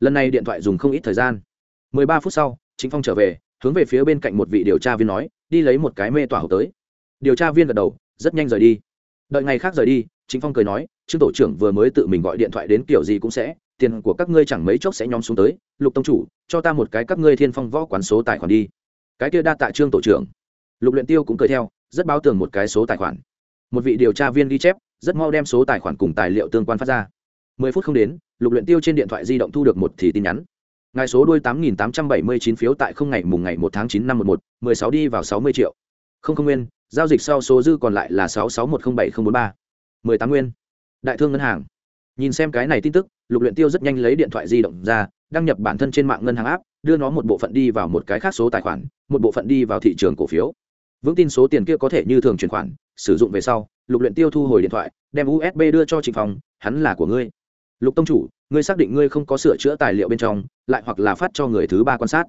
lần này điện thoại dùng không ít thời gian. Mười ba phút sau chính phong trở về, hướng về phía bên cạnh một vị điều tra viên nói, đi lấy một cái mê tỏa hộp tới. Điều tra viên gật đầu, rất nhanh rời đi. Đợi ngày khác rời đi chính phong cười nói, trương tổ trưởng vừa mới tự mình gọi điện thoại đến kiểu gì cũng sẽ, tiền của các ngươi chẳng mấy chốc sẽ nhóm xuống tới, lục tông chủ, cho ta một cái các ngươi thiên phong võ quán số tài khoản đi. Cái kia đa tạ trương tổ trưởng. Lục luyện tiêu cũng cười theo, rất báo tường một cái số tài khoản. Một vị điều tra viên ghi chép, rất mau đem số tài khoản cùng tài liệu tương quan phát ra. Mười phút không đến lục luyện tiêu trên điện thoại di động thu được một thì tin nhắn. Ngài số đuôi tám nghìn tám trăm bảy mươi chín phiếu tại không ngày mùng ngày một tháng chín năm một một, mười sáu đi vào sáu mươi triệu. Không không nguyên, giao dịch sau số dư còn lại là sáu sáu một không bảy không bốn ba. mười tám nguyên. Đại thương ngân hàng. Nhìn xem cái này tin tức, lục luyện tiêu rất nhanh lấy điện thoại di động ra, đăng nhập bản thân trên mạng ngân hàng áp đưa nó một bộ phận đi vào một cái khác số tài khoản, một bộ phận đi vào thị trường cổ phiếu. Vững tin số tiền kia có thể như thường chuyển khoản, sử dụng về sau, lục luyện tiêu thu hồi điện thoại, đem usb đưa cho Trình phong, hắn là của ngươi lục tông chủ ngươi xác định ngươi không có sửa chữa tài liệu bên trong lại hoặc là phát cho người thứ ba quan sát.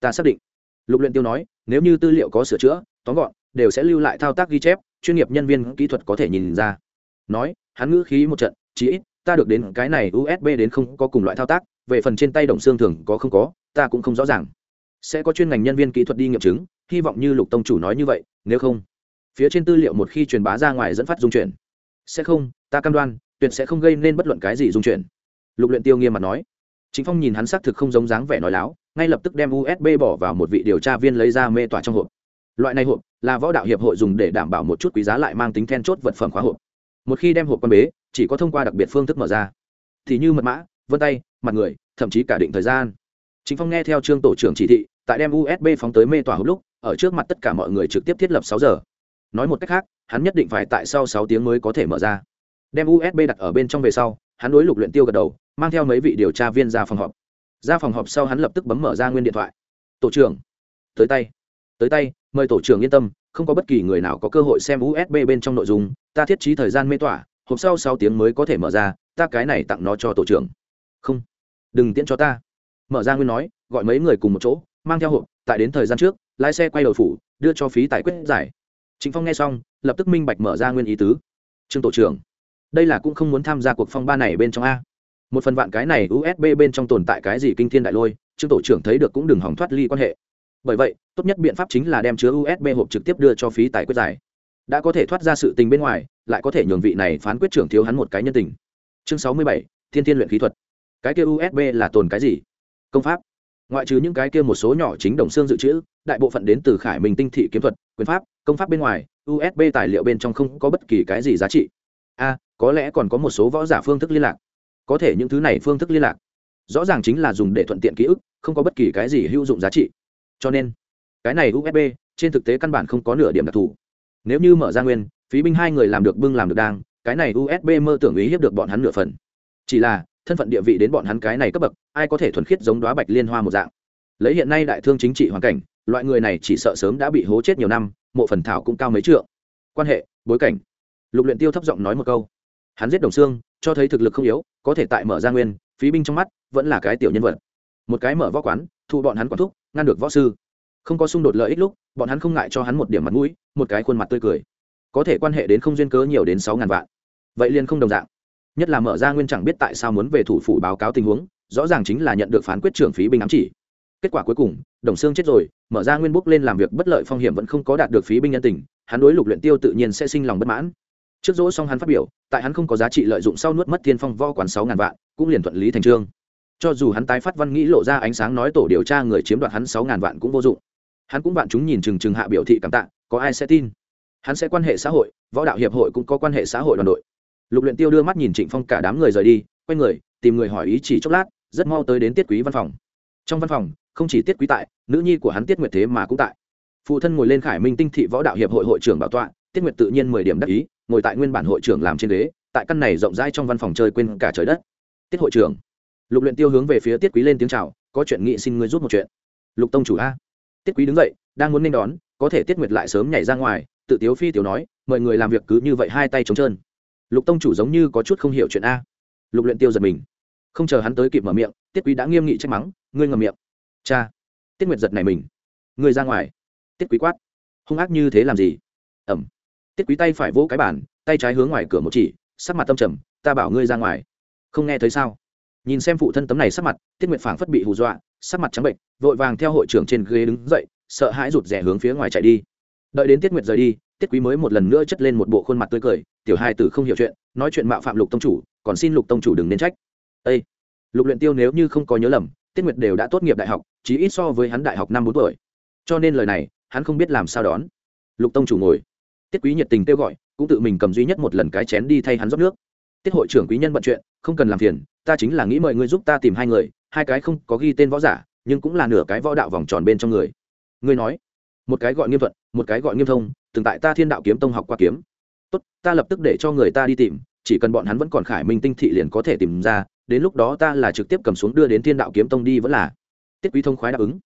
Ta xác định. Lục luyện tiêu nói nếu như tư liệu có sửa chữa tóm gọn đều sẽ lưu lại thao tác ghi chép chuyên nghiệp nhân viên kỹ thuật có thể nhìn ra. Nói hắn ngữ khí một trận chỉ, ít ta được đến cái này usb đến không có cùng loại thao tác về phần trên tay đồng xương thường có không có ta cũng không rõ ràng. Sẽ có chuyên ngành nhân viên kỹ thuật đi nghiệm chứng hy vọng như lục tông chủ nói như vậy nếu không phía trên tư liệu một khi truyền bá ra ngoài dẫn phát dung chuyển. Sẽ không ta cam đoan tuyệt sẽ không gây nên bất luận cái gì dung chuyển. Lục luyện tiêu nghiêm mặt nói. Chính phong nhìn hắn xác thực không giống dáng vẻ nói láo, ngay lập tức đem usb bỏ vào một vị điều tra viên lấy ra mê tỏa trong hộp. Loại này hộp là võ đạo hiệp hội dùng để đảm bảo một chút quý giá lại mang tính then chốt vật phẩm khóa hộp. Một khi đem hộp quan bế, chỉ có thông qua đặc biệt phương thức mở ra. Thì như mật mã, vân tay, mặt người, thậm chí cả định thời gian. Chính phong nghe theo trương tổ trưởng chỉ thị, tại đem usb phóng tới mê tỏa hộp lúc, ở trước mặt tất cả mọi người trực tiếp thiết lập sáu giờ. Nói một cách khác, hắn nhất định phải tại sau sáu tiếng mới có thể mở ra đem usb đặt ở bên trong về sau, hắn đối lục luyện tiêu gật đầu, mang theo mấy vị điều tra viên ra phòng họp. Ra phòng họp sau hắn lập tức bấm mở ra nguyên điện thoại. Tổ trưởng, tới tay tới tay, mời tổ trưởng yên tâm, không có bất kỳ người nào có cơ hội xem usb bên trong nội dung, ta thiết trí thời gian mê tỏa, hộp sau sáu tiếng mới có thể mở ra, ta cái này tặng nó cho tổ trưởng. Không, đừng tiễn cho ta. Mở ra nguyên nói, gọi mấy người cùng một chỗ, mang theo hộp, tại đến thời gian trước, lái xe quay đầu phủ, đưa cho phí tài quyết giải. Chính phong nghe xong, lập tức minh bạch mở ra nguyên ý tứ. Trương tổ trưởng đây là cũng không muốn tham gia cuộc phong ba này bên trong a. Một phần vạn cái này usb bên trong tồn tại cái gì kinh thiên đại lôi, trương tổ trưởng thấy được cũng đừng hỏng thoát ly quan hệ. Bởi vậy, tốt nhất biện pháp chính là đem chứa usb hộp trực tiếp đưa cho phí tài quyết giải. Đã có thể thoát ra sự tình bên ngoài, lại có thể nhường vị này phán quyết trưởng thiếu hắn một cái nhân tình. Chương sáu mươi bảy, thiên thiên luyện khí thuật. Cái kia usb là tồn cái gì? Công pháp. Ngoại trừ những cái kia một số nhỏ chính đồng xương dự trữ, đại bộ phận đến từ khải minh tinh thị kiếm thuật, quyền pháp, công pháp bên ngoài usb tài liệu bên trong không có bất kỳ cái gì giá trị. A có lẽ còn có một số võ giả phương thức liên lạc. Có thể những thứ này phương thức liên lạc, rõ ràng chính là dùng để thuận tiện ký ức, không có bất kỳ cái gì hữu dụng giá trị. Cho nên, cái này usb trên thực tế căn bản không có nửa điểm đặc thù. Nếu như mở ra nguyên, phí binh hai người làm được bưng làm được đang, cái này usb mơ tưởng ý hiếp được bọn hắn nửa phần. Chỉ là, thân phận địa vị đến bọn hắn cái này cấp bậc, ai có thể thuần khiết giống đoá bạch liên hoa một dạng. Lấy hiện nay đại thương chính trị hoàn cảnh, loại người này chỉ sợ sớm đã bị hố chết nhiều năm, mộ phần thảo cũng cao mấy trượng. Quan hệ, bối cảnh. Lục luyện tiêu thấp giọng nói một câu hắn giết đồng xương, cho thấy thực lực không yếu, có thể tại mở ra nguyên, phí binh trong mắt, vẫn là cái tiểu nhân vật. Một cái mở võ quán thu bọn hắn quản thúc, ngăn được võ sư. Không có xung đột lợi ích lúc, bọn hắn không ngại cho hắn một điểm mặt mũi, một cái khuôn mặt tươi cười. Có thể quan hệ đến không duyên cớ nhiều đến sáu ngàn vạn. Vậy liền không đồng dạng. Nhất là mở ra nguyên chẳng biết tại sao muốn về thủ phủ báo cáo tình huống, rõ ràng chính là nhận được phán quyết trưởng phí binh ám chỉ. Kết quả cuối cùng, đồng xương chết rồi, mở ra nguyên bốc lên làm việc bất lợi phong hiểm vẫn không có đạt được phí binh nhân tình, hắn đối lục luyện tiêu tự nhiên sẽ sinh lòng bất mãn trước dỗ xong hắn phát biểu, tại hắn không có giá trị lợi dụng sau nuốt mất thiên phong võ quán sáu ngàn vạn, cũng liền thuận lý thành trương. Cho dù hắn tái phát văn nghĩ lộ ra ánh sáng nói tổ điều tra người chiếm đoạt hắn sáu ngàn vạn cũng vô dụng. Hắn cũng vạn chúng nhìn chừng chừng hạ biểu thị cảm tạ, có ai sẽ tin? Hắn sẽ quan hệ xã hội, võ đạo hiệp hội cũng có quan hệ xã hội đoàn đội. Lục luyện tiêu đưa mắt nhìn trịnh phong cả đám người rời đi, quay người, tìm người hỏi ý chỉ chốc lát, rất mau tới đến tiết quý văn phòng. Trong văn phòng, không chỉ tiết quý tại, nữ nhi của hắn tiết nguyệt thế mà cũng tại. Phụ thân ngồi lên khải minh tinh thị võ đạo hiệp hội hội trưởng bảo tọa, tiết nguyệt tự nhiên mười điểm đắc ý ngồi tại nguyên bản hội trưởng làm trên ghế, tại căn này rộng rãi trong văn phòng chơi quên cả trời đất. Tiết hội trưởng, lục luyện tiêu hướng về phía tiết quý lên tiếng chào, có chuyện nghị xin ngươi giúp một chuyện. Lục tông chủ a. Tiết quý đứng dậy, đang muốn nên đón, có thể tiết nguyệt lại sớm nhảy ra ngoài, tự tiếu phi tiểu nói, mời người làm việc cứ như vậy hai tay trống trơn. Lục tông chủ giống như có chút không hiểu chuyện a. Lục luyện tiêu giật mình. Không chờ hắn tới kịp mở miệng, tiết quý đã nghiêm nghị trách mắng, ngươi ngậm miệng. Cha. Tiết nguyệt giật này mình. Ngươi ra ngoài. Tiết quý quát. Hung ác như thế làm gì? Ẩm tiết quý tay phải vỗ cái bàn, tay trái hướng ngoài cửa một chỉ, sắc mặt tâm trầm, ta bảo ngươi ra ngoài. Không nghe thấy sao? Nhìn xem phụ thân tấm này sắc mặt, tiết nguyệt phảng phất bị hù dọa, sắc mặt trắng bệnh, vội vàng theo hội trưởng trên ghế đứng dậy, sợ hãi rụt rè hướng phía ngoài chạy đi. Đợi đến tiết nguyệt rời đi, tiết quý mới một lần nữa chất lên một bộ khuôn mặt tươi cười, tiểu hai tử không hiểu chuyện, nói chuyện mạo phạm lục tông chủ, còn xin lục tông chủ đừng nên trách. Ê! lục luyện tiêu nếu như không có nhớ lầm, tiết nguyệt đều đã tốt nghiệp đại học chỉ ít so với hắn đại học năm bốn tuổi. Cho nên lời này, hắn không biết làm sao đón. Lục tông chủ ngồi tiết quý nhiệt tình kêu gọi, cũng tự mình cầm duy nhất một lần cái chén đi thay hắn rót nước. Tiết hội trưởng quý nhân bận chuyện, không cần làm phiền, ta chính là nghĩ mời ngươi giúp ta tìm hai người, hai cái không có ghi tên võ giả, nhưng cũng là nửa cái võ đạo vòng tròn bên trong người. Ngươi nói, một cái gọi nghiêm thuận, một cái gọi nghiêm thông, từng tại ta thiên đạo kiếm tông học qua kiếm. Tốt, ta lập tức để cho người ta đi tìm, chỉ cần bọn hắn vẫn còn khải minh tinh thị liền có thể tìm ra, đến lúc đó ta là trực tiếp cầm xuống đưa đến thiên đạo kiếm tông đi vẫn là. Tiết quý thông khoái đáp ứng.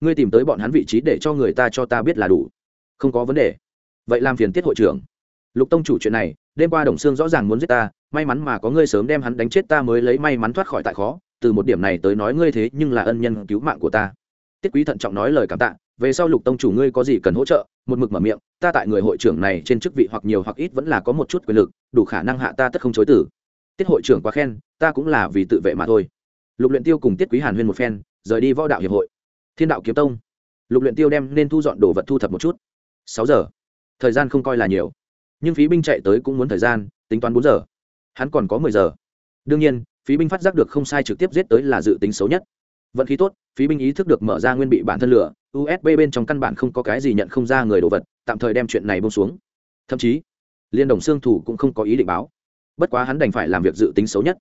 Ngươi tìm tới bọn hắn vị trí để cho người ta cho ta biết là đủ. Không có vấn đề vậy làm phiền tiết hội trưởng. Lục tông chủ chuyện này, đêm qua đồng sương rõ ràng muốn giết ta, may mắn mà có ngươi sớm đem hắn đánh chết ta mới lấy may mắn thoát khỏi tại khó. Từ một điểm này tới nói ngươi thế nhưng là ân nhân cứu mạng của ta. Tiết quý thận trọng nói lời cảm tạ, về sau lục tông chủ ngươi có gì cần hỗ trợ, một mực mở miệng, ta tại người hội trưởng này trên chức vị hoặc nhiều hoặc ít vẫn là có một chút quyền lực, đủ khả năng hạ ta tất không chối tử tiết hội trưởng quá khen, ta cũng là vì tự vệ mà thôi. Lục luyện tiêu cùng tiết quý hàn huyên một phen, rời đi võ đạo hiệp hội. Thiên đạo kiếm tông. Lục luyện tiêu đem nên thu dọn đồ vật thu thập một chút. Sáu giờ thời gian không coi là nhiều. Nhưng phí binh chạy tới cũng muốn thời gian, tính toán bốn giờ. Hắn còn có mười giờ. Đương nhiên, phí binh phát giác được không sai trực tiếp giết tới là dự tính xấu nhất. Vận khí tốt, phí binh ý thức được mở ra nguyên bị bản thân lửa usb bên trong căn bản không có cái gì nhận không ra người đồ vật, tạm thời đem chuyện này bông xuống. Thậm chí, liên đồng xương thủ cũng không có ý định báo. Bất quá hắn đành phải làm việc dự tính xấu nhất.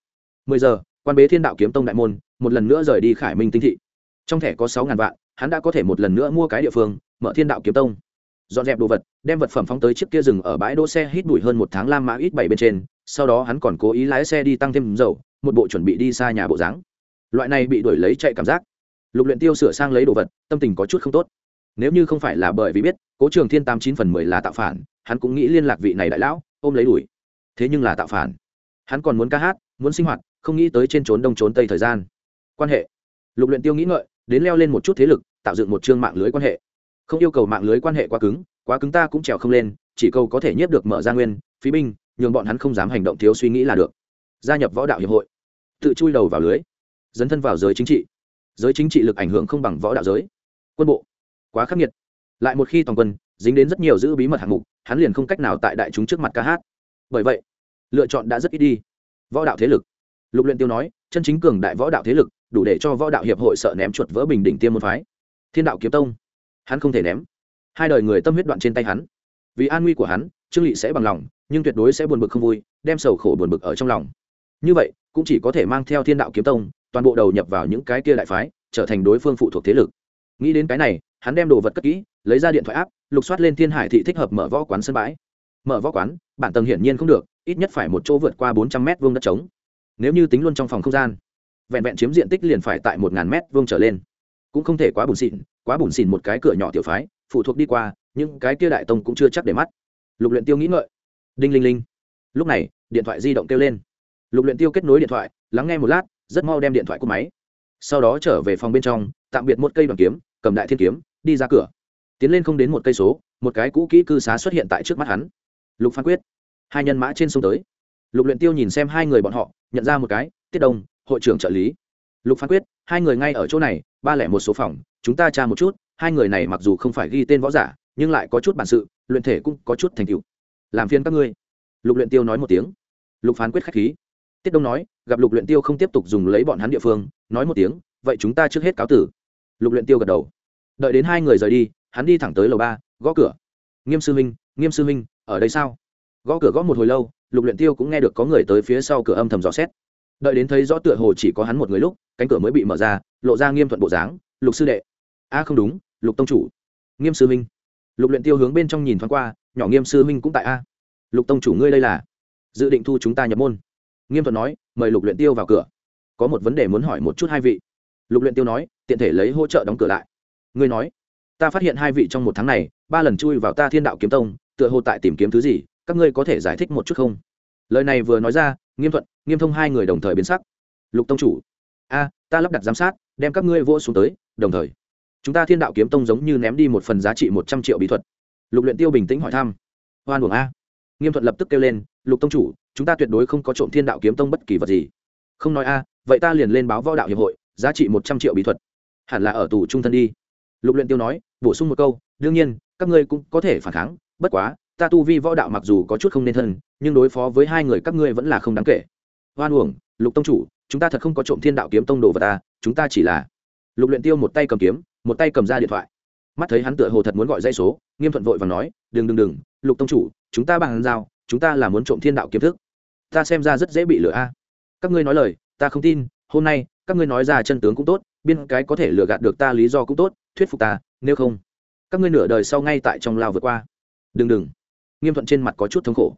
Mười giờ, quan bế thiên đạo kiếm tông đại môn, một lần nữa rời đi khải minh tinh thị. Trong thẻ có sáu ngàn vạn, hắn đã có thể một lần nữa mua cái địa phương, mở thiên đạo kiếm tông dọn dẹp đồ vật, đem vật phẩm phóng tới chiếc kia rừng ở bãi đỗ xe hít bụi hơn một tháng lam mã ít bảy bên trên, sau đó hắn còn cố ý lái xe đi tăng thêm dầu, một bộ chuẩn bị đi xa nhà bộ dáng. Loại này bị đuổi lấy chạy cảm giác. Lục luyện tiêu sửa sang lấy đồ vật, tâm tình có chút không tốt. Nếu như không phải là bởi vì biết, cố trường thiên tám chín phần mười là tạo phản, hắn cũng nghĩ liên lạc vị này đại lão, ôm lấy đuổi. Thế nhưng là tạo phản. Hắn còn muốn ca hát, muốn sinh hoạt, không nghĩ tới trên trốn đông trốn tây thời gian. Quan hệ. Lục luyện tiêu nghĩ ngợi, đến leo lên một chút thế lực, tạo dựng một chương mạng lưới quan hệ không yêu cầu mạng lưới quan hệ quá cứng quá cứng ta cũng trèo không lên, chỉ câu có thể nhiếp được mở ra nguyên, phí binh, nhường bọn hắn không dám hành động thiếu suy nghĩ là được. Gia nhập võ đạo hiệp hội. Tự chui đầu vào lưới. Dấn thân vào giới chính trị. Giới chính trị lực ảnh hưởng không bằng võ đạo giới. Quân bộ. Quá khắc nghiệt. Lại một khi toàn quân, dính đến rất nhiều giữ bí mật hạng mục, hắn liền không cách nào tại đại chúng trước mặt ca hát. Bởi vậy, lựa chọn đã rất ít đi. Võ đạo thế lực. Lục luyện tiêu nói, chân chính cường đại võ đạo thế lực, đủ để cho võ đạo hiệp hội sợ ném chuột vỡ bình đỉnh tiêm môn phái. Thiên đạo kiếm tông hắn không thể ném. Hai đời người tâm huyết đoạn trên tay hắn. Vì an nguy của hắn, trương lị sẽ bằng lòng, nhưng tuyệt đối sẽ buồn bực không vui, đem sầu khổ buồn bực ở trong lòng. Như vậy, cũng chỉ có thể mang theo thiên đạo kiếm tông, toàn bộ đầu nhập vào những cái kia đại phái, trở thành đối phương phụ thuộc thế lực. Nghĩ đến cái này, hắn đem đồ vật cất kỹ, lấy ra điện thoại áp lục soát lên thiên hải thị thích hợp mở võ quán sân bãi. Mở võ quán, bản tầng hiển nhiên không được, ít nhất phải một chỗ vượt qua bốn trăm mét vuông đất trống. Nếu như tính luôn trong phòng không gian, vẹn vẹn chiếm diện tích liền phải tại một ngàn mét vuông trở lên. Cũng không thể quá bùn xịn quá bùn xỉn một cái cửa nhỏ tiểu phái, phụ thuộc đi qua, nhưng cái kia đại tông cũng chưa chắc để mắt. Lục luyện tiêu nghĩ ngợi. Đinh linh linh. Lúc này, điện thoại di động kêu lên. Lục luyện tiêu kết nối điện thoại, lắng nghe một lát, rất mau đem điện thoại của máy. Sau đó trở về phòng bên trong, tạm biệt một cây đoàn kiếm, cầm đại thiên kiếm, đi ra cửa. Tiến lên không đến một cây số, một cái cũ kỹ cư xá xuất hiện tại trước mắt hắn. Lục phan quyết. Hai nhân mã trên sông tới. Lục luyện tiêu nhìn xem hai người bọn họ, nhận ra một cái, tiết đông, hội trưởng trợ lý. Lục phan quyết, hai người ngay ở chỗ này, ba lẻ một số phòng chúng ta tra một chút, hai người này mặc dù không phải ghi tên võ giả, nhưng lại có chút bản sự, luyện thể cũng có chút thành tựu. Làm phiền các ngươi. Lục luyện tiêu nói một tiếng. Lục phán quyết khách khí. Tiết đông nói, gặp lục luyện tiêu không tiếp tục dùng lấy bọn hắn địa phương, nói một tiếng, vậy chúng ta trước hết cáo tử. Lục luyện tiêu gật đầu. Đợi đến hai người rời đi, hắn đi thẳng tới lầu ba, gõ cửa. Nghiêm sư minh nghiêm sư minh ở đây sao? Gõ cửa gõ một hồi lâu, lục luyện tiêu cũng nghe được có người tới phía sau cửa âm thầm dò xét. Đợi đến thấy rõ tựa hồ chỉ có hắn một người lúc, cánh cửa mới bị mở ra, lộ ra nghiêm thuận bộ dáng, lục sư đệ a không đúng, lục tông chủ. Nghiêm sư minh. Lục luyện tiêu hướng bên trong nhìn thoáng qua, nhỏ nghiêm sư minh cũng tại a. Lục tông chủ ngươi đây là? Dự định thu chúng ta nhập môn. Nghiêm thuận nói, mời lục luyện tiêu vào cửa. Có một vấn đề muốn hỏi một chút hai vị. Lục luyện tiêu nói, tiện thể lấy hỗ trợ đóng cửa lại. Ngươi nói, ta phát hiện hai vị trong một tháng này, ba lần chui vào ta thiên đạo kiếm tông, tựa hồ tại tìm kiếm thứ gì, các ngươi có thể giải thích một chút không? Lời này vừa nói ra, nghiêm thuận, nghiêm thông hai người đồng thời biến sắc. Lục tông chủ. A, ta lắp đặt giám sát, đem các ngươi vô xuống tới, đồng thời chúng ta thiên đạo kiếm tông giống như ném đi một phần giá trị một trăm triệu bí thuật. Lục luyện tiêu bình tĩnh hỏi thăm. Hoan uổng a. Nghiêm thuận lập tức kêu lên, lục tông chủ, chúng ta tuyệt đối không có trộm thiên đạo kiếm tông bất kỳ vật gì. Không nói a, vậy ta liền lên báo võ đạo hiệp hội, giá trị một trăm triệu bí thuật. Hẳn là ở tù trung thân đi. Lục luyện tiêu nói, bổ sung một câu, đương nhiên, các ngươi cũng có thể phản kháng, bất quá, ta tu vi võ đạo mặc dù có chút không nên thân, nhưng đối phó với hai người các ngươi vẫn là không đáng kể. Hoan uổng, lục tông chủ, chúng ta thật không có trộm thiên đạo kiếm tông đồ vào ta chúng ta chỉ là lục luyện tiêu một tay cầm kiếm một tay cầm ra điện thoại. Mắt thấy hắn tựa hồ thật muốn gọi dây số, nghiêm thuận vội và nói, đừng đừng đừng, lục tông chủ, chúng ta bằng giao, chúng ta là muốn trộm thiên đạo kiếm thức. Ta xem ra rất dễ bị lừa a. Các ngươi nói lời, ta không tin, hôm nay, các ngươi nói ra chân tướng cũng tốt, biên cái có thể lừa gạt được ta lý do cũng tốt, thuyết phục ta, nếu không, các ngươi nửa đời sau ngay tại trong lao vượt qua. Đừng đừng. Nghiêm thuận trên mặt có chút thống khổ.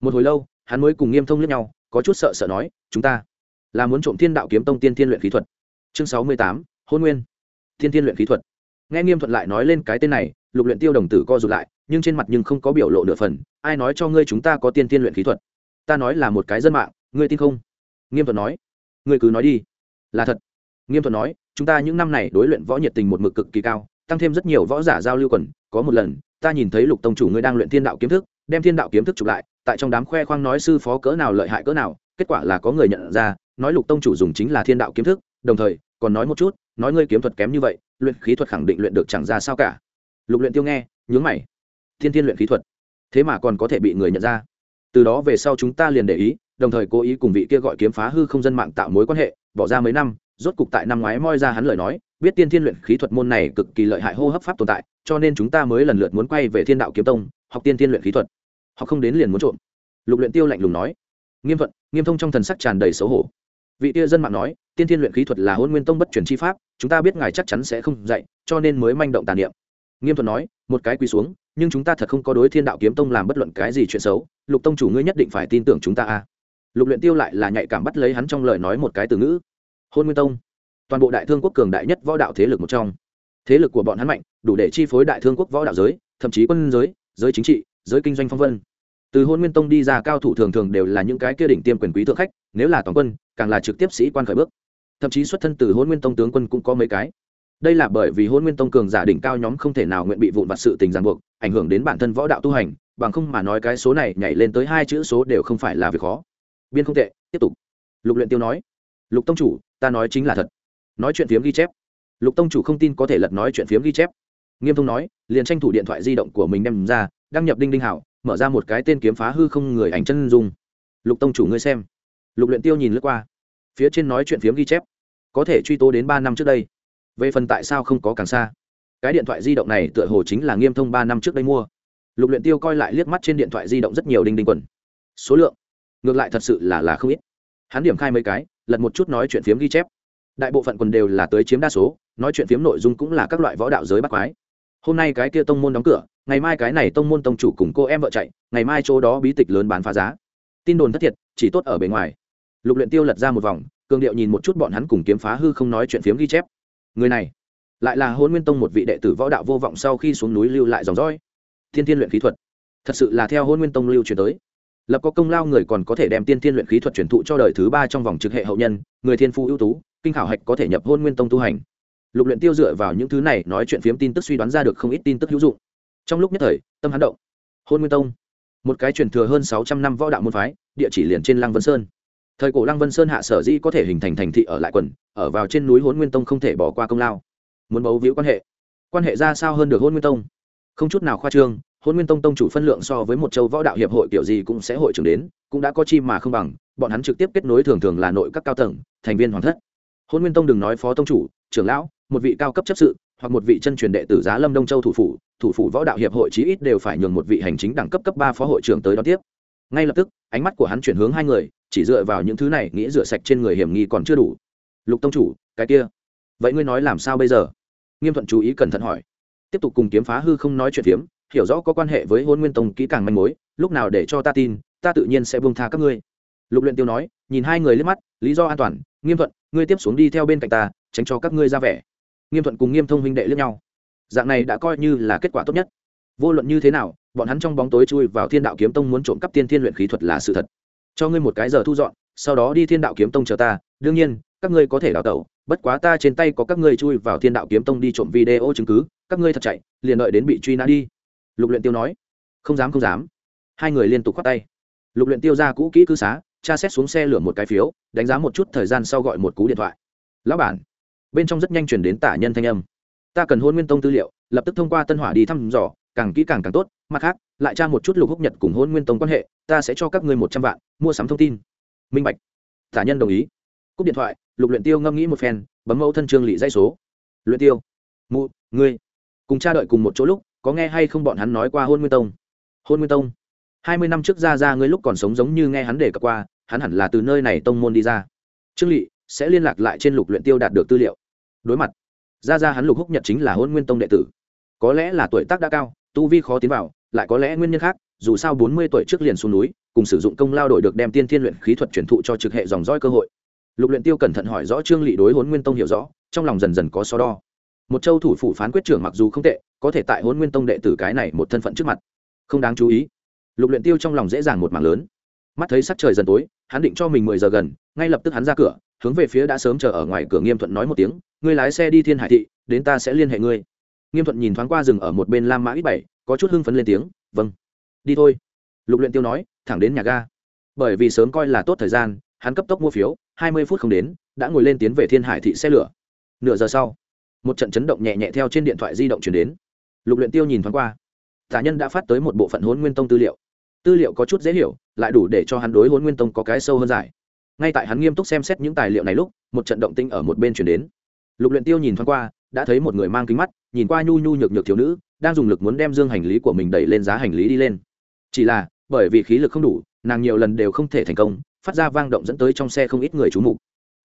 Một hồi lâu, hắn mới cùng nghiêm thông lẫn nhau, có chút sợ sợ nói, chúng ta là muốn trộm thiên đạo kiếm tông tiên thiên luyện khí thuật. Chương sáu mươi tám, hôn nguyên thiên thiên luyện khí thuật. Nghe nghiêm thuận lại nói lên cái tên này, lục luyện tiêu đồng tử co rụt lại, nhưng trên mặt nhưng không có biểu lộ nửa phần, ai nói cho ngươi chúng ta có tiên thiên luyện khí thuật? Ta nói là một cái dân mạng, ngươi tin không? Nghiêm thuận nói, ngươi cứ nói đi. Là thật. Nghiêm thuận nói, chúng ta những năm này đối luyện võ nhiệt tình một mực cực kỳ cao, tăng thêm rất nhiều võ giả giao lưu quần, có một lần, ta nhìn thấy lục tông chủ ngươi đang luyện thiên đạo kiếm thức, đem thiên đạo kiếm thức chụp lại, tại trong đám khoe khoang nói sư phó cỡ nào lợi hại cỡ nào, kết quả là có người nhận ra, nói lục tông chủ dùng chính là thiên đạo kiếm thức, đồng thời còn nói một chút nói ngươi kiếm thuật kém như vậy, luyện khí thuật khẳng định luyện được chẳng ra sao cả. Lục luyện tiêu nghe, nhướng mày. Thiên thiên luyện khí thuật. Thế mà còn có thể bị người nhận ra. Từ đó về sau chúng ta liền để ý, đồng thời cố ý cùng vị kia gọi kiếm phá hư không dân mạng tạo mối quan hệ, bỏ ra mấy năm, rốt cục tại năm ngoái moi ra hắn lời nói, biết tiên thiên luyện khí thuật môn này cực kỳ lợi hại hô hấp pháp tồn tại, cho nên chúng ta mới lần lượt muốn quay về thiên đạo kiếm tông, học tiên thiên luyện khí thuật. Họ không đến liền muốn trộm. Lục luyện tiêu lạnh lùng nói. Nghiêm thuận, nghiêm thông trong thần sắc tràn đầy xấu hổ vị tia dân mạng nói, tiên thiên luyện khí thuật là hôn nguyên tông bất truyền chi pháp, chúng ta biết ngài chắc chắn sẽ không dạy, cho nên mới manh động tàn niệm. Nghiêm thuật nói, một cái quỳ xuống, nhưng chúng ta thật không có đối thiên đạo kiếm tông làm bất luận cái gì chuyện xấu, lục tông chủ ngươi nhất định phải tin tưởng chúng ta a. Lục luyện tiêu lại là nhạy cảm bắt lấy hắn trong lời nói một cái từ ngữ. Hôn nguyên tông, toàn bộ đại thương quốc cường đại nhất võ đạo thế lực một trong. Thế lực của bọn hắn mạnh, đủ để chi phối đại thương quốc võ đạo giới, thậm chí quân giới giới chính trị, giới kinh doanh phong vân từ hôn nguyên tông đi ra cao thủ thường thường đều là những cái kia đỉnh tiêm quyền quý thượng khách, nếu là toàn quân, càng là trực tiếp sĩ quan khởi bước. Thậm chí xuất thân từ hôn nguyên tông tướng quân cũng có mấy cái. Đây là bởi vì hôn nguyên tông cường giả đỉnh cao nhóm không thể nào nguyện bị vụn vặt sự tình ràng buộc, ảnh hưởng đến bản thân võ đạo tu hành, bằng không mà nói cái số này nhảy lên tới hai chữ số đều không phải là việc khó. Biên không tệ, tiếp tục. Lục luyện tiêu nói, lục tông chủ, ta nói chính là thật. Nói chuyện phiếm ghi chép. Lục tông chủ không tin có thể lật nói chuyện phiếm ghi chép. Nghiêm thông nói, liền tranh thủ điện thoại di động của mình đem ra, đăng nhập đinh đinh hảo mở ra một cái tên kiếm phá hư không người ảnh chân dung. Lục tông chủ ngươi xem. Lục luyện tiêu nhìn lướt qua. Phía trên nói chuyện phiếm ghi chép. Có thể truy tố đến ba năm trước đây. Về phần tại sao không có càng xa. Cái điện thoại di động này tựa hồ chính là nghiêm thông ba năm trước đây mua. Lục luyện tiêu coi lại liếc mắt trên điện thoại di động rất nhiều đinh đinh quần số lượng, ngược lại thật sự là là không ít. Hắn điểm khai mấy cái, lật một chút nói chuyện phiếm ghi chép. Đại bộ phận quần đều là tới chiếm đa số, nói chuyện phiếm nội dung cũng là các loại võ đạo giới bắt quái hôm nay cái kia tông môn đóng cửa, ngày mai cái này tông môn tông chủ cùng cô em vợ chạy, ngày mai chỗ đó bí tịch lớn bán phá giá. Tin đồn thất thiệt, chỉ tốt ở bề ngoài. Lục luyện tiêu lật ra một vòng, cường điệu nhìn một chút bọn hắn cùng kiếm phá hư không nói chuyện phiếm ghi chép. Người này, lại là hôn nguyên tông một vị đệ tử võ đạo vô vọng sau khi xuống núi lưu lại dòng dõi. Thiên thiên luyện khí thuật. Thật sự là theo hôn nguyên tông lưu truyền tới. Lập có công lao người còn có thể đem tiên thiên luyện khí thuật truyền thụ cho đời thứ ba trong vòng trực hệ hậu nhân, người thiên phu ưu tú, kinh khảo hạch có thể nhập hôn nguyên tông tu hành lục luyện tiêu dựa vào những thứ này nói chuyện phiếm tin tức suy đoán ra được không ít tin tức hữu dụng. Trong lúc nhất thời, tâm hắn động. Hôn nguyên tông, một cái truyền thừa hơn sáu trăm năm võ đạo môn phái, địa chỉ liền trên lăng vân sơn. Thời cổ lăng vân sơn hạ sở dĩ có thể hình thành thành thị ở lại quần, ở vào trên núi hôn nguyên tông không thể bỏ qua công lao. Muốn bấu víu quan hệ. Quan hệ ra sao hơn được hôn nguyên tông? Không chút nào khoa trương, hôn nguyên tông tông chủ phân lượng so với một châu võ đạo hiệp hội kiểu gì cũng sẽ hội trưởng đến, cũng đã có chi mà không bằng, bọn hắn trực tiếp kết nối thường thường là nội các cao tầng, thành viên hoàng thất. Hôn nguyên tông đừng nói phó tông chủ, trưởng lão một vị cao cấp chấp sự, hoặc một vị chân truyền đệ tử giá lâm đông châu thủ phủ thủ phủ võ đạo hiệp hội chí ít đều phải nhường một vị hành chính đẳng cấp cấp ba phó hội trưởng tới đón tiếp. Ngay lập tức, ánh mắt của hắn chuyển hướng hai người, chỉ dựa vào những thứ này nghĩ rửa sạch trên người hiểm nghi còn chưa đủ. Lục tông chủ, cái kia, vậy ngươi nói làm sao bây giờ? Nghiêm thuận chú ý cẩn thận hỏi. Tiếp tục cùng kiếm phá hư không nói chuyện phiếm, hiểu rõ có quan hệ với hôn nguyên tông kỹ càng manh mối, lúc nào để cho ta tin, ta tự nhiên sẽ buông tha các ngươi. Lục luyện tiêu nói, nhìn hai người liếc mắt, lý do an toàn, nghiêm thuận, ngươi tiếp xuống đi theo bên cạnh ta, tránh cho các ngươi ra vẻ nghiêm thuận cùng nghiêm thông huynh đệ liếc nhau. Dạng này đã coi như là kết quả tốt nhất. Vô luận như thế nào, bọn hắn trong bóng tối chui vào thiên đạo kiếm tông muốn trộm cắp tiên thiên luyện khí thuật là sự thật. Cho ngươi một cái giờ thu dọn, sau đó đi thiên đạo kiếm tông chờ ta. Đương nhiên, các ngươi có thể đào tẩu, bất quá ta trên tay có các ngươi chui vào thiên đạo kiếm tông đi trộm video chứng cứ, các ngươi thật chạy, liền đợi đến bị truy nã đi. Lục luyện tiêu nói. Không dám không dám. Hai người liên tục khoát tay. Lục luyện tiêu ra cũ kỹ cư xá, tra xét xuống xe lửa một cái phiếu, đánh giá một chút thời gian sau gọi một cú điện thoại. Lão bản bên trong rất nhanh chuyển đến tả nhân thanh âm. Ta cần hôn nguyên tông tư liệu, lập tức thông qua tân hỏa đi thăm dò, càng kỹ càng càng tốt, mặt khác, lại tra một chút lục húc nhật cùng hôn nguyên tông quan hệ, ta sẽ cho các ngươi một trăm vạn, mua sắm thông tin. Minh bạch. Tả nhân đồng ý. Cúp điện thoại, lục luyện tiêu ngâm nghĩ một phen, bấm mẫu thân trương lị dây số. Luyện tiêu. Mụ, ngươi. Cùng cha đợi cùng một chỗ lúc, có nghe hay không bọn hắn nói qua hôn nguyên tông? Hôn nguyên tông. Hai mươi năm trước ra ra ngươi lúc còn sống giống như nghe hắn đề cập qua, hắn hẳn là từ nơi này tông môn đi ra. Trương lị sẽ liên lạc lại trên lục luyện tiêu đạt được tư liệu. Đối mặt, ra ra hắn lục húc nhật chính là hôn nguyên tông đệ tử. Có lẽ là tuổi tác đã cao, tu vi khó tiến vào, lại có lẽ nguyên nhân khác, dù sao bốn mươi tuổi trước liền xuống núi, cùng sử dụng công lao đổi được đem tiên thiên luyện khí thuật truyền thụ cho trực hệ dòng dõi cơ hội. Lục luyện tiêu cẩn thận hỏi rõ trương lỵ đối hôn nguyên tông hiểu rõ, trong lòng dần dần có so đo. Một châu thủ phủ phán quyết trưởng mặc dù không tệ, có thể tại hôn nguyên tông đệ tử cái này một thân phận trước mặt. Không đáng chú ý. Lục luyện tiêu trong lòng dễ dàng một mảng lớn mắt thấy sắc trời dần tối, hắn định cho mình mười giờ gần, ngay lập tức hắn ra cửa, hướng về phía đã sớm chờ ở ngoài cửa nghiêm thuận nói một tiếng, ngươi lái xe đi thiên hải thị, đến ta sẽ liên hệ ngươi. Nghiêm thuận nhìn thoáng qua rừng ở một bên lam mã ít bảy, có chút hưng phấn lên tiếng vâng đi thôi. Lục luyện tiêu nói, thẳng đến nhà ga. Bởi vì sớm coi là tốt thời gian, hắn cấp tốc mua phiếu, hai mươi phút không đến, đã ngồi lên tiến về thiên hải thị xe lửa. Nửa giờ sau, một trận chấn động nhẹ nhẹ theo trên điện thoại di động chuyển đến. Lục luyện tiêu nhìn thoáng qua, tả nhân đã phát tới một bộ phận huấn nguyên tông tư liệu. Tư liệu có chút dễ hiểu lại đủ để cho hắn đối hôn nguyên tông có cái sâu hơn giải. Ngay tại hắn nghiêm túc xem xét những tài liệu này lúc, một trận động tinh ở một bên chuyển đến. Lục luyện tiêu nhìn thoáng qua, đã thấy một người mang kính mắt, nhìn qua nhu nhu nhược nhược thiếu nữ, đang dùng lực muốn đem dương hành lý của mình đẩy lên giá hành lý đi lên. Chỉ là, bởi vì khí lực không đủ, nàng nhiều lần đều không thể thành công, phát ra vang động dẫn tới trong xe không ít người chú mục.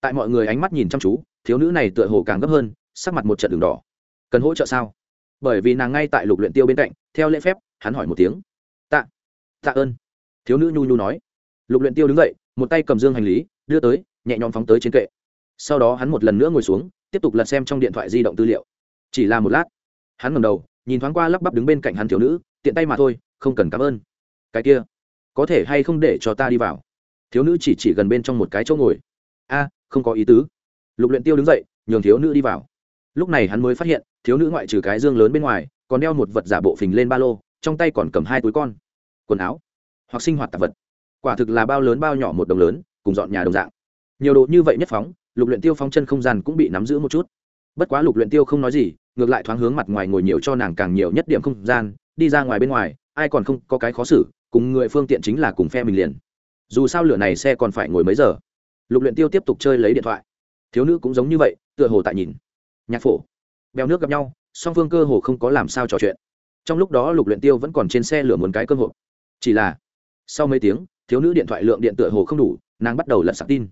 Tại mọi người ánh mắt nhìn chăm chú, thiếu nữ này tựa hồ càng gấp hơn, sắc mặt một trận đường đỏ. Cần hỗ trợ sao? Bởi vì nàng ngay tại lục luyện tiêu bên cạnh, theo lễ phép, hắn hỏi một tiếng. Tạ tạ ơn thiếu nữ nhu nhu nói. Lục luyện tiêu đứng dậy, một tay cầm dương hành lý, đưa tới, nhẹ nhõm phóng tới trên kệ. Sau đó hắn một lần nữa ngồi xuống, tiếp tục lật xem trong điện thoại di động tư liệu. Chỉ là một lát, hắn ngẩng đầu, nhìn thoáng qua lắp bắp đứng bên cạnh hắn thiếu nữ, tiện tay mà thôi, không cần cảm ơn. Cái kia, có thể hay không để cho ta đi vào? Thiếu nữ chỉ chỉ gần bên trong một cái chỗ ngồi. A, không có ý tứ. Lục luyện tiêu đứng dậy, nhường thiếu nữ đi vào. Lúc này hắn mới phát hiện, thiếu nữ ngoại trừ cái dương lớn bên ngoài, còn đeo một vật giả bộ phình lên ba lô, trong tay còn cầm hai túi con. Quần áo hoặc sinh hoạt tạp vật. Quả thực là bao lớn bao nhỏ một đồng lớn, cùng dọn nhà đồng dạng. Nhiều đồ như vậy nhất phóng, lục luyện tiêu phóng chân không gian cũng bị nắm giữ một chút. Bất quá lục luyện tiêu không nói gì, ngược lại thoáng hướng mặt ngoài ngồi nhiều cho nàng càng nhiều nhất điểm không gian, đi ra ngoài bên ngoài, ai còn không có cái khó xử, cùng người phương tiện chính là cùng phe mình liền. Dù sao lửa này xe còn phải ngồi mấy giờ. Lục luyện tiêu tiếp tục chơi lấy điện thoại. Thiếu nữ cũng giống như vậy, tựa hồ tại nhìn. Nhạc phổ. Bèo nước gặp nhau, song phương cơ hồ không có làm sao trò chuyện. Trong lúc đó lục luyện tiêu vẫn còn trên xe lửa muốn cái cơ hội chỉ là sau mấy tiếng, thiếu nữ điện thoại lượng điện tựa hồ không đủ, nàng bắt đầu lật sạc tin.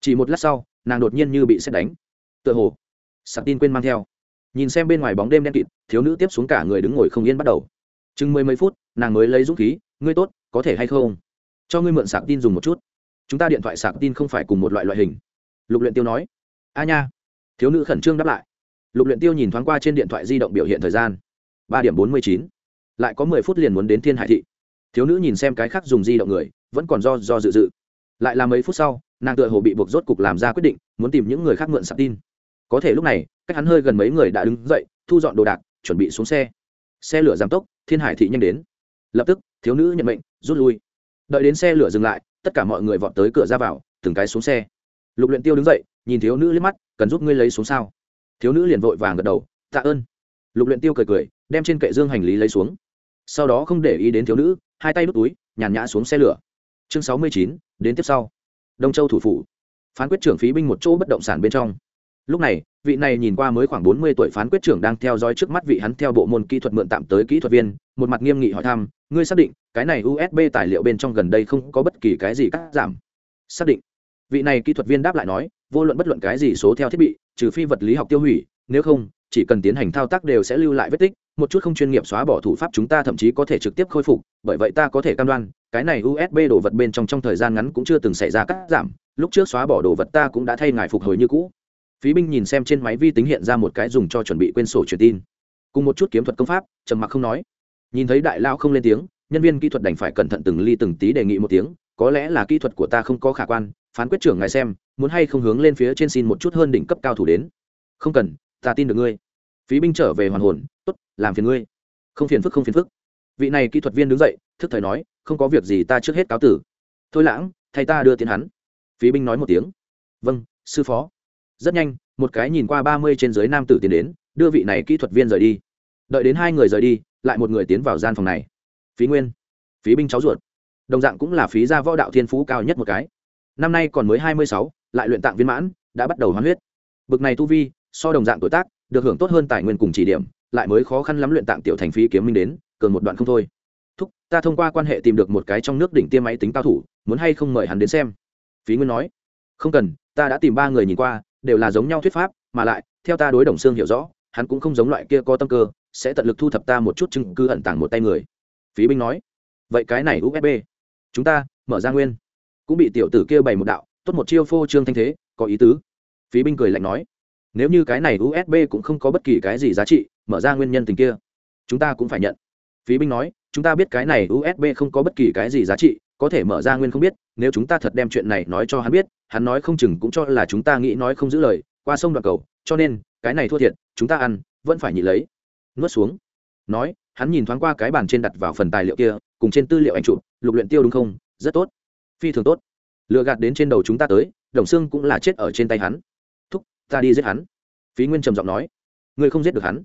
Chỉ một lát sau, nàng đột nhiên như bị xét đánh. Tựa hồ, sạc tin quên mang theo. Nhìn xem bên ngoài bóng đêm đen kịt, thiếu nữ tiếp xuống cả người đứng ngồi không yên bắt đầu. Chừng mười mấy phút, nàng mới lấy dũng khí, ngươi tốt, có thể hay không? Cho ngươi mượn sạc tin dùng một chút. Chúng ta điện thoại sạc tin không phải cùng một loại loại hình. Lục luyện tiêu nói. A nha. Thiếu nữ khẩn trương đáp lại. Lục luyện tiêu nhìn thoáng qua trên điện thoại di động biểu hiện thời gian. ba điểm bốn mươi chín. Lại có mười phút liền muốn đến thiên hải thị thiếu nữ nhìn xem cái khác dùng di động người, vẫn còn do do dự dự. Lại là mấy phút sau, nàng tựa hồ bị buộc rốt cục làm ra quyết định, muốn tìm những người khác mượn sạc tin. Có thể lúc này, cách hắn hơi gần mấy người đã đứng dậy, thu dọn đồ đạc, chuẩn bị xuống xe. Xe lửa giảm tốc, thiên hải thị nhanh đến. Lập tức, thiếu nữ nhận mệnh, rút lui. Đợi đến xe lửa dừng lại, tất cả mọi người vọt tới cửa ra vào, từng cái xuống xe. Lục luyện tiêu đứng dậy, nhìn thiếu nữ liếc mắt, cần giúp ngươi lấy xuống sao? Thiếu nữ liền vội vàng gật đầu, tạ ơn. Lục luyện tiêu cười cười, đem trên kệ dương hành lý lấy xuống. Sau đó không để ý đến thiếu nữ hai tay đút túi, nhàn nhã xuống xe lửa. Chương sáu mươi chín, đến tiếp sau. Đông châu thủ phủ. Phán quyết trưởng phí binh một chỗ bất động sản bên trong. Lúc này, vị này nhìn qua mới khoảng bốn mươi tuổi phán quyết trưởng đang theo dõi trước mắt vị hắn theo bộ môn kỹ thuật mượn tạm tới kỹ thuật viên, một mặt nghiêm nghị hỏi thăm, ngươi xác định cái này usb tài liệu bên trong gần đây không có bất kỳ cái gì cắt giảm? Xác định. Vị này kỹ thuật viên đáp lại nói, vô luận bất luận cái gì số theo thiết bị, trừ phi vật lý học tiêu hủy, nếu không chỉ cần tiến hành thao tác đều sẽ lưu lại vết tích, một chút không chuyên nghiệp xóa bỏ thủ pháp chúng ta thậm chí có thể trực tiếp khôi phục, bởi vậy ta có thể cam đoan, cái này usb đồ vật bên trong trong thời gian ngắn cũng chưa từng xảy ra cắt giảm, lúc trước xóa bỏ đồ vật ta cũng đã thay ngài phục hồi như cũ. Phí binh nhìn xem trên máy vi tính hiện ra một cái dùng cho chuẩn bị quên sổ truyền tin. Cùng một chút kiếm thuật công pháp, trầm mặc không nói. Nhìn thấy đại lao không lên tiếng, nhân viên kỹ thuật đành phải cẩn thận từng ly từng tí đề nghị một tiếng, có lẽ là kỹ thuật của ta không có khả quan, phán quyết trưởng ngài xem, muốn hay không hướng lên phía trên xin một chút hơn đỉnh cấp cao thủ đến. Không cần, ta tin được ngươi phí binh trở về hoàn hồn, tốt, làm phiền ngươi. Không phiền phức, không phiền phức. Vị này kỹ thuật viên đứng dậy, thức thời nói, không có việc gì ta trước hết cáo tử. Thôi lãng, thay ta đưa tiến hắn. Phí binh nói một tiếng. Vâng sư phó. Rất nhanh, một cái nhìn qua ba mươi trên dưới nam tử tiến đến, đưa vị này kỹ thuật viên rời đi. Đợi đến hai người rời đi, lại một người tiến vào gian phòng này. Phí nguyên. Phí binh cháu ruột. Đồng dạng cũng là phí gia võ đạo thiên phú cao nhất một cái. Năm nay còn mới hai mươi sáu, lại luyện tạng viên mãn, đã bắt đầu hoán huyết. Bực này tu vi, so đồng dạng tuổi tác được hưởng tốt hơn tài nguyên cùng chỉ điểm, lại mới khó khăn lắm luyện tạng tiểu thành phí kiếm minh đến, cường một đoạn không thôi. Thúc, ta thông qua quan hệ tìm được một cái trong nước đỉnh tiêm máy tính cao thủ, muốn hay không mời hắn đến xem? Phí nguyên nói. Không cần, ta đã tìm ba người nhìn qua, đều là giống nhau thuyết pháp, mà lại, theo ta đối đồng xương hiểu rõ, hắn cũng không giống loại kia có tâm cơ, sẽ tận lực thu thập ta một chút chứng cứ ẩn tàng một tay người. Phí binh nói. Vậy cái này usb chúng ta, mở ra nguyên. Cũng bị tiểu tử kia bày một đạo, tốt một chiêu phô trương thanh thế, có ý tứ. Phí binh cười lạnh nói nếu như cái này usb cũng không có bất kỳ cái gì giá trị, mở ra nguyên nhân tình kia, chúng ta cũng phải nhận. Phí binh nói, chúng ta biết cái này usb không có bất kỳ cái gì giá trị, có thể mở ra nguyên không biết, nếu chúng ta thật đem chuyện này nói cho hắn biết, hắn nói không chừng cũng cho là chúng ta nghĩ nói không giữ lời, qua sông đoạn cầu, cho nên, cái này thua thiệt, chúng ta ăn, vẫn phải nhị lấy. Nuốt xuống. Nói, hắn nhìn thoáng qua cái bàn trên đặt vào phần tài liệu kia, cùng trên tư liệu ảnh chụp, lục luyện tiêu đúng không? Rất tốt. Phi thường tốt. Lừa gạt đến trên đầu chúng ta tới, đồng xương cũng là chết ở trên tay hắn ta đi giết hắn. Phí nguyên trầm giọng nói, ngươi không giết được hắn.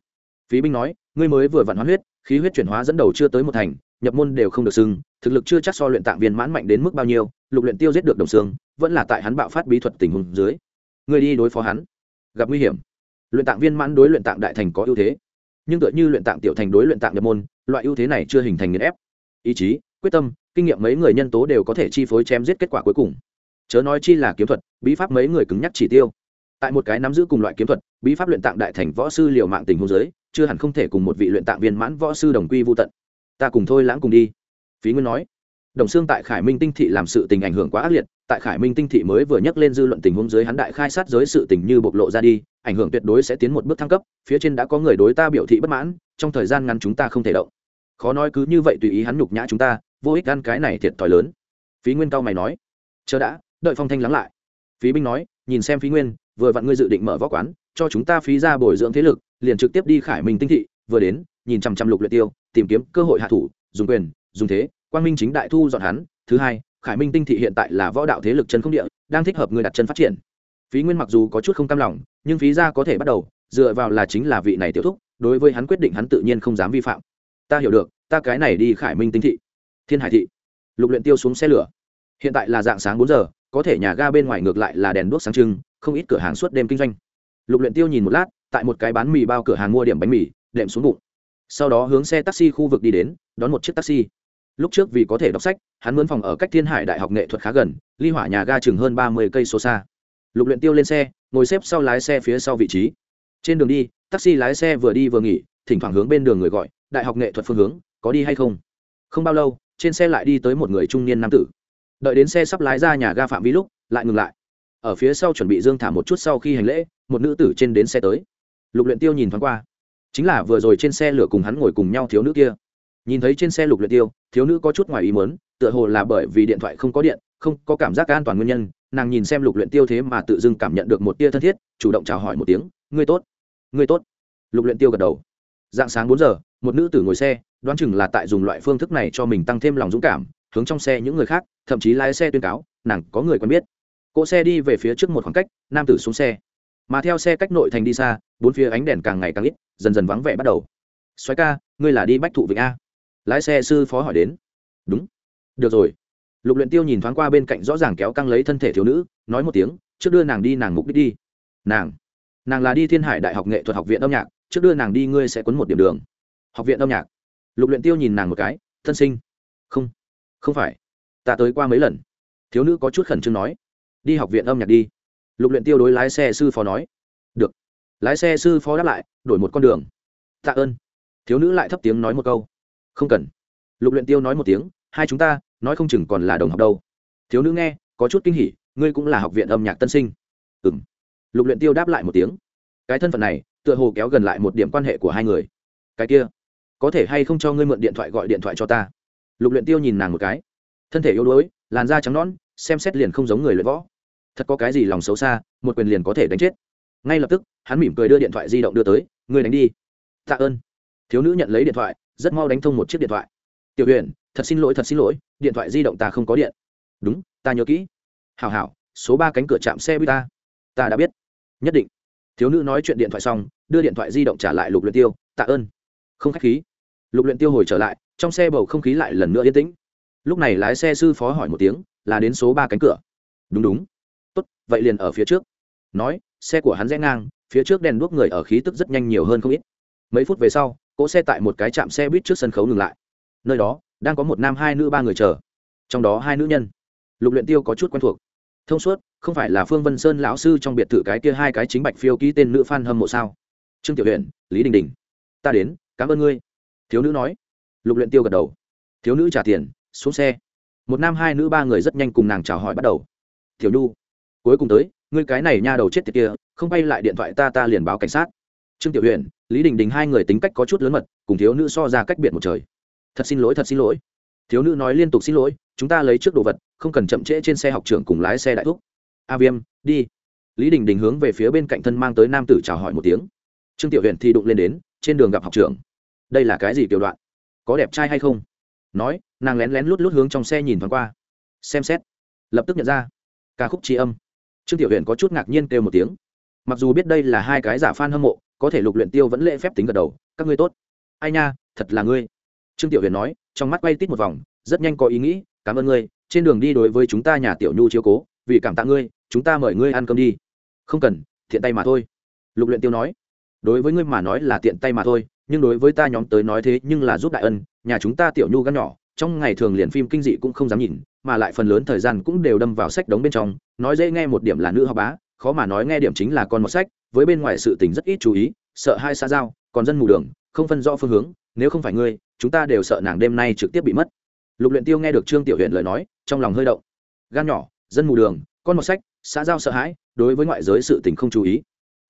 Phí binh nói, ngươi mới vừa vặn hóa huyết, khí huyết chuyển hóa dẫn đầu chưa tới một thành, nhập môn đều không được xưng thực lực chưa chắc so luyện tạng viên mãn mạnh đến mức bao nhiêu, lục luyện tiêu giết được đồng xương, vẫn là tại hắn bạo phát bí thuật tình huống dưới. Ngươi đi đối phó hắn. Gặp nguy hiểm. Luyện tạng viên mãn đối luyện tạng đại thành có ưu thế. Nhưng tựa như luyện tạng tiểu thành đối luyện tạng nhập môn, loại ưu thế này chưa hình thành nghiền ép. Ý chí, quyết tâm, kinh nghiệm mấy người nhân tố đều có thể chi phối chém giết kết quả cuối cùng. Chớ nói chi là kiếm thuật, bí pháp mấy người cứng nhắc chỉ tiêu tại một cái nắm giữ cùng loại kiếm thuật, bí pháp luyện tạng đại thành võ sư liều mạng tình hôn giới, chưa hẳn không thể cùng một vị luyện tạng viên mãn võ sư đồng quy vô tận. Ta cùng thôi lãng cùng đi. Phí nguyên nói. Đồng xương tại khải minh tinh thị làm sự tình ảnh hưởng quá ác liệt, tại khải minh tinh thị mới vừa nhắc lên dư luận tình huống dưới hắn đại khai sát giới sự tình như bộc lộ ra đi, ảnh hưởng tuyệt đối sẽ tiến một bước thăng cấp, phía trên đã có người đối ta biểu thị bất mãn, trong thời gian ngắn chúng ta không thể động. Khó nói cứ như vậy tùy ý hắn nhục nhã chúng ta, vô ích ăn cái này thiệt thòi lớn. Phí nguyên cao mày nói. Chờ đã, đợi phong thanh lắng lại. Phí binh nói, nhìn xem phí nguyên vừa vặn ngươi dự định mở võ quán, cho chúng ta phí ra bồi dưỡng thế lực, liền trực tiếp đi khải minh tinh thị, vừa đến, nhìn chằm chằm lục luyện tiêu, tìm kiếm cơ hội hạ thủ, dùng quyền, dùng thế, quang minh chính đại thu dọn hắn. Thứ hai, khải minh tinh thị hiện tại là võ đạo thế lực chân không địa, đang thích hợp người đặt chân phát triển. Phí nguyên mặc dù có chút không cam lòng, nhưng phí ra có thể bắt đầu, dựa vào là chính là vị này tiểu thúc, đối với hắn quyết định hắn tự nhiên không dám vi phạm. Ta hiểu được, ta cái này đi khải minh tinh thị. Thiên hải thị. Lục luyện tiêu xuống xe lửa. Hiện tại là dạng sáng bốn giờ, có thể nhà ga bên ngoài ngược lại là đèn đuốc sáng trưng không ít cửa hàng suốt đêm kinh doanh. Lục luyện tiêu nhìn một lát, tại một cái bán mì bao cửa hàng mua điểm bánh mì, đệm xuống bụng. Sau đó hướng xe taxi khu vực đi đến, đón một chiếc taxi. Lúc trước vì có thể đọc sách, hắn mướn phòng ở cách thiên hải đại học nghệ thuật khá gần, ly hỏa nhà ga chừng hơn ba mươi cây số xa. Lục luyện tiêu lên xe, ngồi xếp sau lái xe phía sau vị trí. Trên đường đi, taxi lái xe vừa đi vừa nghỉ, thỉnh thoảng hướng bên đường người gọi, đại học nghệ thuật phương hướng, có đi hay không? Không bao lâu, trên xe lại đi tới một người trung niên nam tử. Đợi đến xe sắp lái ra nhà ga phạm vi lúc, lại ngừng lại ở phía sau chuẩn bị dương thả một chút sau khi hành lễ, một nữ tử trên đến xe tới. Lục luyện tiêu nhìn thoáng qua. Chính là vừa rồi trên xe lửa cùng hắn ngồi cùng nhau thiếu nữ kia. Nhìn thấy trên xe lục luyện tiêu, thiếu nữ có chút ngoài ý muốn, tựa hồ là bởi vì điện thoại không có điện, không có cảm giác an toàn nguyên nhân, nàng nhìn xem lục luyện tiêu thế mà tự dưng cảm nhận được một tia thân thiết, chủ động chào hỏi một tiếng, ngươi tốt ngươi tốt. Lục luyện tiêu gật đầu. Dạng sáng bốn giờ, một nữ tử ngồi xe, đoán chừng là tại dùng loại phương thức này cho mình tăng thêm lòng dũng cảm, hướng trong xe những người khác, thậm chí lái xe tuyên cáo, nàng có người quen biết cỗ xe đi về phía trước một khoảng cách, nam tử xuống xe. Mà theo xe cách nội thành đi xa, bốn phía ánh đèn càng ngày càng ít, dần dần vắng vẻ bắt đầu. Xoáy ca, ngươi là đi bách thụ vịnh a? Lái xe sư phó hỏi đến. Đúng. Được rồi. Lục luyện tiêu nhìn thoáng qua bên cạnh rõ ràng kéo căng lấy thân thể thiếu nữ, nói một tiếng, trước đưa nàng đi nàng mục đích đi. Nàng? Nàng là đi thiên hải đại học nghệ thuật học viện âm nhạc, trước đưa nàng đi ngươi sẽ quấn một điểm đường. Học viện âm nhạc? Lục luyện tiêu nhìn nàng một cái, thân sinh. Không không phải. Ta tới qua mấy lần. Thiếu nữ có chút khẩn trương nói đi học viện âm nhạc đi. Lục luyện tiêu đối lái xe sư phó nói. Được. Lái xe sư phó đáp lại, đổi một con đường. Tạ ơn. Thiếu nữ lại thấp tiếng nói một câu. Không cần. Lục luyện tiêu nói một tiếng, hai chúng ta, nói không chừng còn là đồng học đâu. Thiếu nữ nghe, có chút kinh hỉ, ngươi cũng là học viện âm nhạc tân sinh. Ừm. Lục luyện tiêu đáp lại một tiếng. Cái thân phận này, tựa hồ kéo gần lại một điểm quan hệ của hai người. Cái kia, có thể hay không cho ngươi mượn điện thoại gọi điện thoại cho ta? Lục luyện tiêu nhìn nàng một cái. Thân thể yếu đuối, làn da trắng nõn, xem xét liền không giống người luyện võ thật có cái gì lòng xấu xa, một quyền liền có thể đánh chết. Ngay lập tức, hắn mỉm cười đưa điện thoại di động đưa tới người đánh đi. Tạ ơn. Thiếu nữ nhận lấy điện thoại, rất mau đánh thông một chiếc điện thoại. Tiểu huyền, thật xin lỗi, thật xin lỗi, điện thoại di động ta không có điện. Đúng, ta nhớ kỹ. Hảo hảo, số ba cánh cửa chạm xe buýt ta. Ta đã biết. Nhất định. Thiếu nữ nói chuyện điện thoại xong, đưa điện thoại di động trả lại lục luyện tiêu. Tạ ơn. Không khách khí. Lục luyện tiêu hồi trở lại, trong xe bầu không khí lại lần nữa yên tĩnh. Lúc này lái xe sư phó hỏi một tiếng, là đến số ba cánh cửa? Đúng đúng tốt, vậy liền ở phía trước. Nói, xe của hắn rẽ ngang, phía trước đèn đuốc người ở khí tức rất nhanh nhiều hơn không ít. Mấy phút về sau, cỗ xe tại một cái trạm xe buýt trước sân khấu ngừng lại. Nơi đó, đang có một nam hai nữ ba người chờ. Trong đó hai nữ nhân. Lục luyện tiêu có chút quen thuộc. Thông suốt, không phải là phương vân sơn lão sư trong biệt thự cái kia hai cái chính bạch phiêu ký tên nữ fan hâm mộ sao? Trương tiểu huyện lý đình đình. Ta đến, cảm ơn ngươi. Thiếu nữ nói. Lục luyện tiêu gật đầu. Thiếu nữ trả tiền, xuống xe. Một nam hai nữ ba người rất nhanh cùng nàng chào hỏi bắt đầu. Tiểu nhu cuối cùng tới ngươi cái này nha đầu chết tiệt kia không bay lại điện thoại ta ta liền báo cảnh sát. Trương tiểu Huyền, lý đình đình hai người tính cách có chút lớn mật cùng thiếu nữ so ra cách biệt một trời. Thật xin lỗi thật xin lỗi. Thiếu nữ nói liên tục xin lỗi chúng ta lấy trước đồ vật không cần chậm trễ trên xe học trưởng cùng lái xe đại thúc. A viêm đi. Lý đình đình hướng về phía bên cạnh thân mang tới nam tử chào hỏi một tiếng. Trương tiểu Huyền thì đụng lên đến trên đường gặp học trưởng. Đây là cái gì tiểu đoạn? Có đẹp trai hay không? Nói nàng lén lén lút lút hướng trong xe nhìn thoáng qua. Xem xét. Lập tức nhận ra. Ca khúc tri âm trương tiểu huyền có chút ngạc nhiên kêu một tiếng. Mặc dù biết đây là hai cái giả f a n hâm mộ, có thể lục luyện tiêu vẫn lễ phép tính gật đầu, các ngươi tốt. Ai nha, thật là ngươi. Trương tiểu huyền nói, trong mắt quay tít một vòng, rất nhanh có ý nghĩ, cảm ơn ngươi, trên đường đi đối với chúng ta nhà tiểu nhu chiếu cố, vì cảm tạ ngươi, chúng ta mời ngươi ăn cơm đi. Không cần thiện tay mà thôi. Lục luyện tiêu nói, đối với ngươi mà nói là tiện tay mà thôi, nhưng đối với ta nhóm tới nói thế nhưng là giúp đại ân, nhà chúng ta tiểu nhu gan nhỏ trong ngày thường liền phim kinh dị cũng không dám nhìn, mà lại phần lớn thời gian cũng đều đâm vào sách đống bên trong, nói dễ nghe một điểm là nữ học bá, khó mà nói nghe điểm chính là con một sách, với bên ngoài sự tình rất ít chú ý, sợ hai xa giao, còn dân mù đường, không phân rõ phương hướng, nếu không phải ngươi, chúng ta đều sợ nàng đêm nay trực tiếp bị mất. Lục luyện tiêu nghe được trương tiểu huyện lời nói, trong lòng hơi động. Gan nhỏ, dân mù đường, con một sách, xã giao sợ hãi, đối với ngoại giới sự tình không chú ý.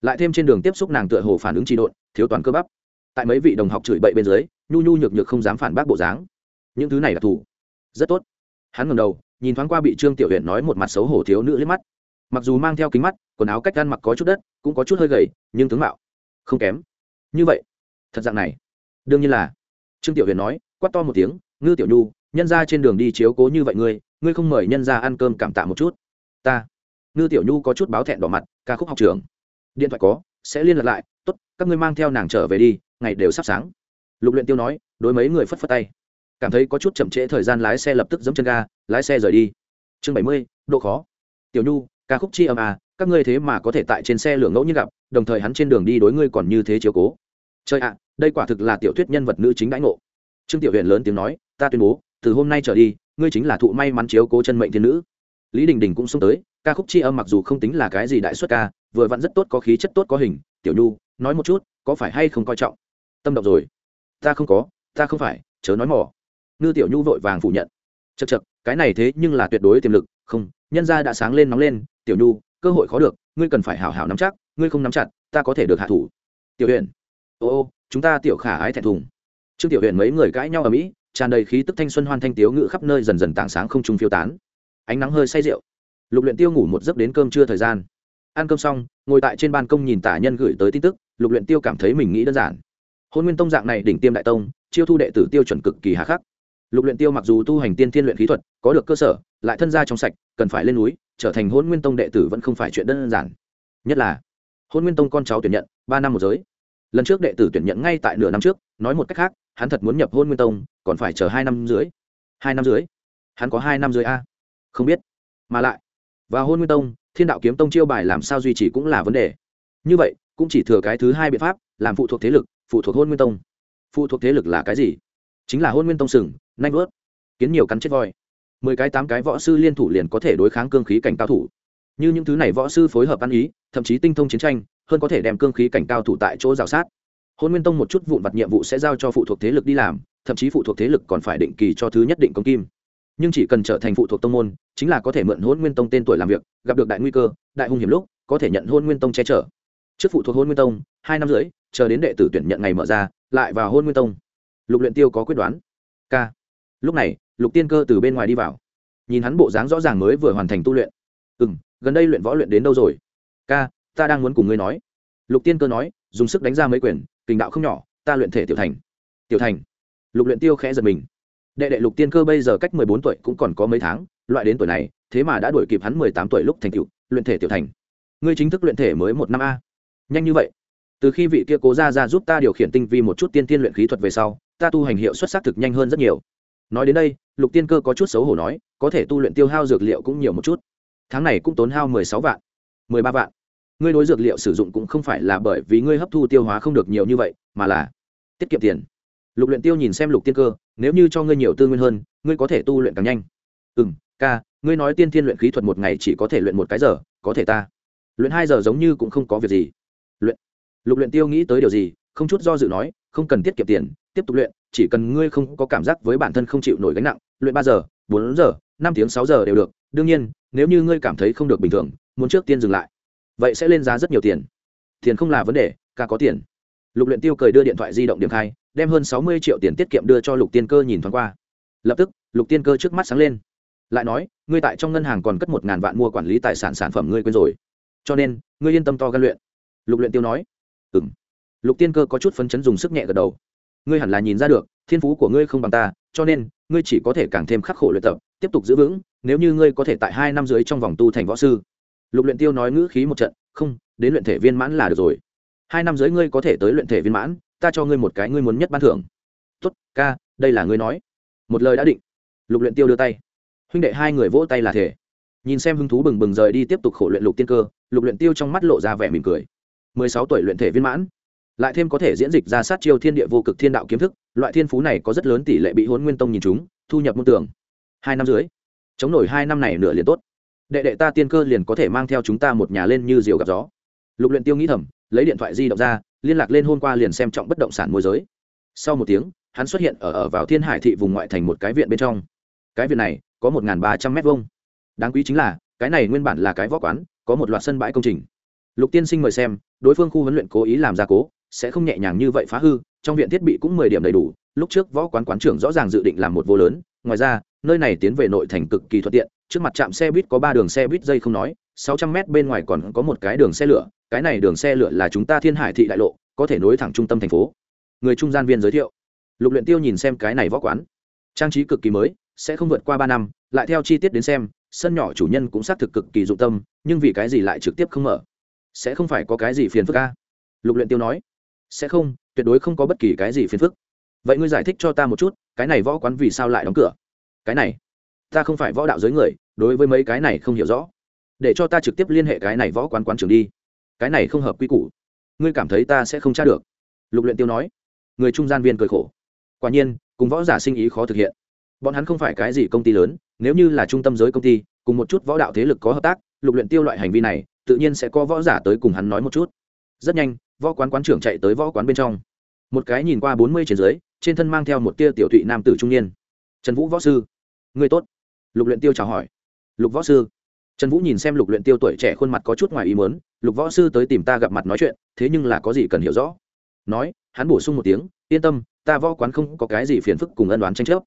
Lại thêm trên đường tiếp xúc nàng tựa hồ phản ứng trì độn, thiếu toàn cơ bắp. Tại mấy vị đồng học chửi bậy bên dưới, nhu nhu nhược nhược không dám phản bác bộ dáng những thứ này là thủ. Rất tốt. Hắn ngẩng đầu, nhìn thoáng qua bị trương tiểu huyện nói một mặt xấu hổ thiếu nữ liếc mắt. Mặc dù mang theo kính mắt, quần áo cách ăn mặc có chút đất, cũng có chút hơi gầy, nhưng tướng mạo không kém. Như vậy, thật dạng này. Đương nhiên là. Trương tiểu huyện nói, quát to một tiếng, ngư tiểu nhu, nhân ra trên đường đi chiếu cố như vậy ngươi ngươi không mời nhân ra ăn cơm cảm tạ một chút? Ta. Ngư tiểu nhu có chút báo thẹn đỏ mặt, ca khúc học trường. Điện thoại có, sẽ liên lạc lại, tốt, các ngươi mang theo nàng trở về đi, ngày đều sắp sáng. Lục luyện tiêu nói, đối mấy người phất phất tay cảm thấy có chút chậm trễ thời gian lái xe lập tức giẫm chân ga, lái xe rời đi. Chương bảy mươi, độ khó. Tiểu nhu, ca khúc chi âm à các ngươi thế mà có thể tại trên xe lửa ngẫu nhiên gặp, đồng thời hắn trên đường đi đối ngươi còn như thế chiếu cố. Chơi ạ, đây quả thực là tiểu thuyết nhân vật nữ chính đãi ngộ. Trương tiểu huyền lớn tiếng nói, ta tuyên bố, từ hôm nay trở đi, ngươi chính là thụ may mắn chiếu cố chân mệnh thiên nữ. Lý đình đình cũng xông tới, ca khúc chi âm mặc dù không tính là cái gì đại xuất ca, vừa vặn rất tốt, có khí chất tốt, có hình. Tiểu nhu, nói một chút, có phải hay không coi trọng? Tâm động rồi. Ta không có, ta không phải, chớ nói mỏ ngư tiểu nhu vội vàng phủ nhận. Chật chật cái này thế nhưng là tuyệt đối tiềm lực, không, nhân ra đã sáng lên nóng lên, tiểu nhu, cơ hội khó được, ngươi cần phải hảo hảo nắm chắc, ngươi không nắm chặt, ta có thể được hạ thủ. Tiểu huyện ô ô, chúng ta tiểu khả ái thẹn thùng. Trương tiểu huyện mấy người cãi nhau ở mỹ tràn đầy khí tức thanh xuân hoan thanh tiếu ngự khắp nơi dần dần tảng sáng không trung phiêu tán. Ánh nắng hơi say rượu. Lục luyện tiêu ngủ một giấc đến cơm trưa thời gian. Ăn cơm xong, ngồi tại trên ban công nhìn tả nhân gửi tới tin tức, lục luyện tiêu cảm thấy mình nghĩ đơn giản. Hôn nguyên tông dạng này đỉnh tiêm đại tông, chiêu thu đệ tử tiêu chuẩn cực kỳ hà khắc lục luyện tiêu mặc dù tu hành tiên thiên luyện khí thuật, có được cơ sở, lại thân gia trong sạch, cần phải lên núi, trở thành hôn nguyên tông đệ tử vẫn không phải chuyện đơn giản. Nhất là hôn nguyên tông con cháu tuyển nhận, ba năm một giới. Lần trước đệ tử tuyển nhận ngay tại nửa năm trước, nói một cách khác, hắn thật muốn nhập hôn nguyên tông, còn phải chờ hai năm dưới hai năm dưới hắn có hai năm dưới a? Không biết. Mà lại và hôn nguyên tông, thiên đạo kiếm tông chiêu bài làm sao duy trì cũng là vấn đề. Như vậy, cũng chỉ thừa cái thứ hai biện pháp, làm phụ thuộc thế lực, phụ thuộc hôn nguyên tông. Phụ thuộc thế lực là cái gì? Chính là hôn nguyên tông sừng nanh vớt, kiến nhiều cắn chết voi. Mười cái tám cái võ sư liên thủ liền có thể đối kháng cương khí cảnh cao thủ. Như những thứ này võ sư phối hợp ăn ý, thậm chí tinh thông chiến tranh, hơn có thể đem cương khí cảnh cao thủ tại chỗ rào sát. Hôn nguyên tông một chút vụn vặt nhiệm vụ sẽ giao cho phụ thuộc thế lực đi làm, thậm chí phụ thuộc thế lực còn phải định kỳ cho thứ nhất định công kim. Nhưng chỉ cần trở thành phụ thuộc tông môn, chính là có thể mượn hôn nguyên tông tên tuổi làm việc, gặp được đại nguy cơ, đại hung hiểm lúc, có thể nhận hôn nguyên tông che chở. Trước phụ thuộc hôn nguyên tông, hai năm rưỡi, chờ đến đệ tử tuyển nhận ngày mở ra, lại vào hôn nguyên tông. Lục luyện tiêu có quyết đoán. K lúc này, lục tiên cơ từ bên ngoài đi vào. Nhìn hắn bộ dáng rõ ràng mới vừa hoàn thành tu luyện. Ừ m gần đây luyện võ luyện đến đâu rồi? Ca, ta đang muốn cùng ngươi nói. Lục tiên cơ nói, dùng sức đánh ra mấy quyền, kình đạo không nhỏ, ta luyện thể tiểu thành. Tiểu thành? Lục luyện tiêu khẽ giật mình. Đệ đệ lục tiên cơ bây giờ cách mười bốn tuổi cũng còn có mấy tháng, loại đến tuổi này, thế mà đã đuổi kịp hắn mười tám tuổi lúc thành tựu, luyện thể tiểu thành. Ngươi chính thức luyện thể mới một năm a. Nhanh như vậy. Từ khi vị kia cố ra ra giúp ta điều khiển tinh vi một chút tiên tiên luyện khí thuật về sau, ta tu hành hiệu xuất sắc thực nhanh hơn rất nhiều nói đến đây, lục tiên cơ có chút xấu hổ nói, có thể tu luyện tiêu hao dược liệu cũng nhiều một chút. Tháng này cũng tốn hao mười sáu vạn, mười ba vạn. Ngươi đối dược liệu sử dụng cũng không phải là bởi vì ngươi hấp thu tiêu hóa không được nhiều như vậy, mà là tiết kiệm tiền. Lục luyện tiêu nhìn xem lục tiên cơ, nếu như cho ngươi nhiều tư nguyên hơn, ngươi có thể tu luyện càng nhanh. Ừ m ca, ngươi nói tiên thiên luyện khí thuật một ngày chỉ có thể luyện một cái giờ, có thể ta. Luyện hai giờ giống như cũng không có việc gì. Luyện. Lục luyện tiêu nghĩ tới điều gì, không chút do dự nói, không cần tiết kiệm tiền tiếp tục luyện, chỉ cần ngươi không có cảm giác với bản thân không chịu nổi gánh nặng, luyện ba giờ, bốn giờ, năm tiếng, sáu giờ đều được. Đương nhiên, nếu như ngươi cảm thấy không được bình thường, muốn trước tiên dừng lại, vậy sẽ lên giá rất nhiều tiền. Tiền không là vấn đề, ca có tiền. Lục luyện tiêu cười đưa điện thoại di động điểm khai, đem hơn sáu mươi triệu tiền tiết kiệm đưa cho lục tiên cơ nhìn thoáng qua. Lập tức, lục tiên cơ trước mắt sáng lên. Lại nói, ngươi tại trong ngân hàng còn cất một ngàn vạn mua quản lý tài sản sản phẩm ngươi quên rồi. Cho nên, ngươi yên tâm to gan luyện. Lục luyện tiêu nói. Ừm. Lục tiên cơ có chút phấn chấn dùng sức nhẹ gật đầu ngươi hẳn là nhìn ra được, thiên phú của ngươi không bằng ta, cho nên, ngươi chỉ có thể càng thêm khắc khổ luyện tập, tiếp tục giữ vững, nếu như ngươi có thể tại hai năm dưới trong vòng tu thành võ sư. Lục luyện tiêu nói ngữ khí một trận, không, đến luyện thể viên mãn là được rồi. Hai năm dưới ngươi có thể tới luyện thể viên mãn, ta cho ngươi một cái ngươi muốn nhất ban thưởng. Tốt, ca, đây là ngươi nói. Một lời đã định, lục luyện tiêu đưa tay. Huynh đệ hai người vỗ tay là thể. Nhìn xem hứng thú bừng bừng rời đi tiếp tục khổ luyện lục tiên cơ, lục luyện tiêu trong mắt lộ ra vẻ mỉm cười. Mười sáu tuổi luyện thể viên mãn lại thêm có thể diễn dịch ra sát chiêu thiên địa vô cực thiên đạo kiếm thức, loại thiên phú này có rất lớn tỷ lệ bị hôn nguyên tông nhìn chúng thu nhập môn tưởng hai năm dưới, chống nổi hai năm này nửa liền tốt. Đệ đệ ta tiên cơ liền có thể mang theo chúng ta một nhà lên như diều gặp gió. Lục luyện tiêu nghĩ thầm, lấy điện thoại di động ra, liên lạc lên hôm qua liền xem trọng bất động sản môi giới. Sau một tiếng, hắn xuất hiện ở ở vào thiên hải thị vùng ngoại thành một cái viện bên trong. Cái viện này có một ba trăm mét vuông. Đáng quý chính là, cái này nguyên bản là cái võ quán, có một loạt sân bãi công trình. Lục tiên sinh mời xem, đối phương khu huấn luyện cố ý làm gia cố sẽ không nhẹ nhàng như vậy phá hư, trong viện thiết bị cũng mười điểm đầy đủ, lúc trước võ quán quán trưởng rõ ràng dự định làm một vô lớn, ngoài ra, nơi này tiến về nội thành cực kỳ thuận tiện, trước mặt trạm xe buýt có ba đường xe buýt dây không nói, sáu trăm mét bên ngoài còn có một cái đường xe lửa, cái này đường xe lửa là chúng ta thiên hải thị đại lộ, có thể nối thẳng trung tâm thành phố. Người trung gian viên giới thiệu. Lục luyện tiêu nhìn xem cái này võ quán. Trang trí cực kỳ mới, sẽ không vượt qua ba năm, lại theo chi tiết đến xem, sân nhỏ chủ nhân cũng xác thực cực kỳ dụng tâm, nhưng vì cái gì lại trực tiếp không mở? Sẽ không phải có cái gì phiền phức ca lục luyện tiêu nói sẽ không, tuyệt đối không có bất kỳ cái gì phiền phức. Vậy ngươi giải thích cho ta một chút, cái này võ quán vì sao lại đóng cửa? Cái này, ta không phải võ đạo giới người, đối với mấy cái này không hiểu rõ. Để cho ta trực tiếp liên hệ cái này võ quán quán trưởng đi. Cái này không hợp quy củ. Ngươi cảm thấy ta sẽ không tra được? Lục luyện tiêu nói. Người trung gian viên cười khổ. Quả nhiên, cùng võ giả sinh ý khó thực hiện. Bọn hắn không phải cái gì công ty lớn, nếu như là trung tâm giới công ty, cùng một chút võ đạo thế lực có hợp tác, lục luyện tiêu loại hành vi này, tự nhiên sẽ có võ giả tới cùng hắn nói một chút. Rất nhanh võ quán quán trưởng chạy tới võ quán bên trong. Một cái nhìn qua bốn mươi trên dưới, trên thân mang theo một tia tiểu thụy nam tử trung niên. Trần vũ võ sư. Người tốt. Lục luyện tiêu chào hỏi. Lục võ sư. Trần vũ nhìn xem lục luyện tiêu tuổi trẻ khuôn mặt có chút ngoài ý muốn, lục võ sư tới tìm ta gặp mặt nói chuyện, thế nhưng là có gì cần hiểu rõ? Nói, hắn bổ sung một tiếng, yên tâm, ta võ quán không có cái gì phiền phức cùng ân đoán tranh chấp.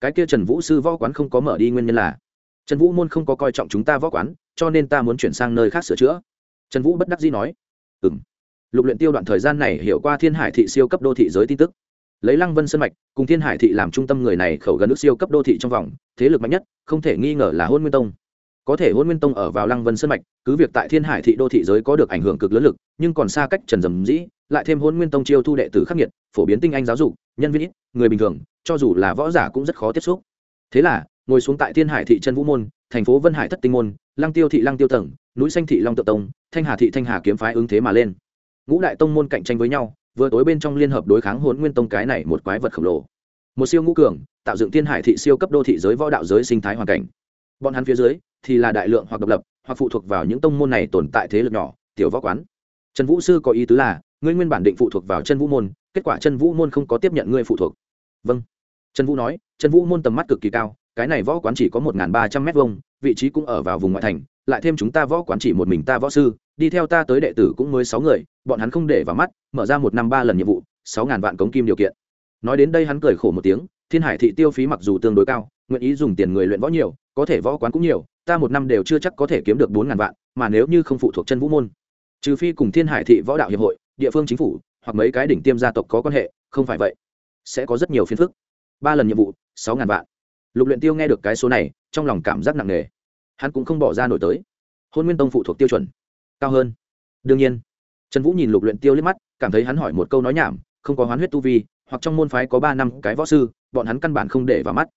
Cái kia trần vũ sư võ quán không có mở đi nguyên nhân là, trần vũ môn không có coi trọng chúng ta võ quán, cho nên ta muốn chuyển sang nơi khác sửa chữa. Trần vũ bất đắc dĩ nói ừ m lục luyện tiêu đoạn thời gian này hiểu qua thiên hải thị siêu cấp đô thị giới tin tức. Lấy lăng vân sơn mạch, cùng thiên hải thị làm trung tâm người này khẩu gần nước siêu cấp đô thị trong vòng, thế lực mạnh nhất, không thể nghi ngờ là hôn nguyên tông. Có thể hôn nguyên tông ở vào lăng vân sơn mạch, cứ việc tại thiên hải thị đô thị giới có được ảnh hưởng cực lớn lực, nhưng còn xa cách trần dầm dĩ, lại thêm hôn nguyên tông chiêu thu đệ tử khắc nghiệt, phổ biến tinh anh giáo dục, nhân viên ít người bình thường, cho dù là võ giả cũng rất khó tiếp xúc. Thế là, ngồi xuống tại thiên hải thị trân vũ môn, thành phố vân hải thất tinh môn, lăng tiêu thị lăng tiêu tầng, núi xanh thị long tự tông, thanh hà thị thanh hà kiếm phái ứng thế mà lên ngũ đại tông môn cạnh tranh với nhau, vừa tối bên trong liên hợp đối kháng hôn nguyên tông cái này một quái vật khổng lồ. Một siêu ngũ cường, tạo dựng thiên hải thị siêu cấp đô thị giới võ đạo giới sinh thái hoàn cảnh. Bọn hắn phía dưới thì là đại lượng hoặc độc lập, hoặc phụ thuộc vào những tông môn này tồn tại thế lực nhỏ, tiểu võ quán. Trần vũ sư có ý tứ là, ngươi nguyên bản định phụ thuộc vào chân vũ môn, kết quả chân vũ môn không có tiếp nhận ngươi phụ thuộc. Vâng. Trần vũ nói, trần vũ môn tầm mắt cực kỳ cao, cái này võ quán chỉ có một ba trăm m hai vị trí cũng ở vào vùng ngoại thành, lại thêm chúng ta võ quán chỉ một mình ta võ sư đi theo ta tới đệ tử cũng mới sáu người, bọn hắn không để vào mắt, mở ra một năm ba lần nhiệm vụ, sáu ngàn vạn cống kim điều kiện. Nói đến đây hắn cười khổ một tiếng, thiên hải thị tiêu phí mặc dù tương đối cao, nguyện ý dùng tiền người luyện võ nhiều, có thể võ quán cũng nhiều, ta một năm đều chưa chắc có thể kiếm được bốn ngàn vạn, mà nếu như không phụ thuộc chân vũ môn, trừ phi cùng thiên hải thị võ đạo hiệp hội, địa phương chính phủ, hoặc mấy cái đỉnh tiêm gia tộc có quan hệ, không phải vậy, sẽ có rất nhiều phiền phức. Ba lần nhiệm vụ, sáu ngàn vạn. Lục luyện tiêu nghe được cái số này, trong lòng cảm giác nặng nề. Hắn cũng không bỏ ra nổi tới. Hôn nguyên tông phụ thuộc tiêu chuẩn cao hơn. Đương nhiên, trần vũ nhìn lục luyện tiêu liếc mắt, cảm thấy hắn hỏi một câu nói nhảm, không có hoán huyết tu vi, hoặc trong môn phái có ba năm cái võ sư, bọn hắn căn bản không để vào mắt.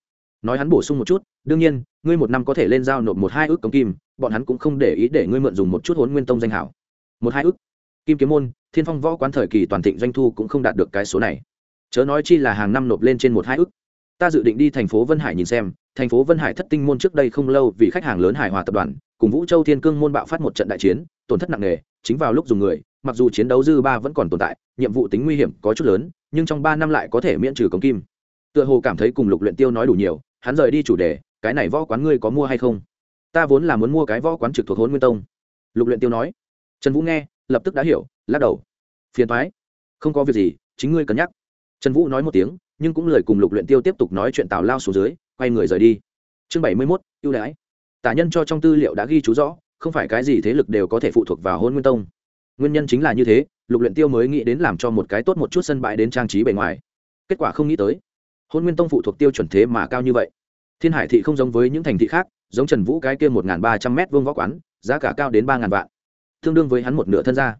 Nói hắn bổ sung một chút, đương nhiên, ngươi một năm có thể lên giao nộp một hai ước cống kim, bọn hắn cũng không để ý để ngươi mượn dùng một chút hốn nguyên tông danh hảo. Một hai ước? Kim kiếm môn, thiên phong võ quán thời kỳ toàn thịnh doanh thu cũng không đạt được cái số này. Chớ nói chi là hàng năm nộp lên trên một hai ước. Ta dự định đi thành phố vân hải nhìn xem thành phố vân hải thất tinh môn trước đây không lâu vì khách hàng lớn hải hòa tập đoàn, cùng vũ châu thiên cương môn bạo phát một trận đại chiến, tổn thất nặng nề, chính vào lúc dùng người, mặc dù chiến đấu dư ba vẫn còn tồn tại, nhiệm vụ tính nguy hiểm có chút lớn, nhưng trong ba năm lại có thể miễn trừ cống kim. Tựa hồ cảm thấy cùng lục luyện tiêu nói đủ nhiều, hắn rời đi chủ đề, cái này võ quán ngươi có mua hay không? Ta vốn là muốn mua cái võ quán trực thuộc Hỗn nguyên tông. Lục luyện tiêu nói. Trần vũ nghe, lập tức đã hiểu, lắc đầu. Phiền toái. Không có việc gì, chính ngươi cân nhắc. Trần vũ nói một tiếng nhưng cũng lời cùng lục luyện tiêu tiếp tục nói chuyện tào lao xuống dưới quay người rời đi. Chương bảy mươi 71, ưu đãi. Tả nhân cho trong tư liệu đã ghi chú rõ không phải cái gì thế lực đều có thể phụ thuộc vào hôn nguyên tông. Nguyên nhân chính là như thế lục luyện tiêu mới nghĩ đến làm cho một cái tốt một chút sân bãi đến trang trí bề ngoài. Kết quả không nghĩ tới hôn nguyên tông phụ thuộc tiêu chuẩn thế mà cao như vậy. Thiên hải thị không giống với những thành thị khác giống trần vũ cái kia một ba trăm mét vuông võ quán giá cả cao đến ba vạn. Tương đương với hắn một nửa thân gia.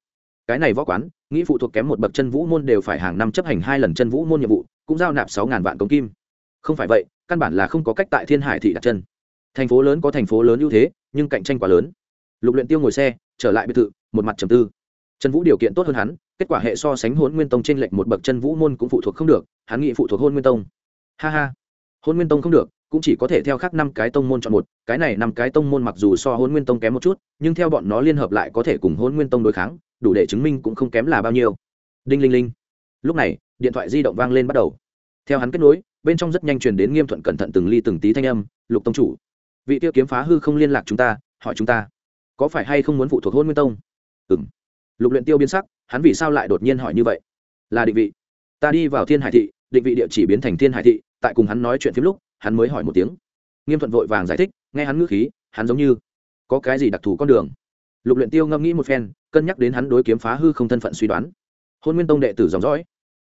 Cái này võ quán nghĩ phụ thuộc kém một bậc chân vũ môn đều phải hàng năm chấp hành hai lần chân vũ môn nhiệm vụ cũng giao nạp sáu vạn công kim. Không phải vậy, căn bản là không có cách tại thiên hải thị đặt chân. Thành phố lớn có thành phố lớn ưu thế, nhưng cạnh tranh quá lớn. Lục luyện tiêu ngồi xe, trở lại biệt thự, một mặt trầm tư. Trần vũ điều kiện tốt hơn hắn, kết quả hệ so sánh hôn nguyên tông trên lệnh một bậc chân vũ môn cũng phụ thuộc không được, hắn nghĩ phụ thuộc hôn nguyên tông. Ha ha. Hôn nguyên tông không được, cũng chỉ có thể theo khác năm cái tông môn chọn một, cái này năm cái tông môn mặc dù so hôn nguyên tông kém một chút, nhưng theo bọn nó liên hợp lại có thể cùng hôn nguyên tông đối kháng, đủ để chứng minh cũng không kém là bao nhiêu. Đinh linh linh lúc này, điện thoại di động vang lên bắt đầu. Theo hắn kết nối, bên trong rất nhanh truyền đến nghiêm thuận cẩn thận từng ly từng tí thanh âm, lục tông chủ, vị tiêu kiếm phá hư không liên lạc chúng ta, hỏi chúng ta, có phải hay không muốn phụ thuộc hôn nguyên tông? Ừ m lục luyện tiêu biến sắc, hắn vì sao lại đột nhiên hỏi như vậy? Là định vị. Ta đi vào thiên hải thị, định vị địa chỉ biến thành thiên hải thị, tại cùng hắn nói chuyện phim lúc, hắn mới hỏi một tiếng. Nghiêm thuận vội vàng giải thích, nghe hắn ngữ khí, hắn giống như có cái gì đặc thù con đường. Lục luyện tiêu ngẫm nghĩ một phen, cân nhắc đến hắn đối kiếm phá hư không thân phận suy đoán. Hôn nguyên tông đệ tử dòng dõi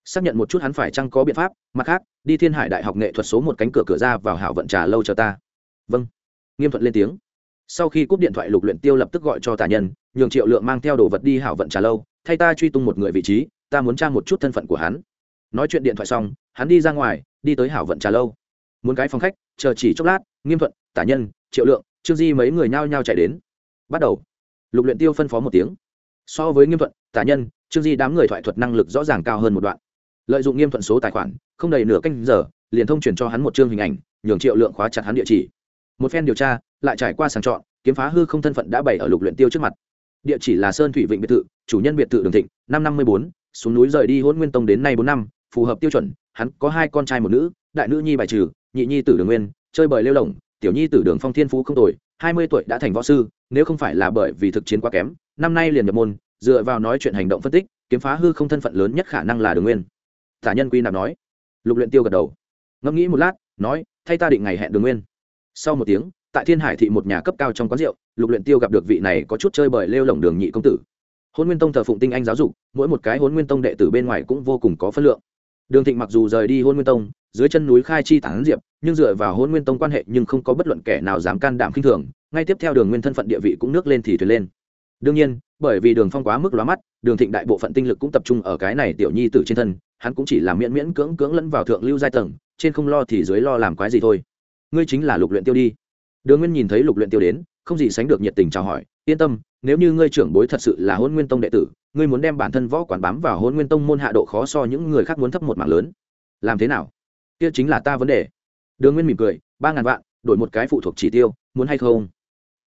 xác nhận một chút hắn phải chăng có biện pháp, mặt khác, đi thiên hải đại học nghệ thuật số một cánh cửa cửa ra vào hảo vận trà lâu cho ta. Vâng. Nghiêm thuận lên tiếng. Sau khi cúp điện thoại, lục luyện tiêu lập tức gọi cho tả nhân, nhường triệu lượng mang theo đồ vật đi hảo vận trà lâu, thay ta truy tung một người vị trí, ta muốn tra một chút thân phận của hắn. Nói chuyện điện thoại xong, hắn đi ra ngoài, đi tới hảo vận trà lâu. Muốn cái phòng khách, chờ chỉ chốc lát, nghiêm thuận tả nhân, triệu lượng, trương di mấy người nhao nhao chạy đến. Bắt đầu. Lục luyện tiêu phân phó một tiếng. So với nghiêm thuận tả nhân, trương di đám người thoại thuật năng lực rõ ràng cao hơn một đoạn lợi dụng nghiêm thuận số tài khoản, không đầy nửa canh giờ, liền thông truyền cho hắn một chương hình ảnh, nhường triệu lượng khóa chặt hắn địa chỉ. Một phen điều tra, lại trải qua sàng chọn, kiếm phá hư không thân phận đã bày ở lục luyện tiêu trước mặt. Địa chỉ là sơn thủy vịnh biệt thự, chủ nhân biệt thự đường thịnh, năm năm mươi bốn, xuống núi rời đi hôn nguyên tông đến nay bốn năm, phù hợp tiêu chuẩn, hắn có hai con trai một nữ, đại nữ nhi bài trừ, nhị nhi tử đường nguyên, chơi bời lêu lỏng, tiểu nhi tử đường phong thiên phú không tồi, hai mươi tuổi đã thành võ sư, nếu không phải là bởi vì thực chiến quá kém, năm nay liền nhập môn, dựa vào nói chuyện hành động phân tích, kiếm phá hư không thân phận lớn nhất khả năng là đường nguyên tả nhân quy nạp nói. Lục luyện tiêu gật đầu. Ngẫm nghĩ một lát, nói, thay ta định ngày hẹn đường nguyên. Sau một tiếng, tại thiên hải thị một nhà cấp cao trong quán rượu, lục luyện tiêu gặp được vị này có chút chơi bời lêu lỏng đường nhị công tử. Hôn nguyên tông thờ phụng tinh anh giáo dục, mỗi một cái hôn nguyên tông đệ tử bên ngoài cũng vô cùng có phân lượng. Đường thịnh mặc dù rời đi hôn nguyên tông, dưới chân núi khai chi tán diệp, nhưng dựa vào hôn nguyên tông quan hệ nhưng không có bất luận kẻ nào dám can đảm khinh thường, ngay tiếp theo đường nguyên thân phận địa vị cũng nước lên thì thuyền lên. Đương nhiên bởi vì đường phong quá mức lóa mắt, đường thịnh đại bộ phận tinh lực cũng tập trung ở cái này tiểu nhi tử trên thân, hắn cũng chỉ làm miễn miễn cưỡng cưỡng lẫn vào thượng lưu giai tầng, trên không lo thì dưới lo làm quái gì thôi. Ngươi chính là lục luyện tiêu đi. Đường nguyên nhìn thấy lục luyện tiêu đến, không gì sánh được nhiệt tình chào hỏi, yên tâm, nếu như ngươi trưởng bối thật sự là hôn nguyên tông đệ tử, ngươi muốn đem bản thân võ quản bám vào hôn nguyên tông môn hạ độ khó so những người khác muốn thấp một mảng lớn. Làm thế nào? Kia chính là ta vấn đề. Đường nguyên mỉm cười, ba ngàn vạn, đổi một cái phụ thuộc chỉ tiêu, muốn hay không?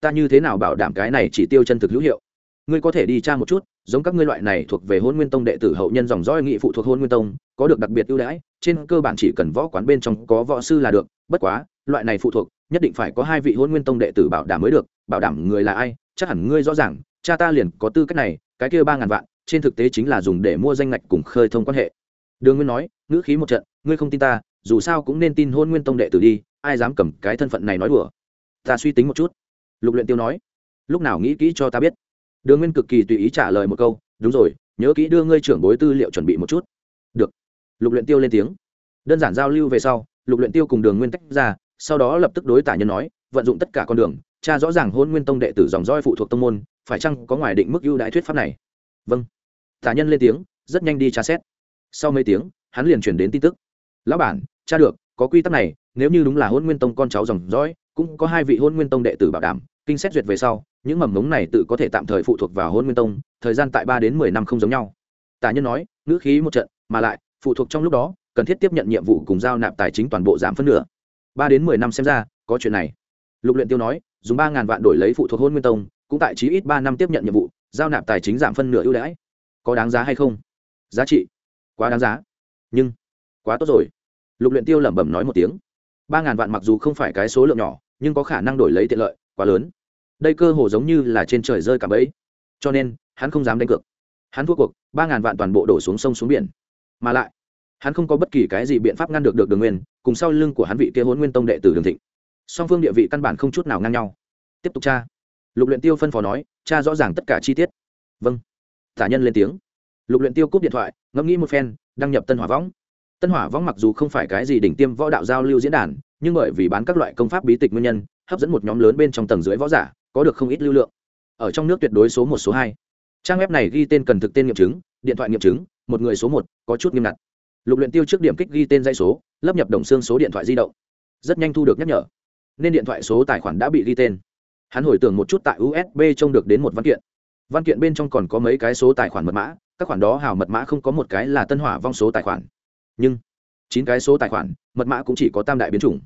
Ta như thế nào bảo đảm cái này chỉ tiêu chân thực hữu hiệu? Ngươi có thể đi tra một chút, giống các ngươi loại này thuộc về hôn nguyên tông đệ tử hậu nhân dòng dõi nghị phụ thuộc hôn nguyên tông, có được đặc biệt ưu đãi, trên cơ bản chỉ cần võ quán bên trong có võ sư là được, bất quá, loại này phụ thuộc, nhất định phải có hai vị hôn nguyên tông đệ tử bảo đảm mới được, bảo đảm người là ai, chắc hẳn ngươi rõ ràng, cha ta liền có tư cách này, cái kia ba ngàn vạn, trên thực tế chính là dùng để mua danh ngạch cùng khơi thông quan hệ. Đường nguyên nói, ngữ khí một trận, ngươi không tin ta, dù sao cũng nên tin hôn nguyên tông đệ tử đi, ai dám cầm cái thân phận này nói đùa. Ta suy tính một chút. Lục luyện tiêu nói, lúc nào nghĩ kỹ cho ta biết đường nguyên cực kỳ tùy ý trả lời một câu, đúng rồi, nhớ kỹ đưa ngươi trưởng bối tư liệu chuẩn bị một chút. Được. Lục luyện tiêu lên tiếng. Đơn giản giao lưu về sau, lục luyện tiêu cùng đường nguyên tách ra, sau đó lập tức đối tả nhân nói, vận dụng tất cả con đường, cha rõ ràng hôn nguyên tông đệ tử dòng roi phụ thuộc tông môn, phải chăng có ngoài định mức ưu đãi thuyết pháp này? Vâng. Tả nhân lên tiếng, rất nhanh đi tra xét. Sau mấy tiếng, hắn liền chuyển đến tin tức. Lão bản, cha được, có quy tắc này, nếu như đúng là hôn nguyên tông con cháu dòng dõi, cũng có hai vị hôn nguyên tông đệ tử bảo đảm, kinh xét duyệt về sau những mầm ngống này tự có thể tạm thời phụ thuộc vào hôn nguyên tông, thời gian tại ba đến mười năm không giống nhau. Tả nhân nói, ngữ khí một trận, mà lại, phụ thuộc trong lúc đó, cần thiết tiếp nhận nhiệm vụ cùng giao nạp tài chính toàn bộ giảm phân nửa. Ba đến mười năm xem ra, có chuyện này. Lục luyện tiêu nói, dùng ba ngàn vạn đổi lấy phụ thuộc hôn nguyên tông, cũng tại chí ít ba năm tiếp nhận nhiệm vụ, giao nạp tài chính giảm phân nửa ưu đãi. Có đáng giá hay không? Giá trị? Quá đáng giá. Nhưng, quá tốt rồi. Lục luyện tiêu lẩm bẩm nói một tiếng. Ba ngàn vạn mặc dù không phải cái số lượng nhỏ, nhưng có khả năng đổi lấy tiện lợi, quá lớn đây cơ hồ giống như là trên trời rơi cả bẫy. Cho nên, hắn không dám đánh cược. Hắn thua cuộc, ba ngàn vạn toàn bộ đổ xuống sông xuống biển. Mà lại, hắn không có bất kỳ cái gì biện pháp ngăn được được đường nguyên, cùng sau lưng của hắn vị kia hôn nguyên tông đệ tử đường thịnh. Song phương địa vị căn bản không chút nào ngang nhau. Tiếp tục cha lục luyện tiêu phân phó nói cha rõ ràng tất cả chi tiết. Vâng. Tả nhân lên tiếng. Lục luyện tiêu cúp điện thoại, ngẫm nghĩ một phen, đăng nhập tân hỏa võng. Tân hỏa võng mặc dù không phải cái gì đỉnh tiêm võ đạo giao lưu diễn đàn, nhưng bởi vì bán các loại công pháp bí tịch nguyên nhân, hấp dẫn một nhóm lớn bên trong tầng dưới võ giả có được không ít lưu lượng. Ở trong nước tuyệt đối số một, số hai. Trang web này ghi tên cần thực tên nghiệm chứng, điện thoại nghiệm chứng, một người số một, có chút nghiêm ngặt. Lục luyện tiêu trước điểm kích ghi tên dây số, lấp nhập đồng xương số điện thoại di động. Rất nhanh thu được nhắc nhở. Nên điện thoại số tài khoản đã bị ghi tên. Hắn hồi tưởng một chút tại usb trông được đến một văn kiện. Văn kiện bên trong còn có mấy cái số tài khoản mật mã, các khoản đó hào mật mã không có một cái là tân hỏa vong số tài khoản. Nhưng, chín cái số tài khoản, mật mã cũng chỉ có tam đại biến chủng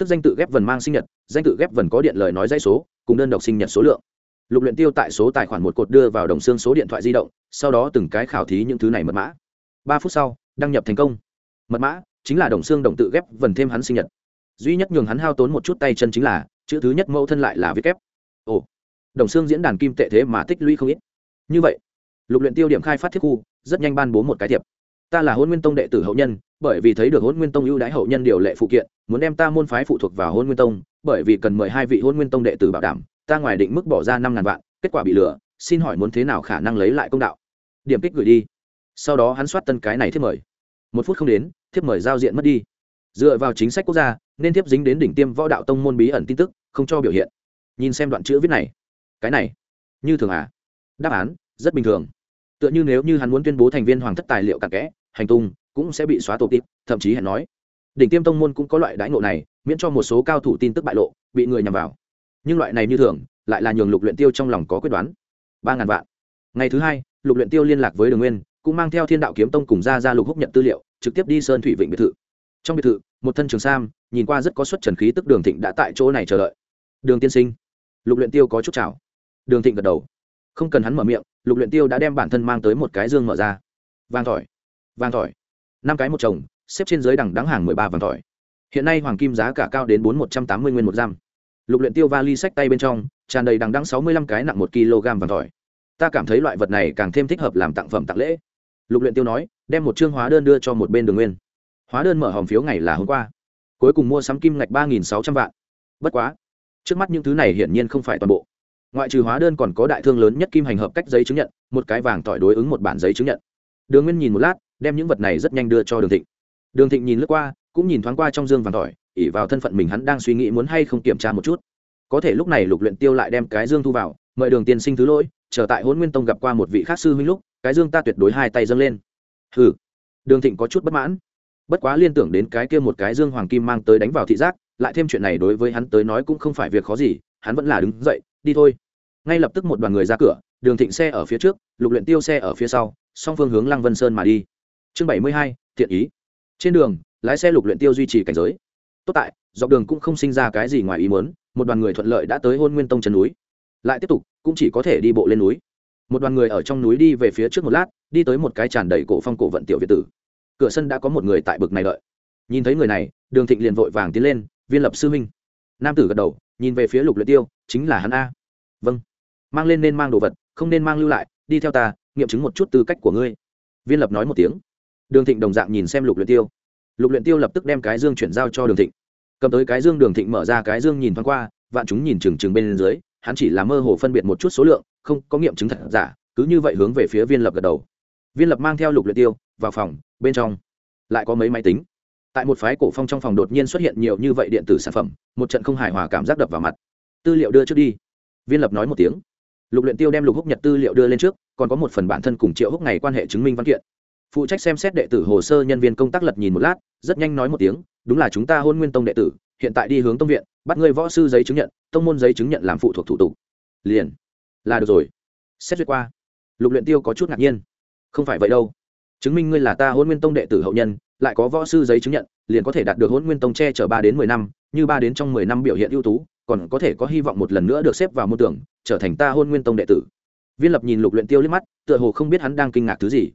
tức danh tự ghép vần mang sinh nhật, danh tự ghép vần có điện lời nói dãy số, cùng đơn độc sinh nhật số lượng. Lục luyện tiêu tại số tài khoản một cột đưa vào đồng xương số điện thoại di động, sau đó từng cái khảo thí những thứ này mật mã. Ba phút sau, đăng nhập thành công. Mật mã chính là đồng xương đồng tự ghép vần thêm hắn sinh nhật. Duy nhất nhường hắn hao tốn một chút tay chân chính là, chữ thứ nhất mẫu thân lại là viết kép. Ồ, đồng xương diễn đàn kim tệ thế mà tích lũy không ít. Như vậy, lục luyện tiêu điểm khai phát thiết khu, rất nhanh ban bố một cái thiệp ta là hôn nguyên tông đệ tử hậu nhân, bởi vì thấy được hôn nguyên tông ưu đãi hậu nhân điều lệ phụ kiện, muốn đem ta môn phái phụ thuộc vào hôn nguyên tông, bởi vì cần mời hai vị hôn nguyên tông đệ tử bảo đảm, ta ngoài định mức bỏ ra năm ngàn vạn, kết quả bị lừa, xin hỏi muốn thế nào khả năng lấy lại công đạo? Điểm kích gửi đi. Sau đó hắn soát tân cái này thiếp mời. Một phút không đến, thiếp mời giao diện mất đi. Dựa vào chính sách quốc gia, nên thiếp dính đến đỉnh tiêm võ đạo tông môn bí ẩn tin tức, không cho biểu hiện. Nhìn xem đoạn chữ viết này. Cái này, như thường à? Đáp án, rất bình thường. Tựa như nếu như hắn muốn tuyên bố thành viên hoàng thất tài liệu cặn kẽ hành tung cũng sẽ bị xóa tổ tịp thậm chí hẹn nói. Đỉnh tiêm tông môn cũng có loại đãi ngộ này, miễn cho một số cao thủ tin tức bại lộ, bị người nhằm vào. Nhưng loại này như thường, lại là nhường lục luyện tiêu trong lòng có quyết đoán. Ba ngàn vạn. Ngày thứ hai, lục luyện tiêu liên lạc với đường nguyên, cũng mang theo thiên đạo kiếm tông cùng ra ra lục húc nhận tư liệu, trực tiếp đi sơn thủy vịnh biệt thự. Trong biệt thự, một thân trường sam, nhìn qua rất có xuất trần khí tức đường thịnh đã tại chỗ này chờ đợi. Đường tiên sinh. Lục luyện tiêu có chút chào. Đường thịnh gật đầu. Không cần hắn mở miệng, lục luyện tiêu đã đem bản thân mang tới một cái dương mở ra. Vàng tỏi vàng tỏi năm cái một chồng, xếp trên dưới đằng đáng hàng mười ba vàng tỏi hiện nay hoàng kim giá cả cao đến bốn một trăm tám mươi nguyên một giam lục luyện tiêu vali sách tay bên trong, tràn đầy đằng đăng sáu mươi lăm cái nặng một kg vàng tỏi ta cảm thấy loại vật này càng thêm thích hợp làm tặng phẩm tặng lễ. Lục luyện tiêu nói, đem một trương hóa đơn đưa cho một bên đường nguyên. Hóa đơn mở hòm phiếu ngày là hôm qua. Cuối cùng mua sắm kim ngạch ba nghìn sáu trăm vạn. Bất quá, trước mắt những thứ này hiển nhiên không phải toàn bộ. Ngoại trừ hóa đơn còn có đại thương lớn nhất kim hành hợp cách giấy chứng nhận, một cái vàng tỏi đối ứng một bản giấy chứng nhận. Đường nguyên nhìn một lát đem những vật này rất nhanh đưa cho đường thịnh. Đường thịnh nhìn lướt qua, cũng nhìn thoáng qua trong dương vàng tỏi, ỉ vào thân phận mình hắn đang suy nghĩ muốn hay không kiểm tra một chút. Có thể lúc này lục luyện tiêu lại đem cái dương thu vào, mời đường tiên sinh thứ lỗi trở tại hôn nguyên tông gặp qua một vị khác sư huynh lúc, cái dương ta tuyệt đối hai tay dâng lên. Hừ. Đường thịnh có chút bất mãn. Bất quá liên tưởng đến cái kia một cái dương hoàng kim mang tới đánh vào thị giác, lại thêm chuyện này đối với hắn tới nói cũng không phải việc khó gì, hắn vẫn là đứng dậy, đi thôi. Ngay lập tức một đoàn người ra cửa, đường thịnh xe ở phía trước, lục luyện tiêu xe ở phía sau, song phương hướng lăng vân sơn mà đi chương bảy mươi hai, thiện ý. Trên đường, lái xe lục luyện tiêu duy trì cảnh giới. Tốt tại, dọc đường cũng không sinh ra cái gì ngoài ý muốn, một đoàn người thuận lợi đã tới hôn nguyên tông chân núi. Lại tiếp tục, cũng chỉ có thể đi bộ lên núi. Một đoàn người ở trong núi đi về phía trước một lát, đi tới một cái tràn đầy cổ phong cổ vận tiểu việt tử. Cửa sân đã có một người tại bực này đợi. Nhìn thấy người này, đường thịnh liền vội vàng tiến lên, viên lập sư minh. nam tử gật đầu, nhìn về phía lục luyện tiêu, chính là hắn a. Vâng. Mang lên nên mang đồ vật, không nên mang lưu lại, đi theo ta, nghiệm chứng một chút tư cách của ngươi. Viên lập nói một tiếng đường thịnh đồng dạng nhìn xem lục luyện tiêu. Lục luyện tiêu lập tức đem cái dương chuyển giao cho đường thịnh. Cầm tới cái dương, đường thịnh mở ra cái dương nhìn thoáng qua, vạn chúng nhìn chừng chừng bên dưới, hắn chỉ là mơ hồ phân biệt một chút số lượng, không có nghiệm chứng thật giả, cứ như vậy hướng về phía viên lập gật đầu. Viên lập mang theo lục luyện tiêu vào phòng, bên trong lại có mấy máy tính. Tại một phái cổ phong trong phòng đột nhiên xuất hiện nhiều như vậy điện tử sản phẩm, một trận không hài hòa cảm giác đập vào mặt. Tư liệu đưa trước đi. Viên lập nói một tiếng. Lục luyện tiêu đem lục húc nhật tư liệu đưa lên trước, còn có một phần bản thân cùng triệu húc ngày quan hệ chứng minh văn kiện phụ trách xem xét đệ tử hồ sơ nhân viên công tác lật nhìn một lát, rất nhanh nói một tiếng, đúng là chúng ta hôn nguyên tông đệ tử, hiện tại đi hướng tông viện, bắt người võ sư giấy chứng nhận, tông môn giấy chứng nhận làm phụ thuộc thủ tục. Liền. Là được rồi. Xét duyệt qua, lục luyện tiêu có chút ngạc nhiên. Không phải vậy đâu. Chứng minh ngươi là ta hôn nguyên tông đệ tử hậu nhân, lại có võ sư giấy chứng nhận, liền có thể đạt được hôn nguyên tông che chở ba đến mười năm, như ba đến trong mười năm biểu hiện ưu tú, còn có thể có hy vọng một lần nữa được xếp vào môn tưởng, trở thành ta hôn nguyên tông đệ tử. Viên lập nhìn lục luyện tiêu liếc mắt, tựa hồ không biết hắn đang kinh ngạc thứ gì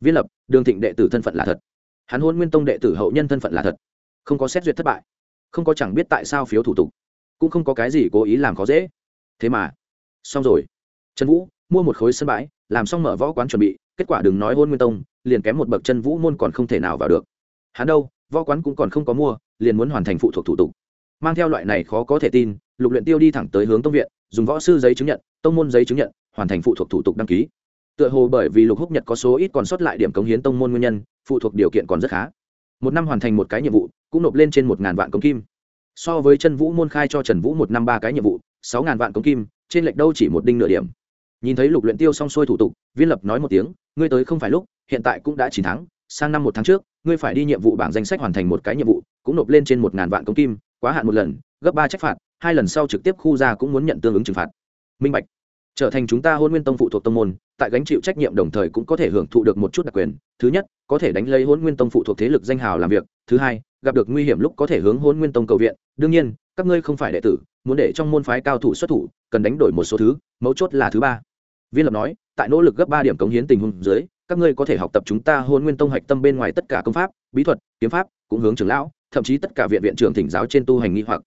viên lập, đường thịnh đệ tử thân phận là thật. Hắn hôn nguyên tông đệ tử hậu nhân thân phận là thật. Không có xét duyệt thất bại. Không có chẳng biết tại sao phiếu thủ tục. Cũng không có cái gì cố ý làm khó dễ. Thế mà, xong rồi. Trần vũ, mua một khối sân bãi, làm xong mở võ quán chuẩn bị, kết quả đừng nói hôn nguyên tông, liền kém một bậc chân vũ môn còn không thể nào vào được. Hắn đâu, võ quán cũng còn không có mua, liền muốn hoàn thành phụ thuộc thủ tục. Mang theo loại này khó có thể tin, lục luyện tiêu đi thẳng tới hướng tông viện, dùng võ sư giấy chứng nhận, tông môn giấy chứng nhận, hoàn thành phụ thuộc thủ tục đăng ký tựa hồ bởi vì lục húc nhật có số ít còn sót lại điểm cống hiến tông môn nguyên nhân, phụ thuộc điều kiện còn rất khá. Một năm hoàn thành một cái nhiệm vụ, cũng nộp lên trên một ngàn vạn công kim. So với chân vũ môn khai cho trần vũ một năm ba cái nhiệm vụ, sáu ngàn vạn công kim, trên lệch đâu chỉ một đinh nửa điểm. Nhìn thấy lục luyện tiêu xong xuôi thủ tục, viên lập nói một tiếng, ngươi tới không phải lúc, hiện tại cũng đã chín tháng, sang năm một tháng trước, ngươi phải đi nhiệm vụ bảng danh sách hoàn thành một cái nhiệm vụ, cũng nộp lên trên một ngàn vạn công kim, quá hạn một lần, gấp ba trách phạt, hai lần sau trực tiếp khu ra cũng muốn nhận tương ứng trừng phạt. Minh bạch trở thành chúng ta hôn nguyên tông phụ thuộc tông môn, tại gánh chịu trách nhiệm đồng thời cũng có thể hưởng thụ được một chút đặc quyền. Thứ nhất, có thể đánh lấy hôn nguyên tông phụ thuộc thế lực danh hào làm việc. Thứ hai, gặp được nguy hiểm lúc có thể hướng hôn nguyên tông cầu viện. Đương nhiên, các ngươi không phải đệ tử, muốn để trong môn phái cao thủ xuất thủ, cần đánh đổi một số thứ, mấu chốt là thứ ba. Viên lập nói, tại nỗ lực gấp ba điểm cống hiến tình huống dưới, các ngươi có thể học tập chúng ta hôn nguyên tông hạch tâm bên ngoài tất cả công pháp, bí thuật, kiếm pháp, cũng hướng trưởng lão, thậm chí tất cả viện viện trưởng thỉnh giáo trên tu hành nghi hoặc.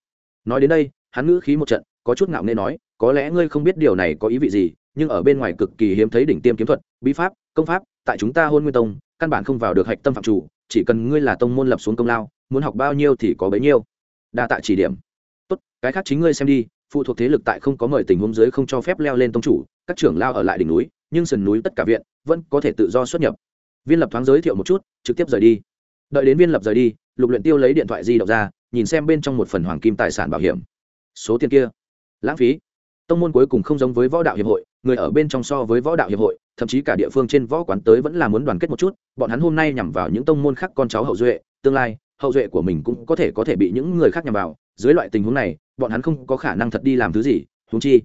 Nói đến đây, hắn ngữ khí một trận, có chút ngạo nghê nói có lẽ ngươi không biết điều này có ý vị gì, nhưng ở bên ngoài cực kỳ hiếm thấy đỉnh tiêm kiếm thuật, bí pháp, công pháp, tại chúng ta hôn nguyên tông, căn bản không vào được hạch tâm phạm chủ, chỉ cần ngươi là tông môn lập xuống công lao, muốn học bao nhiêu thì có bấy nhiêu. Đa tạ chỉ điểm. Tốt, cái khác chính ngươi xem đi, phụ thuộc thế lực tại không có mời tình huống dưới không cho phép leo lên tông chủ, các trưởng lao ở lại đỉnh núi, nhưng sườn núi tất cả viện vẫn có thể tự do xuất nhập. Viên lập thoáng giới thiệu một chút, trực tiếp rời đi. Đợi đến viên lập rời đi, lục luyện tiêu lấy điện thoại di động ra, nhìn xem bên trong một phần hoàng kim tài sản bảo hiểm. Số tiền kia, lãng phí tông môn cuối cùng không giống với võ đạo hiệp hội, người ở bên trong so với võ đạo hiệp hội, thậm chí cả địa phương trên võ quán tới vẫn là muốn đoàn kết một chút, bọn hắn hôm nay nhằm vào những tông môn khác con cháu hậu duệ, tương lai, hậu duệ của mình cũng có thể có thể bị những người khác nhằm vào, dưới loại tình huống này, bọn hắn không có khả năng thật đi làm thứ gì, huống chi,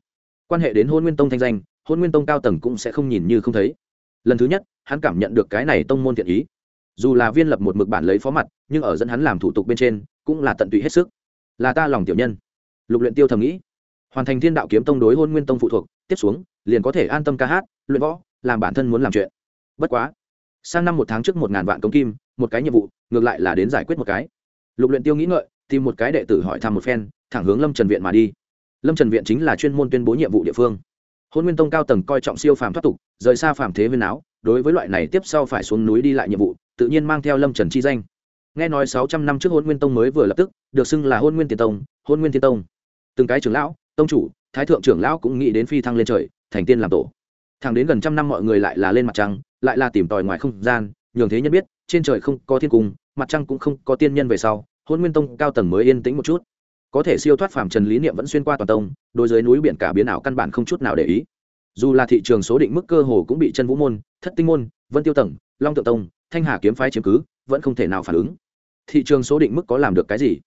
quan hệ đến hôn nguyên tông thanh danh, hôn nguyên tông cao tầng cũng sẽ không nhìn như không thấy. Lần thứ nhất, hắn cảm nhận được cái này tông môn thiện ý. Dù là viên lập một mực bản lấy phó mặt, nhưng ở dẫn hắn làm thủ tục bên trên, cũng là tận tụy hết sức. Là ta lòng tiểu nhân. Lục luyện tiêu thầm nghĩ hoàn thành thiên đạo kiếm tông đối hôn nguyên tông phụ thuộc, tiếp xuống, liền có thể an tâm ca hát, luyện võ, làm bản thân muốn làm chuyện. Bất quá, sang năm một tháng trước một ngàn vạn công kim, một cái nhiệm vụ, ngược lại là đến giải quyết một cái. Lục luyện tiêu nghĩ ngợi, tìm một cái đệ tử hỏi thăm một phen, thẳng hướng lâm trần viện mà đi. Lâm trần viện chính là chuyên môn tuyên bố nhiệm vụ địa phương. Hôn nguyên tông cao tầng coi trọng siêu phàm thoát tục, rời xa phàm thế viên áo, đối với loại này tiếp sau phải xuống núi đi lại nhiệm vụ, tự nhiên mang theo lâm trần chi danh. Nghe nói sáu trăm năm trước hôn nguyên tông mới vừa lập tức, được xưng là hôn nguyên tiền tông, hôn nguyên thiên tông. Từng cái trưởng lão tông chủ, thái thượng trưởng lão cũng nghĩ đến phi thăng lên trời, thành tiên làm tổ. Thẳng đến gần trăm năm mọi người lại là lên mặt trăng, lại là tìm tòi ngoài không gian, nhường thế nhân biết, trên trời không có thiên cung, mặt trăng cũng không có tiên nhân về sau, hôn nguyên tông cao tầng mới yên tĩnh một chút. Có thể siêu thoát phàm trần lý niệm vẫn xuyên qua toàn tông, đối với núi biển cả biến ảo căn bản không chút nào để ý. Dù là thị trường số định mức cơ hồ cũng bị chân vũ môn, thất tinh môn, vân tiêu tầng, long tự tông, thanh hà kiếm phái chiếm cứ, vẫn không thể nào phản ứng. Thị trường số định mức có làm được cái gì?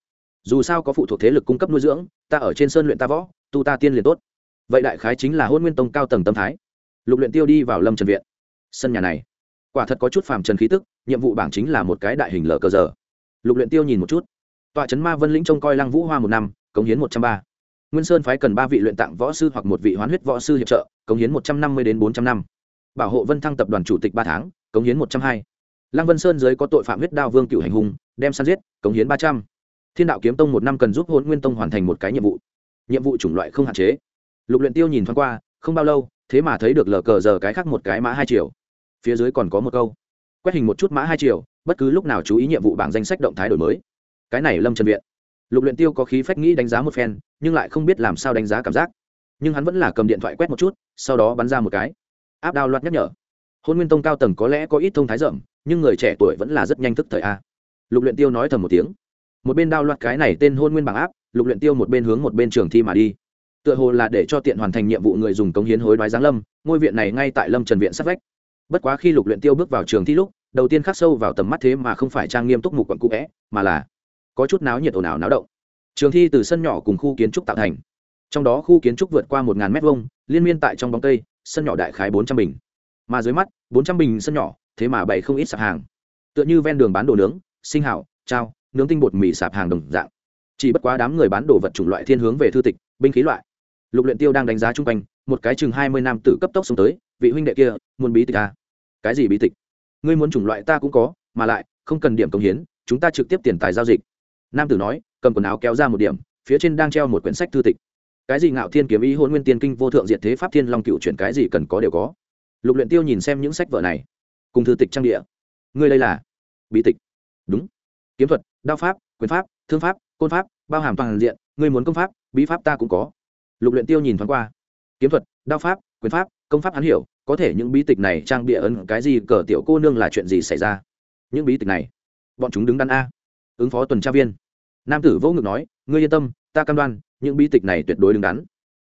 Dù sao có phụ thuộc thế lực cung cấp nuôi dưỡng, ta ở trên sơn luyện ta võ tu ta tiên liền tốt. Vậy đại khái chính là hôn nguyên tông cao tầng tâm thái. Lục luyện tiêu đi vào lâm trần viện. Sân nhà này, quả thật có chút phàm trần khí tức, nhiệm vụ bảng chính là một cái đại hình lờ cờ giờ. Lục luyện tiêu nhìn một chút. Tọa trấn ma vân lĩnh trông coi lăng vũ hoa một năm, cống hiến một trăm ba. Nguyên sơn phái cần ba vị luyện tạng võ sư hoặc một vị hoán huyết võ sư hiệp trợ, cống hiến một trăm năm mươi đến bốn trăm năm. Bảo hộ vân thăng tập đoàn chủ tịch ba tháng, cống hiến một trăm hai. Lăng vân sơn dưới có tội phạm huyết đao vương cựu hành hùng đem săn giết, cống hiến ba trăm. Thiên đạo kiếm tông một năm cần giúp hôn nguyên tông hoàn thành một cái nhiệm vụ nhiệm vụ chủng loại không hạn chế. Lục luyện tiêu nhìn thoáng qua, không bao lâu, thế mà thấy được lờ cờ giờ cái khác một cái mã hai triệu phía dưới còn có một câu. Quét hình một chút mã hai triệu bất cứ lúc nào chú ý nhiệm vụ bảng danh sách động thái đổi mới. Cái này lâm trần viện. Lục luyện tiêu có khí phách nghĩ đánh giá một phen, nhưng lại không biết làm sao đánh giá cảm giác. Nhưng hắn vẫn là cầm điện thoại quét một chút, sau đó bắn ra một cái. Áp đao loạt nhắc nhở. Hôn nguyên tông cao tầng có lẽ có ít thông thái rộng, nhưng người trẻ tuổi vẫn là rất nhanh thức thời a. Lục luyện tiêu nói thầm một tiếng. Một bên đao loạt cái này tên hôn nguyên bảng áp lục luyện tiêu một bên hướng một bên trường thi mà đi. Tựa hồ là để cho tiện hoàn thành nhiệm vụ người dùng cống hiến hối đoái giáng lâm, ngôi viện này ngay tại lâm trần viện sát vách. Bất quá khi lục luyện tiêu bước vào trường thi lúc, đầu tiên khắc sâu vào tầm mắt thế mà không phải trang nghiêm túc mục quận cũ é mà là có chút náo nhiệt ồn ào náo động. Trường thi từ sân nhỏ cùng khu kiến trúc tạo thành. Trong đó khu kiến trúc vượt qua một ngàn mét vuông, liên miên tại trong bóng cây, sân nhỏ đại khái bốn trăm bình. Mà dưới mắt, bốn trăm bình sân nhỏ, thế mà bày không ít sạp hàng. Tựa như ven đường bán đồ nướng, sinh hảo, trao, nướng tinh bột mì sạp hàng đồng dạng chỉ bất quá đám người bán đồ vật chủng loại thiên hướng về thư tịch, binh khí loại. Lục luyện tiêu đang đánh giá chung quanh, một cái chừng hai mươi nam tử cấp tốc xuống tới, vị huynh đệ kia, muốn bí tịch à? cái gì bí tịch? Ngươi muốn chủng loại ta cũng có, mà lại, không cần điểm công hiến, chúng ta trực tiếp tiền tài giao dịch. Nam tử nói, cầm quần áo kéo ra một điểm, phía trên đang treo một quyển sách thư tịch. Cái gì ngạo thiên kiếm ý hôn nguyên tiên kinh vô thượng diện thế pháp thiên long cựu chuyển cái gì cần có đều có. Lục luyện tiêu nhìn xem những sách vở này. Cùng thư tịch trang địa. Ngươi đây là bí tịch. Đúng. Kiếm thuật, đao pháp, quyền pháp, thương pháp côn pháp, bao hàm toàn diện, ngươi muốn công pháp, bí pháp ta cũng có. Lục luyện tiêu nhìn thoáng qua. Kiếm thuật, đao pháp, quyền pháp, công pháp hắn hiểu, có thể những bí tịch này trang bịa ấn cái gì cờ tiểu cô nương là chuyện gì xảy ra? Những bí tịch này, bọn chúng đứng đắn a. Ứng phó tuần tra viên. Nam tử vô ngực nói, ngươi yên tâm, ta cam đoan, những bí tịch này tuyệt đối đứng đắn.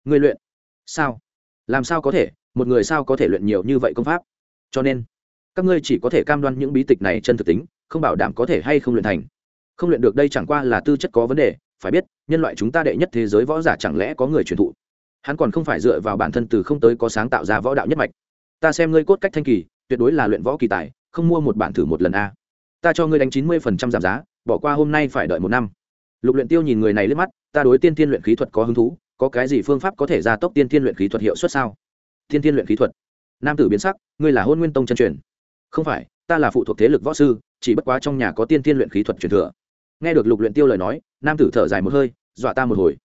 Ngươi luyện. Sao? Làm sao có thể? Một người sao có thể luyện nhiều như vậy công pháp? Cho nên, các ngươi chỉ có thể cam đoan những bí tịch này chân thực tính, không bảo đảm có thể hay không luyện thành không luyện được đây chẳng qua là tư chất có vấn đề, phải biết, nhân loại chúng ta đệ nhất thế giới võ giả chẳng lẽ có người truyền thụ? Hắn còn không phải dựa vào bản thân từ không tới có sáng tạo ra võ đạo nhất mạch. Ta xem ngươi cốt cách thanh kỳ, tuyệt đối là luyện võ kỳ tài, không mua một bản thử một lần a. Ta cho ngươi đánh chín mươi phần trăm giảm giá, bỏ qua hôm nay phải đợi một năm. Lục luyện tiêu nhìn người này lướt mắt, ta đối tiên tiên luyện khí thuật có hứng thú, có cái gì phương pháp có thể gia tốc tiên tiên luyện khí thuật hiệu suất sao? Tiên tiên luyện khí thuật. Nam tử biến sắc, ngươi là hôn nguyên tông chân truyền. Không phải, ta là phụ thuộc thế lực võ sư, chỉ bất quá trong nhà có tiên tiên luyện khí thuật truyền thừa nghe được lục luyện tiêu lời nói, nam tử thở dài một hơi, dọa ta một hồi.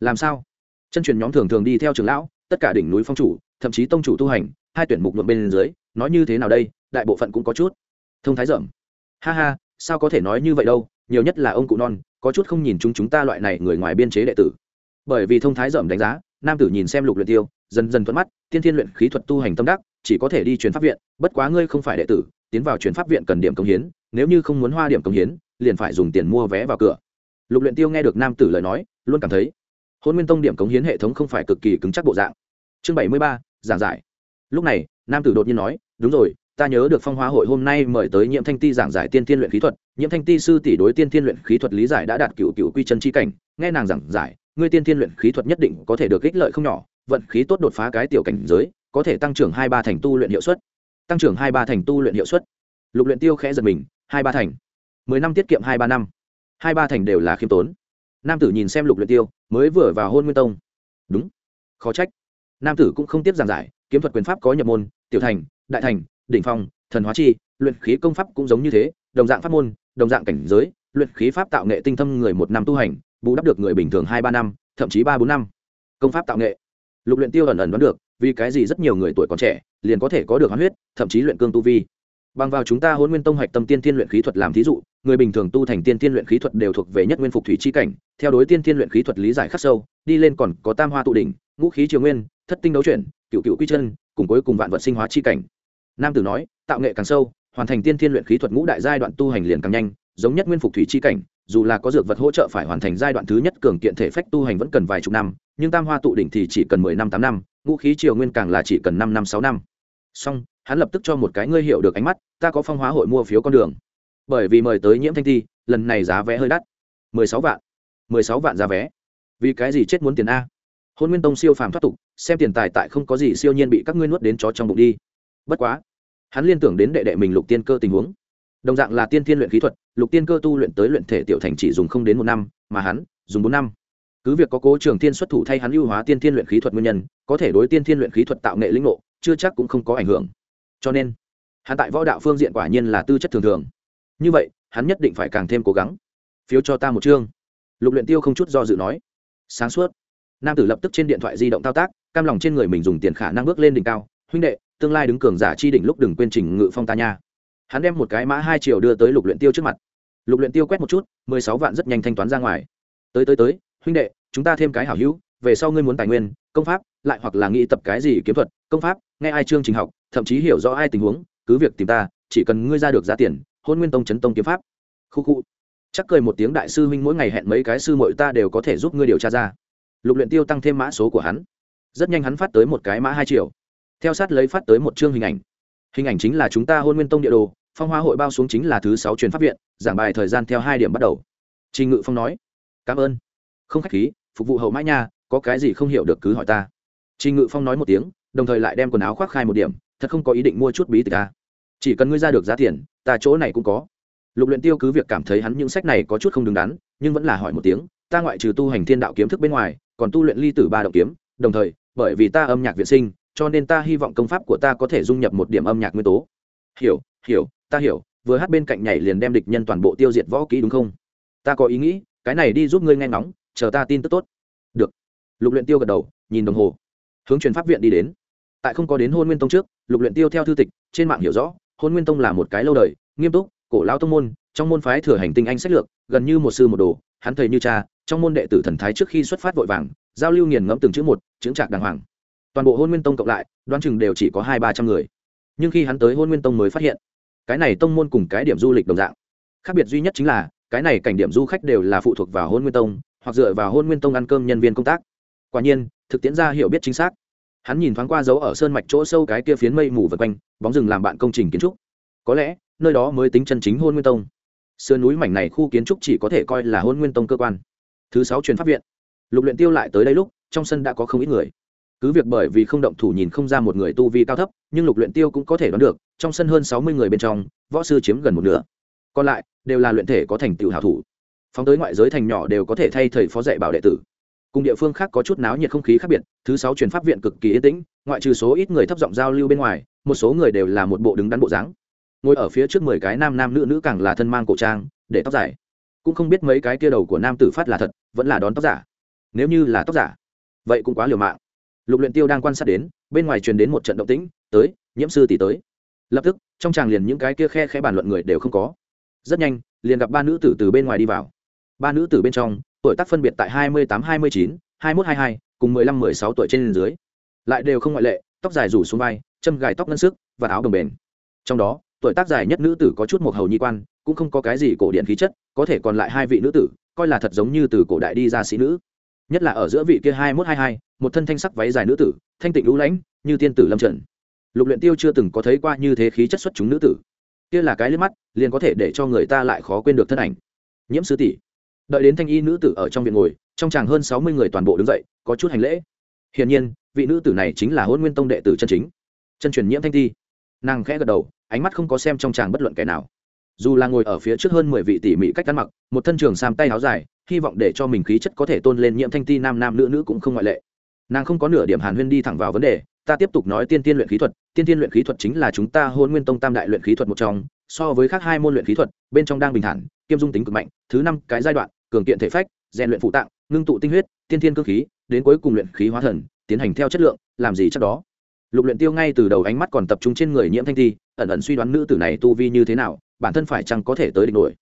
Làm sao? Chân truyền nhóm thường thường đi theo trường lão, tất cả đỉnh núi phong chủ, thậm chí tông chủ tu hành, hai tuyển mục nhuộm bên dưới, nói như thế nào đây, đại bộ phận cũng có chút. Thông thái dởm ha ha, sao có thể nói như vậy đâu, nhiều nhất là ông cụ non, có chút không nhìn chúng chúng ta loại này người ngoài biên chế đệ tử. Bởi vì thông thái dởm đánh giá, nam tử nhìn xem lục luyện tiêu, dần dần thuận mắt, tiên thiên luyện khí thuật tu hành tâm đắc, chỉ có thể đi truyền pháp viện, bất quá ngươi không phải đệ tử, tiến vào truyền pháp viện cần điểm công hiến, nếu như không muốn hoa điểm công hiến liền phải dùng tiền mua vé vào cửa. Lục luyện tiêu nghe được nam tử lời nói, luôn cảm thấy hôn nguyên tông điểm cống hiến hệ thống không phải cực kỳ cứng chắc bộ dạng. Chương bảy mươi ba, giảng giải. Lúc này, nam tử đột nhiên nói, đúng rồi, ta nhớ được phong hóa hội hôm nay mời tới nhiễm thanh ti giảng giải tiên tiên luyện khí thuật. Nhiễm thanh ti sư tỷ đối tiên tiên luyện khí thuật lý giải đã đạt cựu cựu quy chân chi cảnh. Nghe nàng giảng giải, ngươi tiên tiên luyện khí thuật nhất định có thể được ích lợi không nhỏ. Vận khí tốt đột phá cái tiểu cảnh giới, có thể tăng trưởng hai ba thành tu luyện hiệu suất. Tăng trưởng hai ba thành tu luyện hiệu suất. Lục luyện tiêu khẽ giật mình, hai ba thành mười năm tiết kiệm hai ba năm. Hai ba thành đều là khiêm tốn. Nam tử nhìn xem lục luyện tiêu, mới vừa vào hôn nguyên tông. Đúng. Khó trách. Nam tử cũng không tiếp giảng giải, kiếm thuật quyền pháp có nhập môn, tiểu thành, đại thành, đỉnh phong, thần hóa chi, luyện khí công pháp cũng giống như thế, đồng dạng pháp môn, đồng dạng cảnh giới, luyện khí pháp tạo nghệ tinh thâm người một năm tu hành, bù đắp được người bình thường hai ba năm, thậm chí ba bốn năm. Công pháp tạo nghệ. Lục luyện tiêu ẩn ẩn đoán được, vì cái gì rất nhiều người tuổi còn trẻ liền có thể có được hoán huyết, thậm chí luyện cương tu vi bằng vào chúng ta hôn nguyên tông hạch tâm tiên tiên luyện khí thuật làm thí dụ, người bình thường tu thành tiên tiên luyện khí thuật đều thuộc về nhất nguyên phục thủy chi cảnh, theo đối tiên tiên luyện khí thuật lý giải khắc sâu, đi lên còn có tam hoa tụ đỉnh, ngũ khí triều nguyên, thất tinh đấu chuyển, cựu cựu quy chân, cùng cuối cùng vạn vật sinh hóa chi cảnh. Nam tử nói, tạo nghệ càng sâu, hoàn thành tiên tiên luyện khí thuật ngũ đại giai đoạn tu hành liền càng nhanh, giống nhất nguyên phục thủy chi cảnh, dù là có dược vật hỗ trợ phải hoàn thành giai đoạn thứ nhất cường kiện thể phách tu hành vẫn cần vài chục năm, nhưng tam hoa tụ đỉnh thì chỉ cần mười năm, tám năm, ngũ khí triều nguyên càng là chỉ cần năm năm, sáu năm. Song hắn lập tức cho một cái ngươi hiểu được ánh mắt, ta có phong hóa hội mua phiếu con đường. Bởi vì mời tới nhiễm thanh ti, lần này giá vé hơi đắt. Mười sáu vạn. Mười sáu vạn giá vé. Vì cái gì chết muốn tiền a? Hôn nguyên tông siêu phàm thoát tục, xem tiền tài tại không có gì siêu nhiên bị các ngươi nuốt đến chó trong bụng đi. Bất quá, hắn liên tưởng đến đệ đệ mình lục tiên cơ tình huống. Đồng dạng là tiên thiên luyện khí thuật, lục tiên cơ tu luyện tới luyện thể tiểu thành chỉ dùng không đến một năm, mà hắn dùng bốn năm. Cứ việc có cố trường tiên xuất thủ thay hắn ưu hóa tiên thiên luyện khí thuật nguyên nhân, có thể đối tiên thiên luyện khí thuật tạo nghệ lĩnh ngộ, chưa chắc cũng không có ảnh hưởng cho nên hắn tại võ đạo phương diện quả nhiên là tư chất thường thường. Như vậy, hắn nhất định phải càng thêm cố gắng. Phiếu cho ta một chương. Lục luyện tiêu không chút do dự nói. Sáng suốt, nam tử lập tức trên điện thoại di động thao tác, cam lòng trên người mình dùng tiền khả năng bước lên đỉnh cao. Huynh đệ, tương lai đứng cường giả chi đỉnh lúc đừng quên trình ngự phong ta nha. Hắn đem một cái mã hai triệu đưa tới lục luyện tiêu trước mặt. Lục luyện tiêu quét một chút, mười sáu vạn rất nhanh thanh toán ra ngoài. Tới tới tới, huynh đệ, chúng ta thêm cái hảo hữu, về sau ngươi muốn tài nguyên, công pháp, lại hoặc là nghĩ tập cái gì kiếm thuật, công pháp, nghe ai chương trình học thậm chí hiểu rõ ai tình huống, cứ việc tìm ta, chỉ cần ngươi ra được giá tiền, hôn nguyên tông chấn tông kiếm pháp. Khu khu. Chắc cười một tiếng đại sư huynh mỗi ngày hẹn mấy cái sư muội ta đều có thể giúp ngươi điều tra ra. Lục luyện tiêu tăng thêm mã số của hắn. Rất nhanh hắn phát tới một cái mã hai triệu. Theo sát lấy phát tới một chương hình ảnh. Hình ảnh chính là chúng ta hôn nguyên tông địa đồ, phong hoa hội bao xuống chính là thứ sáu truyền pháp viện, giảng bài thời gian theo hai điểm bắt đầu. Trình ngự phong nói, cảm ơn. Không khách khí, phục vụ hậu mãi nha, có cái gì không hiểu được cứ hỏi ta. Trình ngự phong nói một tiếng, đồng thời lại đem quần áo khoác khai một điểm thật không có ý định mua chút bí tịch ta chỉ cần ngươi ra được giá tiền, ta chỗ này cũng có. Lục luyện tiêu cứ việc cảm thấy hắn những sách này có chút không đứng đắn, nhưng vẫn là hỏi một tiếng, ta ngoại trừ tu hành thiên đạo kiếm thức bên ngoài, còn tu luyện ly tử ba động kiếm, đồng thời, bởi vì ta âm nhạc viện sinh, cho nên ta hy vọng công pháp của ta có thể dung nhập một điểm âm nhạc nguyên tố. Hiểu hiểu, ta hiểu, vừa hát bên cạnh nhảy liền đem địch nhân toàn bộ tiêu diệt võ kỹ đúng không? Ta có ý nghĩ, cái này đi giúp ngươi nghe ngóng, chờ ta tin tức tốt. Được. Lục luyện tiêu gật đầu, nhìn đồng hồ. Hướng truyền pháp viện đi đến tại không có đến hôn nguyên tông trước, lục luyện tiêu theo thư tịch, trên mạng hiểu rõ, hôn nguyên tông là một cái lâu đời, nghiêm túc, cổ lão tông môn, trong môn phái thừa hành tinh anh sách lược, gần như một sư một đồ, hắn thầy như cha, trong môn đệ tử thần thái trước khi xuất phát vội vàng, giao lưu nghiền ngẫm từng chữ một chứng trạng đàng hoàng. Toàn bộ hôn nguyên tông cộng lại, đoán chừng đều chỉ có hai ba trăm người. Nhưng khi hắn tới hôn nguyên tông mới phát hiện, cái này tông môn cùng cái điểm du lịch đồng dạng. Khác biệt duy nhất chính là, cái này cảnh điểm du khách đều là phụ thuộc vào hôn nguyên tông, hoặc dựa vào hôn nguyên tông ăn cơm nhân viên công tác. Quả nhiên, thực tiễn ra hiểu biết chính xác hắn nhìn thoáng qua dấu ở sơn mạch chỗ sâu cái kia phiến mây mù vật quanh, bóng rừng làm bạn công trình kiến trúc. Có lẽ, nơi đó mới tính chân chính hôn nguyên tông. Sườn núi mảnh này khu kiến trúc chỉ có thể coi là hôn nguyên tông cơ quan. Thứ sáu truyền pháp viện. Lục luyện tiêu lại tới đây lúc, trong sân đã có không ít người. Cứ việc bởi vì không động thủ nhìn không ra một người tu vi cao thấp, nhưng lục luyện tiêu cũng có thể đoán được, trong sân hơn sáu mươi người bên trong, võ sư chiếm gần một nửa. Còn lại, đều là luyện thể có thành tựu hảo thủ. Phóng tới ngoại giới thành nhỏ đều có thể thay thầy phó dạy bảo đệ tử cùng địa phương khác có chút náo nhiệt không khí khác biệt, thứ sáu truyền pháp viện cực kỳ yên tĩnh, ngoại trừ số ít người thấp giọng giao lưu bên ngoài, một số người đều là một bộ đứng đắn bộ dáng. Ngồi ở phía trước mười cái nam nam nữ nữ càng là thân mang cổ trang, để tóc dài. Cũng không biết mấy cái kia đầu của nam tử phát là thật, vẫn là đón tóc giả. Nếu như là tóc giả, vậy cũng quá liều mạng. Lục luyện tiêu đang quan sát đến, bên ngoài truyền đến một trận động tĩnh, tới, nhiễm sư tỷ tới. Lập tức, trong tràng liền những cái kia khe khẽ bàn luận người đều không có. Rất nhanh, liền gặp ba nữ tử từ bên ngoài đi vào. Ba nữ tử bên trong tuổi tác phân biệt tại hai mươi tám, hai mươi chín, hai mươi một hai hai, cùng mười lăm, mười sáu tuổi trên dưới. Lại đều không ngoại lệ, tóc dài rủ xuống vai, châm gài tóc ngân sức và áo đồng bền. Trong đó, tuổi tác dài nhất nữ tử có chút một hầu nhi quan, cũng không có cái gì cổ điện khí chất, có thể còn lại hai vị nữ tử, coi là thật giống như từ cổ đại đi ra sĩ nữ. Nhất là ở giữa vị kia hai mươi một hai hai, một thân thanh sắc váy dài nữ tử, thanh tịnh lũ lãnh như tiên tử lâm trần lục luyện tiêu chưa từng có thấy qua như thế khí chất xuất chúng nữ tử. Kia là cái liếc mắt, liền có thể để cho người ta lại khó quên được thân ảnh. Nhiễm sư tỷ đợi đến thanh y nữ tử ở trong viện ngồi, trong chàng hơn sáu mươi người toàn bộ đứng dậy, có chút hành lễ. Hiển nhiên, vị nữ tử này chính là hôn nguyên tông đệ tử chân chính. Chân truyền nhiễm thanh thi nàng khẽ gật đầu, ánh mắt không có xem trong chàng bất luận kẻ nào. Dù là ngồi ở phía trước hơn mười vị tỉ mỉ cách ăn mặc, một thân trường sam tay áo dài, hy vọng để cho mình khí chất có thể tôn lên nhiễm thanh ti nam nam nữ nữ cũng không ngoại lệ. Nàng không có nửa điểm hàn huyên đi thẳng vào vấn đề, ta tiếp tục nói tiên tiên luyện khí thuật, tiên tiên luyện khí thuật chính là chúng ta hôn nguyên tông tam đại luyện khí thuật một trong, so với khác hai môn luyện khí thuật, bên trong đang bình thản, kiêm dung tính cực mạnh, thứ năm cái giai đoạn cường kiện thể phách, rèn luyện phụ tạng, ngưng tụ tinh huyết, tiên thiên cơ khí, đến cuối cùng luyện khí hóa thần, tiến hành theo chất lượng, làm gì chắc đó. Lục luyện tiêu ngay từ đầu ánh mắt còn tập trung trên người nhiễm thanh thi, ẩn ẩn suy đoán nữ tử này tu vi như thế nào, bản thân phải chăng có thể tới đỉnh nổi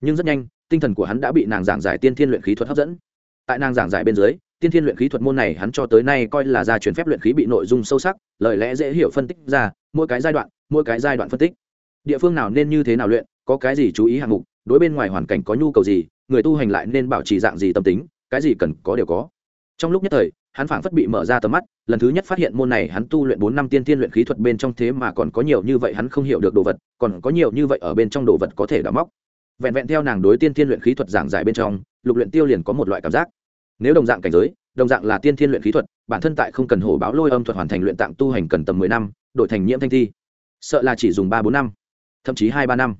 nhưng rất nhanh, tinh thần của hắn đã bị nàng giảng giải tiên thiên luyện khí thuật hấp dẫn. Tại nàng giảng giải bên dưới, tiên thiên luyện khí thuật môn này hắn cho tới nay coi là gia truyền phép luyện khí bị nội dung sâu sắc, lời lẽ dễ hiểu phân tích ra, mỗi cái giai đoạn, mỗi cái giai đoạn phân tích. Địa phương nào nên như thế nào luyện, có cái gì chú ý hạng mục đối bên ngoài hoàn cảnh có nhu cầu gì, người tu hành lại nên bảo trì dạng gì tâm tính, cái gì cần có đều có. Trong lúc nhất thời, hắn phảng phất bị mở ra tầm mắt, lần thứ nhất phát hiện môn này hắn tu luyện bốn năm tiên tiên luyện khí thuật bên trong thế mà còn có nhiều như vậy hắn không hiểu được đồ vật, còn có nhiều như vậy ở bên trong đồ vật có thể đã móc. Vẹn vẹn theo nàng đối tiên tiên luyện khí thuật giảng giải bên trong, lục luyện tiêu liền có một loại cảm giác. Nếu đồng dạng cảnh giới, đồng dạng là tiên tiên luyện khí thuật, bản thân tại không cần hổ báo lôi âm thuật hoàn thành luyện tạng tu hành cần tầm mười năm, đổi thành nhiễm thanh thi. Sợ là chỉ dùng ba bốn năm, thậm chí hai ba năm.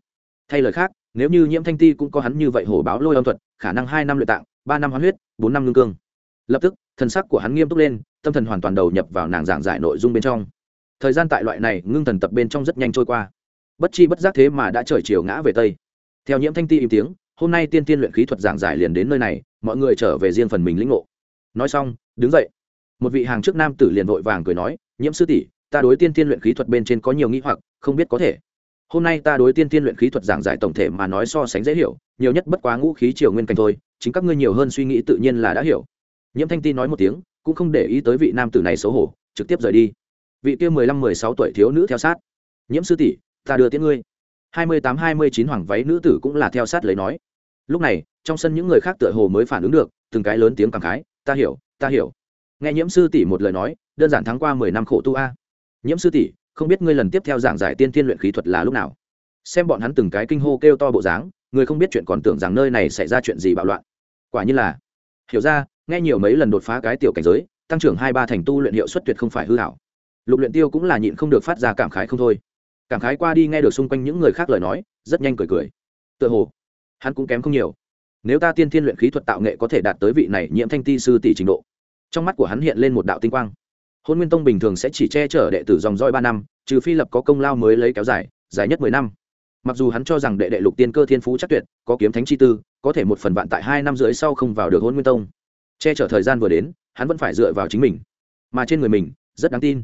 Thay lời khác nếu như nhiễm thanh ti cũng có hắn như vậy hổ báo lôi âm thuật, khả năng hai năm luyện tạng, ba năm hoán huyết, bốn năm ngưng cương. Lập tức, thần sắc của hắn nghiêm túc lên, tâm thần hoàn toàn đầu nhập vào nàng giảng giải nội dung bên trong. Thời gian tại loại này ngưng thần tập bên trong rất nhanh trôi qua. Bất chi bất giác thế mà đã trời chiều ngã về tây. Theo nhiễm thanh ti im tiếng, hôm nay tiên tiên luyện khí thuật giảng giải liền đến nơi này, mọi người trở về riêng phần mình lĩnh ngộ. Nói xong, đứng dậy. Một vị hàng trước nam tử liền vội vàng cười nói, nhiễm sư tỷ, ta đối tiên tiên luyện khí thuật bên trên có nhiều nghĩ hoặc, không biết có thể hôm nay ta đối tiên tiên luyện khí thuật giảng giải tổng thể mà nói so sánh dễ hiểu, nhiều nhất bất quá ngũ khí triều nguyên cảnh thôi, chính các ngươi nhiều hơn suy nghĩ tự nhiên là đã hiểu. Nhiễm thanh ti nói một tiếng, cũng không để ý tới vị nam tử này xấu hổ, trực tiếp rời đi. Vị kia mười lăm, mười sáu tuổi thiếu nữ theo sát. Nhiễm sư tỷ, ta đưa tiễn ngươi. Hai mươi tám, hai mươi chín hoàng váy nữ tử cũng là theo sát lấy nói. Lúc này, trong sân những người khác tựa hồ mới phản ứng được, từng cái lớn tiếng cảm khái, ta hiểu ta hiểu. Nghe nhiễm sư tỷ một lời nói, đơn giản tháng qua mười năm khổ tu a. Nhiễm sư tỷ không biết ngươi lần tiếp theo giảng giải tiên thiên luyện khí thuật là lúc nào. Xem bọn hắn từng cái kinh hô kêu to bộ dáng, người không biết chuyện còn tưởng rằng nơi này xảy ra chuyện gì bạo loạn. Quả như là, hiểu ra, nghe nhiều mấy lần đột phá cái tiểu cảnh giới, tăng trưởng hai ba thành tu luyện hiệu suất tuyệt không phải hư hảo. Lục luyện tiêu cũng là nhịn không được phát ra cảm khái không thôi. Cảm khái qua đi nghe được xung quanh những người khác lời nói, rất nhanh cười cười. Tựa hồ, hắn cũng kém không nhiều. Nếu ta tiên thiên luyện khí thuật tạo nghệ có thể đạt tới vị này, nhiễm thanh ti sư tỷ trình độ. Trong mắt của hắn hiện lên một đạo tinh quang hôn nguyên tông bình thường sẽ chỉ che chở đệ tử dòng roi ba năm, trừ phi lập có công lao mới lấy kéo dài dài nhất mười năm. Mặc dù hắn cho rằng đệ đệ lục tiên cơ thiên phú chắc tuyệt, có kiếm thánh chi tư, có thể một phần vạn tại hai năm rưỡi sau không vào được hôn nguyên tông. Che chở thời gian vừa đến, hắn vẫn phải dựa vào chính mình. Mà trên người mình, rất đáng tin.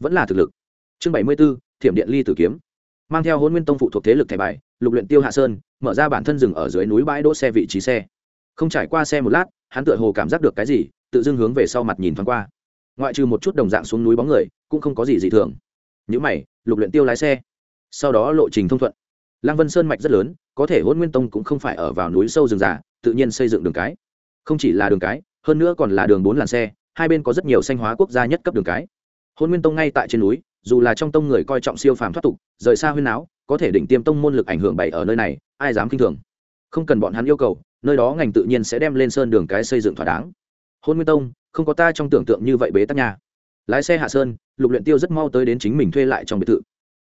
Vẫn là thực lực. Chương bảy mươi b ố thiểm điện ly tử kiếm. Mang theo hôn nguyên tông phụ thuộc thế lực thẻ bài, lục luyện tiêu hạ sơn, mở ra bản thân rừng ở dưới núi bãi đỗ xe vị trí xe. Không trải qua xe một lát, hắn tựa hồ cảm giác được cái gì, tự dưng hướng về sau mặt nhìn thoáng qua ngoại trừ một chút đồng dạng xuống núi bóng người, cũng không có gì dị thường. Những mày, lục luyện tiêu lái xe. Sau đó lộ trình thông thuận. Lăng vân sơn mạch rất lớn, có thể hôn nguyên tông cũng không phải ở vào núi sâu rừng già, tự nhiên xây dựng đường cái. Không chỉ là đường cái, hơn nữa còn là đường bốn làn xe, hai bên có rất nhiều xanh hóa quốc gia nhất cấp đường cái. Hôn nguyên tông ngay tại trên núi, dù là trong tông người coi trọng siêu phàm thoát tục, rời xa huyên áo, có thể định tiêm tông môn lực ảnh hưởng bày ở nơi này, ai dám kinh thường? Không cần bọn hắn yêu cầu, nơi đó ngành tự nhiên sẽ đem lên sơn đường cái xây dựng thỏa đáng hôn nguyên tông, không có ta trong tưởng tượng như vậy bế tắc nhà lái xe hạ sơn, lục luyện tiêu rất mau tới đến chính mình thuê lại trong biệt thự.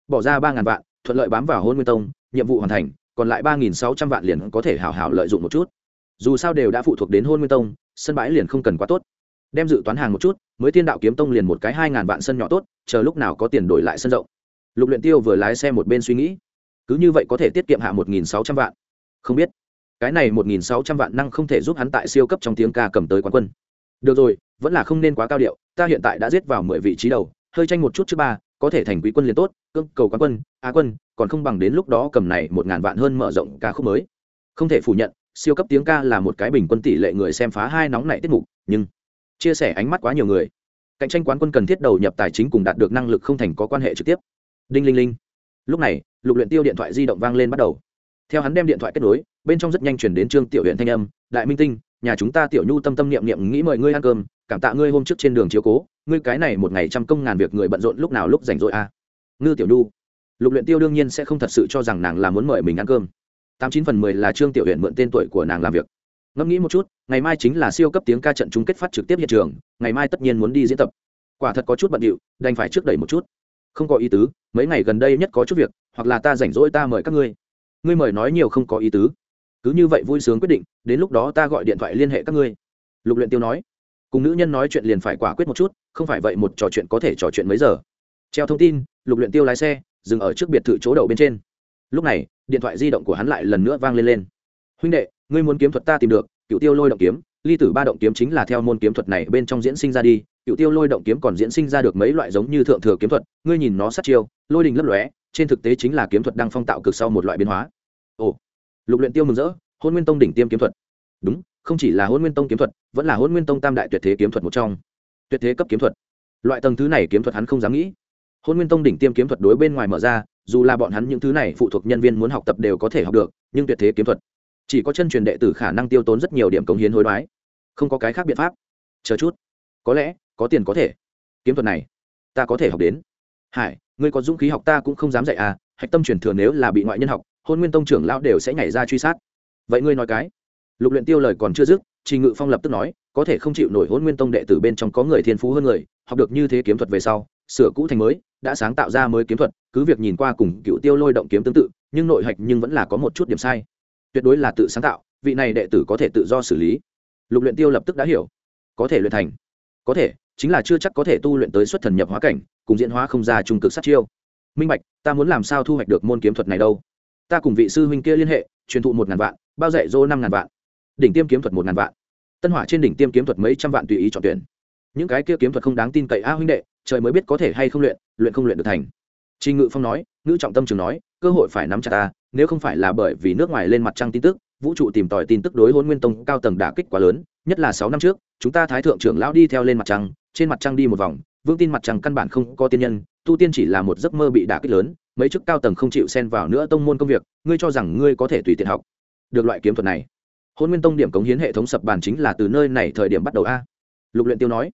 Bỏ ra ba ngàn vạn, thuận lợi bám vào hôn nguyên tông, nhiệm vụ hoàn thành, còn lại ba nghìn sáu trăm vạn liền có thể hảo hảo lợi dụng một chút. Dù sao đều đã phụ thuộc đến hôn nguyên tông, sân bãi liền không cần quá tốt. Đem dự toán hàng một chút, mới tiên đạo kiếm tông liền một cái hai ngàn vạn sân nhỏ tốt, chờ lúc nào có tiền đổi lại sân rộng. Lục luyện tiêu vừa lái xe một bên suy nghĩ, cứ như vậy có thể tiết kiệm hạ một nghìn sáu trăm vạn. Không biết, cái này một nghìn sáu trăm vạn năng không thể giúp hắn tại siêu cấp trong tiếng ca cầm tới quán quân được rồi, vẫn là không nên quá cao điệu, ta hiện tại đã giết vào mười vị trí đầu, hơi tranh một chút trước ba, có thể thành quý quân liền tốt, cương, cầu quán quân, á quân, còn không bằng đến lúc đó cầm này một ngàn vạn hơn mở rộng ca khúc mới. Không thể phủ nhận, siêu cấp tiếng ca là một cái bình quân tỷ lệ người xem phá hai nóng này tiết mục, nhưng chia sẻ ánh mắt quá nhiều người. Cạnh tranh quán quân cần thiết đầu nhập tài chính cùng đạt được năng lực không thành có quan hệ trực tiếp. Đinh linh linh. Lúc này, lục luyện tiêu điện thoại di động vang lên bắt đầu. Theo hắn đem điện thoại kết nối, bên trong rất nhanh chuyển đến trương tiểu huyện thanh âm, đại minh tinh nhà chúng ta tiểu nhu tâm tâm niệm niệm nghĩ mời ngươi ăn cơm, cảm tạ ngươi hôm trước trên đường chiếu cố, ngươi cái này một ngày trăm công ngàn việc người bận rộn lúc nào lúc rảnh rỗi a à. ngư tiểu nhu, lục luyện tiêu đương nhiên sẽ không thật sự cho rằng nàng là muốn mời mình ăn cơm. Tám chín phần mười là trương tiểu huyện mượn tên tuổi của nàng làm việc. Ngẫm nghĩ một chút, ngày mai chính là siêu cấp tiếng ca trận chung kết phát trực tiếp hiện trường, ngày mai tất nhiên muốn đi diễn tập. Quả thật có chút bận điệu, đành phải trước đẩy một chút. Không có ý tứ, mấy ngày gần đây nhất có chút việc, hoặc là ta rảnh rỗi ta mời các ngươi. Ngươi mời nói nhiều không có ý tứ cứ như vậy vui sướng quyết định, đến lúc đó ta gọi điện thoại liên hệ các ngươi. Lục luyện tiêu nói. Cùng nữ nhân nói chuyện liền phải quả quyết một chút, không phải vậy một trò chuyện có thể trò chuyện mấy giờ. Treo thông tin, lục luyện tiêu lái xe, dừng ở trước biệt thự chỗ đầu bên trên. Lúc này, điện thoại di động của hắn lại lần nữa vang lên lên. Huynh đệ, ngươi muốn kiếm thuật ta tìm được cựu tiêu lôi động kiếm, ly tử ba động kiếm chính là theo môn kiếm thuật này bên trong diễn sinh ra đi cựu tiêu lôi động kiếm còn diễn sinh ra được mấy loại giống như thượng thừa kiếm thuật, ngươi nhìn nó sát chiêu, lôi đình lấp lóe, trên thực tế chính là kiếm thuật đang phong tạo cực sau một loại biến hóa. Ồ lục luyện tiêu mừng rỡ, hôn nguyên tông đỉnh tiêm kiếm thuật. Đúng, không chỉ là hôn nguyên tông kiếm thuật, vẫn là hôn nguyên tông tam đại tuyệt thế kiếm thuật một trong. Tuyệt thế cấp kiếm thuật. Loại tầng thứ này kiếm thuật hắn không dám nghĩ. Hôn nguyên tông đỉnh tiêm kiếm thuật đối bên ngoài mở ra, dù là bọn hắn những thứ này phụ thuộc nhân viên muốn học tập đều có thể học được, nhưng tuyệt thế kiếm thuật, chỉ có chân truyền đệ tử khả năng tiêu tốn rất nhiều điểm cống hiến hối đoái. Không có cái khác biện pháp. Chờ chút. Có lẽ, có tiền có thể. Kiếm thuật này, ta có thể học đến. Hải, ngươi có dũng khí học ta cũng không dám dạy à hạch tâm truyền thừa nếu là bị ngoại nhân học hôn nguyên tông trưởng lão đều sẽ nhảy ra truy sát. Vậy ngươi nói cái. Lục luyện tiêu lời còn chưa dứt trình ngự phong lập tức nói, có thể không chịu nổi hôn nguyên tông đệ tử bên trong có người thiên phú hơn người, học được như thế kiếm thuật về sau, sửa cũ thành mới, đã sáng tạo ra mới kiếm thuật, cứ việc nhìn qua cùng cựu tiêu lôi động kiếm tương tự, nhưng nội hạch nhưng vẫn là có một chút điểm sai. Tuyệt đối là tự sáng tạo, vị này đệ tử có thể tự do xử lý. Lục luyện tiêu lập tức đã hiểu. Có thể luyện thành. Có thể, chính là chưa chắc có thể tu luyện tới xuất thần nhập hóa cảnh, cùng diễn hóa không ra trung cực sát chiêu. Minh bạch, ta muốn làm sao thu hoạch được môn kiếm thuật này đâu? Ta cùng vị sư huynh kia liên hệ truyền thụ một ngàn vạn bao dạy dỗ năm ngàn vạn. Đỉnh tiêm kiếm thuật một ngàn vạn. Tân hỏa trên đỉnh tiêm kiếm thuật mấy trăm vạn tùy ý chọn tuyển. Những cái kia kiếm thuật không đáng tin cậy a huynh đệ trời mới biết có thể hay không luyện luyện không luyện được thành. Trình Ngự Phong nói, ngữ trọng tâm trường nói, cơ hội phải nắm chặt ta, nếu không phải là bởi vì nước ngoài lên mặt trăng tin tức, vũ trụ tìm tòi tin tức đối hôn Nguyên Tông cao tầng đả kích quá lớn, nhất là sáu năm trước, chúng ta thái thượng trưởng lão đi theo lên mặt trăng, trên mặt trăng đi một vòng, vương tin mặt trăng căn bản không có tiên nhân tu tiên chỉ là một giấc mơ bị đả kích lớn mấy chức cao tầng không chịu xen vào nữa tông môn công việc ngươi cho rằng ngươi có thể tùy tiện học. Được loại kiếm thuật này. Hôn nguyên tông điểm cống hiến hệ thống sập bàn chính là từ nơi này thời điểm bắt đầu a. Lục luyện tiêu nói.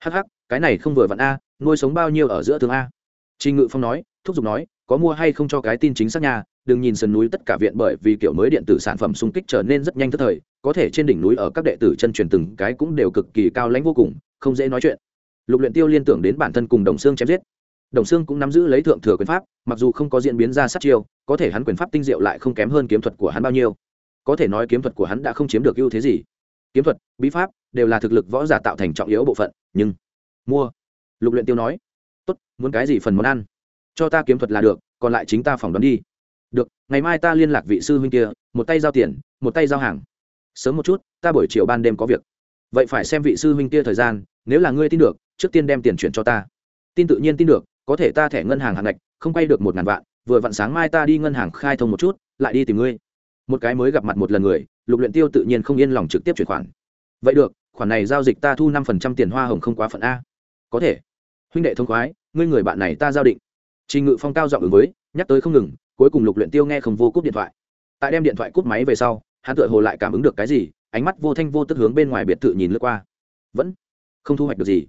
Hắc hắc cái này không vừa vặn a nuôi sống bao nhiêu ở giữa thương a. Trình ngự phong nói thúc giục nói có mua hay không cho cái tin chính xác nhà, đừng nhìn sườn núi tất cả viện bởi vì kiểu mới điện tử sản phẩm xung kích trở nên rất nhanh tức thời có thể trên đỉnh núi ở các đệ tử chân truyền từng cái cũng đều cực kỳ cao lãnh vô cùng không dễ nói chuyện lục luyện tiêu liên tưởng đến bản thân cùng đồng xương chém giết. Đồng xương cũng nắm giữ lấy thượng thừa quyền pháp, mặc dù không có diễn biến ra sát chiêu, có thể hắn quyền pháp tinh diệu lại không kém hơn kiếm thuật của hắn bao nhiêu. Có thể nói kiếm thuật của hắn đã không chiếm được ưu thế gì. Kiếm thuật, bí pháp đều là thực lực võ giả tạo thành trọng yếu bộ phận, nhưng mua. Lục luyện tiêu nói, tốt, muốn cái gì phần món ăn? Cho ta kiếm thuật là được, còn lại chính ta phỏng đoán đi. Được, ngày mai ta liên lạc vị sư huynh kia, một tay giao tiền, một tay giao hàng. Sớm một chút, ta buổi chiều ban đêm có việc. Vậy phải xem vị sư huynh kia thời gian, nếu là ngươi tin được trước tiên đem tiền chuyển cho ta. Tin tự nhiên tin được, có thể ta thẻ ngân hàng hạng ngạch, không quay được một ngàn vạn, vừa vặn sáng mai ta đi ngân hàng khai thông một chút, lại đi tìm ngươi. Một cái mới gặp mặt một lần người, lục luyện tiêu tự nhiên không yên lòng trực tiếp chuyển khoản. Vậy được, khoản này giao dịch ta thu năm phần trăm tiền hoa hồng không quá phận a. Có thể. Huynh đệ thông khoái, ngươi người bạn này ta giao định. Trình ngự phong cao giọng ứng với, nhắc tới không ngừng, cuối cùng lục luyện tiêu nghe không vô cúp điện thoại. Tại đem điện thoại cúp máy về sau, hắn tựa hồ lại cảm ứng được cái gì, ánh mắt vô thanh vô tức hướng bên ngoài biệt thự nhìn lướt qua. Vẫn không thu hoạch được gì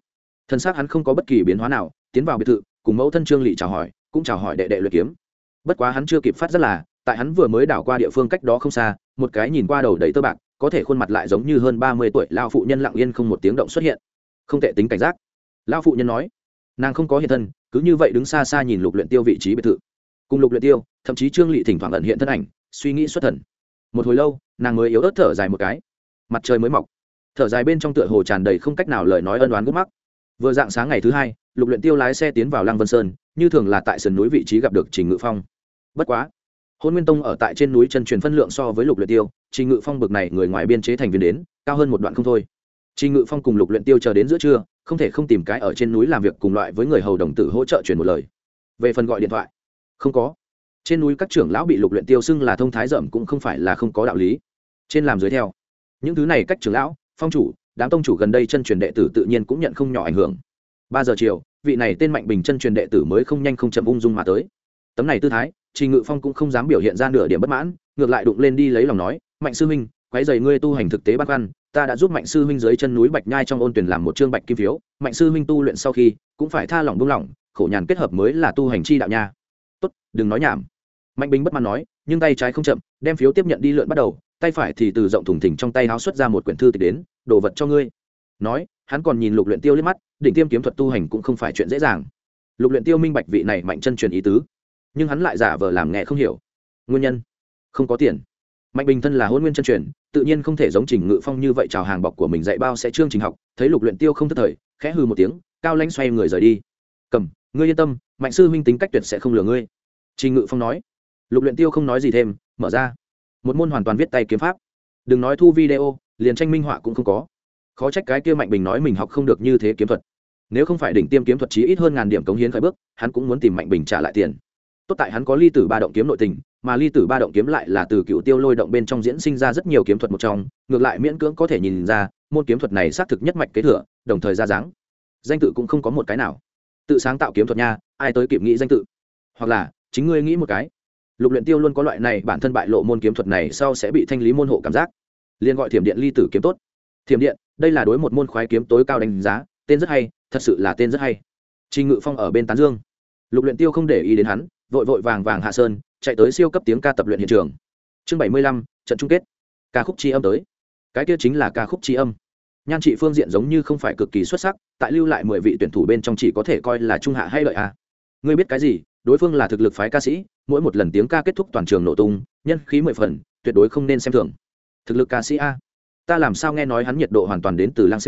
thân xác hắn không có bất kỳ biến hóa nào, tiến vào biệt thự, cùng mẫu thân trương lỵ chào hỏi, cũng chào hỏi đệ đệ luyện kiếm. Bất quá hắn chưa kịp phát rất là, tại hắn vừa mới đảo qua địa phương cách đó không xa, một cái nhìn qua đầu đầy tơ bạc, có thể khuôn mặt lại giống như hơn ba mươi tuổi lao phụ nhân lặng yên không một tiếng động xuất hiện. Không tệ tính cảnh giác. Lao phụ nhân nói, nàng không có hiện thân, cứ như vậy đứng xa xa nhìn lục luyện tiêu vị trí biệt thự. Cùng lục luyện tiêu, thậm chí trương lỵ thỉnh thoảng ẩn hiện thân ảnh, suy nghĩ xuất thần. Một hồi lâu, nàng mới yếu ớt thở dài một cái. Mặt trời mới mọc. Thở dài bên trong tựa hồ tràn đầy không cách nào lời nói ân oán gút mắc vừa dạng sáng ngày thứ hai, lục luyện tiêu lái xe tiến vào lăng vân sơn, như thường là tại sườn núi vị trí gặp được trình ngự phong. Bất quá, hôn nguyên tông ở tại trên núi chân truyền phân lượng so với lục luyện tiêu, trình ngự phong bực này người ngoài biên chế thành viên đến, cao hơn một đoạn không thôi. Trình ngự phong cùng lục luyện tiêu chờ đến giữa trưa, không thể không tìm cái ở trên núi làm việc cùng loại với người hầu đồng tử hỗ trợ truyền một lời. Về phần gọi điện thoại, không có. Trên núi các trưởng lão bị lục luyện tiêu xưng là thông thái dậm cũng không phải là không có đạo lý. Trên làm dưới theo. Những thứ này cách trưởng lão, phong chủ đám tông chủ gần đây chân truyền đệ tử tự nhiên cũng nhận không nhỏ ảnh hưởng. Ba giờ chiều, vị này tên mạnh bình chân truyền đệ tử mới không nhanh không chậm ung dung mà tới. Tấm này tư thái trình ngự phong cũng không dám biểu hiện ra nửa điểm bất mãn, ngược lại đụng lên đi lấy lòng nói, mạnh sư huynh quái dày ngươi tu hành thực tế băn khoăn, ta đã giúp mạnh sư huynh dưới chân núi bạch nhai trong ôn tuyển làm một chương bạch kim phiếu, mạnh sư huynh tu luyện sau khi, cũng phải tha lòng buông lỏng, khổ nhàn kết hợp mới là tu hành chi đạo nha. Tốt, đừng nói nhảm. Mạnh bình bất mãn nói, nhưng tay trái không chậm, đem phiếu tiếp nhận đi lượn bắt đầu tay phải thì từ rộng thùng thình trong tay háo xuất ra một quyển thư tịch đến, đồ vật cho ngươi. Nói, hắn còn nhìn lục luyện tiêu liếc mắt, đỉnh tiêm kiếm thuật tu hành cũng không phải chuyện dễ dàng. Lục luyện tiêu minh bạch vị này mạnh chân truyền ý tứ, nhưng hắn lại giả vờ làm nghe không hiểu. Nguyên nhân? Không có tiền. Mạnh bình thân là hôn nguyên chân truyền, tự nhiên không thể giống trình ngự phong như vậy chào hàng bọc của mình dạy bao sẽ chương trình học, thấy lục luyện tiêu không thất thời, khẽ hừ một tiếng, cao lãnh xoay người rời đi. Cầm, ngươi yên tâm, mạnh sư huynh tính cách tuyệt sẽ không lừa ngươi. Trình ngự phong nói. Lục luyện tiêu không nói gì thêm, mở ra một môn hoàn toàn viết tay kiếm pháp. Đừng nói thu video, liền tranh minh họa cũng không có. Khó trách cái kia mạnh bình nói mình học không được như thế kiếm thuật. Nếu không phải đỉnh tiêm kiếm thuật chí ít hơn ngàn điểm cống hiến khởi bước, hắn cũng muốn tìm mạnh bình trả lại tiền. Tốt tại hắn có ly tử ba động kiếm nội tình, mà ly tử ba động kiếm lại là từ cựu tiêu lôi động bên trong diễn sinh ra rất nhiều kiếm thuật một trong, ngược lại miễn cưỡng có thể nhìn ra, môn kiếm thuật này xác thực nhất mạch kế thừa, đồng thời ra dáng. Danh tự cũng không có một cái nào. Tự sáng tạo kiếm thuật nha, ai tới kịp nghĩ danh tự? Hoặc là, chính ngươi nghĩ một cái lục luyện tiêu luôn có loại này bản thân bại lộ môn kiếm thuật này sau sẽ bị thanh lý môn hộ cảm giác. Liền gọi thiểm điện ly tử kiếm tốt. Thiểm điện, đây là đối một môn khoái kiếm tối cao đánh giá, tên rất hay, thật sự là tên rất hay. Trình ngự phong ở bên tán dương. Lục luyện tiêu không để ý đến hắn, vội vội vàng vàng hạ sơn, chạy tới siêu cấp tiếng ca tập luyện hiện trường. Chương bảy mươi lăm, trận chung kết. Ca khúc chi âm tới. Cái kia chính là ca khúc chi âm. Nhan trị phương diện giống như không phải cực kỳ xuất sắc, tại lưu lại mười vị tuyển thủ bên trong chỉ có thể coi là trung hạ hay lợi a ngươi biết cái gì? Đối phương là thực lực phái ca sĩ, mỗi một lần tiếng ca kết thúc toàn trường nổ tung, nhân khí mười phần, tuyệt đối không nên xem thường. Thực lực ca sĩ a. Ta làm sao nghe nói hắn nhiệt độ hoàn toàn đến từ lang c?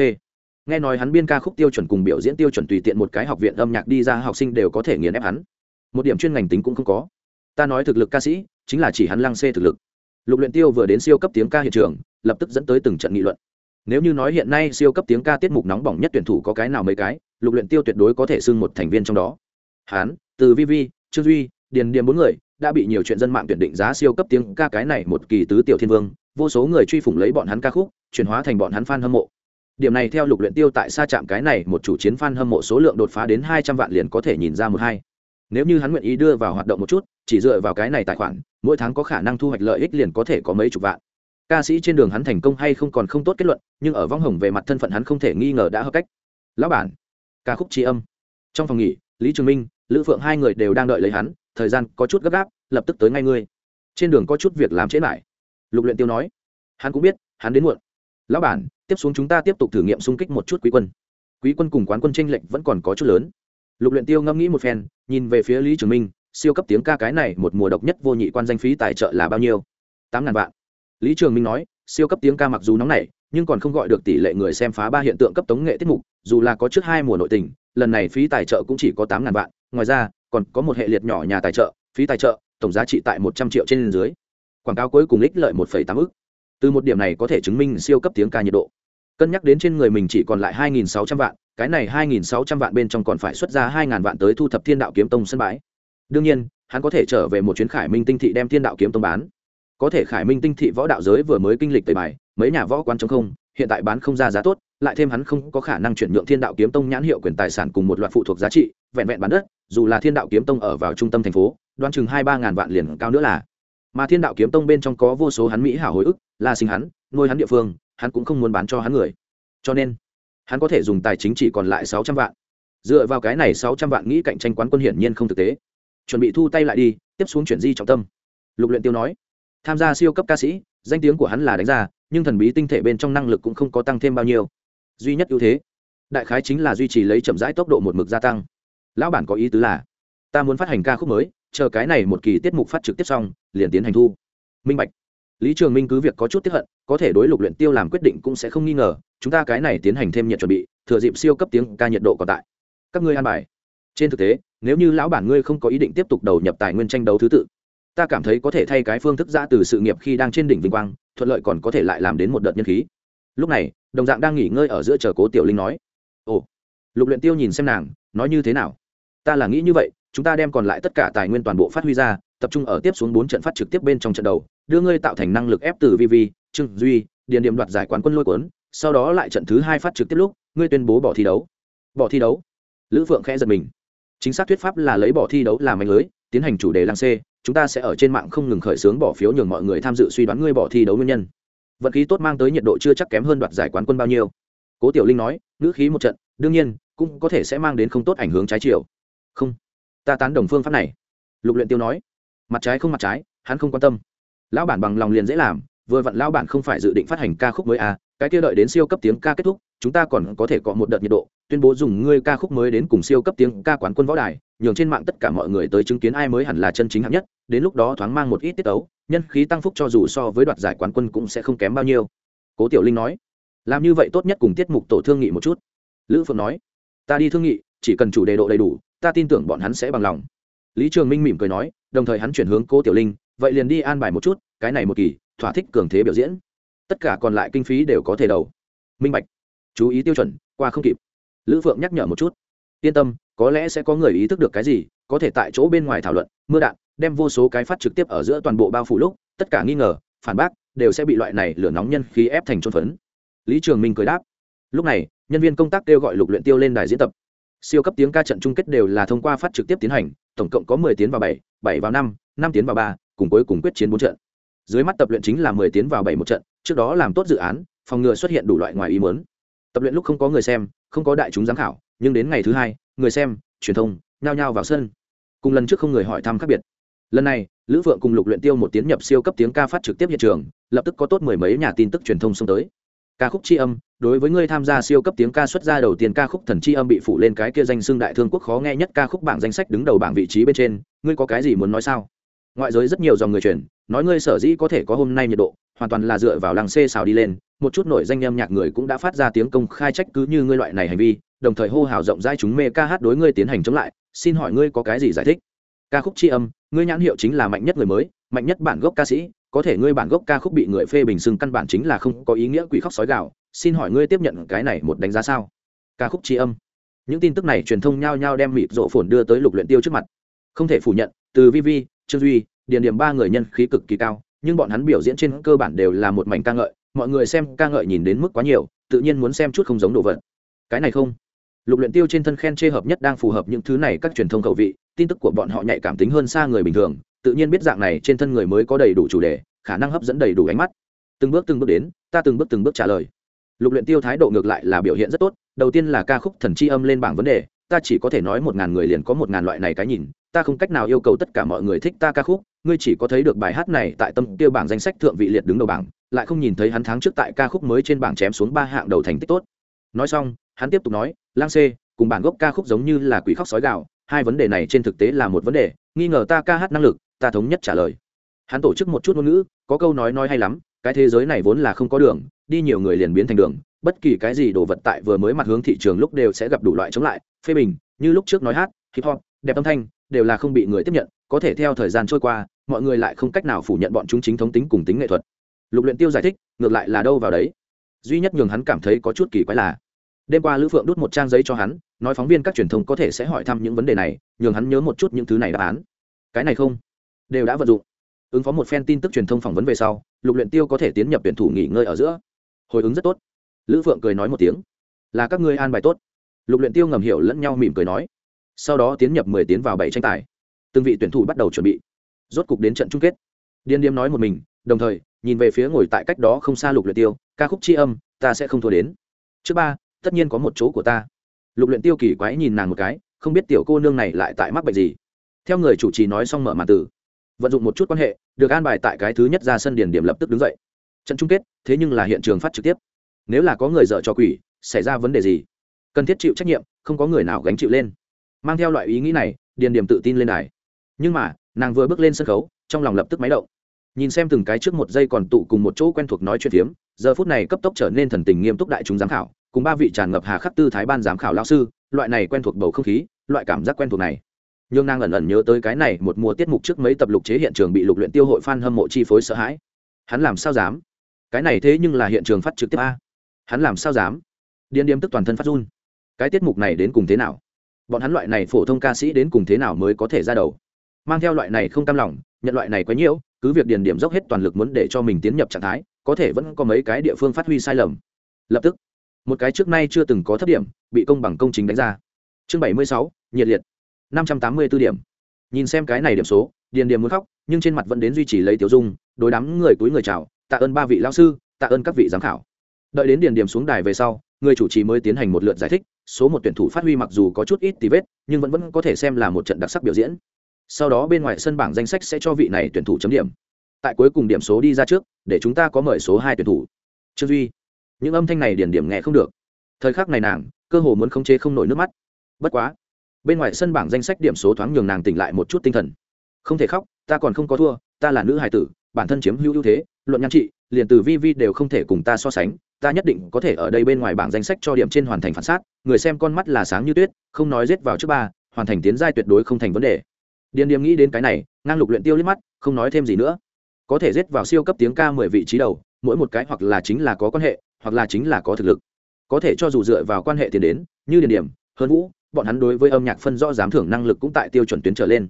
Nghe nói hắn biên ca khúc tiêu chuẩn cùng biểu diễn tiêu chuẩn tùy tiện một cái học viện âm nhạc đi ra học sinh đều có thể nghiền ép hắn. Một điểm chuyên ngành tính cũng không có. Ta nói thực lực ca sĩ, chính là chỉ hắn lang c thực lực. Lục luyện tiêu vừa đến siêu cấp tiếng ca hiện trường, lập tức dẫn tới từng trận nghị luận. Nếu như nói hiện nay siêu cấp tiếng ca tiết mục nóng bỏng nhất tuyển thủ có cái nào mấy cái, lục luyện tiêu tuyệt đối có thể xưng một thành viên trong đó. Hắn từ vi vi, trương duy, điền điềm bốn người đã bị nhiều chuyện dân mạng tuyển định giá siêu cấp tiếng ca cái này một kỳ tứ tiểu thiên vương, vô số người truy phủng lấy bọn hắn ca khúc, chuyển hóa thành bọn hắn fan hâm mộ. Điểm này theo lục luyện tiêu tại xa chạm cái này một chủ chiến fan hâm mộ số lượng đột phá đến hai trăm vạn liền có thể nhìn ra một hai. Nếu như hắn nguyện ý đưa vào hoạt động một chút, chỉ dựa vào cái này tài khoản, mỗi tháng có khả năng thu hoạch lợi ích liền có thể có mấy chục vạn. Ca sĩ trên đường hắn thành công hay không còn không tốt kết luận, nhưng ở vong hồng về mặt thân phận hắn không thể nghi ngờ đã hợp cách. Lão bản, ca khúc tri âm. Trong phòng nghỉ, lý trường minh lữ phượng hai người đều đang đợi lấy hắn, thời gian có chút gấp gáp, lập tức tới ngay ngươi. Trên đường có chút việc làm trễ lại lục luyện tiêu nói, hắn cũng biết, hắn đến muộn. Lão bản, tiếp xuống chúng ta tiếp tục thử nghiệm xung kích một chút quý quân. Quý quân cùng quán quân tranh lệnh vẫn còn có chút lớn. Lục luyện tiêu ngâm nghĩ một phen, nhìn về phía lý trường minh, siêu cấp tiếng ca cái này một mùa độc nhất vô nhị quan danh phí tài trợ là bao nhiêu? Tám ngàn vạn. Lý trường minh nói, siêu cấp tiếng ca mặc dù nóng nảy, nhưng còn không gọi được tỷ lệ người xem phá ba hiện tượng cấp tống nghệ tiết mục, dù là có trước hai mùa nội tình, lần này phí tài trợ cũng chỉ có tám ngàn vạn ngoài ra, còn có một hệ liệt nhỏ nhà tài trợ, phí tài trợ, tổng giá trị tại một trăm triệu trên dưới. Quảng cáo cuối cùng ích lợi một tám ức. Từ một điểm này có thể chứng minh siêu cấp tiếng ca nhiệt độ. Cân nhắc đến trên người mình chỉ còn lại hai nghìn sáu trăm vạn, cái này hai nghìn sáu trăm vạn bên trong còn phải xuất ra hai ngàn vạn tới thu thập thiên đạo kiếm tông sân bãi. Đương nhiên, hắn có thể trở về một chuyến khải minh tinh thị đem thiên đạo kiếm tông bán. Có thể khải minh tinh thị võ đạo giới vừa mới kinh lịch tề bài, mấy nhà võ quan chống không, hiện tại bán không ra giá tốt, lại thêm hắn không có khả năng chuyển nhượng thiên đạo kiếm tông nhãn hiệu quyền tài sản cùng một loạt phụ thuộc giá trị, vẹn vẹn bán đất dù là thiên đạo kiếm tông ở vào trung tâm thành phố, đoán chừng hai ba ngàn vạn liền cao nữa là. Mà thiên đạo kiếm tông bên trong có vô số hắn mỹ hảo hồi ức, là sinh hắn, nuôi hắn địa phương, hắn cũng không muốn bán cho hắn người. Cho nên, hắn có thể dùng tài chính chỉ còn lại sáu trăm vạn. Dựa vào cái này sáu trăm vạn nghĩ cạnh tranh quán quân hiển nhiên không thực tế. Chuẩn bị thu tay lại đi, tiếp xuống chuyển di trọng tâm. Lục luyện tiêu nói, tham gia siêu cấp ca sĩ, danh tiếng của hắn là đánh ra nhưng thần bí tinh thể bên trong năng lực cũng không có tăng thêm bao nhiêu. Duy nhất ưu thế, đại khái chính là duy trì lấy chậm rãi tốc độ một mực gia tăng lão bản có ý tứ là, ta muốn phát hành ca khúc mới, chờ cái này một kỳ tiết mục phát trực tiếp xong, liền tiến hành thu. Minh bạch. Lý trường minh cứ việc có chút tiếp hận, có thể đối lục luyện tiêu làm quyết định cũng sẽ không nghi ngờ, chúng ta cái này tiến hành thêm nhiệt chuẩn bị, thừa dịp siêu cấp tiếng ca nhiệt độ còn tại. Các ngươi an bài. Trên thực tế, nếu như lão bản ngươi không có ý định tiếp tục đầu nhập tài nguyên tranh đấu thứ tự, ta cảm thấy có thể thay cái phương thức ra từ sự nghiệp khi đang trên đỉnh vinh quang, thuận lợi còn có thể lại làm đến một đợt nhân khí. Lúc này, đồng dạng đang nghỉ ngơi ở giữa chờ cố tiểu linh nói. Ồ, lục luyện tiêu nhìn xem nàng, nói như thế nào? Ta là nghĩ như vậy, chúng ta đem còn lại tất cả tài nguyên toàn bộ phát huy ra, tập trung ở tiếp xuống bốn trận phát trực tiếp bên trong trận đầu, đưa ngươi tạo thành năng lực ép từ vv trương duy, điền điểm đoạt giải quán quân lôi cuốn, sau đó lại trận thứ hai phát trực tiếp lúc, ngươi tuyên bố bỏ thi đấu. Bỏ thi đấu? Lữ phượng khẽ giật mình. Chính xác thuyết pháp là lấy bỏ thi đấu làm mạnh lưới, tiến hành chủ đề làng c chúng ta sẽ ở trên mạng không ngừng khởi xướng bỏ phiếu nhường mọi người tham dự suy đoán ngươi bỏ thi đấu nguyên nhân. Vận khí tốt mang tới nhiệt độ chưa chắc kém hơn đoạt giải quán quân bao nhiêu. Cố tiểu linh nói, ngữ khí một trận, đương nhiên, cũng có thể sẽ mang đến không tốt ảnh hưởng trái chiều không, ta tán đồng phương pháp này. Lục luyện tiêu nói. Mặt trái không mặt trái, hắn không quan tâm. Lão bản bằng lòng liền dễ làm, vừa vặn lão bản không phải dự định phát hành ca khúc mới à cái kia đợi đến siêu cấp tiếng ca kết thúc, chúng ta còn có thể có một đợt nhiệt độ, tuyên bố dùng ngươi ca khúc mới đến cùng siêu cấp tiếng ca quán quân võ đài, nhường trên mạng tất cả mọi người tới chứng kiến ai mới hẳn là chân chính hạng nhất, đến lúc đó thoáng mang một ít tiết tấu, nhân khí tăng phúc cho dù so với đoạt giải quán quân cũng sẽ không kém bao nhiêu. Cố tiểu linh nói. Làm như vậy tốt nhất cùng tiết mục tổ thương nghị một chút. Lữ phượng nói. Ta đi thương nghị, chỉ cần chủ đề độ đầy đủ ta tin tưởng bọn hắn sẽ bằng lòng. Lý trường minh mỉm cười nói, đồng thời hắn chuyển hướng cố tiểu linh, vậy liền đi an bài một chút, cái này một kỳ, thỏa thích cường thế biểu diễn. Tất cả còn lại kinh phí đều có thể đầu. Minh bạch, chú ý tiêu chuẩn, qua không kịp. Lữ phượng nhắc nhở một chút. Yên tâm, có lẽ sẽ có người ý thức được cái gì, có thể tại chỗ bên ngoài thảo luận, mưa đạn, đem vô số cái phát trực tiếp ở giữa toàn bộ bao phủ lúc, tất cả nghi ngờ, phản bác, đều sẽ bị loại này lửa nóng nhân khí ép thành trôn phấn. Lý trường minh cười đáp. Lúc này, nhân viên công tác kêu gọi lục luyện tiêu lên đài diễn tập siêu cấp tiếng ca trận chung kết đều là thông qua phát trực tiếp tiến hành, tổng cộng có mười tiến vào bảy bảy vào năm năm tiến vào ba, cùng cuối cùng quyết chiến bốn trận. Dưới mắt tập luyện chính là mười tiến vào bảy một trận, trước đó làm tốt dự án, phòng ngừa xuất hiện đủ loại ngoài ý muốn. Tập luyện lúc không có người xem, không có đại chúng giám khảo, nhưng đến ngày thứ hai, người xem, truyền thông, nhao nhao vào sân. Cùng lần trước không người hỏi thăm khác biệt. Lần này, lữ phượng cùng lục luyện tiêu một tiến nhập siêu cấp tiếng ca phát trực tiếp hiện trường, lập tức có tốt mười mấy nhà tin tức truyền thông xông tới ca khúc tri âm, đối với ngươi tham gia siêu cấp tiếng ca xuất ra đầu tiên ca khúc thần tri âm bị phủ lên cái kia danh xưng đại thương quốc khó nghe nhất ca khúc bảng danh sách đứng đầu bảng vị trí bên trên, ngươi có cái gì muốn nói sao? Ngoại giới rất nhiều dòng người truyền, nói ngươi sở dĩ có thể có hôm nay nhiệt độ, hoàn toàn là dựa vào làng xê xào đi lên, một chút nổi danh âm nhạc người cũng đã phát ra tiếng công khai trách cứ như ngươi loại này hành vi, đồng thời hô hào rộng rãi chúng mê ca hát đối ngươi tiến hành chống lại, xin hỏi ngươi có cái gì giải thích? Ca khúc tri âm, ngươi nhãn hiệu chính là mạnh nhất người mới, mạnh nhất bản gốc ca sĩ có thể ngươi bản gốc ca khúc bị người phê bình xưng căn bản chính là không có ý nghĩa quỷ khóc sói gạo xin hỏi ngươi tiếp nhận cái này một đánh giá sao? Ca khúc tri âm. Những tin tức này truyền thông nhao nhao đem mịt rộ phồn đưa tới lục luyện tiêu trước mặt. Không thể phủ nhận, từ vi vi, trương duy, điền điểm ba người nhân khí cực kỳ cao, nhưng bọn hắn biểu diễn trên cơ bản đều là một mảnh ca ngợi, mọi người xem ca ngợi nhìn đến mức quá nhiều, tự nhiên muốn xem chút không giống đồ vật. Cái này không. Lục luyện tiêu trên thân khen chê hợp nhất đang phù hợp những thứ này các truyền thông khẩu vị, tin tức của bọn họ nhạy cảm tính hơn xa người bình thường tự nhiên biết dạng này trên thân người mới có đầy đủ chủ đề, khả năng hấp dẫn đầy đủ ánh mắt. Từng bước từng bước đến, ta từng bước từng bước trả lời. Lục luyện tiêu thái độ ngược lại là biểu hiện rất tốt, đầu tiên là ca khúc thần chi âm lên bảng vấn đề, ta chỉ có thể nói một ngàn người liền có một ngàn loại này cái nhìn, ta không cách nào yêu cầu tất cả mọi người thích ta ca khúc, ngươi chỉ có thấy được bài hát này tại tâm tiêu bảng danh sách thượng vị liệt đứng đầu bảng, lại không nhìn thấy hắn tháng trước tại ca khúc mới trên bảng chém xuống ba hạng đầu thành tích tốt. Nói xong, hắn tiếp tục nói, lang c cùng bản gốc ca khúc giống như là quỷ khóc sói gạo hai vấn đề này trên thực tế là một vấn đề, nghi ngờ ta ca hát năng lực ta thống nhất trả lời. Hắn tổ chức một chút ngôn ngữ, có câu nói nói hay lắm, cái thế giới này vốn là không có đường, đi nhiều người liền biến thành đường, bất kỳ cái gì đồ vật tại vừa mới mặt hướng thị trường lúc đều sẽ gặp đủ loại chống lại, phê bình, như lúc trước nói hát, hip hop, đẹp âm thanh, đều là không bị người tiếp nhận, có thể theo thời gian trôi qua, mọi người lại không cách nào phủ nhận bọn chúng chính thống tính cùng tính nghệ thuật. Lục luyện tiêu giải thích, ngược lại là đâu vào đấy. Duy nhất nhường hắn cảm thấy có chút kỳ quái là, đêm qua lữ phượng đút một trang giấy cho hắn, nói phóng viên các truyền thông có thể sẽ hỏi thăm những vấn đề này, nhường hắn nhớ một chút những thứ này đáp án. Cái này không đều đã vận dụng. Ứng phó một phen tin tức truyền thông phỏng vấn về sau, lục luyện tiêu có thể tiến nhập tuyển thủ nghỉ ngơi ở giữa. Hồi ứng rất tốt. Lữ phượng cười nói một tiếng. Là các ngươi an bài tốt. Lục luyện tiêu ngầm hiểu lẫn nhau mỉm cười nói. Sau đó tiến nhập mười tiến vào bảy tranh tài. Từng vị tuyển thủ bắt đầu chuẩn bị. Rốt cục đến trận chung kết. Điên điếm nói một mình, đồng thời, nhìn về phía ngồi tại cách đó không xa lục luyện tiêu, ca khúc chi âm, ta sẽ không thua đến. Trước ba, tất nhiên có một chỗ của ta. Lục luyện tiêu kỳ quái nhìn nàng một cái, không biết tiểu cô nương này lại tại mắc bệnh gì. Theo người chủ trì nói xong mở màn tử vận dụng một chút quan hệ, được an bài tại cái thứ nhất ra sân điển điểm lập tức đứng dậy. Trận chung kết, thế nhưng là hiện trường phát trực tiếp. Nếu là có người dợ cho quỷ, xảy ra vấn đề gì? Cần thiết chịu trách nhiệm, không có người nào gánh chịu lên. Mang theo loại ý nghĩ này, điền điểm tự tin lên đài. Nhưng mà, nàng vừa bước lên sân khấu, trong lòng lập tức máy động. Nhìn xem từng cái trước một giây còn tụ cùng một chỗ quen thuộc nói chuyện phiếm, giờ phút này cấp tốc trở nên thần tình nghiêm túc đại chúng giám khảo, cùng ba vị tràn ngập hà khắc tư thái ban giám khảo lao sư, loại này quen thuộc bầu không khí, loại cảm giác quen thuộc này nhưng nàng ẩn ẩn nhớ tới cái này một mùa tiết mục trước mấy tập lục chế hiện trường bị lục luyện tiêu hội fan hâm mộ chi phối sợ hãi. Hắn làm sao dám? Cái này thế nhưng là hiện trường phát trực tiếp a. Hắn làm sao dám? Điên điếm tức toàn thân phát run. Cái tiết mục này đến cùng thế nào? Bọn hắn loại này phổ thông ca sĩ đến cùng thế nào mới có thể ra đầu? Mang theo loại này không cam lòng, nhận loại này quá nhiễu, cứ việc điền điểm dốc hết toàn lực muốn để cho mình tiến nhập trạng thái, có thể vẫn có mấy cái địa phương phát huy sai lầm. Lập tức, một cái trước nay chưa từng có thấp điểm, bị công bằng công chính đánh ra. Chương bảy mươi sáu, nhiệt liệt năm trăm tám mươi b ố điểm. Nhìn xem cái này điểm số, điền điểm muốn khóc, nhưng trên mặt vẫn đến duy trì lấy tiểu dung, đối đám người túi người chào, tạ ơn ba vị lão sư, tạ ơn các vị giám khảo. Đợi đến điền điểm xuống đài về sau, người chủ trì mới tiến hành một lượt giải thích, số một tuyển thủ phát huy mặc dù có chút ít tí vết, nhưng vẫn vẫn có thể xem là một trận đặc sắc biểu diễn. Sau đó bên ngoài sân bảng danh sách sẽ cho vị này tuyển thủ chấm điểm. Tại cuối cùng điểm số đi ra trước, để chúng ta có mời số hai tuyển thủ. Trương duy, những âm thanh này điển điểm nghe không được. Thời khắc này nàng, cơ hồ muốn khống chế không nổi nước mắt. Bất quá bên ngoài sân bảng danh sách điểm số thoáng nhường nàng tỉnh lại một chút tinh thần. Không thể khóc, ta còn không có thua, ta là nữ hài tử, bản thân chiếm hữu ưu thế, luận nhan trị, liền từ vi vi đều không thể cùng ta so sánh, ta nhất định có thể ở đây bên ngoài bảng danh sách cho điểm trên hoàn thành phản sát, người xem con mắt là sáng như tuyết, không nói rết vào trước ba, hoàn thành tiến giai tuyệt đối không thành vấn đề. Điền điềm nghĩ đến cái này, ngang lục luyện tiêu liếc mắt, không nói thêm gì nữa. Có thể rết vào siêu cấp tiếng ca mười vị trí đầu, mỗi một cái hoặc là chính là có quan hệ, hoặc là chính là có thực lực. Có thể cho dù dựa vào quan hệ tiền đến, như điền điểm hơn vũ bọn hắn đối với âm nhạc phân rõ giám thưởng năng lực cũng tại tiêu chuẩn tuyến trở lên.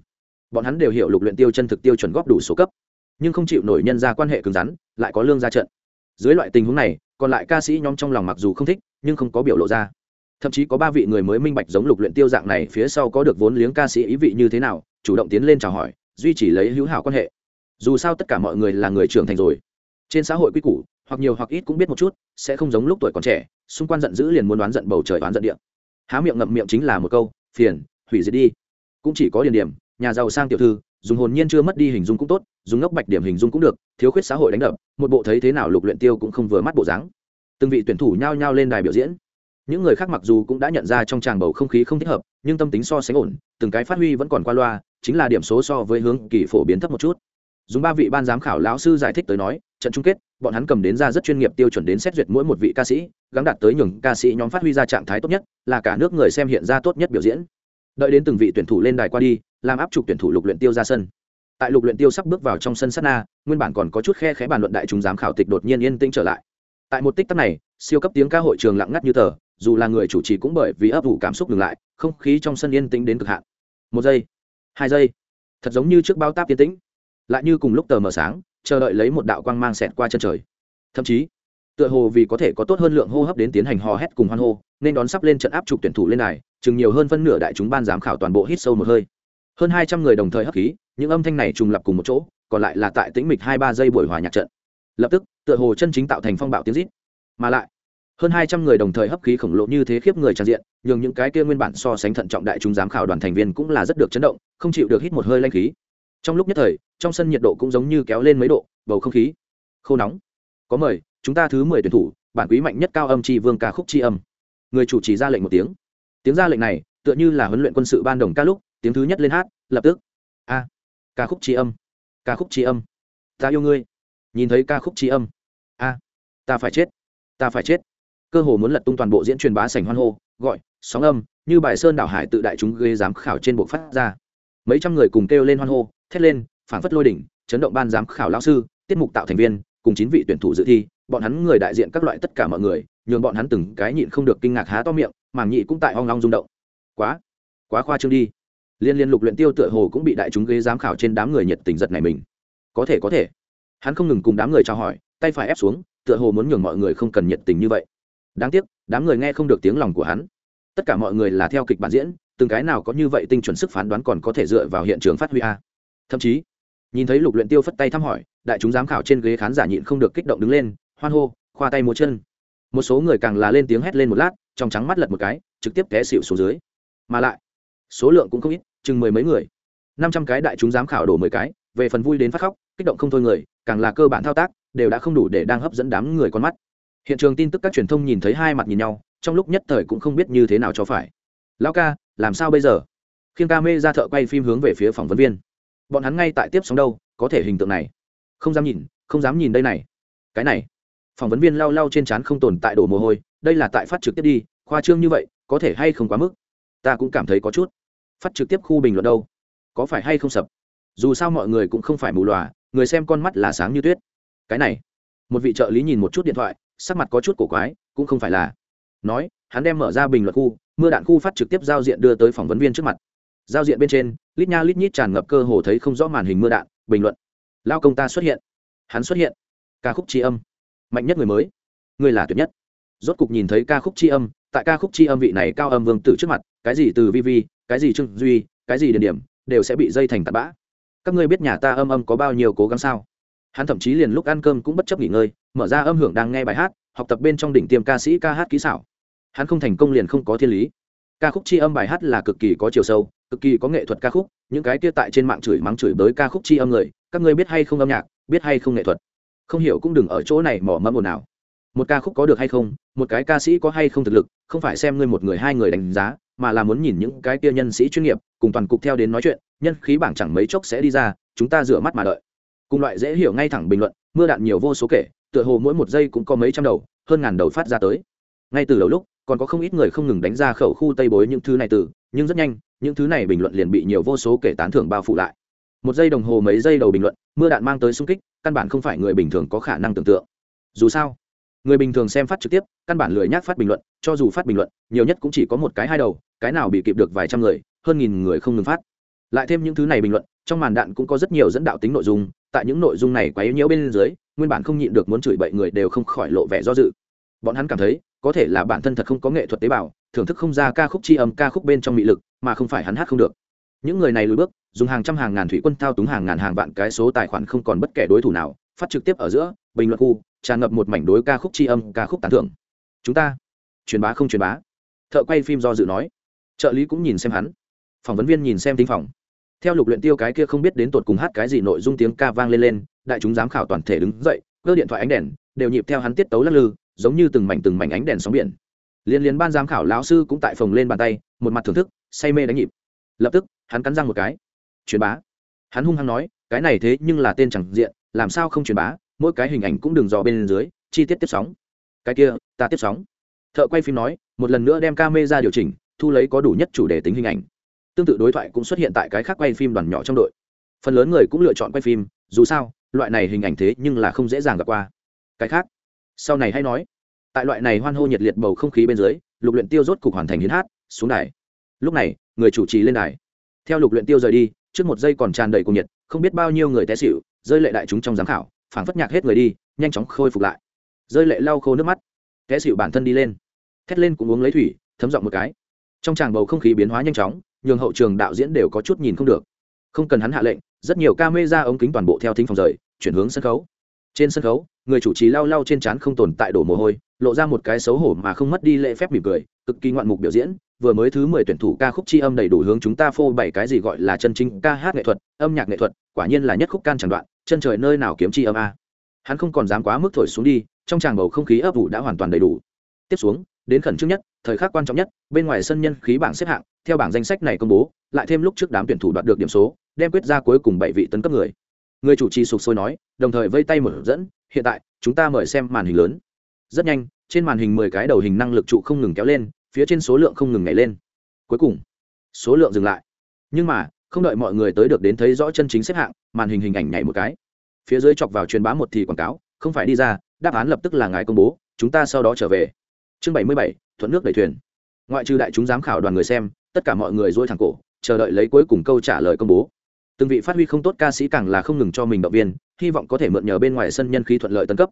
Bọn hắn đều hiểu lục luyện tiêu chân thực tiêu chuẩn góp đủ số cấp, nhưng không chịu nổi nhân ra quan hệ cứng rắn, lại có lương ra trận. Dưới loại tình huống này, còn lại ca sĩ nhóm trong lòng mặc dù không thích, nhưng không có biểu lộ ra. Thậm chí có ba vị người mới minh bạch giống lục luyện tiêu dạng này phía sau có được vốn liếng ca sĩ ý vị như thế nào, chủ động tiến lên chào hỏi, duy trì lấy hữu hảo quan hệ. Dù sao tất cả mọi người là người trưởng thành rồi. Trên xã hội quy củ, hoặc nhiều hoặc ít cũng biết một chút, sẽ không giống lúc tuổi còn trẻ, xung quanh giận dữ liền muốn đoán giận bầu trời đoán giận địa há miệng ngậm miệng chính là một câu, phiền, hủy diệt đi. Cũng chỉ có điển điểm, nhà giàu sang tiểu thư, dùng hồn nhiên chưa mất đi hình dung cũng tốt, dùng ngốc bạch điểm hình dung cũng được, thiếu khuyết xã hội đánh đập, một bộ thấy thế nào lục luyện tiêu cũng không vừa mắt bộ dáng. Từng vị tuyển thủ nhao nhao lên đài biểu diễn. Những người khác mặc dù cũng đã nhận ra trong tràng bầu không khí không thích hợp, nhưng tâm tính so sánh ổn, từng cái phát huy vẫn còn qua loa, chính là điểm số so với hướng kỳ phổ biến thấp một chút. Dùng ba vị ban giám khảo lão sư giải thích tới nói, trận chung kết bọn hắn cầm đến ra rất chuyên nghiệp tiêu chuẩn đến xét duyệt mỗi một vị ca sĩ gắn đạt tới nhường ca sĩ nhóm phát huy ra trạng thái tốt nhất, là cả nước người xem hiện ra tốt nhất biểu diễn. Đợi đến từng vị tuyển thủ lên đài qua đi, làm áp trục tuyển thủ lục luyện tiêu ra sân. Tại lục luyện tiêu sắp bước vào trong sân sát na, nguyên bản còn có chút khe khẽ bàn luận đại chúng giám khảo tịch đột nhiên yên tĩnh trở lại. Tại một tích tắc này, siêu cấp tiếng ca hội trường lặng ngắt như tờ, dù là người chủ trì cũng bởi vì ấp ủ cảm xúc ngừng lại, không khí trong sân yên tĩnh đến cực hạn. Một giây, hai giây, thật giống như trước bao táp yên tĩnh, lại như cùng lúc tờ mờ sáng chờ đợi lấy một đạo quang mang xẹt qua chân trời. Thậm chí, tựa hồ vì có thể có tốt hơn lượng hô hấp đến tiến hành hò hét cùng hoan hô, nên đón sắp lên trận áp trục tuyển thủ lên này chừng nhiều hơn phân nửa đại chúng ban giám khảo toàn bộ hít sâu một hơi. Hơn hai trăm người đồng thời hấp khí, những âm thanh này trùng lập cùng một chỗ, còn lại là tại tĩnh mịch hai ba giây buổi hòa nhạc trận. Lập tức, tựa hồ chân chính tạo thành phong bạo tiếng rít. Mà lại, hơn hai trăm người đồng thời hấp khí khổng lồ như thế khiếp người tràn diện, nhường những cái kia nguyên bản so sánh thận trọng đại chúng giám khảo đoàn thành viên cũng là rất được chấn động, không chịu được hít một hơi lanh khí trong lúc nhất thời, trong sân nhiệt độ cũng giống như kéo lên mấy độ, bầu không khí, khô nóng. Có mời, chúng ta thứ mười tuyển thủ, bản quý mạnh nhất cao âm tri vương ca khúc tri âm. Người chủ trì ra lệnh một tiếng. Tiếng ra lệnh này, tựa như là huấn luyện quân sự ban đồng ca lúc, tiếng thứ nhất lên hát, lập tức. A, ca khúc tri âm, ca khúc tri âm. Ta yêu ngươi. Nhìn thấy ca khúc tri âm. A, ta phải chết, ta phải chết. Cơ hồ muốn lật tung toàn bộ diễn truyền bá sảnh hoan hô, gọi, sóng âm, như bài sơn đảo hải tự đại chúng ghê giám khảo trên bộ phát ra. Mấy trăm người cùng kêu lên hoan hô thét lên phản phất lôi đỉnh, chấn động ban giám khảo lão sư, tiết mục tạo thành viên, cùng chín vị tuyển thủ dự thi, bọn hắn người đại diện các loại tất cả mọi người, nhường bọn hắn từng cái nhịn không được kinh ngạc há to miệng, màng nhị cũng tại hoang long rung động. Quá quá khoa trương đi. Liên liên lục luyện tiêu tựa hồ cũng bị đại chúng ghế giám khảo trên đám người nhiệt tình giật này mình. Có thể có thể. Hắn không ngừng cùng đám người chào hỏi, tay phải ép xuống, tựa hồ muốn nhường mọi người không cần nhiệt tình như vậy. Đáng tiếc, đám người nghe không được tiếng lòng của hắn. Tất cả mọi người là theo kịch bản diễn, từng cái nào có như vậy tinh chuẩn sức phán đoán còn có thể dựa vào hiện trường phát huy a thậm chí, nhìn thấy lục luyện tiêu phất tay thăm hỏi, đại chúng giám khảo trên ghế khán giả nhịn không được kích động đứng lên, hoan hô, khoa tay múa chân. Một số người càng là lên tiếng hét lên một lát, trong trắng mắt lật một cái, trực tiếp té xỉu xuống dưới. Mà lại, số lượng cũng không ít, chừng mười mấy người. Năm trăm cái đại chúng giám khảo đổ mười cái, về phần vui đến phát khóc, kích động không thôi người, càng là cơ bản thao tác, đều đã không đủ để đang hấp dẫn đám người con mắt. Hiện trường tin tức các truyền thông nhìn thấy hai mặt nhìn nhau, trong lúc nhất thời cũng không biết như thế nào cho phải. Lão ca, làm sao bây giờ? Khiêng ca mê ra thợ quay phim hướng về phía phỏng vấn viên bọn hắn ngay tại tiếp sóng đâu, có thể hình tượng này. Không dám nhìn, không dám nhìn đây này. Cái này. Phỏng vấn viên lau lau trên trán không tồn tại đổ mồ hôi, đây là tại phát trực tiếp đi, khoa trương như vậy, có thể hay không quá mức? Ta cũng cảm thấy có chút. Phát trực tiếp khu bình luận đâu? Có phải hay không sập? Dù sao mọi người cũng không phải mù lòa, người xem con mắt là sáng như tuyết. Cái này. Một vị trợ lý nhìn một chút điện thoại, sắc mặt có chút cổ quái, cũng không phải là. Nói, hắn đem mở ra bình luận khu, mưa đạn khu phát trực tiếp giao diện đưa tới phỏng vấn viên trước mặt giao diện bên trên, lít nha lít nhít tràn ngập cơ hồ thấy không rõ màn hình mưa đạn, bình luận. Lao công ta xuất hiện. Hắn xuất hiện. Ca khúc tri âm. Mạnh nhất người mới. Người là tuyệt nhất. Rốt cục nhìn thấy ca khúc tri âm, tại ca khúc tri âm vị này cao âm vương tử trước mặt, cái gì từ vi vi, cái gì trương duy, cái gì điển điểm, đều sẽ bị dây thành tạt bã. Các ngươi biết nhà ta âm âm có bao nhiêu cố gắng sao? Hắn thậm chí liền lúc ăn cơm cũng bất chấp nghỉ ngơi, mở ra âm hưởng đang nghe bài hát, học tập bên trong đỉnh tiêm ca sĩ ca hát kỹ xảo. Hắn không thành công liền không có thiên lý. Ca khúc tri âm bài hát là cực kỳ có chiều sâu cực kỳ có nghệ thuật ca khúc, những cái kia tại trên mạng chửi mắng chửi bới ca khúc chi âm người, các ngươi biết hay không âm nhạc, biết hay không nghệ thuật? Không hiểu cũng đừng ở chỗ này mỏ mẫm ồn nào một ca khúc có được hay không, một cái ca sĩ có hay không thực lực, không phải xem ngươi một người hai người đánh giá, mà là muốn nhìn những cái kia nhân sĩ chuyên nghiệp, cùng toàn cục theo đến nói chuyện, nhân khí bảng chẳng mấy chốc sẽ đi ra, chúng ta rửa mắt mà đợi. Cùng loại dễ hiểu ngay thẳng bình luận, mưa đạn nhiều vô số kể, tựa hồ mỗi một giây cũng có mấy trăm đầu, hơn ngàn đầu phát ra tới. Ngay từ đầu lúc còn có không ít người không ngừng đánh ra khẩu khu tây bối những thứ này từ, nhưng rất nhanh, những thứ này bình luận liền bị nhiều vô số kể tán thưởng bao phủ lại. Một giây đồng hồ mấy giây đầu bình luận, mưa đạn mang tới xung kích, căn bản không phải người bình thường có khả năng tưởng tượng. Dù sao, người bình thường xem phát trực tiếp, căn bản lười nhác phát bình luận, cho dù phát bình luận, nhiều nhất cũng chỉ có một cái hai đầu, cái nào bị kịp được vài trăm người, hơn nghìn người không ngừng phát. Lại thêm những thứ này bình luận, trong màn đạn cũng có rất nhiều dẫn đạo tính nội dung, tại những nội dung này quá yếu nhiễu bên dưới, nguyên bản không nhịn được muốn chửi bậy người đều không khỏi lộ vẻ do dự. Bọn hắn cảm thấy có thể là bản thân thật không có nghệ thuật tế bào, thưởng thức không ra ca khúc tri âm, ca khúc bên trong mị lực, mà không phải hắn hát không được. Những người này lùi bước, dùng hàng trăm hàng ngàn thủy quân thao túng hàng ngàn hàng vạn cái số tài khoản không còn bất kể đối thủ nào, phát trực tiếp ở giữa, bình luận khu, tràn ngập một mảnh đối ca khúc tri âm, ca khúc tán thưởng. Chúng ta, truyền bá không truyền bá. Thợ quay phim do dự nói. Trợ lý cũng nhìn xem hắn. Phỏng vấn viên nhìn xem tinh phòng. Theo lục luyện tiêu cái kia không biết đến tột cùng hát cái gì nội dung tiếng ca vang lên lên, đại chúng giám khảo toàn thể đứng dậy, cơ điện thoại ánh đèn, đều nhịp theo hắn tiết tấu lắc lư giống như từng mảnh từng mảnh ánh đèn sóng biển. Liên liên ban giám khảo lão sư cũng tại phòng lên bàn tay, một mặt thưởng thức, say mê đánh nhịp. Lập tức, hắn cắn răng một cái. Truyền bá. Hắn hung hăng nói, cái này thế nhưng là tên chẳng diện, làm sao không truyền bá, mỗi cái hình ảnh cũng đừng dò bên dưới, chi tiết tiếp sóng. Cái kia, ta tiếp sóng. Thợ quay phim nói, một lần nữa đem camera điều chỉnh, thu lấy có đủ nhất chủ đề tính hình ảnh. Tương tự đối thoại cũng xuất hiện tại cái khác quay phim đoàn nhỏ trong đội. Phần lớn người cũng lựa chọn quay phim, dù sao, loại này hình ảnh thế nhưng là không dễ dàng gặp qua. Cái khác sau này hay nói. Tại loại này hoan hô nhiệt liệt bầu không khí bên dưới, lục luyện tiêu rốt cục hoàn thành hiến hát, xuống đài. Lúc này, người chủ trì lên đài. Theo lục luyện tiêu rời đi, trước một giây còn tràn đầy cuồng nhiệt, không biết bao nhiêu người té xỉu, rơi lệ đại chúng trong giám khảo, phảng phất nhạc hết người đi, nhanh chóng khôi phục lại. Rơi lệ lau khô nước mắt. Té xỉu bản thân đi lên. Thét lên cũng uống lấy thủy, thấm giọng một cái. Trong tràng bầu không khí biến hóa nhanh chóng, nhường hậu trường đạo diễn đều có chút nhìn không được. Không cần hắn hạ lệnh, rất nhiều ca mê ra ống kính toàn bộ theo thính phòng rời, chuyển hướng sân khấu trên sân khấu, người chủ trì lau lau trên trán không tồn tại đổ mồ hôi, lộ ra một cái xấu hổ mà không mất đi lễ phép mỉm cười, cực kỳ ngoạn mục biểu diễn, vừa mới thứ mười tuyển thủ ca khúc tri âm đầy đủ hướng chúng ta phô bày cái gì gọi là chân chính ca hát nghệ thuật, âm nhạc nghệ thuật, quả nhiên là nhất khúc can chẳng đoạn, chân trời nơi nào kiếm tri âm a. Hắn không còn dám quá mức thổi xuống đi, trong tràng bầu không khí ấp ủ đã hoàn toàn đầy đủ. Tiếp xuống, đến khẩn trương nhất, thời khắc quan trọng nhất, bên ngoài sân nhân khí bảng xếp hạng, theo bảng danh sách này công bố, lại thêm lúc trước đám tuyển thủ đoạt được điểm số, đem quyết ra cuối cùng bảy vị tấn cấp người người chủ trì sụp sôi nói, đồng thời vây tay mở dẫn, hiện tại, chúng ta mời xem màn hình lớn. Rất nhanh, trên màn hình mười cái đầu hình năng lực trụ không ngừng kéo lên, phía trên số lượng không ngừng nhảy lên. Cuối cùng, số lượng dừng lại. Nhưng mà, không đợi mọi người tới được đến thấy rõ chân chính xếp hạng, màn hình hình ảnh nhảy một cái. Phía dưới chọc vào truyền bá một thì quảng cáo, không phải đi ra, đáp án lập tức là ngài công bố, chúng ta sau đó trở về. Chương bảy mươi bảy, thuận nước đẩy thuyền. Ngoại trừ đại chúng giám khảo đoàn người xem, tất cả mọi người dôi thẳng cổ, chờ đợi lấy cuối cùng câu trả lời công bố từng vị phát huy không tốt ca sĩ càng là không ngừng cho mình động viên, hy vọng có thể mượn nhờ bên ngoài sân nhân khí thuận lợi tân cấp.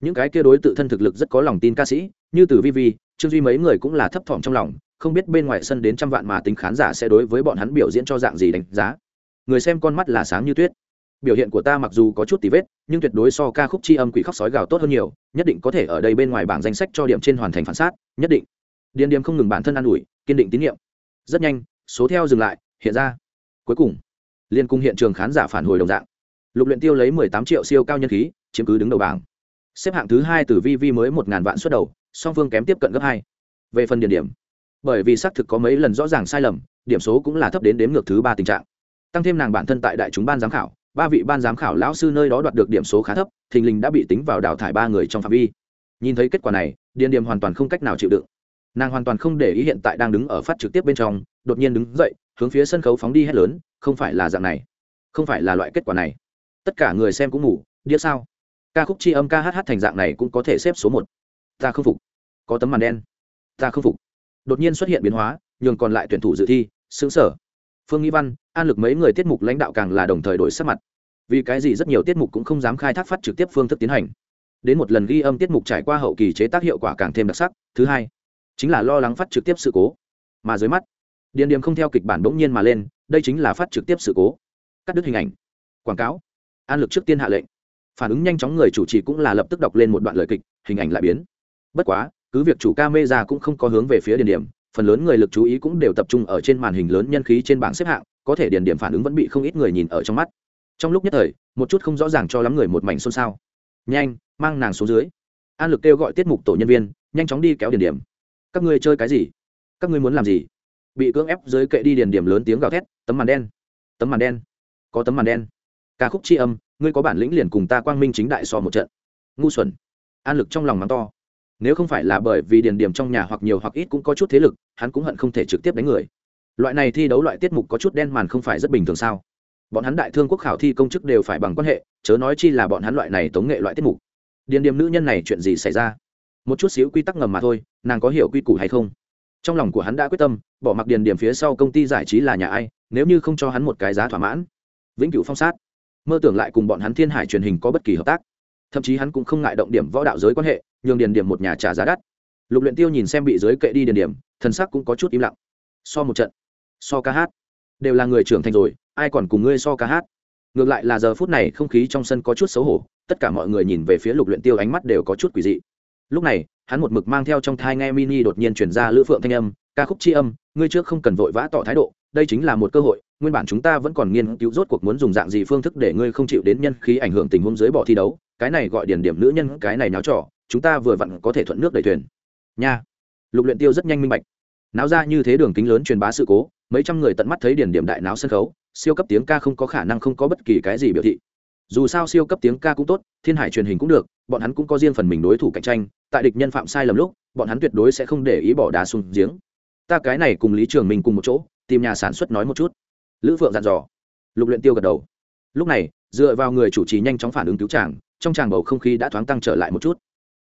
Những cái kia đối tự thân thực lực rất có lòng tin ca sĩ, như từ vi vi, trương duy mấy người cũng là thấp thỏm trong lòng, không biết bên ngoài sân đến trăm vạn mà tính khán giả sẽ đối với bọn hắn biểu diễn cho dạng gì đánh giá. Người xem con mắt là sáng như tuyết. Biểu hiện của ta mặc dù có chút tí vết, nhưng tuyệt đối so ca khúc c h i âm quỷ khóc sói gào tốt hơn nhiều, nhất định có thể ở đây bên ngoài bảng danh sách cho điểm trên hoàn thành phản sát nhất định. Điền điềm không ngừng bản thân an ủi, kiên định tín nhiệm. Rất nhanh, số theo dừng lại, hiện ra. Cuối cùng liên cung hiện trường khán giả phản hồi đồng dạng. Lục luyện tiêu lấy mười tám triệu siêu cao nhân khí, chiếm cứ đứng đầu bảng. Xếp hạng thứ hai từ vi vi mới một ngàn vạn xuất đầu, song phương kém tiếp cận gấp hai. Về phần điển điểm, bởi vì xác thực có mấy lần rõ ràng sai lầm, điểm số cũng là thấp đến đếm ngược thứ ba tình trạng. Tăng thêm nàng bản thân tại đại chúng ban giám khảo, ba vị ban giám khảo lão sư nơi đó đoạt được điểm số khá thấp, thình lình đã bị tính vào đào thải ba người trong phạm vi. Nhìn thấy kết quả này, điền điểm hoàn toàn không cách nào chịu đựng nàng hoàn toàn không để ý hiện tại đang đứng ở phát trực tiếp bên trong, đột nhiên đứng dậy, hướng phía sân khấu phóng đi hết lớn, không phải là dạng này. Không phải là loại kết quả này. Tất cả người xem cũng ngủ đĩa sao? Ca khúc c h i âm ca hát thành dạng này cũng có thể xếp số một. Ta không phục. Có tấm màn đen. Ta không phục. Đột nhiên xuất hiện biến hóa, nhường còn lại tuyển thủ dự thi xứng sở phương nghĩ văn, an lực mấy người tiết mục lãnh đạo càng là đồng thời đổi sắc mặt. Vì cái gì rất nhiều tiết mục cũng không dám khai thác phát trực tiếp phương thức tiến hành. Đến một lần ghi âm tiết mục trải qua hậu kỳ chế tác hiệu quả càng thêm đặc sắc, thứ hai chính là lo lắng phát trực tiếp sự cố. Mà dưới mắt điện điểm không theo kịch bản bỗng nhiên mà lên, đây chính là phát trực tiếp sự cố. Cắt đứt hình ảnh, quảng cáo, an lực trước tiên hạ lệnh. Phản ứng nhanh chóng người chủ trì cũng là lập tức đọc lên một đoạn lời kịch, hình ảnh lại biến. Bất quá, cứ việc chủ ca mê ra cũng không có hướng về phía điền điểm phần lớn người lực chú ý cũng đều tập trung ở trên màn hình lớn nhân khí trên bảng xếp hạng, có thể điền điểm phản ứng vẫn bị không ít người nhìn ở trong mắt. Trong lúc nhất thời, một chút không rõ ràng cho lắm người một mảnh xôn xao. Nhanh, mang nàng xuống dưới. An lực kêu gọi tiết mục tổ nhân viên, nhanh chóng đi kéo điền điểm các ngươi chơi cái gì? Các ngươi muốn làm gì? Bị cưỡng ép dưới kệ đi điền điểm lớn tiếng gào thét, tấm màn đen. Tấm màn đen. Có tấm màn đen. Ca khúc tri âm, ngươi có bản lĩnh liền cùng ta quang minh chính đại so một trận. Ngu xuẩn. An lực trong lòng mắng to. Nếu không phải là bởi vì điền điểm trong nhà hoặc nhiều hoặc ít cũng có chút thế lực, hắn cũng hận không thể trực tiếp đánh người. Loại này thi đấu loại tiết mục có chút đen màn không phải rất bình thường sao? Bọn hắn đại thương quốc khảo thi công chức đều phải bằng quan hệ, chớ nói chi là bọn hắn loại này tống nghệ loại tiết mục. Điền điểm nữ nhân này chuyện gì xảy ra? Một chút xíu quy tắc ngầm mà thôi, nàng có hiểu quy củ hay không? Trong lòng của hắn đã quyết tâm, bỏ mặc điền điểm phía sau công ty giải trí là nhà ai, nếu như không cho hắn một cái giá thỏa mãn. Vĩnh cửu phong sát. Mơ tưởng lại cùng bọn hắn thiên hải truyền hình có bất kỳ hợp tác. Thậm chí hắn cũng không ngại động điểm võ đạo giới quan hệ, nhường điền điểm một nhà trả giá đắt. Lục luyện tiêu nhìn xem bị giới kệ đi điền điểm, thần sắc cũng có chút im lặng. So một trận. So ca hát. Đều là người trưởng thành rồi, ai còn cùng ngươi so ca hát? Ngược lại là giờ phút này không khí trong sân có chút xấu hổ, tất cả mọi người nhìn về phía lục luyện tiêu ánh mắt đều có chút quỷ dị lúc này, hắn một mực mang theo trong thai nghe mini đột nhiên chuyển ra lữ phượng thanh âm, ca khúc tri âm, ngươi trước không cần vội vã tỏ thái độ, đây chính là một cơ hội, nguyên bản chúng ta vẫn còn nghiên cứu rốt cuộc muốn dùng dạng gì phương thức để ngươi không chịu đến nhân khí ảnh hưởng tình huống dưới bỏ thi đấu, cái này gọi điển điểm nữ nhân, cái này náo trò, chúng ta vừa vặn có thể thuận nước đẩy thuyền. Nha. Lục luyện tiêu rất nhanh minh bạch. Náo ra như thế đường kính lớn truyền bá sự cố, mấy trăm người tận mắt thấy điển điểm đại náo sân khấu, siêu cấp tiếng ca không có khả năng không có bất kỳ cái gì biểu thị dù sao siêu cấp tiếng ca cũng tốt thiên hải truyền hình cũng được bọn hắn cũng có riêng phần mình đối thủ cạnh tranh tại địch nhân phạm sai lầm lúc bọn hắn tuyệt đối sẽ không để ý bỏ đá xuống giếng. Ta cái này cùng lý trường mình cùng một chỗ tìm nhà sản xuất nói một chút. Lữ phượng dặn dò. Lục luyện tiêu gật đầu. Lúc này dựa vào người chủ trì nhanh chóng phản ứng cứu chàng, trong tràng bầu không khí đã thoáng tăng trở lại một chút.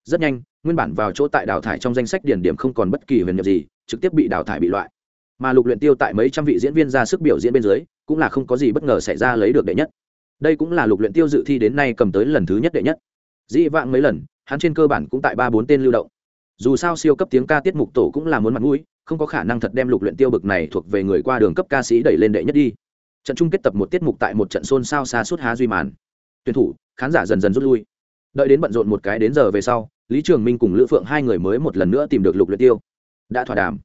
Rất nhanh nguyên bản vào chỗ tại đào thải trong danh sách điển điểm không còn bất kỳ huyền nhiệm gì trực tiếp bị đào thải bị loại. Mà lục luyện tiêu tại mấy trăm vị diễn viên ra sức biểu diễn bên dưới cũng là không có gì bất ngờ xảy ra lấy được đệ nhất đây cũng là lục luyện tiêu dự thi đến nay cầm tới lần thứ nhất đệ nhất. Dĩ vãng mấy lần, hắn trên cơ bản cũng tại ba bốn tên lưu động. Dù sao siêu cấp tiếng ca tiết mục tổ cũng là muốn mặt mũi, không có khả năng thật đem lục luyện tiêu bực này thuộc về người qua đường cấp ca sĩ đẩy lên đệ nhất đi. Trận chung kết tập một tiết mục tại một trận xôn xao xa suốt há duy màn. Tuyển thủ, khán giả dần dần rút lui. Đợi đến bận rộn một cái đến giờ về sau, lý trường minh cùng lữ phượng hai người mới một lần nữa tìm được lục luyện tiêu. Đã thỏa đàm.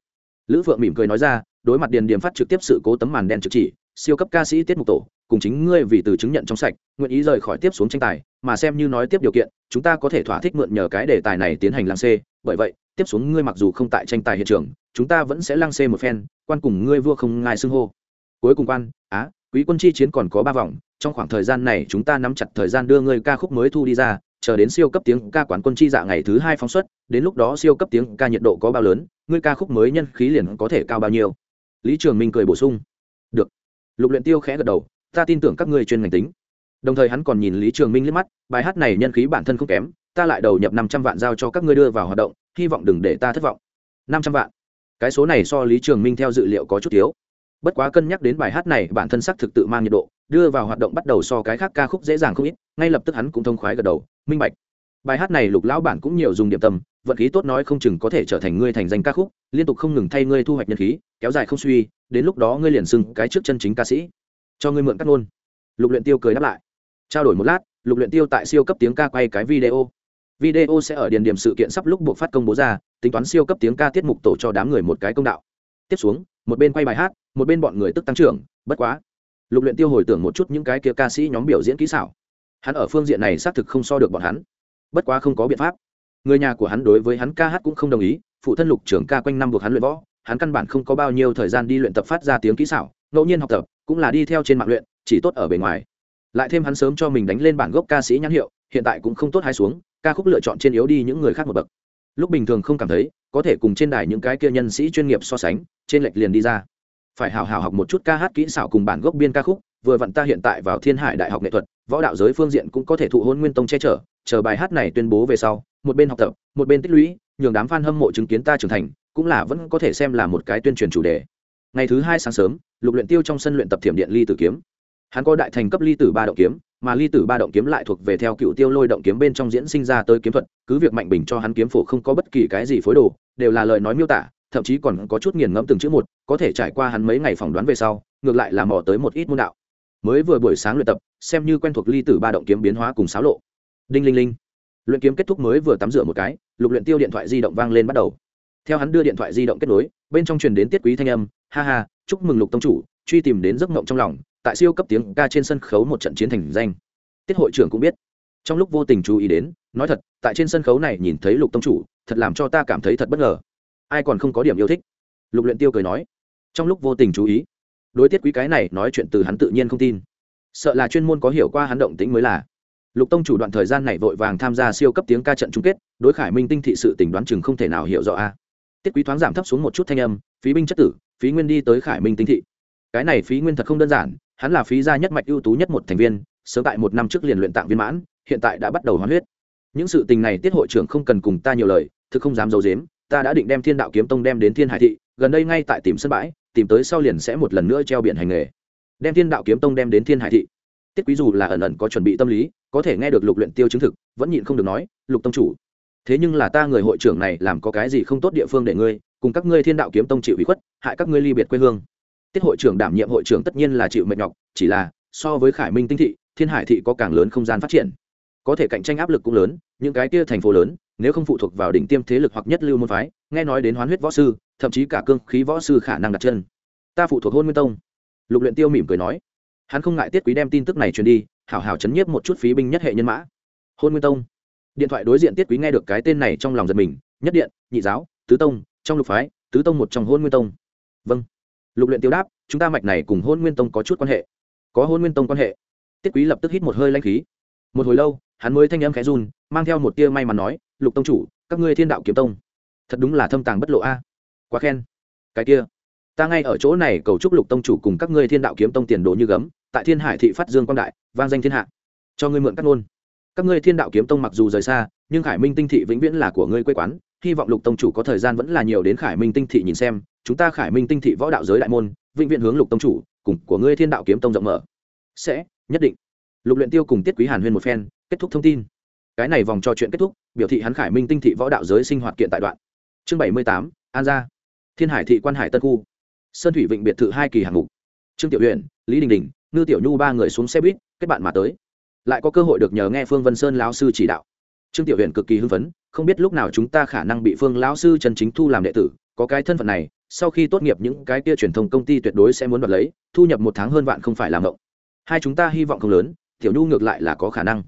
Lữ phượng mỉm cười nói ra, đối mặt điền điểm phát trực tiếp sự cố tấm màn đen trực chỉ siêu cấp ca sĩ tiết mục tổ, cùng chính ngươi vì từ chứng nhận trong sạch, nguyện ý rời khỏi tiếp xuống tranh tài, mà xem như nói tiếp điều kiện, chúng ta có thể thỏa thích mượn nhờ cái đề tài này tiến hành lăng xê. Bởi vậy, tiếp xuống ngươi mặc dù không tại tranh tài hiện trường, chúng ta vẫn sẽ lăng xê một phen, quan cùng ngươi vua không ngại xưng hô. Cuối cùng quan, á, quý quân chi chiến còn có ba vòng, trong khoảng thời gian này chúng ta nắm chặt thời gian đưa ngươi ca khúc mới thu đi ra, chờ đến siêu cấp tiếng ca quán quân chi dạ ngày thứ hai phóng xuất, đến lúc đó siêu cấp tiếng ca nhiệt độ có bao lớn, ngươi ca khúc mới nhân khí liền có thể cao bao nhiêu. Lý trường minh cười bổ sung lục luyện tiêu khẽ gật đầu, ta tin tưởng các ngươi chuyên ngành tính. Đồng thời hắn còn nhìn lý trường minh liếc mắt, bài hát này nhân khí bản thân không kém, ta lại đầu nhập năm trăm vạn giao cho các ngươi đưa vào hoạt động, hy vọng đừng để ta thất vọng. Năm trăm vạn? Cái số này so lý trường minh theo dự liệu có chút thiếu. Bất quá cân nhắc đến bài hát này, bản thân sắc thực tự mang nhiệt độ, đưa vào hoạt động bắt đầu so cái khác ca khúc dễ dàng không ít, ngay lập tức hắn cũng thông khoái gật đầu, minh bạch. Bài hát này lục lão bản cũng nhiều dùng điểm tâm vận khí tốt nói không chừng có thể trở thành ngươi thành danh ca khúc, liên tục không ngừng thay ngươi thu hoạch nhân khí, kéo dài không suy, đến lúc đó ngươi liền xưng cái trước chân chính ca sĩ. Cho ngươi mượn cắt ngôn. Lục luyện tiêu cười đáp lại. Trao đổi một lát, lục luyện tiêu tại siêu cấp tiếng ca quay cái video. Video sẽ ở điền điểm sự kiện sắp lúc buộc phát công bố ra, tính toán siêu cấp tiếng ca tiết mục tổ cho đám người một cái công đạo. Tiếp xuống, một bên quay bài hát, một bên bọn người tức tăng trưởng, bất quá. Lục luyện tiêu hồi tưởng một chút những cái kia ca sĩ nhóm biểu diễn kỹ xảo. Hắn ở phương diện này xác thực không so được bọn hắn. Bất quá không có biện pháp người nhà của hắn đối với hắn ca hát cũng không đồng ý, phụ thân lục trưởng ca quanh năm buộc hắn luyện võ, hắn căn bản không có bao nhiêu thời gian đi luyện tập phát ra tiếng kỹ xảo, ngẫu nhiên học tập, cũng là đi theo trên mạng luyện, chỉ tốt ở bề ngoài. Lại thêm hắn sớm cho mình đánh lên bản gốc ca sĩ nhãn hiệu, hiện tại cũng không tốt hay xuống, ca khúc lựa chọn trên yếu đi những người khác một bậc. Lúc bình thường không cảm thấy, có thể cùng trên đài những cái kia nhân sĩ chuyên nghiệp so sánh, trên lệch liền đi ra phải hào hào học một chút ca hát kỹ xảo cùng bản gốc biên ca khúc, vừa vặn ta hiện tại vào thiên hải đại học nghệ thuật, võ đạo giới phương diện cũng có thể thụ hôn nguyên tông che chở, chờ bài hát này tuyên bố về sau, một bên học tập, một bên tích lũy, nhường đám f a n hâm mộ chứng kiến ta trưởng thành, cũng là vẫn có thể xem là một cái tuyên truyền chủ đề. Ngày thứ hai sáng sớm, lục luyện tiêu trong sân luyện tập thiểm điện ly tử kiếm. Hắn có đại thành cấp ly tử ba động kiếm, mà ly tử ba động kiếm lại thuộc về theo cựu tiêu lôi động kiếm bên trong diễn sinh ra tới kiếm thuật, cứ việc mạnh bình cho hắn kiếm phổ không có bất kỳ cái gì phối đồ, đều là lời nói miêu tả thậm chí còn có chút nghiền ngẫm từng chữ một, có thể trải qua hắn mấy ngày phỏng đoán về sau, ngược lại là mò tới một ít môn đạo. Mới vừa buổi sáng luyện tập, xem như quen thuộc ly tử ba động kiếm biến hóa cùng xáo lộ. Đinh linh linh. Luyện kiếm kết thúc mới vừa tắm rửa một cái, lục luyện tiêu điện thoại di động vang lên bắt đầu. Theo hắn đưa điện thoại di động kết nối, bên trong truyền đến tiết quý thanh âm, ha ha, chúc mừng lục tông chủ, truy tìm đến giấc mộng trong lòng, tại siêu cấp tiếng ca trên sân khấu một trận chiến thành danh. Tiết hội trưởng cũng biết. Trong lúc vô tình chú ý đến, nói thật, tại trên sân khấu này nhìn thấy lục tông chủ, thật làm cho ta cảm thấy thật bất ngờ ai còn không có điểm yêu thích? Lục luyện tiêu cười nói. Trong lúc vô tình chú ý, đối tiết quý cái này nói chuyện từ hắn tự nhiên không tin. Sợ là chuyên môn có hiểu qua hắn động tĩnh mới là. Lục tông chủ đoạn thời gian này vội vàng tham gia siêu cấp tiếng ca trận chung kết, đối khải minh tinh thị sự tình đoán chừng không thể nào hiểu rõ a. Tiết quý thoáng giảm thấp xuống một chút thanh âm, phí binh chất tử, phí nguyên đi tới khải minh tinh thị. Cái này phí nguyên thật không đơn giản, hắn là phí gia nhất mạch ưu tú nhất một thành viên, sớm tại một năm trước liền luyện tạng viên mãn, hiện tại đã bắt đầu hoán huyết. Những sự tình này tiết hội trưởng không cần cùng ta nhiều lời, thực không dám giấu dếm ta đã định đem thiên đạo kiếm tông đem đến thiên hải thị, gần đây ngay tại tìm sân bãi, tìm tới sau liền sẽ một lần nữa treo biển hành nghề. Đem thiên đạo kiếm tông đem đến thiên hải thị. Tiết quý dù là ẩn ẩn có chuẩn bị tâm lý, có thể nghe được lục luyện tiêu chứng thực, vẫn nhịn không được nói, lục tông chủ, thế nhưng là ta người hội trưởng này làm có cái gì không tốt địa phương để ngươi, cùng các ngươi thiên đạo kiếm tông chịu ủy khuất, hại các ngươi ly biệt quê hương. Tiết hội trưởng đảm nhiệm hội trưởng tất nhiên là chịu mệt nhọc, chỉ là, so với khải minh tinh thị, thiên hải thị có càng lớn không gian phát triển. Có thể cạnh tranh áp lực cũng lớn, những cái kia thành phố lớn nếu không phụ thuộc vào đỉnh tiêm thế lực hoặc nhất lưu môn phái, nghe nói đến hoán huyết võ sư, thậm chí cả cương khí võ sư khả năng đặt chân. Ta phụ thuộc hôn nguyên tông. Lục luyện tiêu mỉm cười nói. Hắn không ngại tiết quý đem tin tức này truyền đi, hảo hảo chấn nhiếp một chút phí binh nhất hệ nhân mã. Hôn nguyên tông. Điện thoại đối diện tiết quý nghe được cái tên này trong lòng giật mình, nhất điện, nhị giáo, tứ tông, trong lục phái, tứ tông một trong hôn nguyên tông. Vâng. Lục luyện tiêu đáp, chúng ta mạch này cùng hôn nguyên tông có chút quan hệ. Có hôn nguyên tông quan hệ. Tiết quý lập tức hít một hơi lanh khí. Một hồi lâu hắn mới thanh âm khẽ run, mang theo một tia may mắn nói, lục tông chủ, các ngươi thiên đạo kiếm tông, thật đúng là thâm tàng bất lộ a. Quá khen. Cái kia, ta ngay ở chỗ này cầu chúc lục tông chủ cùng các ngươi thiên đạo kiếm tông tiền đồ như gấm, tại thiên hải thị phát dương quang đại, vang danh thiên hạ. Cho ngươi mượn các ngôn. Các ngươi thiên đạo kiếm tông mặc dù rời xa, nhưng khải minh tinh thị vĩnh viễn là của ngươi quê quán, hy vọng lục tông chủ có thời gian vẫn là nhiều đến khải minh tinh thị nhìn xem, chúng ta khải minh tinh thị võ đạo giới đại môn, vĩnh viễn hướng lục tông chủ cùng của ngươi thiên đạo kiếm tông rộng mở. Sẽ, nhất định. Lục luyện tiêu cùng tiết quý hàn huyên một phen kết thúc thông tin. Cái này vòng trò chuyện kết thúc, biểu thị hắn khải minh tinh thị võ đạo giới sinh hoạt kiện tại đoạn. Chương bảy mươi tám, an gia. Thiên hải thị quan hải tân khu. Sơn thủy vịnh biệt thự hai kỳ hạng mục. Trương tiểu huyện lý đình đình, ngư tiểu nhu ba người xuống xe buýt, kết bạn mà tới. Lại có cơ hội được nhờ nghe phương vân sơn lão sư chỉ đạo. Trương tiểu huyện cực kỳ hưng phấn, không biết lúc nào chúng ta khả năng bị phương lão sư trần chính thu làm đệ tử, có cái thân phận này, sau khi tốt nghiệp những cái kia truyền thông công ty tuyệt đối sẽ muốn đoạt lấy, thu nhập một tháng hơn vạn không phải làm động hai chúng ta hy vọng không lớn, tiểu nhu ngược lại là có khả năng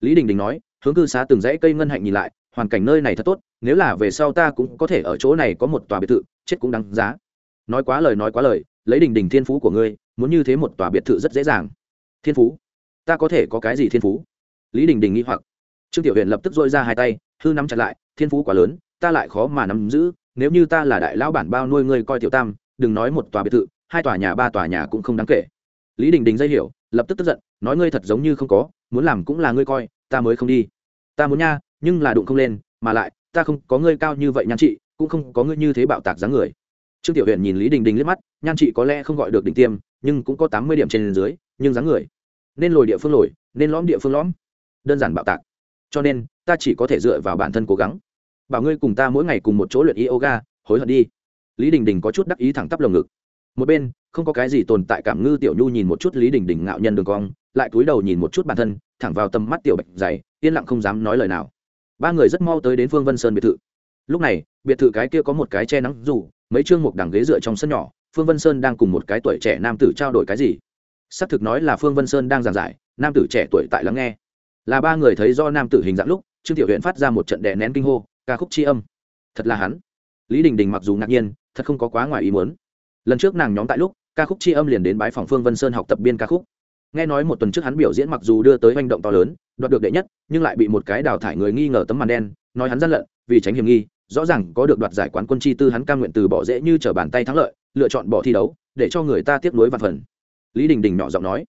lý đình đình nói, hướng cư xá từng dãy cây ngân hạnh nhìn lại, hoàn cảnh nơi này thật tốt, nếu là về sau ta cũng có thể ở chỗ này có một tòa biệt thự, chết cũng đáng giá. Nói quá lời nói quá lời, lấy đình đình thiên phú của ngươi, muốn như thế một tòa biệt thự rất dễ dàng. Thiên phú? Ta có thể có cái gì thiên phú? Lý đình đình nghi hoặc. Trương tiểu huyện lập tức dội ra hai tay, hư nắm chặt lại, thiên phú quá lớn, ta lại khó mà nắm giữ, nếu như ta là đại lão bản bao nuôi ngươi coi tiểu tam, đừng nói một tòa biệt thự, hai tòa nhà, ba tòa nhà cũng không đáng kể. Lý đình đình dây hiểu lập tức tức giận, nói ngươi thật giống như không có, muốn làm cũng là ngươi coi, ta mới không đi. Ta muốn nha, nhưng là đụng không lên, mà lại, ta không có ngươi cao như vậy nhan chị, cũng không có ngươi như thế bạo tạc dáng người. Trương tiểu huyện nhìn lý đình đình liếc mắt, nhan chị có lẽ không gọi được đỉnh tiêm, nhưng cũng có tám mươi điểm trên dưới, nhưng dáng người. Nên lồi địa phương lồi, nên lõm địa phương lõm. Đơn giản bạo tạc. Cho nên, ta chỉ có thể dựa vào bản thân cố gắng. Bảo ngươi cùng ta mỗi ngày cùng một chỗ luyện yoga, hối hận đi. Lý đình đình có chút đắc ý thẳng tắp lồng ngực một bên, không có cái gì tồn tại cảm ngư tiểu nhu nhìn một chút lý đình đình ngạo nhân đường cong, lại cúi đầu nhìn một chút bản thân, thẳng vào tầm mắt tiểu bạch dày, yên lặng không dám nói lời nào. Ba người rất mau tới đến phương vân sơn biệt thự. Lúc này, biệt thự cái kia có một cái che nắng dù, mấy chương một đằng ghế dựa trong sân nhỏ, phương vân sơn đang cùng một cái tuổi trẻ nam tử trao đổi cái gì. Xác thực nói là phương vân sơn đang giảng giải, nam tử trẻ tuổi tại lắng nghe. Là ba người thấy do nam tử hình dạng lúc, trương tiểu huyện phát ra một trận đè nén kinh hô, ca khúc tri âm. Thật là hắn. Lý đình đình mặc dù ngạc nhiên, thật không có quá ngoài ý muốn lần trước nàng nhóm tại lúc, ca khúc tri âm liền đến bái phòng phương vân sơn học tập biên ca khúc. Nghe nói một tuần trước hắn biểu diễn mặc dù đưa tới hành động to lớn, đoạt được đệ nhất, nhưng lại bị một cái đào thải người nghi ngờ tấm màn đen, nói hắn gian lận, vì tránh hiểm nghi, rõ ràng có được đoạt giải quán quân chi tư hắn ca nguyện từ bỏ dễ như trở bàn tay thắng lợi, lựa chọn bỏ thi đấu, để cho người ta tiếp nối vạn phần. Lý đình đình nhỏ giọng nói,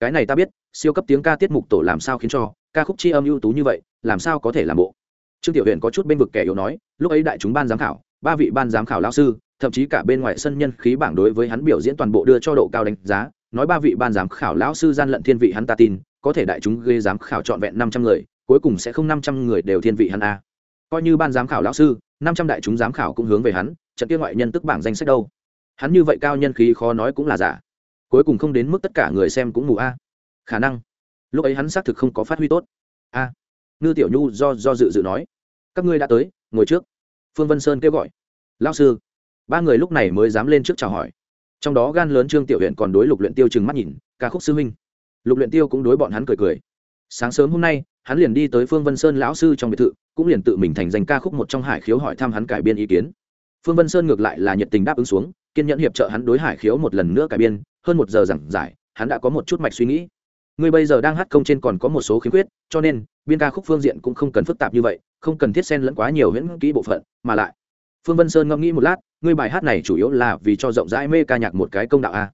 cái này ta biết, siêu cấp tiếng ca tiết mục tổ làm sao khiến cho ca khúc chi âm ưu tú như vậy, làm sao có thể làm bộ? Trương tiểu huyện có chút bên vực kẻ yếu nói, lúc ấy đại chúng ban giám khảo, ba vị ban giám khảo lao sư thậm chí cả bên ngoài sân nhân khí bảng đối với hắn biểu diễn toàn bộ đưa cho độ cao đánh giá, nói ba vị ban giám khảo lão sư gian lận thiên vị hắn ta tin, có thể đại chúng ghê giám khảo trọn vẹn năm trăm người, cuối cùng sẽ không năm trăm người đều thiên vị hắn a. Coi như ban giám khảo lão sư, năm trăm đại chúng giám khảo cũng hướng về hắn, trận kia ngoại nhân tức bảng danh sách đâu. Hắn như vậy cao nhân khí khó nói cũng là giả. Cuối cùng không đến mức tất cả người xem cũng mù a. Khả năng. Lúc ấy hắn xác thực không có phát huy tốt. A. Ngư tiểu nhu do do dự dự nói. Các ngươi đã tới, ngồi trước. Phương vân sơn kêu gọi. Lao sư ba người lúc này mới dám lên trước chào hỏi. Trong đó gan lớn trương tiểu huyện còn đối lục luyện tiêu chừng mắt nhìn, ca khúc sư huynh. Lục luyện tiêu cũng đối bọn hắn cười cười. Sáng sớm hôm nay, hắn liền đi tới phương vân sơn lão sư trong biệt thự, cũng liền tự mình thành danh ca khúc một trong hải khiếu hỏi thăm hắn cải biên ý kiến. Phương vân sơn ngược lại là nhiệt tình đáp ứng xuống, kiên nhẫn hiệp trợ hắn đối hải khiếu một lần nữa cải biên, hơn một giờ giảng giải, hắn đã có một chút mạch suy nghĩ. Ngươi bây giờ đang hát công trên còn có một số khiếm khuyết, cho nên, biên ca khúc phương diện cũng không cần phức tạp như vậy, không cần thiết xen lẫn quá nhiều huyễn kỹ bộ phận, mà lại phương vân sơn ngẫm nghĩ một lát, ngươi bài hát này chủ yếu là vì cho rộng rãi mê ca nhạc một cái công đạo a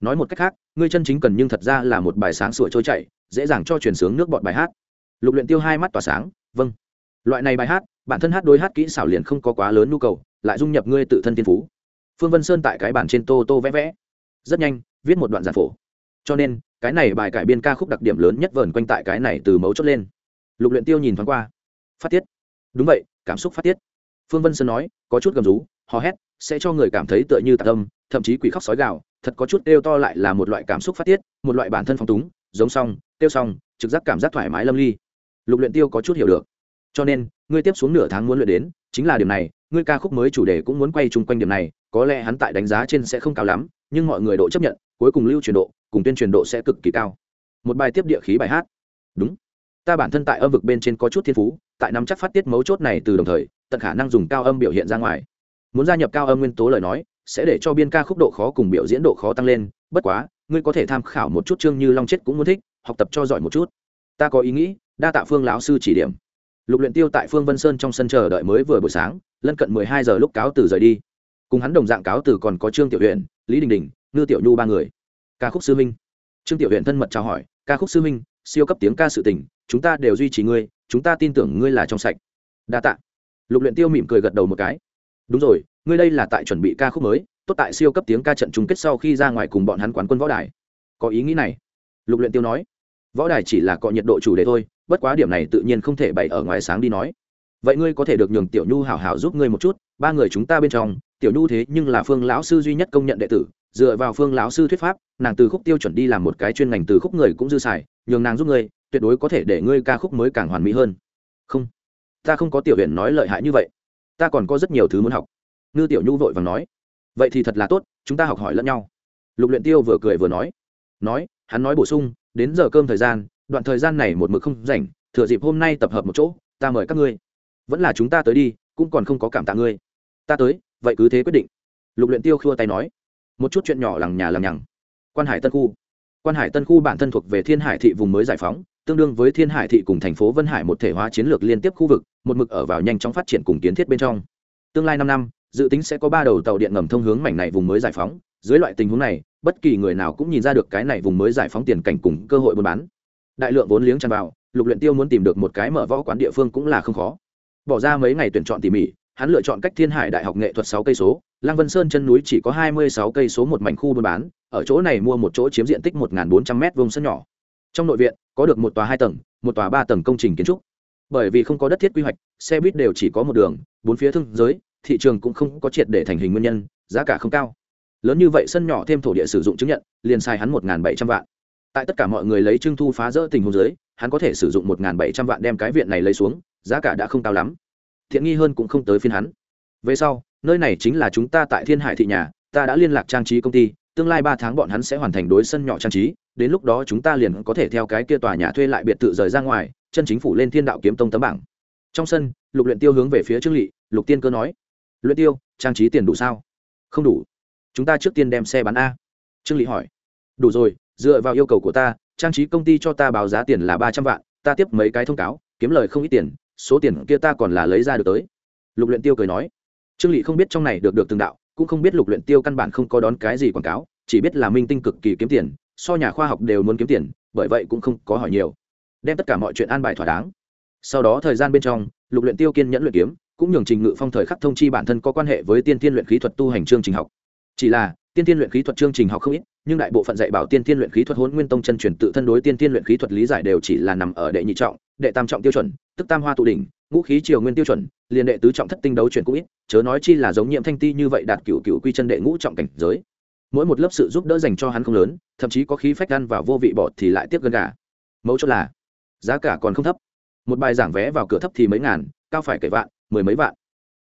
nói một cách khác, ngươi chân chính cần nhưng thật ra là một bài sáng sủa trôi chảy, dễ dàng cho truyền sướng nước bọn bài hát. Lục luyện tiêu hai mắt tỏa sáng vâng. Loại này bài hát, bản thân hát đối hát kỹ xảo liền không có quá lớn nhu cầu, lại dung nhập ngươi tự thân thiên phú. Phương vân sơn tại cái bản trên tô tô vẽ vẽ. Rất nhanh, viết một đoạn giản phổ. Cho nên, cái này bài cải biên ca khúc đặc điểm lớn nhất vờn quanh tại cái này từ mấu chốt lên. Lục luyện tiêu nhìn thoáng qua. Phát tiết. Đúng vậy, cảm xúc phát tiết phương vân sơn nói, có chút gầm rú, hò hét, sẽ cho người cảm thấy tựa như tạc tâm thậm chí quỷ khóc sói gào, thật có chút kêu to lại là một loại cảm xúc phát tiết, một loại bản thân phong túng, giống song tiêu song, trực giác cảm giác thoải mái lâm ly. Lục luyện tiêu có chút hiểu được. Cho nên, ngươi tiếp xuống nửa tháng muốn luyện đến, chính là điểm này, ngươi ca khúc mới chủ đề cũng muốn quay chung quanh điểm này, có lẽ hắn tại đánh giá trên sẽ không cao lắm, nhưng mọi người độ chấp nhận, cuối cùng lưu truyền độ, cùng tuyên truyền độ sẽ cực kỳ cao. Một bài tiếp địa khí bài hát. Đúng. Ta bản thân tại âm vực bên trên có chút thiên phú, tại nắm chắc phát tiết mấu chốt này từ đồng thời tận khả năng dùng cao âm biểu hiện ra ngoài. Muốn gia nhập cao âm nguyên tố lời nói, sẽ để cho biên ca khúc độ khó cùng biểu diễn độ khó tăng lên. Bất quá, ngươi có thể tham khảo một chút chương như long chết cũng muốn thích, học tập cho giỏi một chút. Ta có ý nghĩ, đa tạ phương lão sư chỉ điểm. Lục luyện tiêu tại phương vân sơn trong sân chờ đợi mới vừa buổi sáng, lân cận mười hai giờ lúc cáo từ rời đi. Cùng hắn đồng dạng cáo từ còn có trương tiểu huyện lý đình đình, ngư tiểu nhu ba người. Ca khúc sư minh trương tiểu huyện thân mật chào hỏi, ca khúc sư minh siêu cấp tiếng ca sự tình, chúng ta đều duy trì ngươi, chúng ta tin tưởng ngươi là trong sạch. Đa tạ lục luyện tiêu mỉm cười gật đầu một cái. Đúng rồi, ngươi đây là tại chuẩn bị ca khúc mới, tốt tại siêu cấp tiếng ca trận chung kết sau khi ra ngoài cùng bọn hắn quán quân võ đài. Có ý nghĩ này. Lục luyện tiêu nói. Võ đài chỉ là cọ nhiệt độ chủ đề thôi, bất quá điểm này tự nhiên không thể bày ở ngoài sáng đi nói. Vậy ngươi có thể được nhường tiểu nhu hảo hảo giúp ngươi một chút, ba người chúng ta bên trong, tiểu nhu thế nhưng là phương lão sư duy nhất công nhận đệ tử, dựa vào phương lão sư thuyết pháp, nàng từ khúc tiêu chuẩn đi làm một cái chuyên ngành từ khúc người cũng dư xài, nhường nàng giúp ngươi, tuyệt đối có thể để ngươi ca khúc mới càng hoàn mỹ hơn ta không có tiểu huyện nói lợi hại như vậy. Ta còn có rất nhiều thứ muốn học. Ngư tiểu nhu vội vàng nói. Vậy thì thật là tốt, chúng ta học hỏi lẫn nhau. Lục luyện tiêu vừa cười vừa nói. Nói, hắn nói bổ sung, đến giờ cơm thời gian, đoạn thời gian này một mực không rảnh, thừa dịp hôm nay tập hợp một chỗ, ta mời các ngươi. Vẫn là chúng ta tới đi, cũng còn không có cảm tạ ngươi. Ta tới, vậy cứ thế quyết định. Lục luyện tiêu khua tay nói. Một chút chuyện nhỏ lằng nhà lằng nhằng. Quan hải tân khu. Quan hải tân khu bản thân thuộc về thiên hải thị vùng mới giải phóng tương đương với thiên hải thị cùng thành phố vân hải một thể hóa chiến lược liên tiếp khu vực, một mực ở vào nhanh chóng phát triển cùng kiến thiết bên trong. Tương lai năm năm, dự tính sẽ có ba đầu tàu điện ngầm thông hướng mảnh này vùng mới giải phóng. Dưới loại tình huống này, bất kỳ người nào cũng nhìn ra được cái này vùng mới giải phóng tiền cảnh cùng cơ hội buôn bán. Đại lượng vốn liếng tràn vào, lục luyện tiêu muốn tìm được một cái mở võ quán địa phương cũng là không khó. Bỏ ra mấy ngày tuyển chọn tỉ mỉ, hắn lựa chọn cách thiên hải đại học nghệ thuật sáu cây số, lăng vân sơn chân núi chỉ có hai mươi sáu cây số một mảnh khu buôn bán, ở chỗ này mua một chỗ chiếm diện tích một bốn trăm m vuông sân nhỏ. Trong nội viện có được một tòa hai tầng, một tòa ba tầng công trình kiến trúc. Bởi vì không có đất thiết quy hoạch, xe buýt đều chỉ có một đường, bốn phía thương giới, thị trường cũng không có triệt để thành hình nguyên nhân, giá cả không cao. Lớn như vậy, sân nhỏ thêm thổ địa sử dụng chứng nhận, liền xài hắn một bảy trăm vạn. Tại tất cả mọi người lấy trưng thu phá rỡ tình huống dưới, hắn có thể sử dụng một bảy trăm vạn đem cái viện này lấy xuống, giá cả đã không cao lắm. Thiện nghi hơn cũng không tới phiên hắn. Về sau, nơi này chính là chúng ta tại thiên hải thị nhà, ta đã liên lạc trang trí công ty, tương lai ba tháng bọn hắn sẽ hoàn thành đối sân nhỏ trang trí đến lúc đó chúng ta liền có thể theo cái kia tòa nhà thuê lại biệt thự rời ra ngoài, chân chính phủ lên thiên đạo kiếm tông tấm bảng. Trong sân, lục luyện tiêu hướng về phía trương lỵ lục tiên cơ nói, luyện tiêu, trang trí tiền đủ sao? Không đủ. Chúng ta trước tiên đem xe bán a. Trương lỵ hỏi. Đủ rồi, dựa vào yêu cầu của ta, trang trí công ty cho ta báo giá tiền là ba trăm vạn, ta tiếp mấy cái thông cáo, kiếm lời không ít tiền, số tiền kia ta còn là lấy ra được tới. Lục luyện tiêu cười nói. Trương lỵ không biết trong này được được từng đạo, cũng không biết lục luyện tiêu căn bản không có đón cái gì quảng cáo, chỉ biết là minh tinh cực kỳ kiếm tiền so nhà khoa học đều muốn kiếm tiền, bởi vậy cũng không có hỏi nhiều. Đem tất cả mọi chuyện an bài thỏa đáng. Sau đó thời gian bên trong, lục luyện tiêu kiên nhẫn luyện kiếm, cũng nhường trình ngự phong thời khắc thông chi bản thân có quan hệ với tiên tiên luyện khí thuật tu hành chương trình học. Chỉ là, tiên tiên luyện khí thuật chương trình học không ít, nhưng đại bộ phận dạy bảo tiên tiên luyện khí thuật hôn nguyên tông chân truyền tự thân đối tiên tiên luyện khí thuật lý giải đều chỉ là nằm ở đệ nhị trọng, đệ tam trọng tiêu chuẩn, tức tam hoa tụ đỉnh, ngũ khí triều nguyên tiêu chuẩn, liền đệ tứ trọng thất tinh đấu chuyển cũng ít, chớ nói chi là giống nhiệm thanh ti như vậy đạt cửu cửu quy chân đệ ngũ trọng cảnh giới mỗi một lớp sự giúp đỡ dành cho hắn không lớn, thậm chí có khí phách ăn vào vô vị bọt thì lại tiếp gần gà mấu chốt là, giá cả còn không thấp. Một bài giảng vé vào cửa thấp thì mấy ngàn, cao phải kể vạn, mười mấy vạn.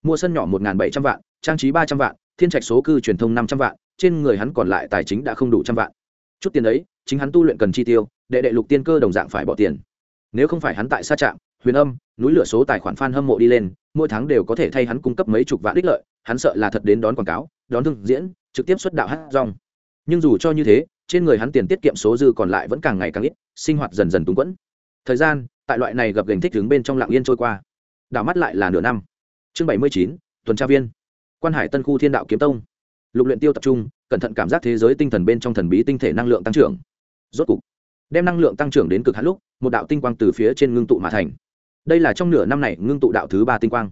Mua sân nhỏ một ngàn bảy trăm vạn, trang trí ba trăm vạn, thiên trạch số cư truyền thông năm trăm vạn, trên người hắn còn lại tài chính đã không đủ trăm vạn. Chút tiền ấy, chính hắn tu luyện cần chi tiêu, đệ đệ lục tiên cơ đồng dạng phải bỏ tiền. Nếu không phải hắn tại xa trạm, huyền âm, núi lửa số tài khoản f a n hâm mộ đi lên, mỗi tháng đều có thể thay hắn cung cấp mấy chục vạn đích lợi, hắn sợ là thật đến đón quảng cáo, đón thương diễn trực tiếp xuất đạo hát rong. Nhưng dù cho như thế, trên người hắn tiền tiết kiệm số dư còn lại vẫn càng ngày càng ít, sinh hoạt dần dần túng quẫn. Thời gian, tại loại này gặp gành thích đứng bên trong lạng yên trôi qua. Đảo mắt lại là nửa năm. Chương bảy mươi chín, tuần tra viên. Quan hải tân khu thiên đạo kiếm tông. Lục luyện tiêu tập trung, cẩn thận cảm giác thế giới tinh thần bên trong thần bí tinh thể năng lượng tăng trưởng. Rốt cục, đem năng lượng tăng trưởng đến cực hạn lúc, một đạo tinh quang từ phía trên ngưng tụ mà thành. Đây là trong nửa năm này ngưng tụ đạo thứ ba tinh quang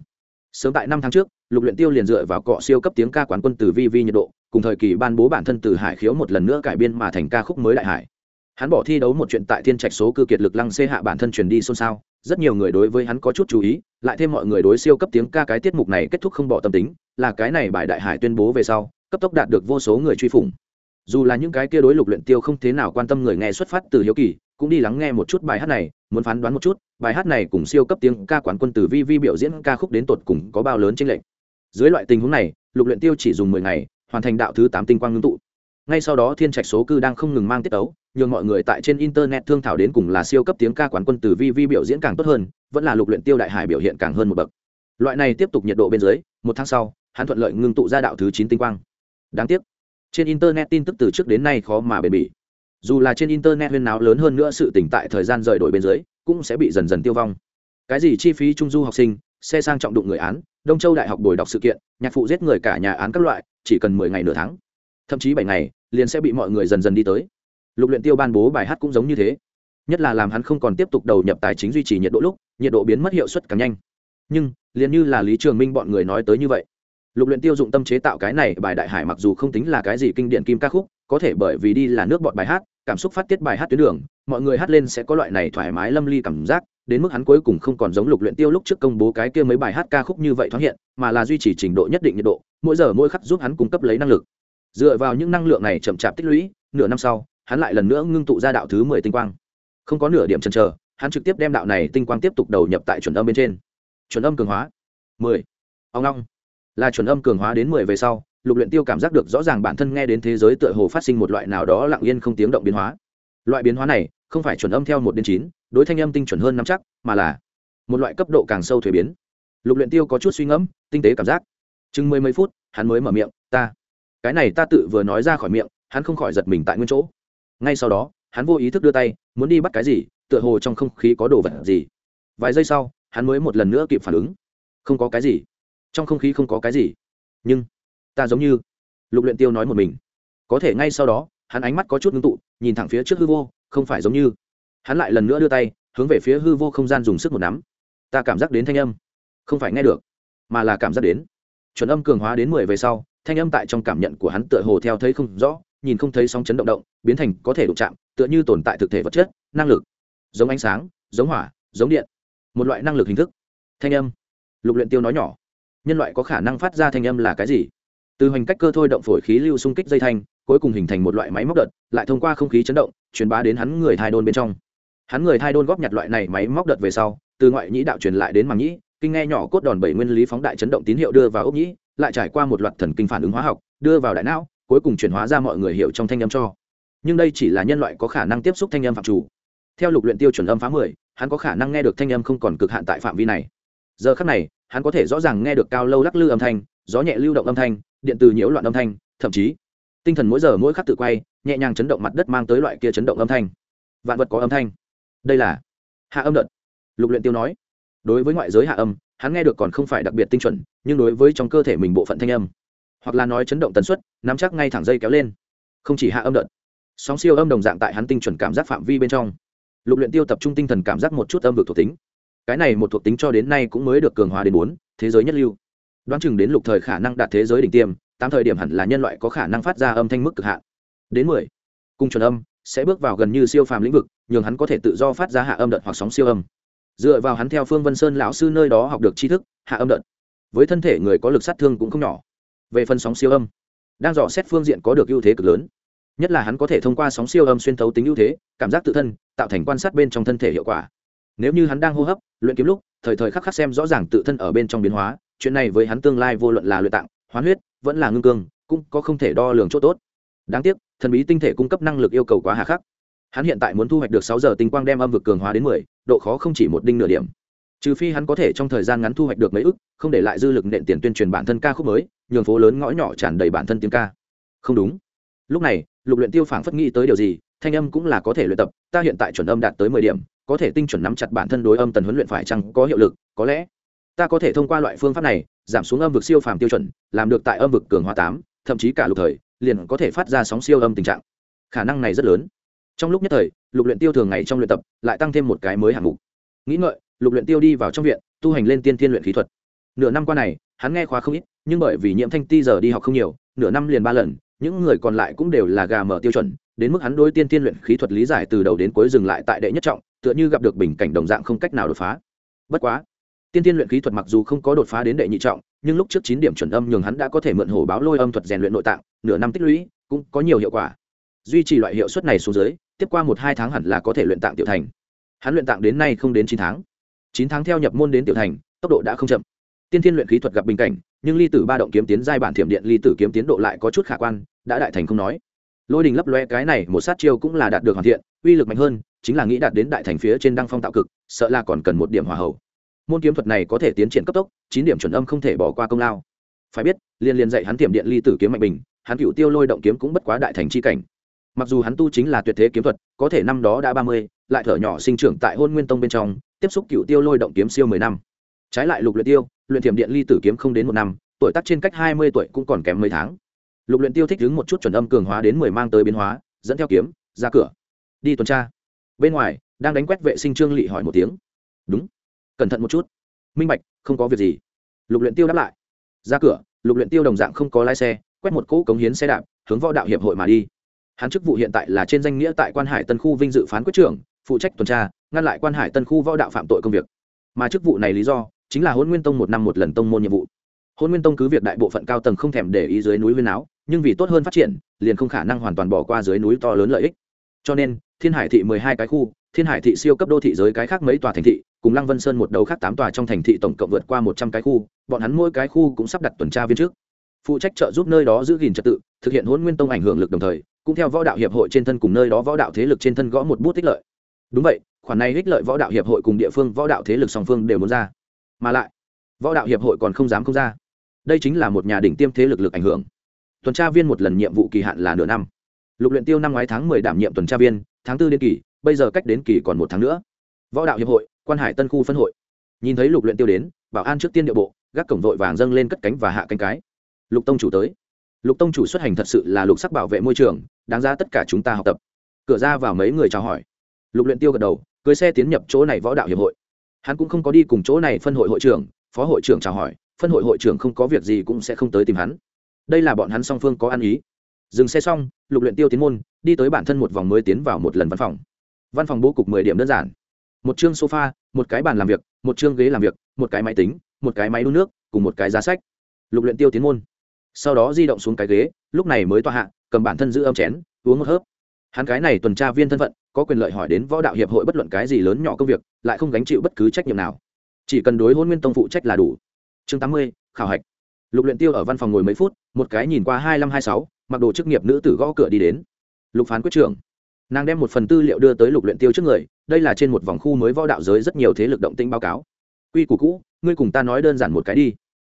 sớm tại năm tháng trước, lục luyện tiêu liền dựa vào cọ siêu cấp tiếng ca quán quân từ vi vi nhiệt độ, cùng thời kỳ ban bố bản thân từ hải khiếu một lần nữa cải biên mà thành ca khúc mới đại hải. Hắn bỏ thi đấu một chuyện tại thiên trạch số cư kiệt lực lăng xê hạ bản thân truyền đi xôn xao, rất nhiều người đối với hắn có chút chú ý, lại thêm mọi người đối siêu cấp tiếng ca cái tiết mục này kết thúc không bỏ tâm tính, là cái này bài đại hải tuyên bố về sau, cấp tốc đạt được vô số người truy phủng. Dù là những cái kia đối lục luyện tiêu không thế nào quan tâm người nghe xuất phát từ hiếu kỳ cũng đi lắng nghe một chút bài hát này, muốn phán đoán một chút, bài hát này cùng siêu cấp tiếng ca quán quân từ vi vi biểu diễn ca khúc đến tột cùng có bao lớn trên lệch. dưới loại tình huống này, lục luyện tiêu chỉ dùng mười ngày, hoàn thành đạo thứ tám tinh quang ngưng tụ. Ngay sau đó thiên trạch số cư đang không ngừng mang tiết tấu, nhường mọi người tại trên internet thương thảo đến cùng là siêu cấp tiếng ca quán quân từ vi vi biểu diễn càng tốt hơn, vẫn là lục luyện tiêu đại hải biểu hiện càng hơn một bậc. Loại này tiếp tục nhiệt độ bên dưới, một tháng sau, hắn thuận lợi ngưng tụ ra đạo thứ chín tinh quang. Đáng tiếc, trên internet tin tức từ trước đến nay khó mà bền bỉ dù là trên internet huyên náo lớn hơn nữa sự tỉnh tại thời gian rời đổi bên dưới, cũng sẽ bị dần dần tiêu vong. Cái gì chi phí trung du học sinh, xe sang trọng đụng người án, đông châu đại học bồi đọc sự kiện, nhạc phụ giết người cả nhà án các loại, chỉ cần mười ngày nửa tháng. Thậm chí bảy ngày, liền sẽ bị mọi người dần dần đi tới. Lục luyện tiêu ban bố bài hát cũng giống như thế. Nhất là làm hắn không còn tiếp tục đầu nhập tài chính duy trì nhiệt độ lúc, nhiệt độ biến mất hiệu suất càng nhanh. Nhưng, liền như là lý trường minh bọn người nói tới như vậy. Lục luyện tiêu dụng tâm chế tạo cái này bài đại hải mặc dù không tính là cái gì kinh điển kim ca khúc, có thể bởi vì đi là nước bọn bài hát cảm xúc phát tiết bài hát tuyến đường, mọi người hát lên sẽ có loại này thoải mái lâm ly cảm giác, đến mức hắn cuối cùng không còn giống lục luyện tiêu lúc trước công bố cái kia mấy bài hát ca khúc như vậy thoáng hiện, mà là duy trì trình độ nhất định nhiệt độ, mỗi giờ mỗi khắc giúp hắn cung cấp lấy năng lực. Dựa vào những năng lượng này chậm chạp tích lũy, nửa năm sau, hắn lại lần nữa ngưng tụ ra đạo thứ mười tinh quang. Không có nửa điểm chần chờ, hắn trực tiếp đem đạo này tinh quang tiếp tục đầu nhập tại chuẩn âm bên trên. Chuẩn âm cường hóa, mười. Ông long là chuẩn âm cường hóa đến mười về sau lục luyện tiêu cảm giác được rõ ràng bản thân nghe đến thế giới tựa hồ phát sinh một loại nào đó lặng yên không tiếng động biến hóa. Loại biến hóa này không phải chuẩn âm theo một đến chín, đối thanh âm tinh chuẩn hơn năm chắc, mà là một loại cấp độ càng sâu thuế biến. Lục luyện tiêu có chút suy ngẫm, tinh tế cảm giác. Chừng mười mấy phút, hắn mới mở miệng, ta. Cái này ta tự vừa nói ra khỏi miệng, hắn không khỏi giật mình tại nguyên chỗ. Ngay sau đó, hắn vô ý thức đưa tay, muốn đi bắt cái gì, tựa hồ trong không khí có đồ vật gì. Vài giây sau, hắn mới một lần nữa kịp phản ứng. Không có cái gì. Trong không khí không có cái gì. Nhưng ta giống như lục luyện tiêu nói một mình. Có thể ngay sau đó, hắn ánh mắt có chút ngưng tụ, nhìn thẳng phía trước hư vô, không phải giống như. Hắn lại lần nữa đưa tay, hướng về phía hư vô không gian dùng sức một nắm. Ta cảm giác đến thanh âm. Không phải nghe được, mà là cảm giác đến. Chuẩn âm cường hóa đến mười về sau, thanh âm tại trong cảm nhận của hắn tựa hồ theo thấy không rõ, nhìn không thấy sóng chấn động động, biến thành có thể đụng chạm, tựa như tồn tại thực thể vật chất, năng lực. Giống ánh sáng, giống hỏa, giống điện. Một loại năng lực hình thức. Thanh âm. Lục luyện tiêu nói nhỏ. Nhân loại có khả năng phát ra thanh âm là cái gì? Từ hoành cách cơ thôi động phổi khí lưu xung kích dây thanh, cuối cùng hình thành một loại máy móc đợt, lại thông qua không khí chấn động, truyền bá đến hắn người thai đôn bên trong. Hắn người thai đôn góp nhặt loại này máy móc đợt về sau, từ ngoại nhĩ đạo truyền lại đến màng nhĩ, kinh nghe nhỏ cốt đòn bảy nguyên lý phóng đại chấn động tín hiệu đưa vào ốc nhĩ, lại trải qua một loạt thần kinh phản ứng hóa học, đưa vào đại não, cuối cùng chuyển hóa ra mọi người hiểu trong thanh âm cho. Nhưng đây chỉ là nhân loại có khả năng tiếp xúc thanh âm phạm chủ. Theo lục luyện tiêu chuẩn âm phá mười, hắn có khả năng nghe được thanh âm không còn cực hạn tại phạm vi này. Giờ khắc này, hắn có thể rõ ràng nghe được cao lâu lắc lư âm thanh gió nhẹ lưu động âm thanh, điện từ nhiễu loạn âm thanh, thậm chí, tinh thần mỗi giờ mỗi khắc tự quay, nhẹ nhàng chấn động mặt đất mang tới loại kia chấn động âm thanh. Vạn vật có âm thanh. Đây là hạ âm đợt. Lục luyện tiêu nói. Đối với ngoại giới hạ âm, hắn nghe được còn không phải đặc biệt tinh chuẩn, nhưng đối với trong cơ thể mình bộ phận thanh âm, hoặc là nói chấn động tần suất, nắm chắc ngay thẳng dây kéo lên. Không chỉ hạ âm đợt, sóng siêu âm đồng dạng tại hắn tinh chuẩn cảm giác phạm vi bên trong. Lục luyện tiêu tập trung tinh thần cảm giác một chút âm vực thuộc tính. Cái này một thuộc tính cho đến nay cũng mới được cường hóa đến bốn, thế giới nhất lưu đoán chừng đến lục thời khả năng đạt thế giới đỉnh tiêm, tám thời điểm hẳn là nhân loại có khả năng phát ra âm thanh mức cực hạn. Đến mười cung chuẩn âm sẽ bước vào gần như siêu phàm lĩnh vực, nhường hắn có thể tự do phát ra hạ âm đợt hoặc sóng siêu âm. Dựa vào hắn theo phương vân sơn lão sư nơi đó học được tri thức, hạ âm đợt. Với thân thể người có lực sát thương cũng không nhỏ. Về phần sóng siêu âm, đang dò xét phương diện có được ưu thế cực lớn. Nhất là hắn có thể thông qua sóng siêu âm xuyên thấu tính ưu thế, cảm giác tự thân, tạo thành quan sát bên trong thân thể hiệu quả. Nếu như hắn đang hô hấp, luyện kiếm lúc, thời thời khắc khắc xem rõ ràng tự thân ở bên trong biến hóa chuyện này với hắn tương lai vô luận là luyện tạng, hoán huyết, vẫn là ngưng cương, cũng có không thể đo lường chỗ tốt. Đáng tiếc, thần bí tinh thể cung cấp năng lực yêu cầu quá hà khắc. Hắn hiện tại muốn thu hoạch được sáu giờ tinh quang đem âm vực cường hóa đến mười, độ khó không chỉ một đinh nửa điểm. Trừ phi hắn có thể trong thời gian ngắn thu hoạch được mấy ức, không để lại dư lực nện tiền tuyên truyền bản thân ca khúc mới, nhường phố lớn ngõ nhỏ tràn đầy bản thân tiếng ca. Không đúng. Lúc này, lục luyện tiêu phảng phất nghĩ tới điều gì, thanh âm cũng là có thể luyện tập, ta hiện tại chuẩn âm đạt tới mười điểm, có thể tinh chuẩn nắm chặt bản thân đối âm tần huấn luyện phải chăng có hiệu lực, có lẽ ta có thể thông qua loại phương pháp này, giảm xuống âm vực siêu phàm tiêu chuẩn, làm được tại âm vực cường hóa tám, thậm chí cả lục thời, liền có thể phát ra sóng siêu âm tình trạng. Khả năng này rất lớn. Trong lúc nhất thời, lục luyện tiêu thường ngày trong luyện tập, lại tăng thêm một cái mới hạng mục. Nghĩ ngợi, lục luyện tiêu đi vào trong viện, tu hành lên tiên thiên luyện khí thuật. Nửa năm qua này, hắn nghe khóa không ít, nhưng bởi vì nhiễm thanh ti giờ đi học không nhiều, nửa năm liền ba lần, những người còn lại cũng đều là gà mở tiêu chuẩn, đến mức hắn đối tiên thiên luyện khí thuật lý giải từ đầu đến cuối dừng lại tại đệ nhất trọng, tựa như gặp được bình cảnh đồng dạng không cách nào đột phá. Bất quá tiên thiên luyện khí thuật mặc dù không có đột phá đến đệ nhị trọng, nhưng lúc trước chín điểm chuẩn âm nhường hắn đã có thể mượn hổ báo lôi âm thuật rèn luyện nội tạng, nửa năm tích lũy, cũng có nhiều hiệu quả. Duy trì loại hiệu suất này xuống dưới, tiếp qua một hai tháng hẳn là có thể luyện tạng tiểu thành. Hắn luyện tạng đến nay không đến chín tháng. Chín tháng theo nhập môn đến tiểu thành, tốc độ đã không chậm. Tiên thiên luyện khí thuật gặp bình cảnh, nhưng ly tử ba động kiếm tiến giai bản thiểm điện ly tử kiếm tiến độ lại có chút khả quan, đã đại thành không nói. Lôi đình lấp loe cái này một sát chiêu cũng là đạt được hoàn thiện, uy lực mạnh hơn, chính là nghĩ đạt đến đại thành phía trên đăng phong tạo cực, sợ là còn cần một điểm hòa hậu môn kiếm thuật này có thể tiến triển cấp tốc, chín điểm chuẩn âm không thể bỏ qua công lao. Phải biết, liên liên dạy hắn tiềm điện ly tử kiếm mạnh bình, hắn cựu tiêu lôi động kiếm cũng bất quá đại thành c h i cảnh. Mặc dù hắn tu chính là tuyệt thế kiếm thuật, có thể năm đó đã ba mươi, lại thở nhỏ sinh trưởng tại hôn nguyên tông bên trong, tiếp xúc cựu tiêu lôi động kiếm siêu mười năm. Trái lại lục luyện tiêu, luyện tiềm điện ly tử kiếm không đến một năm, tuổi tác trên cách hai mươi tuổi cũng còn kém mấy tháng. Lục luyện tiêu thích đứng một chút chuẩn âm cường hóa đến mười mang tới biến hóa, dẫn theo kiếm, ra cửa, đi tuần tra. Bên ngoài, đang đánh quét vệ sinh trương lị hỏi một tiếng. Đúng cẩn thận một chút. Minh bạch, không có việc gì. Lục luyện tiêu đáp lại. Ra cửa, lục luyện tiêu đồng dạng không có lái xe, quét một cỗ cống hiến xe đạp, hướng võ đạo hiệp hội mà đi. Hắn chức vụ hiện tại là trên danh nghĩa tại quan hải tân khu vinh dự phán quyết trưởng, phụ trách tuần tra, ngăn lại quan hải tân khu võ đạo phạm tội công việc. Mà chức vụ này lý do, chính là hôn nguyên tông một năm một lần tông môn nhiệm vụ. Hôn nguyên tông cứ việc đại bộ phận cao tầng không thèm để ý dưới núi huyên áo nhưng vì tốt hơn phát triển, liền không khả năng hoàn toàn bỏ qua dưới núi to lớn lợi ích. Cho nên, thiên hải thị mười hai cái khu, thiên hải thị siêu cấp đô thị giới cái khác mấy tòa thành thị cùng lăng vân sơn một đấu khác tám tòa trong thành thị tổng cộng vượt qua một trăm cái khu, bọn hắn mỗi cái khu cũng sắp đặt tuần tra viên trước. Phụ trách trợ giúp nơi đó giữ gìn trật tự, thực hiện hôn nguyên tông ảnh hưởng lực đồng thời, cũng theo võ đạo hiệp hội trên thân cùng nơi đó võ đạo thế lực trên thân gõ một bút tích lợi. Đúng vậy, khoản này ích lợi võ đạo hiệp hội cùng địa phương võ đạo thế lực song phương đều muốn ra. Mà lại, võ đạo hiệp hội còn không dám không ra. Đây chính là một nhà đỉnh tiêm thế lực lực ảnh hưởng. Tuần tra viên một lần nhiệm vụ kỳ hạn là nửa năm. Lục luyện tiêu năm ngoái tháng mười đảm nhiệm tuần tra viên, tháng tư đến kỳ, bây giờ cách đến kỳ còn một tháng nữa. Võ đạo hiệp hội quan hải tân khu phân hội. Nhìn thấy lục luyện tiêu đến, bảo an trước tiên địa bộ, gác cổng vội vàng dâng lên cất cánh và hạ cánh cái. Lục tông chủ tới. Lục tông chủ xuất hành thật sự là lục sắc bảo vệ môi trường, đáng ra tất cả chúng ta học tập. Cửa ra vào mấy người chào hỏi. Lục luyện tiêu gật đầu, cưới xe tiến nhập chỗ này võ đạo hiệp hội. Hắn cũng không có đi cùng chỗ này phân hội hội trưởng, phó hội trưởng chào hỏi, phân hội hội trưởng không có việc gì cũng sẽ không tới tìm hắn. Đây là bọn hắn song phương có ăn ý. Dừng xe xong, lục luyện tiêu tiến môn, đi tới bản thân một vòng mới tiến vào một lần văn phòng. Văn phòng bố cục mười điểm đơn giản một chương sofa, một cái bàn làm việc, một chương ghế làm việc, một cái máy tính, một cái máy đun nước, cùng một cái giá sách. Lục luyện tiêu tiến môn. Sau đó di động xuống cái ghế, lúc này mới tọa hạ, cầm bản thân giữ âm chén, uống một hớp. Hắn cái này tuần tra viên thân phận, có quyền lợi hỏi đến võ đạo hiệp hội bất luận cái gì lớn nhỏ công việc, lại không gánh chịu bất cứ trách nhiệm nào. Chỉ cần đối hôn nguyên tông phụ trách là đủ. Chương tám mươi, khảo hạch. Lục luyện tiêu ở văn phòng ngồi mấy phút, một cái nhìn qua hai hai sáu, mặc đồ chức nghiệp nữ tử gõ cửa đi đến. Lục phán quyết trưởng nàng đem một phần tư liệu đưa tới lục luyện tiêu trước người, đây là trên một vòng khu mới võ đạo giới rất nhiều thế lực động tĩnh báo cáo. Quy củ cũ, ngươi cùng ta nói đơn giản một cái đi.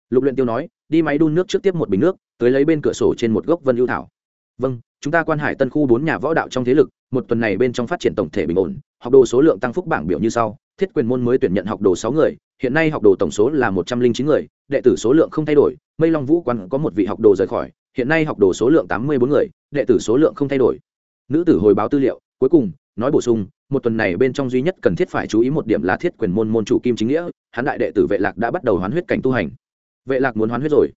Lục luyện tiêu nói, đi máy đun nước trước tiếp một bình nước, tới lấy bên cửa sổ trên một gốc vân ưu thảo. Vâng chúng ta quan hải tân khu bốn nhà võ đạo trong thế lực, một tuần này bên trong phát triển tổng thể bình ổn, học đồ số lượng tăng phúc bảng biểu như sau, thiết quyền môn mới tuyển nhận học đồ sáu người, hiện nay học đồ tổng số là một trăm linh chín người, đệ tử số lượng không thay đổi, mây long vũ quán có một vị học đồ rời khỏi, hiện nay học đồ số lượng tám mươi bốn người, đệ tử số lượng không thay đổi nữ tử hồi báo tư liệu, cuối cùng, nói bổ sung, một tuần này bên trong duy nhất cần thiết phải chú ý một điểm là thiết quyền môn môn chủ kim chính nghĩa, hắn đại đệ tử vệ lạc đã bắt đầu hoán huyết cảnh tu hành. Vệ lạc muốn hoán huyết rồi.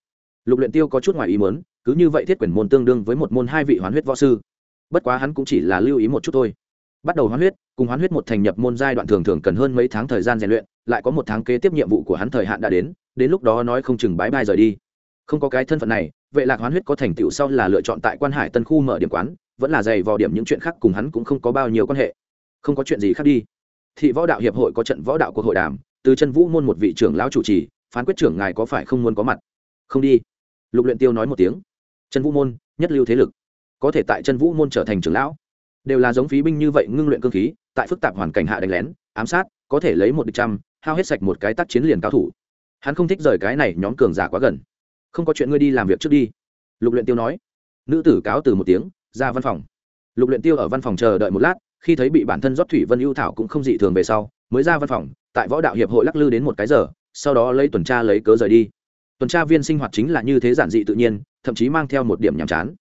Lục luyện tiêu có chút ngoài ý muốn, cứ như vậy thiết quyền môn tương đương với một môn hai vị hoán huyết võ sư. Bất quá hắn cũng chỉ là lưu ý một chút thôi. Bắt đầu hoán huyết, cùng hoán huyết một thành nhập môn giai đoạn thường thường cần hơn mấy tháng thời gian rèn luyện, lại có một tháng kế tiếp nhiệm vụ của hắn thời hạn đã đến đến lúc đó nói không chừng bái bai rời đi. Không có cái thân phận này, vệ lạc hoán huyết có thành tựu sau là lựa chọn tại quan hải tân khu mở điểm quán vẫn là dày vào điểm những chuyện khác cùng hắn cũng không có bao nhiêu quan hệ. Không có chuyện gì khác đi. Thị võ đạo hiệp hội có trận võ đạo cuộc hội đàm, từ chân vũ môn một vị trưởng lão chủ trì, phán quyết trưởng ngài có phải không muốn có mặt? Không đi. Lục luyện tiêu nói một tiếng. Chân vũ môn, nhất lưu thế lực. Có thể tại chân vũ môn trở thành trưởng lão. Đều là giống phí binh như vậy ngưng luyện cương khí, tại phức tạp hoàn cảnh hạ đánh lén, ám sát, có thể lấy một địch trăm, hao hết sạch một cái tác chiến liền cao thủ. Hắn không thích rời cái này nhóm cường giả quá gần. Không có chuyện ngươi đi làm việc trước đi. Lục luyện tiêu nói. Nữ tử cáo từ một tiếng ra văn phòng. Lục luyện tiêu ở văn phòng chờ đợi một lát, khi thấy bị bản thân rót thủy vân ưu thảo cũng không dị thường về sau, mới ra văn phòng, tại võ đạo hiệp hội lắc lư đến một cái giờ, sau đó lấy tuần tra lấy cớ rời đi. Tuần tra viên sinh hoạt chính là như thế giản dị tự nhiên, thậm chí mang theo một điểm nhàm chán.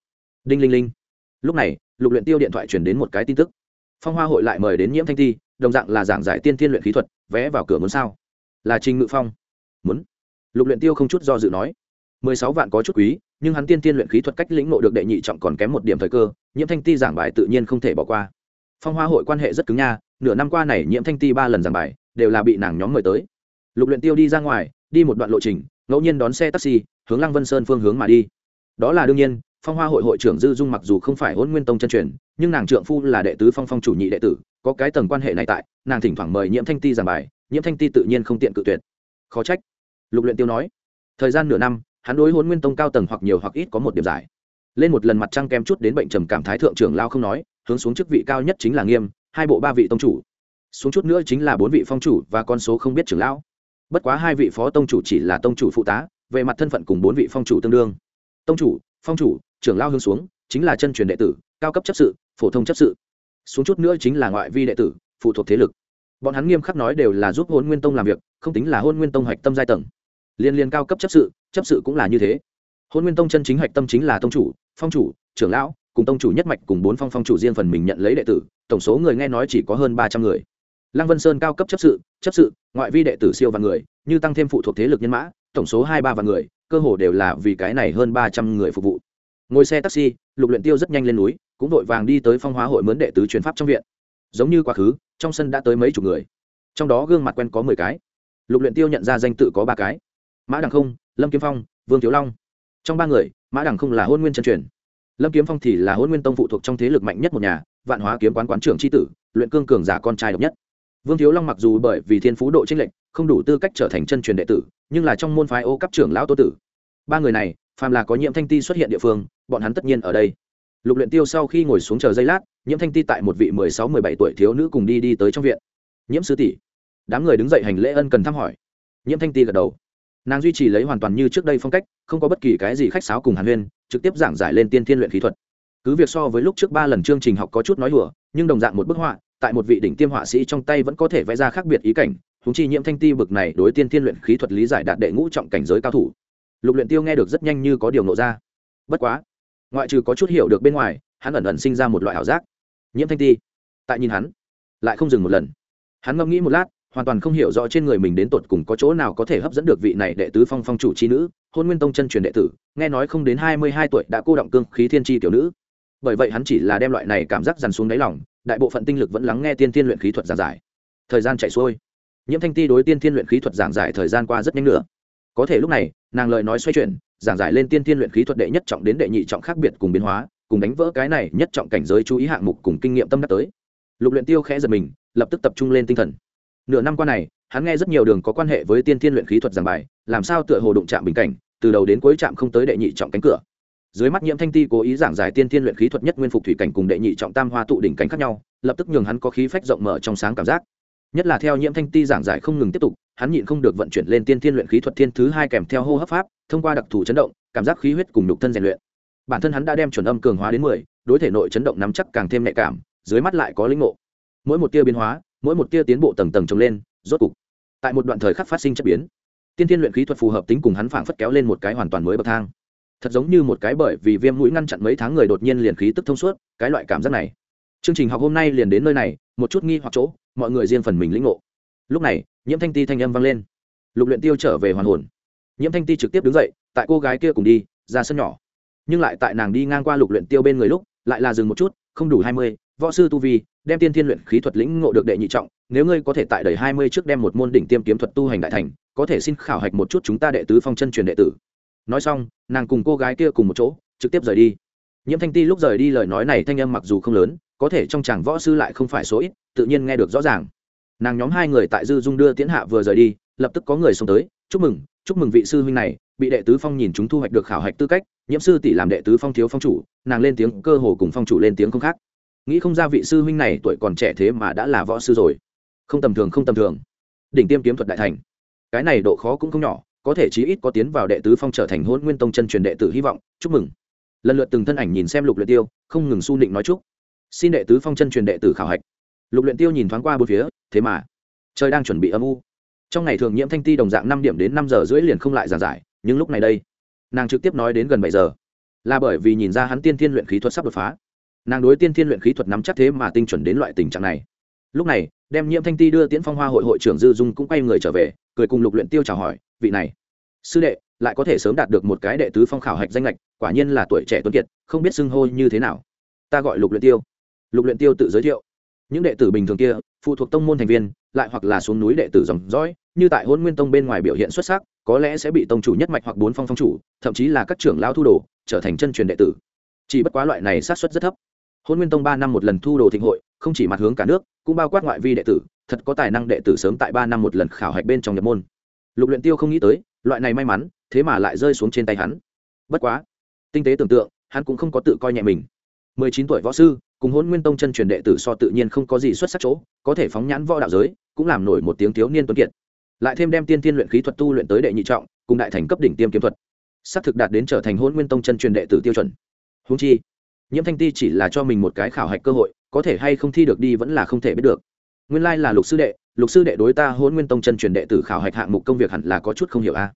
Đinh linh linh. Lúc này, lục luyện tiêu điện thoại truyền đến một cái tin tức. Phong hoa hội lại mời đến nhiễm thanh ti, đồng dạng là giảng giải tiên thiên luyện khí thuật, vé vào cửa muốn sao? Là trình ngự phong. Muốn. Lục luyện tiêu không chút do dự nói. Mười sáu vạn có chút quý nhưng hắn tiên tiên luyện khí thuật cách lĩnh ngộ được đệ nhị trọng còn kém một điểm thời cơ, nhiễm thanh ti giảng bài tự nhiên không thể bỏ qua. Phong hoa hội quan hệ rất cứng nha, nửa năm qua này nhiễm thanh ti ba lần giảng bài, đều là bị nàng nhóm mời tới. Lục luyện tiêu đi ra ngoài, đi một đoạn lộ trình, ngẫu nhiên đón xe taxi, hướng lăng vân sơn phương hướng mà đi. Đó là đương nhiên, phong hoa hội hội trưởng dư dung mặc dù không phải hôn nguyên tông chân truyền, nhưng nàng trượng phu là đệ tứ phong phong chủ nhị đệ tử, có cái tầng quan hệ này tại, nàng thỉnh thoảng mời nhiễm thanh ti giảng bài, nhiễm thanh ti tự nhiên không tiện cự tuyệt. Khó trách. Lục luyện tiêu nói. Thời gian nửa năm hắn đối hôn nguyên tông cao tầng hoặc nhiều hoặc ít có một điểm giải. Lên một lần mặt trăng kem chút đến bệnh trầm cảm thái thượng trưởng lao không nói, hướng xuống chức vị cao nhất chính là nghiêm, hai bộ ba vị tông chủ. Xuống chút nữa chính là bốn vị phong chủ và con số không biết trưởng lão. Bất quá hai vị phó tông chủ chỉ là tông chủ phụ tá, về mặt thân phận cùng bốn vị phong chủ tương đương. Tông chủ, phong chủ, trưởng lao hướng xuống, chính là chân truyền đệ tử, cao cấp chấp sự, phổ thông chấp sự. Xuống chút nữa chính là ngoại vi đệ tử, phụ thuộc thế lực. Bọn hắn nghiêm khắc nói đều là giúp hôn nguyên tông làm việc, không tính là hôn nguyên tông hạch tâm giai tầng liên liên cao cấp chấp sự chấp sự cũng là như thế. Hôn nguyên tông chân chính hạch tâm chính là tông chủ, phong chủ, trưởng lão, cùng tông chủ nhất mạch cùng bốn phong phong chủ riêng phần mình nhận lấy đệ tử, tổng số người nghe nói chỉ có hơn ba trăm người. Lăng vân sơn cao cấp chấp sự chấp sự, ngoại vi đệ tử siêu và người, như tăng thêm phụ thuộc thế lực nhân mã, tổng số hai ba và người, cơ hồ đều là vì cái này hơn ba trăm người phục vụ. Ngồi xe taxi, lục luyện tiêu rất nhanh lên núi, cũng vội vàng đi tới phong hóa hội mướn đệ tứ truyền pháp trong viện. Giống như quá khứ, trong sân đã tới mấy chục người. Trong đó gương mặt quen có mười cái. Lục luyện tiêu nhận ra danh tự có ba cái mã đằng không, lâm kiếm phong, vương thiếu long. Trong ba người, mã đằng không là hôn nguyên chân truyền. Lâm kiếm phong thì là hôn nguyên tông phụ thuộc trong thế lực mạnh nhất một nhà, vạn hóa kiếm quán quán trưởng tri tử, luyện cương cường giả con trai độc nhất. Vương thiếu long mặc dù bởi vì thiên phú độ trinh lệnh không đủ tư cách trở thành chân truyền đệ tử, nhưng là trong môn phái ô cấp trưởng lão tô tử. Ba người này, phàm là có nhiễm thanh ti xuất hiện địa phương, bọn hắn tất nhiên ở đây. Lục luyện tiêu sau khi ngồi xuống chờ giây lát, nhiễm thanh ti tại một vị mười sáu mười bảy tuổi thiếu nữ cùng đi đi tới trong viện. Nhiễm sư tỷ. Đám người đứng dậy hành lễ ân cần thăm hỏi. Nhiễm thanh ti gật đầu nàng duy trì lấy hoàn toàn như trước đây phong cách, không có bất kỳ cái gì khách sáo cùng hàn huyên, trực tiếp giảng giải lên tiên thiên luyện khí thuật. Cứ việc so với lúc trước ba lần chương trình học có chút nói đùa, nhưng đồng dạng một bức họa, tại một vị đỉnh tiêm họa sĩ trong tay vẫn có thể vẽ ra khác biệt ý cảnh húng chi nhiễm thanh ti bực này đối tiên thiên luyện khí thuật lý giải đạt đệ ngũ trọng cảnh giới cao thủ. Lục luyện tiêu nghe được rất nhanh như có điều nộ ra. Bất quá, ngoại trừ có chút hiểu được bên ngoài, hắn ẩn ẩn sinh ra một loại ảo giác. Nhiễm thanh ti. Tại nhìn hắn, lại không dừng một lần. Hắn ngẫm nghĩ một lát hoàn toàn không hiểu rõ trên người mình đến tột cùng có chỗ nào có thể hấp dẫn được vị này đệ tứ phong phong chủ chi nữ, hôn nguyên tông chân truyền đệ tử, nghe nói không đến hai mươi hai tuổi đã cô động cương khí thiên tri tiểu nữ. Bởi vậy hắn chỉ là đem loại này cảm giác dằn xuống đáy lòng, đại bộ phận tinh lực vẫn lắng nghe tiên thiên luyện khí thuật giảng giải. Thời gian chạy xuôi. Nhiễm thanh ti đối tiên thiên luyện khí thuật giảng giải thời gian qua rất nhanh nữa. Có thể lúc này, nàng lời nói xoay chuyển, giảng giải lên tiên thiên luyện khí thuật đệ nhất trọng đến đệ nhị trọng khác biệt cùng biến hóa, cùng đánh vỡ cái này nhất trọng cảnh giới chú ý hạng mục cùng kinh nghiệm tâm đắc tới. Lục luyện tiêu khẽ giật mình, lập tức tập trung lên tinh thần nửa năm qua này, hắn nghe rất nhiều đường có quan hệ với tiên thiên luyện khí thuật giảng bài, làm sao tựa hồ đụng chạm bình cảnh, từ đầu đến cuối chạm không tới đệ nhị trọng cánh cửa. Dưới mắt nhiễm thanh ti cố ý giảng giải tiên thiên luyện khí thuật nhất nguyên phục thủy cảnh cùng đệ nhị trọng tam hoa tụ đỉnh cảnh khác nhau, lập tức nhường hắn có khí phách rộng mở trong sáng cảm giác. Nhất là theo nhiễm thanh ti giảng giải không ngừng tiếp tục, hắn nhịn không được vận chuyển lên tiên thiên luyện khí thuật thiên thứ hai kèm theo hô hấp pháp, thông qua đặc thù chấn động, cảm giác khí huyết cùng nhục thân rèn luyện. Bản thân hắn đã đem chuẩn âm cường hóa đến mười, đối thể nội chấn động nắm chắc càng thêm nhạy cảm, dưới mắt lại có linh ngộ. Mỗi một tia biến hóa mỗi một tia tiến bộ tầng tầng trồng lên, rốt cục, tại một đoạn thời khắc phát sinh chất biến. Tiên thiên luyện khí thuật phù hợp tính cùng hắn phảng phất kéo lên một cái hoàn toàn mới bậc thang. Thật giống như một cái bởi vì viêm mũi ngăn chặn mấy tháng người đột nhiên liền khí tức thông suốt, cái loại cảm giác này. Chương trình học hôm nay liền đến nơi này, một chút nghi hoặc chỗ, mọi người riêng phần mình lĩnh ngộ. Lúc này, nhiễm thanh ti thanh âm vang lên. Lục luyện tiêu trở về hoàn hồn. Nhiễm thanh ti trực tiếp đứng dậy, tại cô gái kia cùng đi, ra sân nhỏ. Nhưng lại tại nàng đi ngang qua lục luyện tiêu bên người lúc, lại là dừng một chút, không đủ hai mươi, võ sư tu vi đem tiên thiên luyện khí thuật lĩnh ngộ được đệ nhị trọng, nếu ngươi có thể tại đầy hai mươi trước đem một môn đỉnh tiêm kiếm thuật tu hành đại thành, có thể xin khảo hạch một chút chúng ta đệ tứ phong chân truyền đệ tử. Nói xong, nàng cùng cô gái kia cùng một chỗ, trực tiếp rời đi. Nhiễm thanh ti lúc rời đi lời nói này thanh âm mặc dù không lớn, có thể trong chàng võ sư lại không phải số ít, tự nhiên nghe được rõ ràng. Nàng nhóm hai người tại dư dung đưa tiễn hạ vừa rời đi, lập tức có người xông tới, chúc mừng chúc mừng vị sư huynh này, bị đệ tứ phong nhìn chúng thu hoạch được khảo hạch tư cách, nhiễm sư tỷ làm đệ tứ phong thiếu phong chủ. Nàng lên tiếng, cơ hồ cùng phong chủ lên tiếng không khác nghĩ không ra vị sư huynh này tuổi còn trẻ thế mà đã là võ sư rồi. Không tầm thường, không tầm thường. Đỉnh tiêm kiếm thuật đại thành. Cái này độ khó cũng không nhỏ, có thể chí ít có tiến vào đệ tứ phong trở thành hôn nguyên tông chân truyền đệ tử hy vọng. Chúc mừng. Lần lượt từng thân ảnh nhìn xem lục luyện tiêu, không ngừng su nịnh nói chúc. Xin đệ tứ phong chân truyền đệ tử khảo hạch. Lục luyện tiêu nhìn thoáng qua bốn phía, thế mà, trời đang chuẩn bị âm u. Trong ngày thường nhiễm thanh ti đồng dạng năm điểm đến năm giờ rưỡi liền không lại giảng giải, nhưng lúc này đây, nàng trực tiếp nói đến gần bảy giờ. Là bởi vì nhìn ra hắn tiên thiên luyện khí thuật sắp đột phá nàng đối tiên thiên luyện khí thuật nắm chắc thế mà tinh chuẩn đến loại tình trạng này. Lúc này, đem nhiễm thanh ti đưa tiễn phong hoa hội hội trưởng dư dung cũng quay người trở về, cười cùng lục luyện tiêu chào hỏi, vị này, sư đệ, lại có thể sớm đạt được một cái đệ tứ phong khảo hạch danh lệch, quả nhiên là tuổi trẻ tuấn kiệt, không biết xưng hô như thế nào. Ta gọi lục luyện tiêu. Lục luyện tiêu tự giới thiệu, những đệ tử bình thường kia, phụ thuộc tông môn thành viên, lại hoặc là xuống núi đệ tử dòng dõi, như tại hôn nguyên tông bên ngoài biểu hiện xuất sắc, có lẽ sẽ bị tông chủ nhất mạch hoặc bốn phong phong chủ, thậm chí là các trưởng lao thu đồ, trở thành chân truyền đệ tử. Chỉ bất quá loại này sát suất rất thấp hôn nguyên tông ba năm một lần thu đồ thịnh hội, không chỉ mặt hướng cả nước, cũng bao quát ngoại vi đệ tử, thật có tài năng đệ tử sớm tại ba năm một lần khảo hạch bên trong nhập môn. Lục luyện tiêu không nghĩ tới, loại này may mắn, thế mà lại rơi xuống trên tay hắn. Bất quá, tinh tế tưởng tượng, hắn cũng không có tự coi nhẹ mình. Mười chín tuổi võ sư, cùng hôn nguyên tông chân truyền đệ tử so tự nhiên không có gì xuất sắc chỗ, có thể phóng nhãn võ đạo giới, cũng làm nổi một tiếng thiếu niên tuấn kiệt. Lại thêm đem tiên tiên luyện khí thuật tu luyện tới đệ nhị trọng, cùng đại thành cấp đỉnh tiêm kiếm thuật. Xác thực đạt đến trở thành hôn nguyên tông chân truyền đệ tử tiêu chuẩn. Húng chi nhiễm thanh ti chỉ là cho mình một cái khảo hạch cơ hội có thể hay không thi được đi vẫn là không thể biết được. Nguyên lai là lục sư đệ lục sư đệ đối ta hôn nguyên tông chân truyền đệ tử khảo hạch hạng mục công việc hẳn là có chút không hiểu a.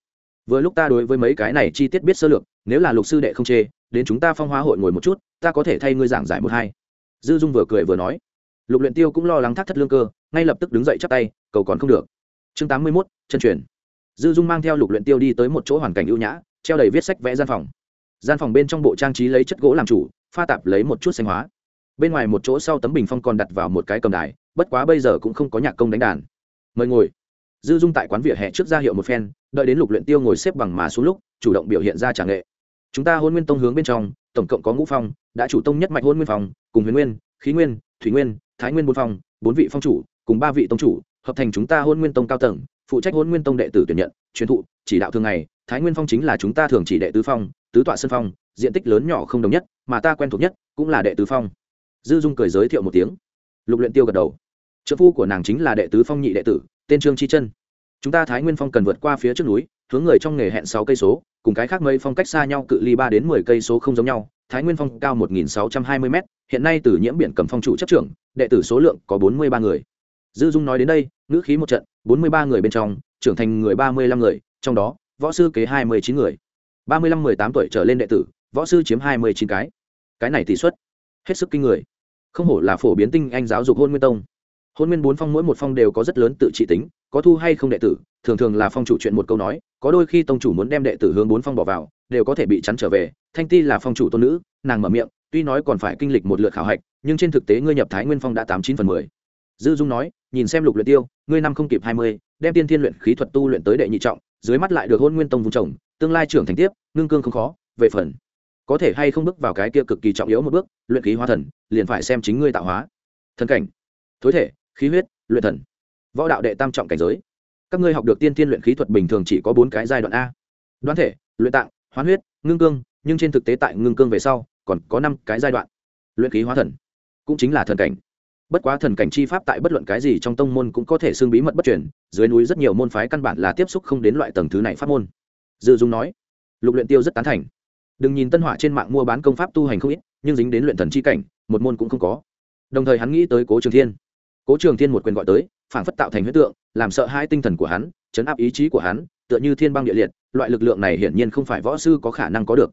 Vừa lúc ta đối với mấy cái này chi tiết biết sơ lược nếu là lục sư đệ không chê đến chúng ta phong hóa hội ngồi một chút ta có thể thay ngươi giảng giải một hai. Dư dung vừa cười vừa nói. Lục luyện tiêu cũng lo lắng thắc thất lương cơ ngay lập tức đứng dậy chắp tay cầu còn không được. Chương tám mươi 81, chân truyền. Dư dung mang theo lục luyện tiêu đi tới một chỗ hoàn cảnh ưu nhã treo đầy viết sách vẽ gian phòng gian phòng bên trong bộ trang trí lấy chất gỗ làm chủ, pha tạp lấy một chút xanh hóa. Bên ngoài một chỗ sau tấm bình phong còn đặt vào một cái cầm đài, bất quá bây giờ cũng không có nhạc công đánh đàn. Mời ngồi. Dư dung tại quán vỉa hè trước ra hiệu một phen, đợi đến lục luyện tiêu ngồi xếp bằng mà xuống lúc, chủ động biểu hiện ra trả nghệ. Chúng ta hôn nguyên tông hướng bên trong, tổng cộng có ngũ phong, đã chủ tông nhất mạch hôn nguyên phòng, cùng huyền nguyên, khí nguyên, thủy nguyên, thái nguyên bốn phong, bốn vị phong chủ, cùng ba vị tông chủ, hợp thành chúng ta hôn nguyên tông cao tầng, phụ trách hôn nguyên tông đệ tử tuyển nhận, truyền thụ, chỉ đạo thường ngày, thái nguyên phong chính là chúng ta thường chỉ đệ tứ phong tứ tọa sân phong, diện tích lớn nhỏ không đồng nhất, mà ta quen thuộc nhất cũng là đệ tứ phong. Dư dung cười giới thiệu một tiếng. Lục luyện tiêu gật đầu. Trợ phu của nàng chính là đệ tứ phong nhị đệ tử, tên trương chi chân. Chúng ta thái nguyên phong cần vượt qua phía trước núi, hướng người trong nghề hẹn sáu cây số, cùng cái khác mấy phong cách xa nhau cự ly ba đến mười cây số không giống nhau. Thái nguyên phong cao một nghìn sáu trăm hai mươi m hiện nay từ nhiễm biển cầm phong chủ chấp trưởng, đệ tử số lượng có bốn mươi ba người. Dư dung nói đến đây, ngữ khí một trận, bốn mươi ba người bên trong, trưởng thành người ba mươi lăm người, trong đó, võ sư kế hai mươi chín người ba mươi lăm mười tám tuổi trở lên đệ tử, võ sư chiếm hai mươi chín cái. Cái này tỷ suất, hết sức kinh người. Không hổ là phổ biến tinh anh giáo dục hôn nguyên tông. Hôn nguyên bốn phong mỗi một phong đều có rất lớn tự trị tính, có thu hay không đệ tử, thường thường là phong chủ chuyện một câu nói, có đôi khi tông chủ muốn đem đệ tử hướng bốn phong bỏ vào, đều có thể bị chắn trở về, thanh ti là phong chủ tôn nữ, nàng mở miệng, tuy nói còn phải kinh lịch một lượt khảo hạch, nhưng trên thực tế ngươi nhập thái nguyên phong đã tám chín phần mười. Dư dung nói, nhìn xem lục luyện tiêu, ngươi năm không kịp hai mươi, đem tiên thiên luyện khí thuật tu luyện tới đệ nhị trọng, dưới mắt lại được hôn nguyên tông vùng trồng tương lai trưởng thành tiếp, ngưng cương không khó, về phần, có thể hay không bước vào cái kia cực kỳ trọng yếu một bước, luyện khí hóa thần, liền phải xem chính ngươi tạo hóa. Thân cảnh, thối thể, khí huyết, luyện thần, võ đạo đệ tam trọng cảnh giới. Các ngươi học được tiên tiên luyện khí thuật bình thường chỉ có bốn cái giai đoạn a. Đoán thể, luyện tạng hoán huyết, ngưng cương, nhưng trên thực tế tại ngưng cương về sau, còn có năm cái giai đoạn. Luyện khí hóa thần, cũng chính là thần cảnh. Bất quá thần cảnh chi pháp tại bất luận cái gì trong tông môn cũng có thể xương bí mật bất truyền, dưới núi rất nhiều môn phái căn bản là tiếp xúc không đến loại tầng thứ này pháp môn dư dung nói, lục luyện tiêu rất tán thành. Đừng nhìn tân hỏa trên mạng mua bán công pháp tu hành không ít, nhưng dính đến luyện thần chi cảnh, một môn cũng không có. Đồng thời hắn nghĩ tới cố trường thiên. Cố trường thiên một quyền gọi tới, phản phất tạo thành huyết tượng, làm sợ hai tinh thần của hắn, chấn áp ý chí của hắn, tựa như thiên băng địa liệt, loại lực lượng này hiển nhiên không phải võ sư có khả năng có được.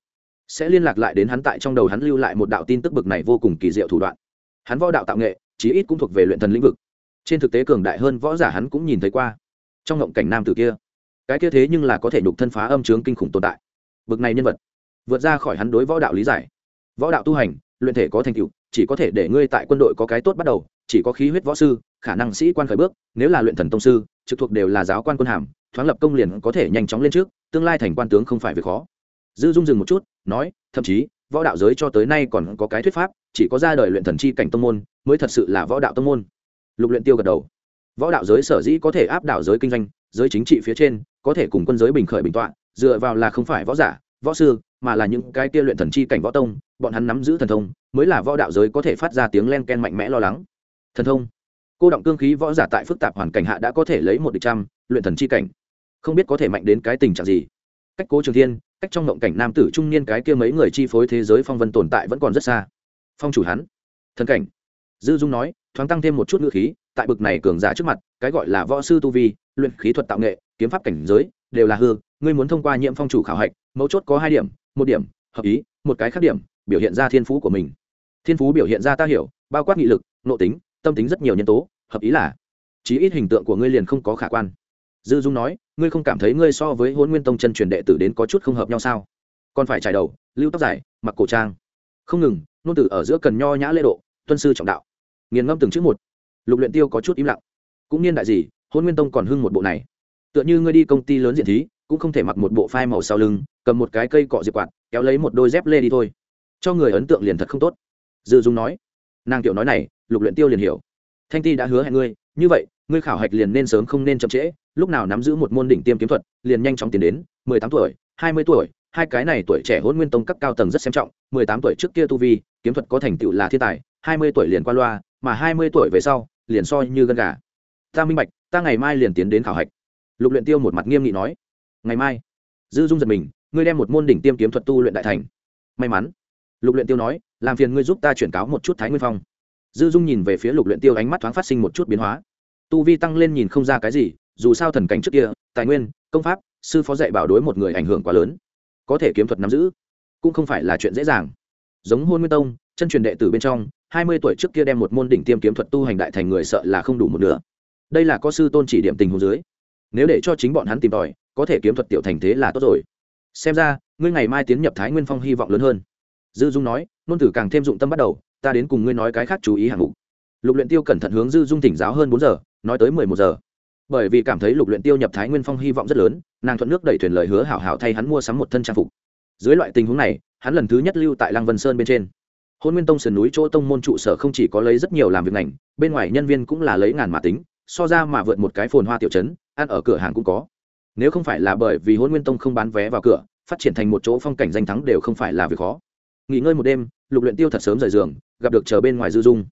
Sẽ liên lạc lại đến hắn tại trong đầu hắn lưu lại một đạo tin tức bực này vô cùng kỳ diệu thủ đoạn. Hắn võ đạo tạo nghệ, chí ít cũng thuộc về luyện thần lĩnh vực. Trên thực tế cường đại hơn võ giả hắn cũng nhìn thấy qua. Trong ngộng cảnh nam tử kia cái kia thế nhưng là có thể nhục thân phá âm trướng kinh khủng tồn tại. Bực này nhân vật. Vượt ra khỏi hắn đối võ đạo lý giải. Võ đạo tu hành, luyện thể có thành tựu, chỉ có thể để ngươi tại quân đội có cái tốt bắt đầu, chỉ có khí huyết võ sư, khả năng sĩ quan khởi bước, nếu là luyện thần tông sư, trực thuộc đều là giáo quan quân hàm, thoáng lập công liền có thể nhanh chóng lên trước, tương lai thành quan tướng không phải việc khó. Dư dung dừng một chút, nói, thậm chí, võ đạo giới cho tới nay còn có cái thuyết pháp, chỉ có ra đời luyện thần chi cảnh tông môn, mới thật sự là võ đạo tông môn. Lục luyện tiêu gật đầu. Võ đạo giới sở dĩ có thể áp đảo giới kinh doanh giới chính trị phía trên, có thể cùng quân giới bình khởi bình tọa, dựa vào là không phải võ giả, võ sư, mà là những cái kia luyện thần chi cảnh võ tông, bọn hắn nắm giữ thần thông, mới là võ đạo giới có thể phát ra tiếng len ken mạnh mẽ lo lắng. Thần thông. Cô động cương khí võ giả tại phức tạp hoàn cảnh hạ đã có thể lấy một địch trăm, luyện thần chi cảnh. Không biết có thể mạnh đến cái tình trạng gì. Cách cố trường thiên, cách trong ngộng cảnh nam tử trung niên cái kia mấy người chi phối thế giới phong vân tồn tại vẫn còn rất xa. Phong chủ hắn. Thần cảnh. Dư dung nói, thoáng tăng thêm một chút ngữ khí, tại bực này cường giả trước mặt, cái gọi là võ sư tu vi luyện khí thuật tạo nghệ, kiếm pháp cảnh giới, đều là hư, ngươi muốn thông qua nhiễm phong chủ khảo hạch, mấu chốt có hai điểm, một điểm, hợp ý, một cái khác điểm, biểu hiện ra thiên phú của mình. Thiên phú biểu hiện ra ta hiểu, bao quát nghị lực, nội tính, tâm tính rất nhiều nhân tố, hợp ý là, chí ít hình tượng của ngươi liền không có khả quan. Dư dung nói, ngươi không cảm thấy ngươi so với hôn nguyên tông chân truyền đệ tử đến có chút không hợp nhau sao? Còn phải trải đầu, lưu tóc dài, mặc cổ trang. Không ngừng, nôn tử ở giữa cần nho nhã lễ độ, tuân sư trọng đạo. Nghiền ngâm từng chữ một. Lục luyện tiêu có chút im lặng. Cũng niên đại gì hôn nguyên tông còn hưng một bộ này. Tựa như ngươi đi công ty lớn diện thí, cũng không thể mặc một bộ phai màu sau lưng, cầm một cái cây cọ diệp quạt, kéo lấy một đôi dép lê đi thôi. Cho người ấn tượng liền thật không tốt. Dư dung nói. Nàng tiểu nói này, lục luyện tiêu liền hiểu. Thanh ti đã hứa hẹn ngươi, như vậy, ngươi khảo hạch liền nên sớm không nên chậm trễ, lúc nào nắm giữ một môn đỉnh tiêm kiếm thuật, liền nhanh chóng tiến đến, mười tám tuổi, hai mươi tuổi, hai cái này tuổi trẻ hôn nguyên tông cấp cao tầng rất xem trọng, mười tám tuổi trước kia tu vi, kiếm thuật có thành tựu là thiên tài, hai mươi tuổi liền qua loa, mà hai mươi tuổi về sau, liền soi như gân gà. Ta minh bạch ta ngày mai liền tiến đến khảo hạch. Lục luyện tiêu một mặt nghiêm nghị nói. Ngày mai. Dư dung giật mình, ngươi đem một môn đỉnh tiêm kiếm thuật tu luyện đại thành. May mắn. Lục luyện tiêu nói, làm phiền ngươi giúp ta chuyển cáo một chút thái nguyên phong. Dư dung nhìn về phía lục luyện tiêu ánh mắt thoáng phát sinh một chút biến hóa. Tu vi tăng lên nhìn không ra cái gì, dù sao thần cảnh trước kia, tài nguyên, công pháp, sư phó dạy bảo đối một người ảnh hưởng quá lớn. Có thể kiếm thuật nắm giữ, cũng không phải là chuyện dễ dàng. Giống hôn nguyên tông, chân truyền đệ tử bên trong, hai mươi tuổi trước kia đem một môn đỉnh tiêm kiếm thuật tu hành đại thành người sợ là không đủ một nửa đây là có sư tôn chỉ điểm tình hồ dưới. Nếu để cho chính bọn hắn tìm tòi, có thể kiếm thuật tiểu thành thế là tốt rồi. Xem ra, ngươi ngày mai tiến nhập thái nguyên phong hy vọng lớn hơn. Dư dung nói, nôn tử càng thêm dụng tâm bắt đầu, ta đến cùng ngươi nói cái khác chú ý hạng mục. Lục luyện tiêu cẩn thận hướng dư dung tỉnh giáo hơn bốn giờ, nói tới mười một giờ. Bởi vì cảm thấy lục luyện tiêu nhập thái nguyên phong hy vọng rất lớn, nàng thuận nước đẩy thuyền lời hứa hảo hảo thay hắn mua sắm một thân trang phục. Dưới loại tình huống này, hắn lần thứ nhất lưu tại lăng vân sơn bên trên. Hôn nguyên tông sườn núi chỗ tông môn trụ sở không chỉ có lấy rất nhiều làm việc ngành, bên ngoài nhân viên cũng là lấy ngàn mà tính so ra mà vượt một cái phồn hoa tiểu trấn, ăn ở cửa hàng cũng có. Nếu không phải là bởi vì hôn nguyên tông không bán vé vào cửa, phát triển thành một chỗ phong cảnh danh thắng đều không phải là việc khó. Nghỉ ngơi một đêm, lục luyện tiêu thật sớm rời giường, gặp được chờ bên ngoài dư dung.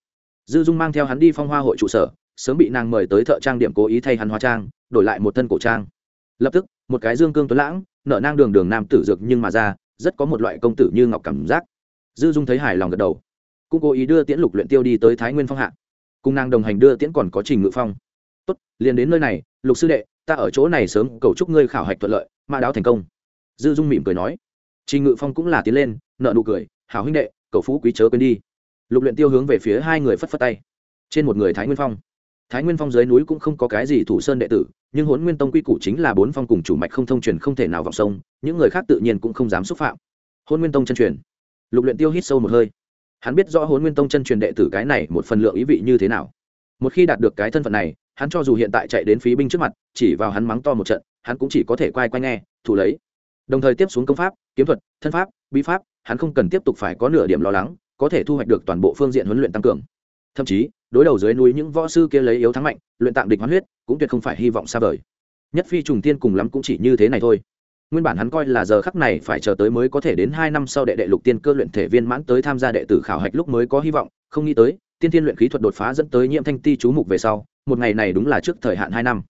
Dư dung mang theo hắn đi phong hoa hội trụ sở, sớm bị nàng mời tới thợ trang điểm cố ý thay hắn hóa trang, đổi lại một thân cổ trang. Lập tức, một cái dương cương tuấn lãng, nở nang đường đường nam tử dược nhưng mà ra, rất có một loại công tử như ngọc cảm giác. Dư dung thấy hài lòng gật đầu. Cũng cố ý đưa tiễn lục luyện tiêu đi tới thái nguyên phong hạ cùng nàng đồng hành đưa tiễn còn có trình ngự phong. Tốt, liền đến nơi này, lục sư đệ, ta ở chỗ này sớm, cầu chúc ngươi khảo hạch thuận lợi, mã đáo thành công. Dư dung mỉm cười nói. Trình ngự phong cũng là tiến lên, nợ nụ cười, hảo huynh đệ, cầu phú quý chớ quên đi. Lục luyện tiêu hướng về phía hai người phất phất tay. Trên một người thái nguyên phong. Thái nguyên phong dưới núi cũng không có cái gì thủ sơn đệ tử, nhưng huấn nguyên tông quy củ chính là bốn phong cùng chủ mạch không thông truyền không thể nào vào sông, những người khác tự nhiên cũng không dám xúc phạm. Hôn nguyên tông chân truyền. Lục luyện tiêu hít sâu một hơi hắn biết rõ hôn nguyên tông chân truyền đệ tử cái này một phần lượng ý vị như thế nào. Một khi đạt được cái thân phận này, hắn cho dù hiện tại chạy đến phí binh trước mặt, chỉ vào hắn mắng to một trận, hắn cũng chỉ có thể quay quay nghe, thủ lấy. Đồng thời tiếp xuống công pháp, kiếm thuật, thân pháp, bí pháp, hắn không cần tiếp tục phải có nửa điểm lo lắng, có thể thu hoạch được toàn bộ phương diện huấn luyện tăng cường. Thậm chí, đối đầu dưới núi những võ sư kia lấy yếu thắng mạnh, luyện tạm địch hoán huyết, cũng tuyệt không phải hy vọng xa vời. Nhất phi trùng tiên cùng lắm cũng chỉ như thế này thôi nguyên bản hắn coi là giờ khắc này phải chờ tới mới có thể đến hai năm sau đệ đệ lục tiên cơ luyện thể viên mãn tới tham gia đệ tử khảo hạch lúc mới có hy vọng, không nghĩ tới, tiên tiên luyện khí thuật đột phá dẫn tới nhiễm thanh ti chú mục về sau, một ngày này đúng là trước thời hạn hai năm.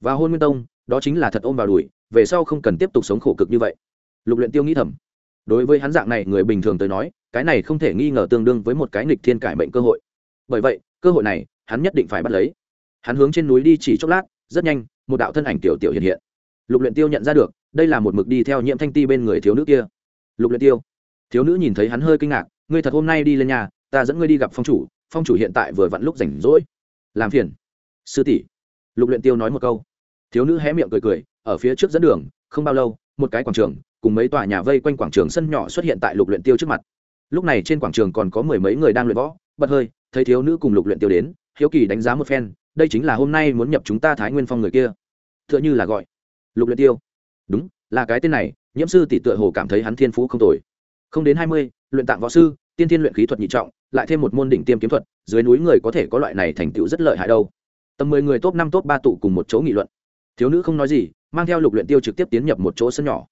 Và hôn nguyên tông, đó chính là thật ôm vào đùi, về sau không cần tiếp tục sống khổ cực như vậy. Lục luyện tiêu nghĩ thầm. Đối với hắn dạng này người bình thường tới nói, cái này không thể nghi ngờ tương đương với một cái nghịch thiên cải mệnh cơ hội. Bởi vậy, cơ hội này, hắn nhất định phải bắt lấy. Hắn hướng trên núi đi chỉ chốc lát, rất nhanh, một đạo thân ảnh tiểu tiểu hiện hiện. Lục luyện tiêu nhận ra được đây là một mực đi theo nhiễm thanh ti bên người thiếu nữ kia. Lục luyện tiêu, thiếu nữ nhìn thấy hắn hơi kinh ngạc, ngươi thật hôm nay đi lên nhà, ta dẫn ngươi đi gặp phong chủ phong chủ hiện tại vừa vặn lúc rảnh rỗi. Làm phiền. Sư tỷ. Lục luyện tiêu nói một câu. Thiếu nữ hé miệng cười cười, ở phía trước dẫn đường, không bao lâu, một cái quảng trường, cùng mấy tòa nhà vây quanh quảng trường sân nhỏ xuất hiện tại lục luyện tiêu trước mặt. Lúc này trên quảng trường còn có mười mấy người đang luyện võ, bật hơi, thấy thiếu nữ cùng lục luyện tiêu đến, hiếu kỳ đánh giá một phen, đây chính là hôm nay muốn nhập chúng ta thái nguyên phong người kia. Tựa như là gọi. Lục luyện tiêu đúng, là cái tên này, nhiễm sư tỷ tựa hồ cảm thấy hắn thiên phú không tồi. Không đến hai mươi, luyện tạng võ sư, tiên thiên luyện khí thuật nhị trọng, lại thêm một môn đỉnh tiêm kiếm thuật, dưới núi người có thể có loại này thành tựu rất lợi hại đâu. Tầm mười người top năm, top ba tụ cùng một chỗ nghị luận. Thiếu nữ không nói gì, mang theo lục luyện tiêu trực tiếp tiến nhập một chỗ sân nhỏ.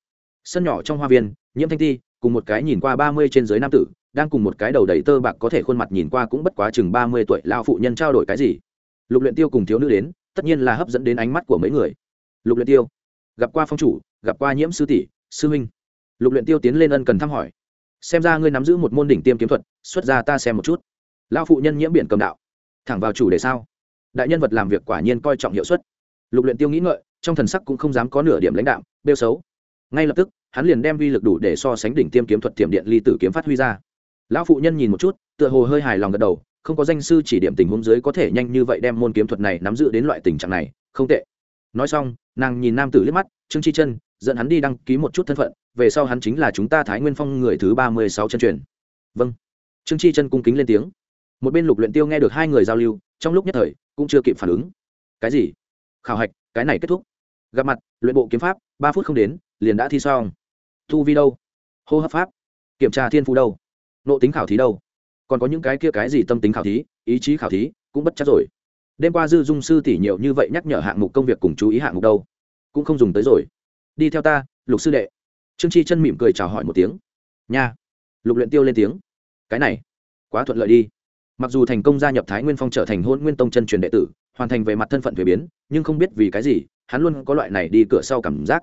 Sân nhỏ trong hoa viên, nhiễm thanh ti, cùng một cái nhìn qua ba mươi trên dưới nam tử, đang cùng một cái đầu đầy tơ bạc có thể khuôn mặt nhìn qua cũng bất quá chừng ba mươi tuổi lao phụ nhân trao đổi cái gì. Lục luyện tiêu cùng thiếu nữ đến, tất nhiên là hấp dẫn đến ánh mắt của mấy người. Lục luyện tiêu gặp qua phong chủ, gặp qua nhiễm sư tỷ, sư huynh. Lục luyện tiêu tiến lên ân cần thăm hỏi. Xem ra ngươi nắm giữ một môn đỉnh tiêm kiếm thuật, xuất ra ta xem một chút. Lão phụ nhân nhiễm biển cầm đạo. Thẳng vào chủ đề sao? Đại nhân vật làm việc quả nhiên coi trọng hiệu suất. Lục luyện tiêu nghĩ ngợi, trong thần sắc cũng không dám có nửa điểm lãnh đạo bêu xấu. Ngay lập tức, hắn liền đem vi lực đủ để so sánh đỉnh tiêm kiếm thuật tiềm điện ly tử kiếm phát huy ra. Lão phụ nhân nhìn một chút, tựa hồ hơi hài lòng gật đầu, không có danh sư chỉ điểm tình huống dưới có thể nhanh như vậy đem môn kiếm thuật này nắm giữ đến loại tình trạng này, không tệ nói xong, nàng nhìn nam tử liếc mắt, trương chi chân, dẫn hắn đi đăng ký một chút thân phận, về sau hắn chính là chúng ta thái nguyên phong người thứ ba mươi sáu chân truyền. Vâng. Trương chi chân cung kính lên tiếng. Một bên lục luyện tiêu nghe được hai người giao lưu, trong lúc nhất thời, cũng chưa kịp phản ứng. Cái gì? Khảo hạch, cái này kết thúc. Gặp mặt, luyện bộ kiếm pháp, ba phút không đến, liền đã thi xong. Thu vi đâu? Hô hấp pháp. Kiểm tra thiên phú đâu? Nộ tính khảo thí đâu? Còn có những cái kia cái gì tâm tính khảo thí, ý chí khảo thí, cũng bất chắc rồi đêm qua dư dung sư tỷ nhiều như vậy nhắc nhở hạng mục công việc cùng chú ý hạng mục đâu, cũng không dùng tới rồi. Đi theo ta, lục sư đệ. Trương chi chân mỉm cười chào hỏi một tiếng. Nha. Lục luyện tiêu lên tiếng. Cái này, quá thuận lợi đi. Mặc dù thành công gia nhập thái nguyên phong trở thành hôn nguyên tông chân truyền đệ tử, hoàn thành về mặt thân phận thuế biến, nhưng không biết vì cái gì, hắn luôn có loại này đi cửa sau cảm giác.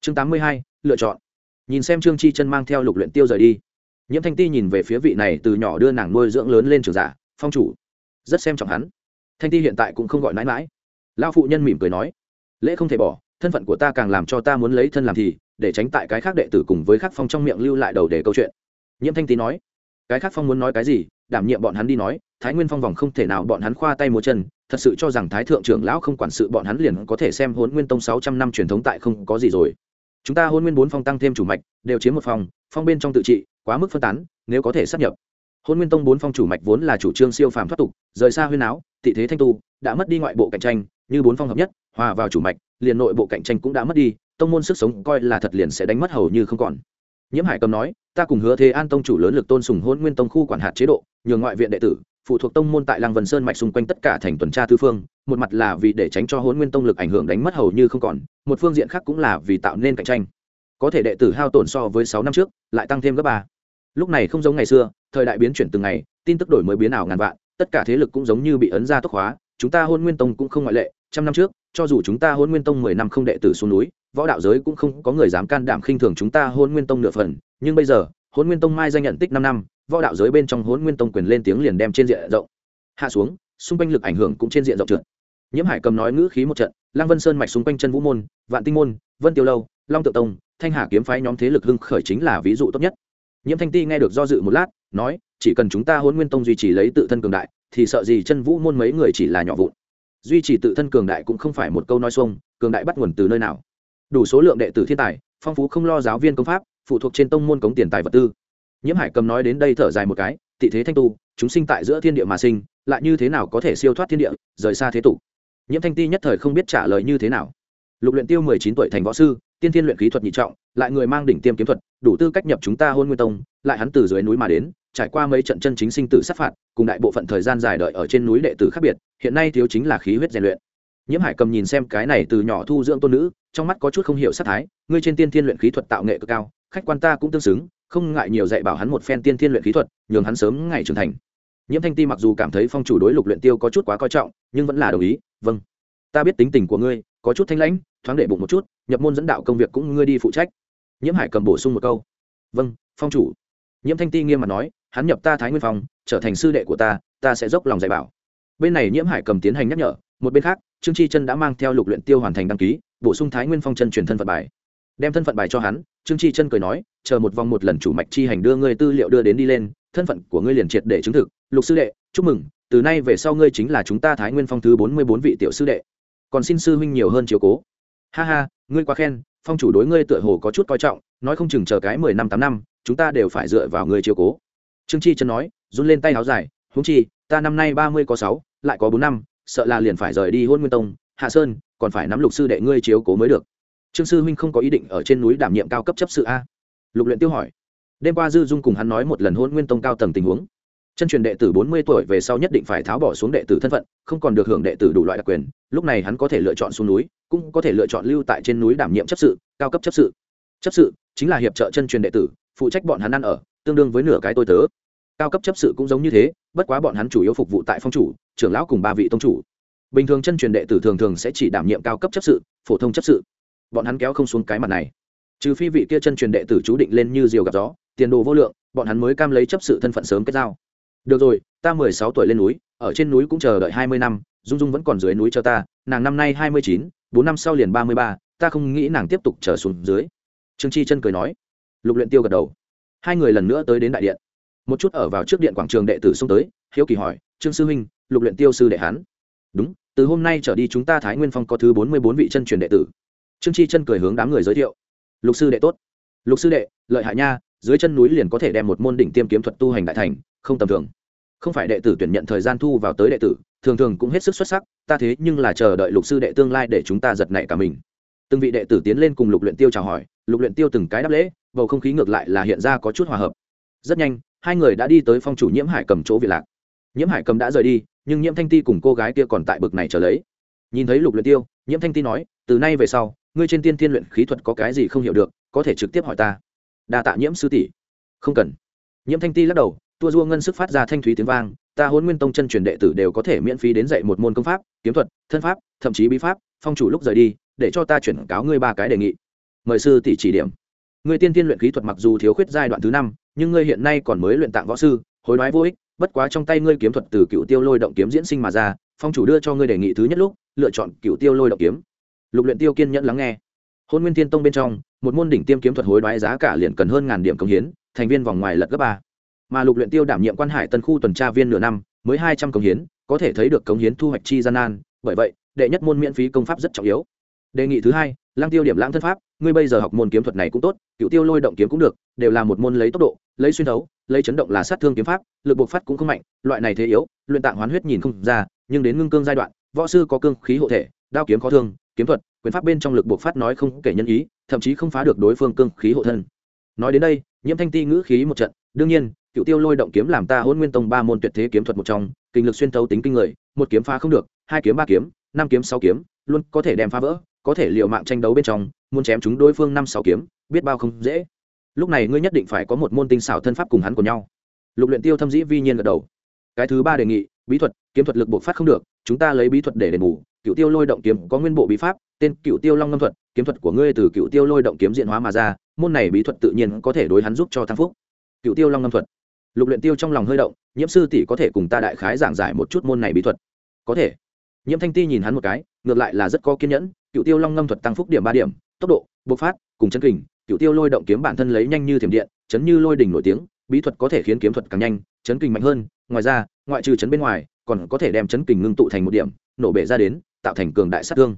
Chương tám mươi hai, lựa chọn. Nhìn xem trương chi chân mang theo lục luyện tiêu rời đi. Nhiễm thanh ti nhìn về phía vị này từ nhỏ đưa nàng nuôi dưỡng lớn lên trường giả, phong chủ. Rất xem trọng hắn thanh ti hiện tại cũng không gọi mãi mãi. Lao phụ nhân mỉm cười nói, lễ không thể bỏ, thân phận của ta càng làm cho ta muốn lấy thân làm thì, để tránh tại cái khác đệ tử cùng với khắc phong trong miệng lưu lại đầu để câu chuyện. Nhiễm thanh Tý nói, cái khác phong muốn nói cái gì, đảm nhiệm bọn hắn đi nói, thái nguyên phong vòng không thể nào bọn hắn khoa tay múa chân, thật sự cho rằng thái thượng trưởng lão không quản sự bọn hắn liền có thể xem hôn nguyên tông sáu trăm năm truyền thống tại không có gì rồi. Chúng ta hôn nguyên bốn phong tăng thêm chủ mạch, đều chiếm một phòng, phong bên trong tự trị, quá mức phân tán, nếu có thể sắp nhập hôn nguyên tông bốn phong chủ mạch vốn là chủ trương siêu phàm thoát tục, rời xa huyên áo thị thế thanh tu, đã mất đi ngoại bộ cạnh tranh, như bốn phong hợp nhất, hòa vào chủ mạch, liền nội bộ cạnh tranh cũng đã mất đi, tông môn sức sống coi là thật liền sẽ đánh mất hầu như không còn. Nhiễm hải cầm nói, ta cùng hứa thế an tông chủ lớn lực tôn sùng hôn nguyên tông khu quản hạt chế độ, nhường ngoại viện đệ tử, phụ thuộc tông môn tại lăng vân sơn mạch xung quanh tất cả thành tuần tra tư phương, một mặt là vì để tránh cho hôn nguyên tông lực ảnh hưởng đánh mất hầu như không còn, một phương diện khác cũng là vì tạo nên cạnh tranh. Có thể đệ tử hao tổn so với sáu năm trước, lại tăng thêm gấp ba lúc này không giống ngày xưa, thời đại biến chuyển từng ngày, tin tức đổi mới biến ảo ngàn vạn, tất cả thế lực cũng giống như bị ấn ra tốc hóa, chúng ta hôn nguyên tông cũng không ngoại lệ, trăm năm trước, cho dù chúng ta hôn nguyên tông mười năm không đệ tử xuống núi, võ đạo giới cũng không có người dám can đảm khinh thường chúng ta hôn nguyên tông nửa phần, nhưng bây giờ, hôn nguyên tông mai danh nhận tích năm năm, võ đạo giới bên trong hôn nguyên tông quyền lên tiếng liền đem trên diện rộng. Hạ xuống, xung quanh lực ảnh hưởng cũng trên diện rộng trượt. Nhiễm hải cầm nói ngữ khí một trận, lăng vân sơn mạch xung quanh chân vũ môn, vạn tinh môn, vân tiêu lâu, long tự tông, thanh hà kiếm phái nhóm thế lực hưng khởi chính là ví dụ tốt nhất nhiễm thanh ti nghe được do dự một lát, nói, chỉ cần chúng ta hôn nguyên tông duy trì lấy tự thân cường đại, thì sợ gì chân vũ môn mấy người chỉ là nhỏ vụn. Duy trì tự thân cường đại cũng không phải một câu nói xuông, cường đại bắt nguồn từ nơi nào. Đủ số lượng đệ tử thiên tài, phong phú không lo giáo viên công pháp, phụ thuộc trên tông môn cống tiền tài vật tư. Nhiễm hải cầm nói đến đây thở dài một cái, tị thế thanh tu, chúng sinh tại giữa thiên địa mà sinh, lại như thế nào có thể siêu thoát thiên địa, rời xa thế tục? Nhiễm thanh ti nhất thời không biết trả lời như thế nào. Lục luyện tiêu mười chín tuổi thành võ sư, tiên thiên luyện khí thuật nhị trọng, lại người mang đỉnh tiêm kiếm thuật đủ tư cách nhập chúng ta hôn nguyên tông, lại hắn từ dưới núi mà đến, trải qua mấy trận chân chính sinh tử sát phạt, cùng đại bộ phận thời gian dài đợi ở trên núi đệ tử khác biệt, hiện nay thiếu chính là khí huyết rèn luyện. Nhiễm hải cầm nhìn xem cái này từ nhỏ thu dưỡng tôn nữ, trong mắt có chút không hiểu sát thái, ngươi trên tiên thiên luyện khí thuật tạo nghệ cực cao, khách quan ta cũng tương xứng, không ngại nhiều dạy bảo hắn một phen tiên thiên luyện khí thuật, nhường hắn sớm ngày trưởng thành. Nhiễm thanh ti mặc dù cảm thấy phong chủ đối lục luyện tiêu có chút quá coi trọng, nhưng vẫn là đồng ý vâng ta biết tính tình của ngươi, có chút thanh lãnh, thoáng để bụng một chút, nhập môn dẫn đạo công việc cũng ngươi đi phụ trách nhiễm hải cầm bổ sung một câu. Vâng phong chủ. Nhiễm thanh ti nghiêm mặt nói, hắn nhập ta thái nguyên phong, trở thành sư đệ của ta ta sẽ dốc lòng dạy bảo. Bên này nhiễm hải cầm tiến hành nhắc nhở, một bên khác, trương chi chân đã mang theo lục luyện tiêu hoàn thành đăng ký, bổ sung thái nguyên phong chân truyền thân phận bài. Đem thân phận bài cho hắn, trương chi chân cười nói, chờ một vòng một lần chủ mạch chi hành đưa ngươi tư liệu đưa đến đi lên, thân phận của ngươi liền triệt để chứng thực. Lục sư đệ, chúc mừng, từ nay về sau ngươi chính là chúng ta thái nguyên phong thứ bốn mươi bốn vị tiểu sư đệ. Còn xin sư huynh nhiều hơn chiếu cố ha ha, ngươi quá khen, phong chủ đối ngươi tựa hồ có chút coi trọng, nói không chừng chờ cái mười năm tám năm, chúng ta đều phải dựa vào ngươi chiếu cố. Trương chi chân nói, run lên tay áo dài, huống chi, ta năm nay ba mươi có sáu, lại có bốn năm, sợ là liền phải rời đi hôn nguyên tông, hạ sơn, còn phải nắm lục sư đệ ngươi chiếu cố mới được. Trương sư huynh không có ý định ở trên núi đảm nhiệm cao cấp chấp sự a. Lục luyện tiêu hỏi. Đêm qua dư dung cùng hắn nói một lần hôn nguyên tông cao tầng tình huống chân truyền đệ tử bốn mươi tuổi về sau nhất định phải tháo bỏ xuống đệ tử thân phận, không còn được hưởng đệ tử đủ loại đặc quyền, lúc này hắn có thể lựa chọn xuống núi, cũng có thể lựa chọn lưu tại trên núi đảm nhiệm chấp sự, cao cấp chấp sự. Chấp sự chính là hiệp trợ chân truyền đệ tử, phụ trách bọn hắn ăn ở, tương đương với nửa cái tôi tớ. Cao cấp chấp sự cũng giống như thế, bất quá bọn hắn chủ yếu phục vụ tại phong chủ, trưởng lão cùng ba vị tông chủ. Bình thường chân truyền đệ tử thường thường sẽ chỉ đảm nhiệm cao cấp chấp sự, phổ thông chấp sự. Bọn hắn kéo không xuống cái mặt này. Trừ phi vị kia chân truyền đệ tử chú định lên như diều gặp gió, tiền đồ vô lượng, bọn hắn mới cam lấy chấp sự thân phận sớm kết giao được rồi ta mười sáu tuổi lên núi ở trên núi cũng chờ đợi hai mươi năm dung dung vẫn còn dưới núi cho ta nàng năm nay hai mươi chín bốn năm sau liền ba mươi ba ta không nghĩ nàng tiếp tục trở xuống dưới. Trương chi chân cười nói. Lục luyện tiêu gật đầu. Hai người lần nữa tới đến đại điện. Một chút ở vào trước điện quảng trường đệ tử xông tới hiếu kỳ hỏi trương sư huynh lục luyện tiêu sư đệ hán, đúng từ hôm nay trở đi chúng ta thái nguyên phong có thứ bốn mươi bốn vị chân truyền đệ tử. Trương chi chân cười hướng đám người giới thiệu. Lục sư đệ tốt. Lục sư đệ lợi hại nha dưới chân núi liền có thể đem một môn đỉnh tiêm kiếm thuật tu hành đại thành không tầm thường. Không phải đệ tử tuyển nhận thời gian thu vào tới đệ tử, thường thường cũng hết sức xuất sắc, ta thế nhưng là chờ đợi lục sư đệ tương lai để chúng ta giật nảy cả mình. Từng vị đệ tử tiến lên cùng lục luyện tiêu chào hỏi, lục luyện tiêu từng cái đáp lễ, bầu không khí ngược lại là hiện ra có chút hòa hợp. Rất nhanh, hai người đã đi tới phong chủ nhiễm hải cầm chỗ vị lạc. Nhiễm hải cầm đã rời đi, nhưng nhiễm thanh ti cùng cô gái kia còn tại bực này chờ lấy. Nhìn thấy lục luyện tiêu, nhiễm thanh ti nói, từ nay về sau, ngươi trên tiên thiên luyện khí thuật có cái gì không hiểu được, có thể trực tiếp hỏi ta. Đa tạ nhiễm sư tỷ. Không cần. Nhiễm thanh ti lắc đầu tua dua ngân sức phát ra thanh thúy tiếng vang, ta hôn nguyên tông chân truyền đệ tử đều có thể miễn phí đến dạy một môn công pháp, kiếm thuật, thân pháp, thậm chí bí pháp, phong chủ lúc rời đi, để cho ta chuyển cáo ngươi ba cái đề nghị. Mời sư tỷ chỉ điểm. Ngươi tiên tiên luyện khí thuật mặc dù thiếu khuyết giai đoạn thứ năm, nhưng ngươi hiện nay còn mới luyện tạng võ sư, hối đoái vô ích, bất quá trong tay ngươi kiếm thuật từ cựu tiêu lôi động kiếm diễn sinh mà ra, phong chủ đưa cho ngươi đề nghị thứ nhất lúc, lựa chọn cựu tiêu lôi động kiếm. Lục luyện tiêu kiên nhẫn lắng nghe. Hôn nguyên tiên tông bên trong, một môn đỉnh tiêm kiếm thuật hối đoái giá cả liền cần hơn ngàn điểm công hiến, thành viên vòng ngoài lật gấp ba mà lục luyện tiêu đảm nhiệm quan hải tân khu tuần tra viên nửa năm, mới hai trăm công hiến, có thể thấy được công hiến thu hoạch chi gian nan. Bởi vậy, đệ nhất môn miễn phí công pháp rất trọng yếu. Đề nghị thứ hai lang tiêu điểm lãng thân pháp, ngươi bây giờ học môn kiếm thuật này cũng tốt, cựu tiêu lôi động kiếm cũng được, đều là một môn lấy tốc độ, lấy xuyên thấu, lấy chấn động là sát thương kiếm pháp, lực bộc phát cũng không mạnh, loại này thế yếu, luyện tạng hoán huyết nhìn không ra, nhưng đến ngưng cương giai đoạn, võ sư có cương khí hộ thể, đao kiếm khó thương, kiếm thuật, quyền pháp bên trong lực bộc phát nói không kể nhân ý, thậm chí không phá được đối phương cương khí hộ thân. Nói đến đây, nhiễm thanh ti ngữ khí một trận, đương nhiên cựu tiêu lôi động kiếm làm ta hôn nguyên tông ba môn tuyệt thế kiếm thuật một trong, kinh lực xuyên thấu tính kinh người, một kiếm phá không được, hai kiếm ba kiếm, năm kiếm sáu kiếm, luôn có thể đem phá vỡ, có thể liều mạng tranh đấu bên trong, muốn chém chúng đối phương năm sáu kiếm, biết bao không dễ. Lúc này ngươi nhất định phải có một môn tinh xảo thân pháp cùng hắn của nhau. Lục luyện tiêu thâm dĩ vi nhiên gật đầu. Cái thứ ba đề nghị, bí thuật, kiếm thuật lực bộc phát không được, chúng ta lấy bí thuật để đền bù. Cựu tiêu lôi động kiếm có nguyên bộ bí pháp, tên cựu tiêu long ngâm thuật, kiếm thuật của ngươi từ cựu tiêu lôi động kiếm diện hóa mà ra, môn này bí thuật tự nhiên có thể đối hắn giúp cho thăng phúc. Cựu tiêu long ngâm thuật lục luyện tiêu trong lòng hơi động, nhiễm sư tỷ có thể cùng ta đại khái giảng giải một chút môn này bí thuật. Có thể. Nhiễm thanh ti nhìn hắn một cái, ngược lại là rất có kiên nhẫn, cựu tiêu long ngâm thuật tăng phúc điểm ba điểm, tốc độ, bộc phát, cùng chân kình, cựu tiêu lôi động kiếm bản thân lấy nhanh như thiểm điện, chấn như lôi đỉnh nổi tiếng, bí thuật có thể khiến kiếm thuật càng nhanh, chấn kình mạnh hơn, ngoài ra, ngoại trừ chấn bên ngoài, còn có thể đem chấn kình ngưng tụ thành một điểm, nổ bể ra đến, tạo thành cường đại sát thương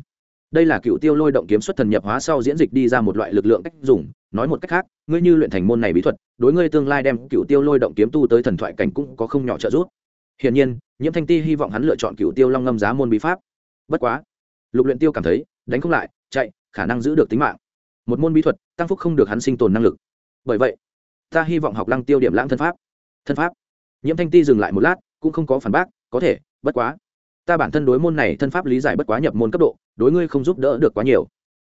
đây là cựu tiêu lôi động kiếm xuất thần nhập hóa sau diễn dịch đi ra một loại lực lượng cách dùng. Nói một cách khác, ngươi như luyện thành môn này bí thuật, đối ngươi tương lai đem cựu tiêu lôi động kiếm tu tới thần thoại cảnh cũng có không nhỏ trợ giúp. Hiển nhiên, nhiễm thanh ti hy vọng hắn lựa chọn cựu tiêu long ngâm giá môn bí pháp. Bất quá, lục luyện tiêu cảm thấy, đánh không lại, chạy, khả năng giữ được tính mạng. Một môn bí thuật, tăng phúc không được hắn sinh tồn năng lực. Bởi vậy, ta hy vọng học lăng tiêu điểm lãng thân pháp. Thân pháp. Nhiễm thanh ti dừng lại một lát, cũng không có phản bác, có thể, bất quá ta bản thân đối môn này thân pháp lý giải bất quá nhập môn cấp độ, đối ngươi không giúp đỡ được quá nhiều.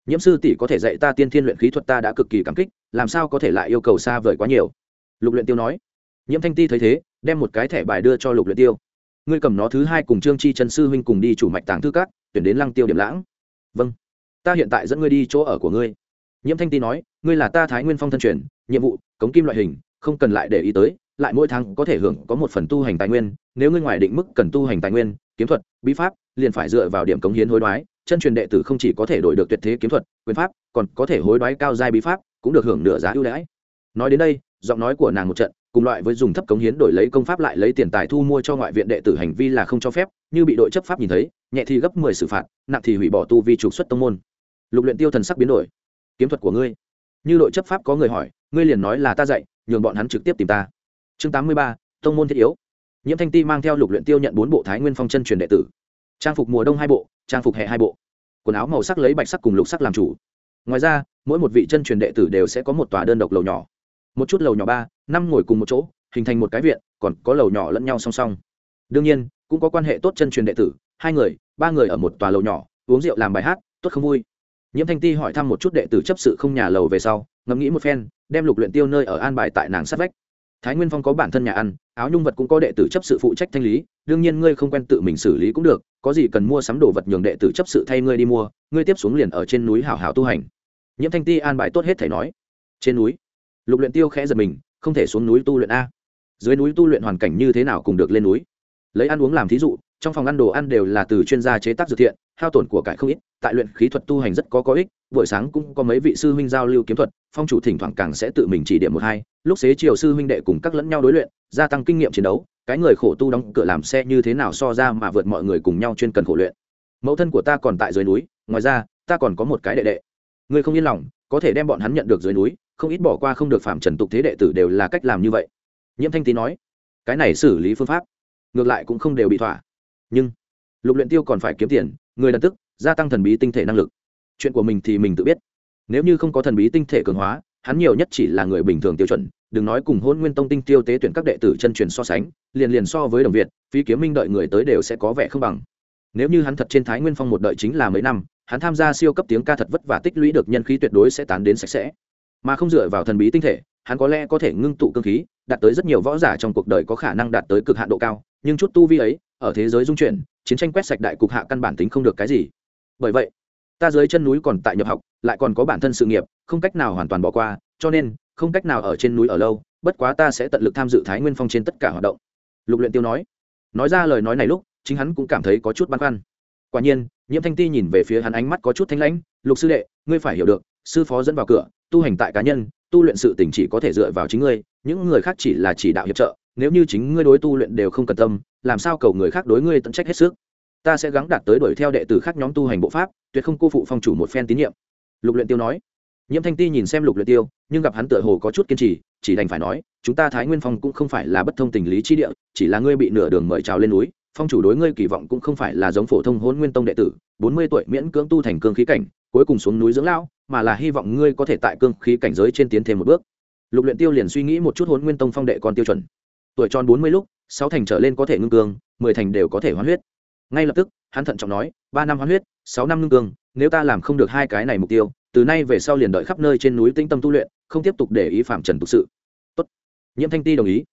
Nhiễm sư tỷ có thể dạy ta tiên thiên luyện khí thuật ta đã cực kỳ cảm kích, làm sao có thể lại yêu cầu xa vời quá nhiều? Lục luyện tiêu nói. Nhiễm thanh ti thấy thế, đem một cái thẻ bài đưa cho lục luyện tiêu. Ngươi cầm nó thứ hai cùng trương chi trần sư huynh cùng đi chủ mạch tàng thư cát tuyển đến lăng tiêu điểm lãng. Vâng. Ta hiện tại dẫn ngươi đi chỗ ở của ngươi. Nhiễm thanh ti nói, ngươi là ta thái nguyên phong thân truyền, nhiệm vụ, cống kim loại hình, không cần lại để ý tới, lại mỗi tháng có thể hưởng có một phần tu hành tài nguyên, nếu ngươi ngoài định mức cần tu hành tài nguyên kiếm thuật, bí pháp, liền phải dựa vào điểm cống hiến hối đoái, chân truyền đệ tử không chỉ có thể đổi được tuyệt thế kiếm thuật, quyền pháp, còn có thể hối đoái cao giai bí pháp, cũng được hưởng nửa giá ưu đãi. Nói đến đây, giọng nói của nàng một trận, cùng loại với dùng thấp cống hiến đổi lấy công pháp lại lấy tiền tài thu mua cho ngoại viện đệ tử hành vi là không cho phép, như bị đội chấp pháp nhìn thấy, nhẹ thì gấp mười xử phạt, nặng thì hủy bỏ tu vi trục xuất tông môn. Lục luyện tiêu thần sắc biến đổi. Kiếm thuật của ngươi. Như đội chấp pháp có người hỏi, ngươi liền nói là ta dạy, nhường bọn hắn trực tiếp tìm ta. Chương tám mươi ba, tông môn thiết yếu nhiễm thanh ti mang theo lục luyện tiêu nhận bốn bộ thái nguyên phong chân truyền đệ tử. Trang phục mùa đông hai bộ, trang phục hè hai bộ. Quần áo màu sắc lấy bạch sắc cùng lục sắc làm chủ. Ngoài ra, mỗi một vị chân truyền đệ tử đều sẽ có một tòa đơn độc lầu nhỏ. Một chút lầu nhỏ ba, năm ngồi cùng một chỗ, hình thành một cái viện, còn có lầu nhỏ lẫn nhau song song. Đương nhiên, cũng có quan hệ tốt chân truyền đệ tử, hai người, ba người ở một tòa lầu nhỏ, uống rượu làm bài hát, tốt không vui. Nhiễm thanh ti hỏi thăm một chút đệ tử chấp sự không nhà lầu về sau, ngẫm nghĩ một phen, đem lục luyện tiêu nơi ở an bài tại nàng sát vách thái nguyên phong có bản thân nhà ăn, áo nhung vật cũng có đệ tử chấp sự phụ trách thanh lý, đương nhiên ngươi không quen tự mình xử lý cũng được, có gì cần mua sắm đồ vật nhường đệ tử chấp sự thay ngươi đi mua, ngươi tiếp xuống liền ở trên núi hảo hảo tu hành. Nhiễm thanh ti an bài tốt hết thể nói. Trên núi, lục luyện tiêu khẽ giật mình, không thể xuống núi tu luyện a. Dưới núi tu luyện hoàn cảnh như thế nào cùng được lên núi. Lấy ăn uống làm thí dụ trong phòng ăn đồ ăn đều là từ chuyên gia chế tác dược thiện, hao tổn của cải không ít, tại luyện khí thuật tu hành rất có có ích, buổi sáng cũng có mấy vị sư huynh giao lưu kiếm thuật, phong chủ thỉnh thoảng càng sẽ tự mình chỉ điểm một hai, lúc xế chiều sư huynh đệ cùng các lẫn nhau đối luyện, gia tăng kinh nghiệm chiến đấu, cái người khổ tu đóng cửa làm xe như thế nào so ra mà vượt mọi người cùng nhau chuyên cần khổ luyện. Mẫu thân của ta còn tại dưới núi, ngoài ra, ta còn có một cái đệ đệ. Ngươi không yên lòng, có thể đem bọn hắn nhận được dưới núi, không ít bỏ qua không được phạm trần tục thế đệ tử đều là cách làm như vậy. Nhiễm thanh tý nói, cái này xử lý phương pháp, ngược lại cũng không đều bị thỏa nhưng lục luyện tiêu còn phải kiếm tiền, người đần tức, gia tăng thần bí tinh thể năng lực. Chuyện của mình thì mình tự biết. Nếu như không có thần bí tinh thể cường hóa, hắn nhiều nhất chỉ là người bình thường tiêu chuẩn, đừng nói cùng hôn nguyên tông tinh tiêu tế tuyển các đệ tử chân truyền so sánh, liền liền so với đồng việt phi kiếm minh đợi người tới đều sẽ có vẻ không bằng. Nếu như hắn thật trên thái nguyên phong một đợi chính là mấy năm, hắn tham gia siêu cấp tiếng ca thật vất vả tích lũy được nhân khí tuyệt đối sẽ tán đến sạch sẽ. Mà không dựa vào thần bí tinh thể, hắn có lẽ có thể ngưng tụ cơ khí, đạt tới rất nhiều võ giả trong cuộc đời có khả năng đạt tới cực hạn độ cao nhưng chút tu vi ấy, ở thế giới dung chuyển, chiến tranh quét sạch đại cục hạ căn bản tính không được cái gì. Bởi vậy, ta dưới chân núi còn tại nhập học, lại còn có bản thân sự nghiệp, không cách nào hoàn toàn bỏ qua, cho nên, không cách nào ở trên núi ở lâu, bất quá ta sẽ tận lực tham dự thái nguyên phong trên tất cả hoạt động. Lục luyện tiêu nói. Nói ra lời nói này lúc, chính hắn cũng cảm thấy có chút băn khoăn. Quả nhiên, nhiễm thanh ti nhìn về phía hắn ánh mắt có chút thanh lãnh, lục sư đệ, ngươi phải hiểu được, sư phó dẫn vào cửa, tu hành tại cá nhân, tu luyện sự tình chỉ có thể dựa vào chính ngươi, những người khác chỉ là chỉ đạo hiệp trợ nếu như chính ngươi đối tu luyện đều không cần tâm, làm sao cầu người khác đối ngươi tận trách hết sức? Ta sẽ gắng đạt tới đuổi theo đệ tử khác nhóm tu hành bộ pháp, tuyệt không cô phụ phong chủ một phen tín nhiệm. Lục luyện tiêu nói. Nhiễm thanh ti nhìn xem lục luyện tiêu, nhưng gặp hắn tựa hồ có chút kiên trì, chỉ đành phải nói, chúng ta thái nguyên phong cũng không phải là bất thông tình lý chi địa, chỉ là ngươi bị nửa đường mời chào lên núi, phong chủ đối ngươi kỳ vọng cũng không phải là giống phổ thông hôn nguyên tông đệ tử, bốn mươi tuổi miễn cưỡng tu thành cương khí cảnh, cuối cùng xuống núi dưỡng lão, mà là hy vọng ngươi có thể tại cương khí cảnh giới trên tiến thêm một bước. Lục luyện tiêu liền suy nghĩ một chút hôn nguyên tông phong đệ còn tiêu chuẩn tuổi tròn bốn mươi lúc, sáu thành trở lên có thể ngưng cương mười thành đều có thể hoán huyết. Ngay lập tức, hắn thận trọng nói, ba năm hoán huyết, sáu năm ngưng cương nếu ta làm không được hai cái này mục tiêu, từ nay về sau liền đợi khắp nơi trên núi tinh tâm tu luyện, không tiếp tục để ý phạm trần tục sự. Tốt. nhiễm thanh ti đồng ý.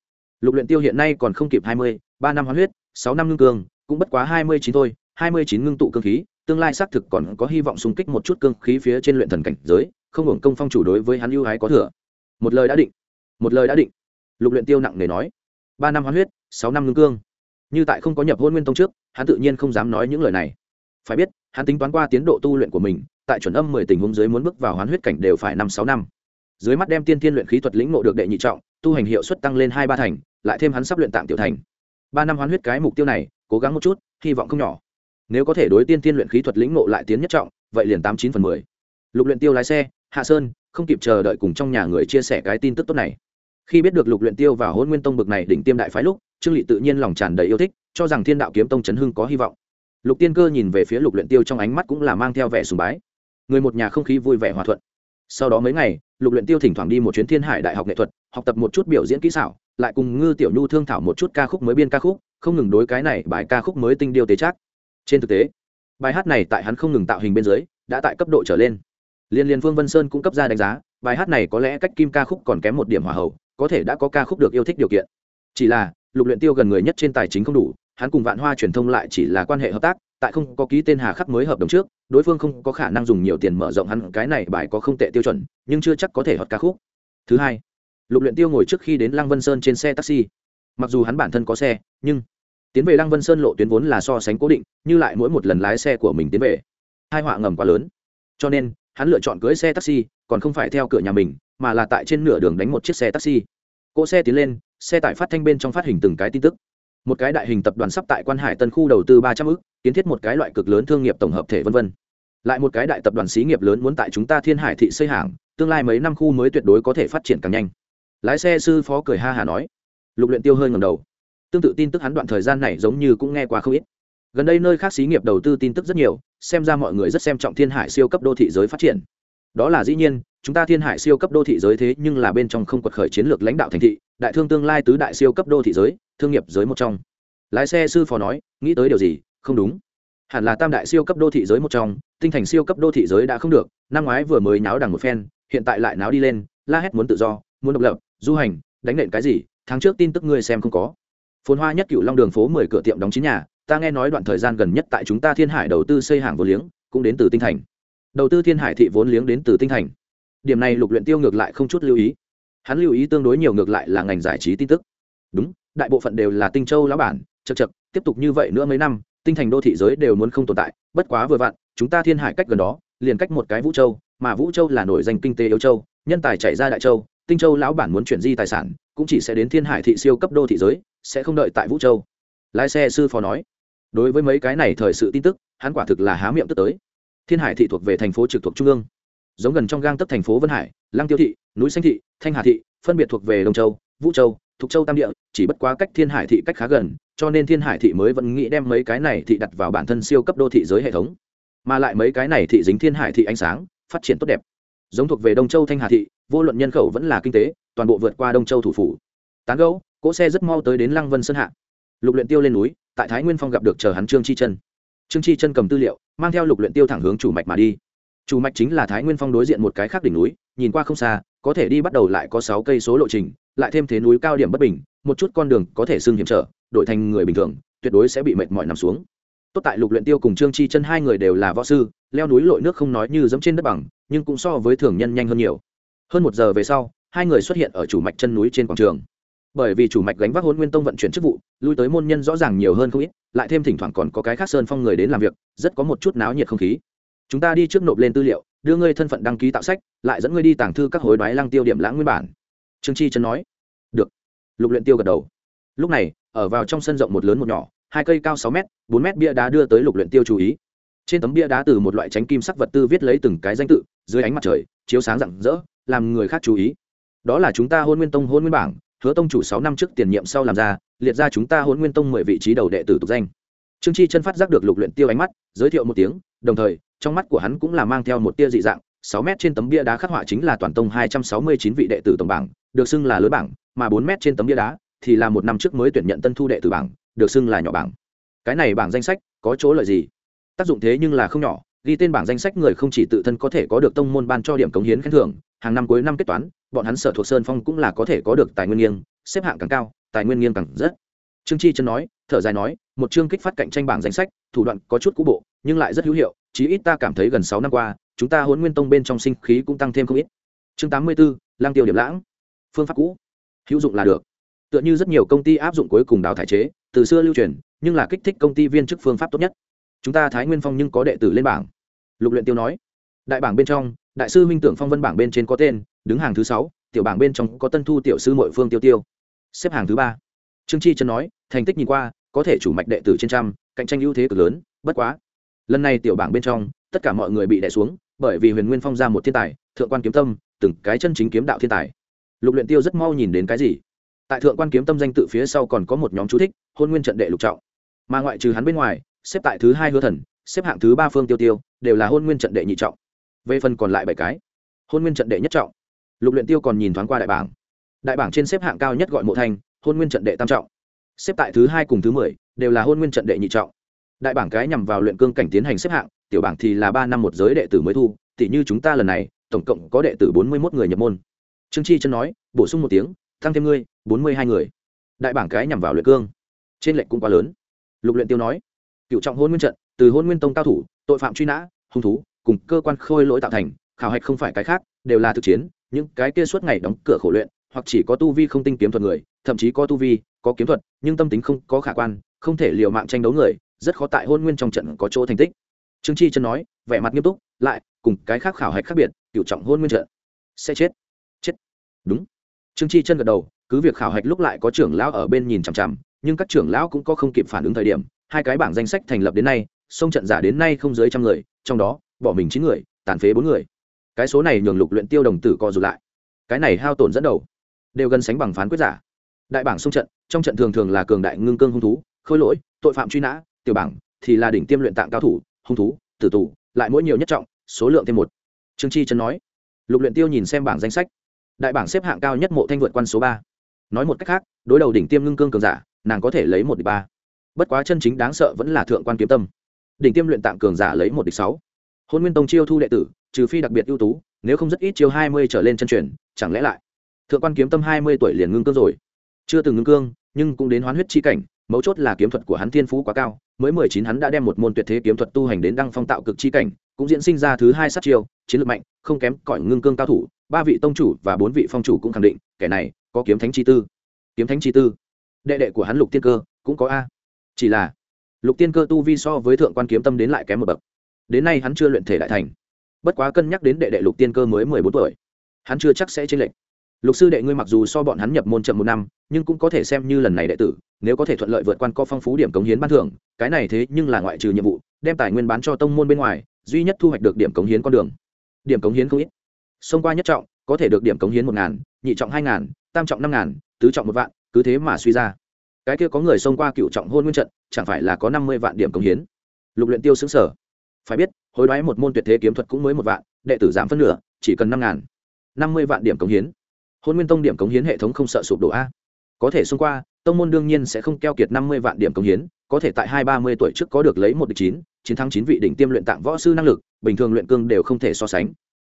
Lục luyện tiêu hiện nay còn không kịp hai mươi, ba năm hoán huyết, sáu năm ngưng cương cũng bất quá hai mươi chín thôi, hai mươi chín ngưng tụ cương khí, tương lai xác thực còn có hy vọng xung kích một chút cương khí phía trên luyện thần cảnh giới, không hưởng công phong chủ đối với hắn ưu ái có thừa. Một lời đã định. Một lời đã định. Lục luyện tiêu nặng nề nói ba năm hoán huyết, sáu năm ngưng cương. Như tại không có nhập hôn nguyên tông trước, hắn tự nhiên không dám nói những lời này. Phải biết, hắn tính toán qua tiến độ tu luyện của mình, tại chuẩn âm mười tình huống dưới muốn bước vào hoán huyết cảnh đều phải năm, sáu năm. Dưới mắt đem tiên thiên luyện khí thuật lĩnh ngộ được đệ nhị trọng, tu hành hiệu suất tăng lên hai, ba thành, lại thêm hắn sắp luyện tạm tiểu thành. Ba năm hoán huyết cái mục tiêu này, cố gắng một chút, hy vọng không nhỏ. Nếu có thể đối tiên thiên luyện khí thuật lĩnh ngộ lại tiến nhất trọng, vậy liền tám, chín phần mười. Lục luyện tiêu lái xe, hạ sơn, không kịp chờ đợi cùng trong nhà người chia sẻ cái tin tức tốt này khi biết được lục luyện tiêu và hôn nguyên tông bực này đỉnh tiêm đại phái lúc, trương lị tự nhiên lòng tràn đầy yêu thích, cho rằng thiên đạo kiếm tông chấn hưng có hy vọng. Lục tiên cơ nhìn về phía lục luyện tiêu trong ánh mắt cũng là mang theo vẻ sùng bái. Người một nhà không khí vui vẻ hòa thuận. Sau đó mấy ngày, lục luyện tiêu thỉnh thoảng đi một chuyến thiên hải đại học nghệ thuật, học tập một chút biểu diễn kỹ xảo, lại cùng ngư tiểu nhu thương thảo một chút ca khúc mới biên ca khúc, không ngừng đối cái này bài ca khúc mới tinh điêu tế chắc trên thực tế, bài hát này tại hắn không ngừng tạo hình bên dưới, đã tại cấp độ trở lên. Liên liên phương vân sơn cũng cấp ra đánh giá, bài hát này có lẽ cách kim ca khúc còn kém một điểm hòa hậu có thể đã có ca khúc được yêu thích điều kiện. Chỉ là, lục luyện tiêu gần người nhất trên tài chính không đủ, hắn cùng vạn hoa truyền thông lại chỉ là quan hệ hợp tác, tại không có ký tên hà khắc mới hợp đồng trước, đối phương không có khả năng dùng nhiều tiền mở rộng hắn, cái này bài có không tệ tiêu chuẩn, nhưng chưa chắc có thể hợp ca khúc. Thứ hai, lục luyện tiêu ngồi trước khi đến lăng vân sơn trên xe taxi. Mặc dù hắn bản thân có xe, nhưng tiến về lăng vân sơn lộ tuyến vốn là so sánh cố định, như lại mỗi một lần lái xe của mình tiến về, hai họa ngầm quá lớn. Cho nên, hắn lựa chọn cưỡi xe taxi, còn không phải theo cửa nhà mình mà là tại trên nửa đường đánh một chiếc xe taxi. Cỗ xe tiến lên, xe tải phát thanh bên trong phát hình từng cái tin tức. Một cái đại hình tập đoàn sắp tại quan hải tân khu đầu tư ba trăm ước kiến thiết một cái loại cực lớn thương nghiệp tổng hợp thể v v lại một cái đại tập đoàn xí nghiệp lớn muốn tại chúng ta thiên hải thị xây hàng, tương lai mấy năm khu mới tuyệt đối có thể phát triển càng nhanh. Lái xe sư phó cười ha hà nói. Lục luyện tiêu hơi ngầm đầu. Tương tự tin tức hắn đoạn thời gian này giống như cũng nghe qua không ít. Gần đây nơi khác xí nghiệp đầu tư tin tức rất nhiều, xem ra mọi người rất xem trọng thiên hải siêu cấp đô thị giới phát triển. Đó là dĩ nhiên chúng ta thiên hải siêu cấp đô thị giới thế nhưng là bên trong không quật khởi chiến lược lãnh đạo thành thị, đại thương tương lai tứ đại siêu cấp đô thị giới, thương nghiệp giới một trong. Lái xe sư phó nói, nghĩ tới điều gì, không đúng. Hẳn là tam đại siêu cấp đô thị giới một trong, tinh thành siêu cấp đô thị giới đã không được, năm ngoái vừa mới náo đằng một phen, hiện tại lại náo đi lên, la hét muốn tự do, muốn độc lập, du hành, đánh nện cái gì, tháng trước tin tức ngươi xem không có. Phồn hoa nhất cựu long đường phố mười cửa tiệm đóng chín nhà, ta nghe nói đoạn thời gian gần nhất tại chúng ta thiên hải đầu tư xây hàng vô liếng, cũng đến từ tinh thành. Đầu tư thiên hải thị vốn liếng đến từ tinh thành điểm này lục luyện tiêu ngược lại không chút lưu ý. Hắn lưu ý tương đối nhiều ngược lại là ngành giải trí tin tức. Đúng, đại bộ phận đều là tinh châu lão bản chật chật tiếp tục như vậy nữa mấy năm, tinh thành đô thị giới đều muốn không tồn tại, bất quá vừa vặn, chúng ta thiên hải cách gần đó, liền cách một cái vũ châu, mà vũ châu là nổi danh kinh tế yếu châu, nhân tài chạy ra đại châu, tinh châu lão bản muốn chuyển di tài sản, cũng chỉ sẽ đến thiên hải thị siêu cấp đô thị giới, sẽ không đợi tại vũ châu. Lái xe sư phó nói. Đối với mấy cái này thời sự tin tức, hắn quả thực là há miệng tức tới. Thiên hải thị thuộc về thành phố trực thuộc trung ương giống gần trong gang tấp thành phố vân hải, lăng tiêu thị, núi xanh thị, thanh hà thị, phân biệt thuộc về đông châu, vũ châu, thục châu tam địa, chỉ bất quá cách thiên hải thị cách khá gần, cho nên thiên hải thị mới vẫn nghĩ đem mấy cái này thị đặt vào bản thân siêu cấp đô thị giới hệ thống. Mà lại mấy cái này thị dính thiên hải thị ánh sáng, phát triển tốt đẹp. Giống thuộc về đông châu thanh hà thị, vô luận nhân khẩu vẫn là kinh tế, toàn bộ vượt qua đông châu thủ phủ. Tán gấu cỗ xe rất mau tới đến lăng vân sơn hạ. Lục luyện tiêu lên núi, tại thái nguyên phong gặp được chờ hắn trương chi chân. Trương chi chân cầm tư liệu, mang theo lục luyện tiêu thẳng hướng chủ mạch mà đi chủ mạch chính là thái nguyên phong đối diện một cái khác đỉnh núi, nhìn qua không xa, có thể đi bắt đầu lại có sáu cây số lộ trình, lại thêm thế núi cao điểm bất bình, một chút con đường có thể xưng hiểm trở, đổi thành người bình thường, tuyệt đối sẽ bị mệt mỏi nằm xuống. Tốt tại lục luyện tiêu cùng trương chi chân hai người đều là võ sư, leo núi lội nước không nói như giống trên đất bằng, nhưng cũng so với thường nhân nhanh hơn nhiều. Hơn một giờ về sau, hai người xuất hiện ở chủ mạch chân núi trên quảng trường. Bởi vì chủ mạch gánh vác hôn nguyên tông vận chuyển chức vụ, lui tới môn nhân rõ ràng nhiều hơn không ít, lại thêm thỉnh thoảng còn có cái khác sơn phong người đến làm việc, rất có một chút náo nhiệt không khí chúng ta đi trước nộp lên tư liệu, đưa ngươi thân phận đăng ký tạo sách, lại dẫn ngươi đi tàng thư các hối đoái lăng tiêu điểm lãng nguyên bản. Trương chi chân nói. Được. Lục luyện tiêu gật đầu. Lúc này, ở vào trong sân rộng một lớn một nhỏ, hai cây cao sáu m bốn m bia đá đưa tới lục luyện tiêu chú ý. Trên tấm bia đá từ một loại tránh kim sắc vật tư viết lấy từng cái danh tự, dưới ánh mặt trời, chiếu sáng rạng rỡ, làm người khác chú ý. Đó là chúng ta hôn nguyên tông hôn nguyên bảng, hứa tông chủ sáu năm trước tiền nhiệm sau làm ra, liệt ra chúng ta hôn nguyên tông mười vị trí đầu đệ tử tục danh. Trương chi chân phát giác được lục luyện tiêu ánh mắt, giới thiệu một tiếng, đồng thời trong mắt của hắn cũng là mang theo một tia dị dạng, sáu mét trên tấm bia đá khắc họa chính là toàn tông hai trăm sáu mươi chín vị đệ tử tổng bảng, được xưng là lớn bảng, mà bốn mét trên tấm bia đá thì là một năm trước mới tuyển nhận tân thu đệ tử bảng, được xưng là nhỏ bảng. Cái này bảng danh sách có chỗ lợi gì? Tác dụng thế nhưng là không nhỏ, ghi tên bảng danh sách người không chỉ tự thân có thể có được tông môn ban cho điểm cống hiến khen thưởng, hàng năm cuối năm kết toán, bọn hắn sở thuộc sơn phong cũng là có thể có được tài nguyên nghiêng, xếp hạng càng cao, tài nguyên nghiêng càng rất. Trương chi chân nói, thở dài nói, một chương kích phát cạnh tranh bảng danh sách, thủ đoạn có chút cũ bộ, nhưng lại rất hữu hiệu chí ít ta cảm thấy gần sáu năm qua chúng ta huấn nguyên tông bên trong sinh khí cũng tăng thêm không ít. Chương tám mươi 84, lang tiêu điểm lãng. Phương pháp cũ. Hữu dụng là được. Tựa như rất nhiều công ty áp dụng cuối cùng đào thải chế từ xưa lưu truyền nhưng là kích thích công ty viên chức phương pháp tốt nhất. Chúng ta thái nguyên phong nhưng có đệ tử lên bảng. Lục luyện tiêu nói. Đại bảng bên trong đại sư minh tưởng phong vân bảng bên trên có tên đứng hàng thứ sáu tiểu bảng bên trong có tân thu tiểu sư mội phương tiêu tiêu. Xếp hàng thứ ba. Trương chi chân nói thành tích nhìn qua có thể chủ mạch đệ tử trên trăm cạnh tranh ưu thế cực lớn bất quá lần này tiểu bảng bên trong, tất cả mọi người bị đè xuống, bởi vì huyền nguyên phong ra một thiên tài, thượng quan kiếm tâm, từng cái chân chính kiếm đạo thiên tài. Lục luyện tiêu rất mau nhìn đến cái gì? Tại thượng quan kiếm tâm danh tự phía sau còn có một nhóm chú thích, hôn nguyên trận đệ lục trọng. Mà ngoại trừ hắn bên ngoài, xếp tại thứ hai hứa thần, xếp hạng thứ ba phương tiêu tiêu, đều là hôn nguyên trận đệ nhị trọng. Về phần còn lại bảy cái, hôn nguyên trận đệ nhất trọng. Lục luyện tiêu còn nhìn thoáng qua đại bảng. Đại bảng trên xếp hạng cao nhất gọi mộ thanh hôn nguyên trận đệ tam trọng. Xếp tại thứ hai cùng thứ mười, đều là hôn nguyên trận đệ nhị trọng đại bảng cái nhằm vào luyện cương cảnh tiến hành xếp hạng, tiểu bảng thì là ba năm một giới đệ tử mới thu tỷ như chúng ta lần này, tổng cộng có đệ tử bốn mươi một người nhập môn. Trương chi chân nói, bổ sung một tiếng tăng thêm ngươi, bốn mươi hai người. Đại bảng cái nhằm vào luyện cương. Trên lệnh cũng quá lớn. Lục luyện tiêu nói, cựu trọng hôn nguyên trận, từ hôn nguyên tông cao thủ, tội phạm truy nã, hung thú, cùng cơ quan khôi lỗi tạo thành, khảo hạch không phải cái khác, đều là thực chiến, những cái kia suốt ngày đóng cửa khổ luyện, hoặc chỉ có tu vi không tinh kiếm thuật người, thậm chí có tu vi, có kiếm thuật, nhưng tâm tính không có khả quan, không thể liều mạng tranh đấu người rất khó tại hôn nguyên trong trận có chỗ thành tích. Trương chi chân nói, vẻ mặt nghiêm túc, lại, cùng cái khác khảo hạch khác biệt, cựu trọng hôn nguyên trận. Sẽ chết. Chết. Đúng. Trương chi chân gật đầu, cứ việc khảo hạch lúc lại có trưởng lão ở bên nhìn chằm chằm, nhưng các trưởng lão cũng có không kịp phản ứng thời điểm, hai cái bảng danh sách thành lập đến nay sông trận giả đến nay không dưới trăm người, trong đó, bỏ mình chín người, tàn phế bốn người. Cái số này nhường lục luyện tiêu đồng tử co rụt lại. Cái này hao tổn dẫn đầu. Đều gần sánh bằng phán quyết giả. Đại bảng sông trận, trong trận thường thường là cường đại ngưng cương hung thú, khôi lỗi, tội phạm truy nã tiểu bảng thì là đỉnh tiêm luyện tạng cao thủ, hung thú, tử tù, lại mỗi nhiều nhất trọng, số lượng thêm một. Trương chi chân nói. Lục luyện tiêu nhìn xem bảng danh sách. Đại bảng xếp hạng cao nhất mộ thanh vượt quan số ba. Nói một cách khác, đối đầu đỉnh tiêm ngưng cương cường giả, nàng có thể lấy một địch ba. Bất quá chân chính đáng sợ vẫn là thượng quan kiếm tâm. Đỉnh tiêm luyện tạng cường giả lấy một địch sáu. Hôn nguyên tông chiêu thu đệ tử, trừ phi đặc biệt ưu tú, nếu không rất ít chiêu hai mươi trở lên chân truyền, chẳng lẽ lại? Thượng quan kiếm tâm hai mươi tuổi liền ngưng cương rồi. Chưa từng ngưng cương, nhưng cũng đến hoán huyết chi cảnh, mấu chốt là kiếm thuật của hắn thiên phú quá cao mới mười chín hắn đã đem một môn tuyệt thế kiếm thuật tu hành đến đăng phong tạo cực chi cảnh, cũng diễn sinh ra thứ hai sát chiêu, chiến lược mạnh, không kém cỏi ngưng cương cao thủ, ba vị tông chủ và bốn vị phong chủ cũng khẳng định, kẻ này có kiếm thánh chi tư. Kiếm thánh chi tư? Đệ đệ của hắn lục tiên cơ cũng có a. Chỉ là, lục tiên cơ tu vi so với thượng quan kiếm tâm đến lại kém một bậc. Đến nay hắn chưa luyện thể đại thành. Bất quá cân nhắc đến đệ đệ lục tiên cơ mới mười bốn tuổi, hắn chưa chắc sẽ chênh lệch lục sư đệ ngươi mặc dù so bọn hắn nhập môn chậm một năm, nhưng cũng có thể xem như lần này đệ tử, nếu có thể thuận lợi vượt qua có phong phú điểm cống hiến ban thưởng, cái này thế nhưng là ngoại trừ nhiệm vụ, đem tài nguyên bán cho tông môn bên ngoài, duy nhất thu hoạch được điểm cống hiến con đường. Điểm cống hiến không ít. Xông qua nhất trọng, có thể được điểm cống hiến một ngàn, nhị trọng hai ngàn, tam trọng năm ngàn, tứ trọng một vạn, cứ thế mà suy ra. Cái kia có người xông qua cựu trọng hôn nguyên trận, chẳng phải là có năm mươi vạn điểm cống hiến? Lục luyện tiêu xứng sở phải biết, hối đoái một môn tuyệt thế kiếm thuật cũng mới một vạn, đệ tử giảm phân nửa, chỉ cần năm ngàn, năm mươi vạn điểm cống hiến hôn nguyên tông điểm cống hiến hệ thống không sợ sụp đổ a. Có thể xông qua, tông môn đương nhiên sẽ không keo kiệt năm mươi vạn điểm cống hiến, có thể tại hai ba mươi tuổi trước có được lấy một chín, chiến thắng chín vị đỉnh tiêm luyện tạng võ sư năng lực, bình thường luyện cương đều không thể so sánh.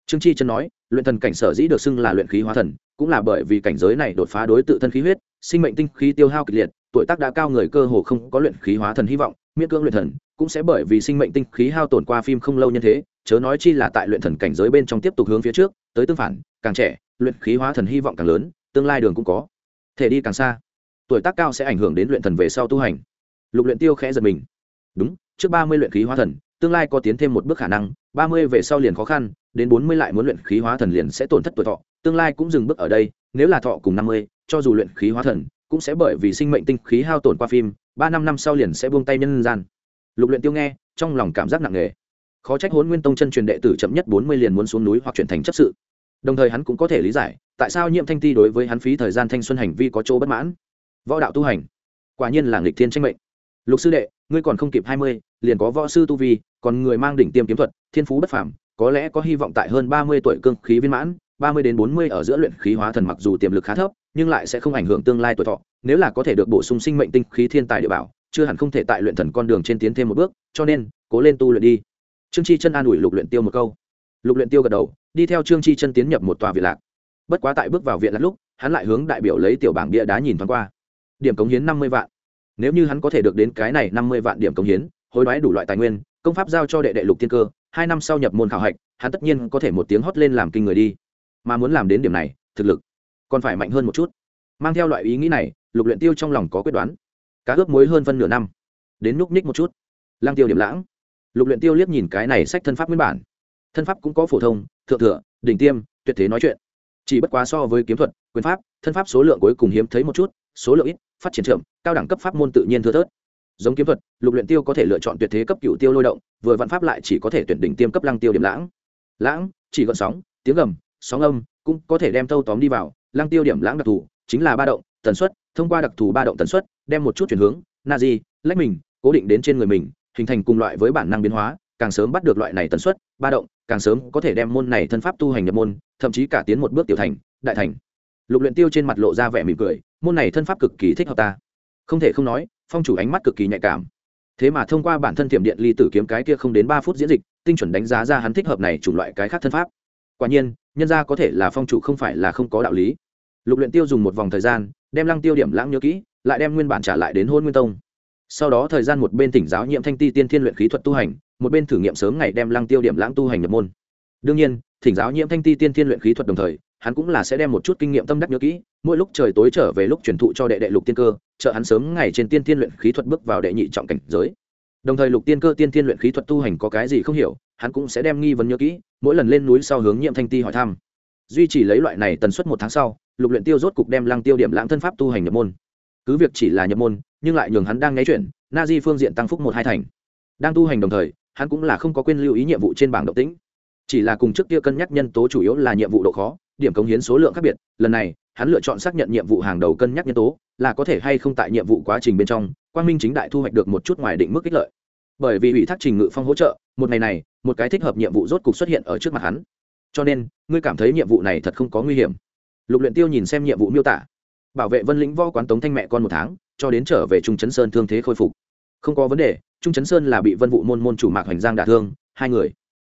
Trương chi chân nói, luyện thần cảnh sở dĩ được xưng là luyện khí hóa thần, cũng là bởi vì cảnh giới này đột phá đối tự thân khí huyết, sinh mệnh tinh khí tiêu hao kịch liệt, tuổi tác đã cao người cơ hồ không có luyện khí hóa thần hy vọng, miễn cưỡng luyện thần, cũng sẽ bởi vì sinh mệnh tinh khí hao tổn qua phim không lâu như thế, chớ nói chi là tại luyện thần cảnh giới bên trong tiếp tục hướng phía trước tới tương phản, càng trẻ, luyện khí hóa thần hy vọng càng lớn, tương lai đường cũng có. Thể đi càng xa, tuổi tác cao sẽ ảnh hưởng đến luyện thần về sau tu hành. Lục luyện tiêu khẽ giật mình. Đúng, trước ba mươi luyện khí hóa thần, tương lai có tiến thêm một bước khả năng, ba mươi về sau liền khó khăn, đến bốn mươi lại muốn luyện khí hóa thần liền sẽ tổn thất tuổi thọ, tương lai cũng dừng bước ở đây, nếu là thọ cùng năm mươi, cho dù luyện khí hóa thần, cũng sẽ bởi vì sinh mệnh tinh khí hao tổn qua phim, ba năm năm sau liền sẽ buông tay nhân gian. Lục luyện tiêu nghe, trong lòng cảm giác nặng nề khó trách hôn nguyên tông chân truyền đệ tử chậm nhất bốn mươi liền muốn xuống núi hoặc chuyển thành chấp sự. Đồng thời hắn cũng có thể lý giải, tại sao nhiệm thanh ti đối với hắn phí thời gian thanh xuân hành vi có chỗ bất mãn. Võ đạo tu hành, quả nhiên là nghịch thiên tranh mệnh. Lục sư đệ, ngươi còn không kịp hai mươi, liền có võ sư tu vi, còn người mang đỉnh tiêm kiếm thuật, thiên phú bất phàm, có lẽ có hy vọng tại hơn ba mươi tuổi cương khí viên mãn, ba mươi đến bốn mươi ở giữa luyện khí hóa thần mặc dù tiềm lực khá thấp, nhưng lại sẽ không ảnh hưởng tương lai tuổi thọ. Nếu là có thể được bổ sung sinh mệnh tinh khí thiên tài địa bảo, chưa hẳn không thể tại luyện thần con đường trên tiến thêm một bước, cho nên cố lên tu luyện đi trương chi chân an ủi lục luyện tiêu một câu. Lục luyện tiêu gật đầu, đi theo trương chi chân tiến nhập một tòa viện lạc. Bất quá tại bước vào viện lạc lúc, hắn lại hướng đại biểu lấy tiểu bảng bia đá nhìn thoáng qua. Điểm cống hiến năm mươi vạn. Nếu như hắn có thể được đến cái này năm mươi vạn điểm cống hiến, hối đoái đủ loại tài nguyên, công pháp giao cho đệ đệ lục thiên cơ, hai năm sau nhập môn khảo hạch, hắn tất nhiên có thể một tiếng hót lên làm kinh người đi. Mà muốn làm đến điểm này, thực lực còn phải mạnh hơn một chút. Mang theo loại ý nghĩ này, lục luyện tiêu trong lòng có quyết đoán. Cá ướp muối hơn phân nửa năm. Đến núp ních một chút. Lang tiêu điểm lãng lục luyện tiêu liếc nhìn cái này sách thân pháp nguyên bản. Thân pháp cũng có phổ thông, thượng thừa, đỉnh tiêm, tuyệt thế nói chuyện. Chỉ bất quá so với kiếm thuật, quyền pháp, thân pháp số lượng cuối cùng hiếm thấy một chút, số lượng ít, phát triển chậm, cao đẳng cấp pháp môn tự nhiên thưa thớt. Giống kiếm thuật, lục luyện tiêu có thể lựa chọn tuyệt thế cấp cựu tiêu lôi động, vừa văn pháp lại chỉ có thể tuyển đỉnh tiêm cấp lăng tiêu điểm lãng. Lãng, chỉ gợn sóng, tiếng gầm, sóng âm, cũng có thể đem thâu tóm đi vào. Lăng tiêu điểm lãng đặc thù, chính là ba động, tần suất, thông qua đặc thù ba động tần suất, đem một chút chuyển hướng, na di, lách mình, cố định đến trên người mình hình thành cùng loại với bản năng biến hóa, càng sớm bắt được loại này tần suất, ba động, càng sớm có thể đem môn này thân pháp tu hành nhập môn, thậm chí cả tiến một bước tiểu thành, đại thành. Lục luyện tiêu trên mặt lộ ra vẻ mỉm cười, môn này thân pháp cực kỳ thích hợp ta. Không thể không nói, phong chủ ánh mắt cực kỳ nhạy cảm. Thế mà thông qua bản thân tiềm điện ly tử kiếm cái kia không đến ba phút diễn dịch, tinh chuẩn đánh giá ra hắn thích hợp này chủng loại cái khác thân pháp. Quả nhiên, nhân ra có thể là phong chủ không phải là không có đạo lý. Lục luyện tiêu dùng một vòng thời gian, đem lăng tiêu điểm lãng nhớ kỹ, lại đem nguyên bản trả lại đến hôn nguyên tông sau đó thời gian một bên thỉnh giáo nhiệm thanh ti tiên thiên luyện khí thuật tu hành, một bên thử nghiệm sớm ngày đem lăng tiêu điểm lãng tu hành nhập môn. Đương nhiên, thỉnh giáo nhiễm thanh ti tiên thiên luyện khí thuật đồng thời, hắn cũng là sẽ đem một chút kinh nghiệm tâm đắc nhớ kỹ, mỗi lúc trời tối trở về lúc truyền thụ cho đệ đệ lục tiên cơ, trợ hắn sớm ngày trên tiên thiên luyện khí thuật bước vào đệ nhị trọng cảnh giới. Đồng thời lục tiên cơ tiên thiên luyện khí thuật tu hành có cái gì không hiểu, hắn cũng sẽ đem nghi vấn nhớ kỹ, mỗi lần lên núi sau hướng nhiễm thanh ti hỏi thăm. Duy trì lấy loại này tần suất một tháng sau, lục luyện tiêu rốt cục đem lăng tiêu điểm lãng thân pháp tu hành nhập môn. Cứ việc chỉ là nhập môn nhưng lại nhường hắn đang ngáy chuyển na di phương diện tăng phúc một hai thành. Đang tu hành đồng thời, hắn cũng là không có quên lưu ý nhiệm vụ trên bảng động tĩnh. Chỉ là cùng trước kia cân nhắc nhân tố chủ yếu là nhiệm vụ độ khó, điểm cống hiến số lượng khác biệt, lần này, hắn lựa chọn xác nhận nhiệm vụ hàng đầu cân nhắc nhân tố, là có thể hay không tại nhiệm vụ quá trình bên trong, quang minh chính đại thu hoạch được một chút ngoài định mức ích lợi. Bởi vì ủy thác trình ngự phong hỗ trợ, một ngày này, một cái thích hợp nhiệm vụ rốt cục xuất hiện ở trước mặt hắn. Cho nên, ngươi cảm thấy nhiệm vụ này thật không có nguy hiểm. Lục luyện tiêu nhìn xem nhiệm vụ miêu tả. Bảo vệ vân lĩnh võ quán tống thanh mẹ con một tháng cho đến trở về trung chấn sơn thương thế khôi phục. Không có vấn đề, trung chấn sơn là bị vân vụ môn môn chủ mạc hoành giang đả thương, hai người.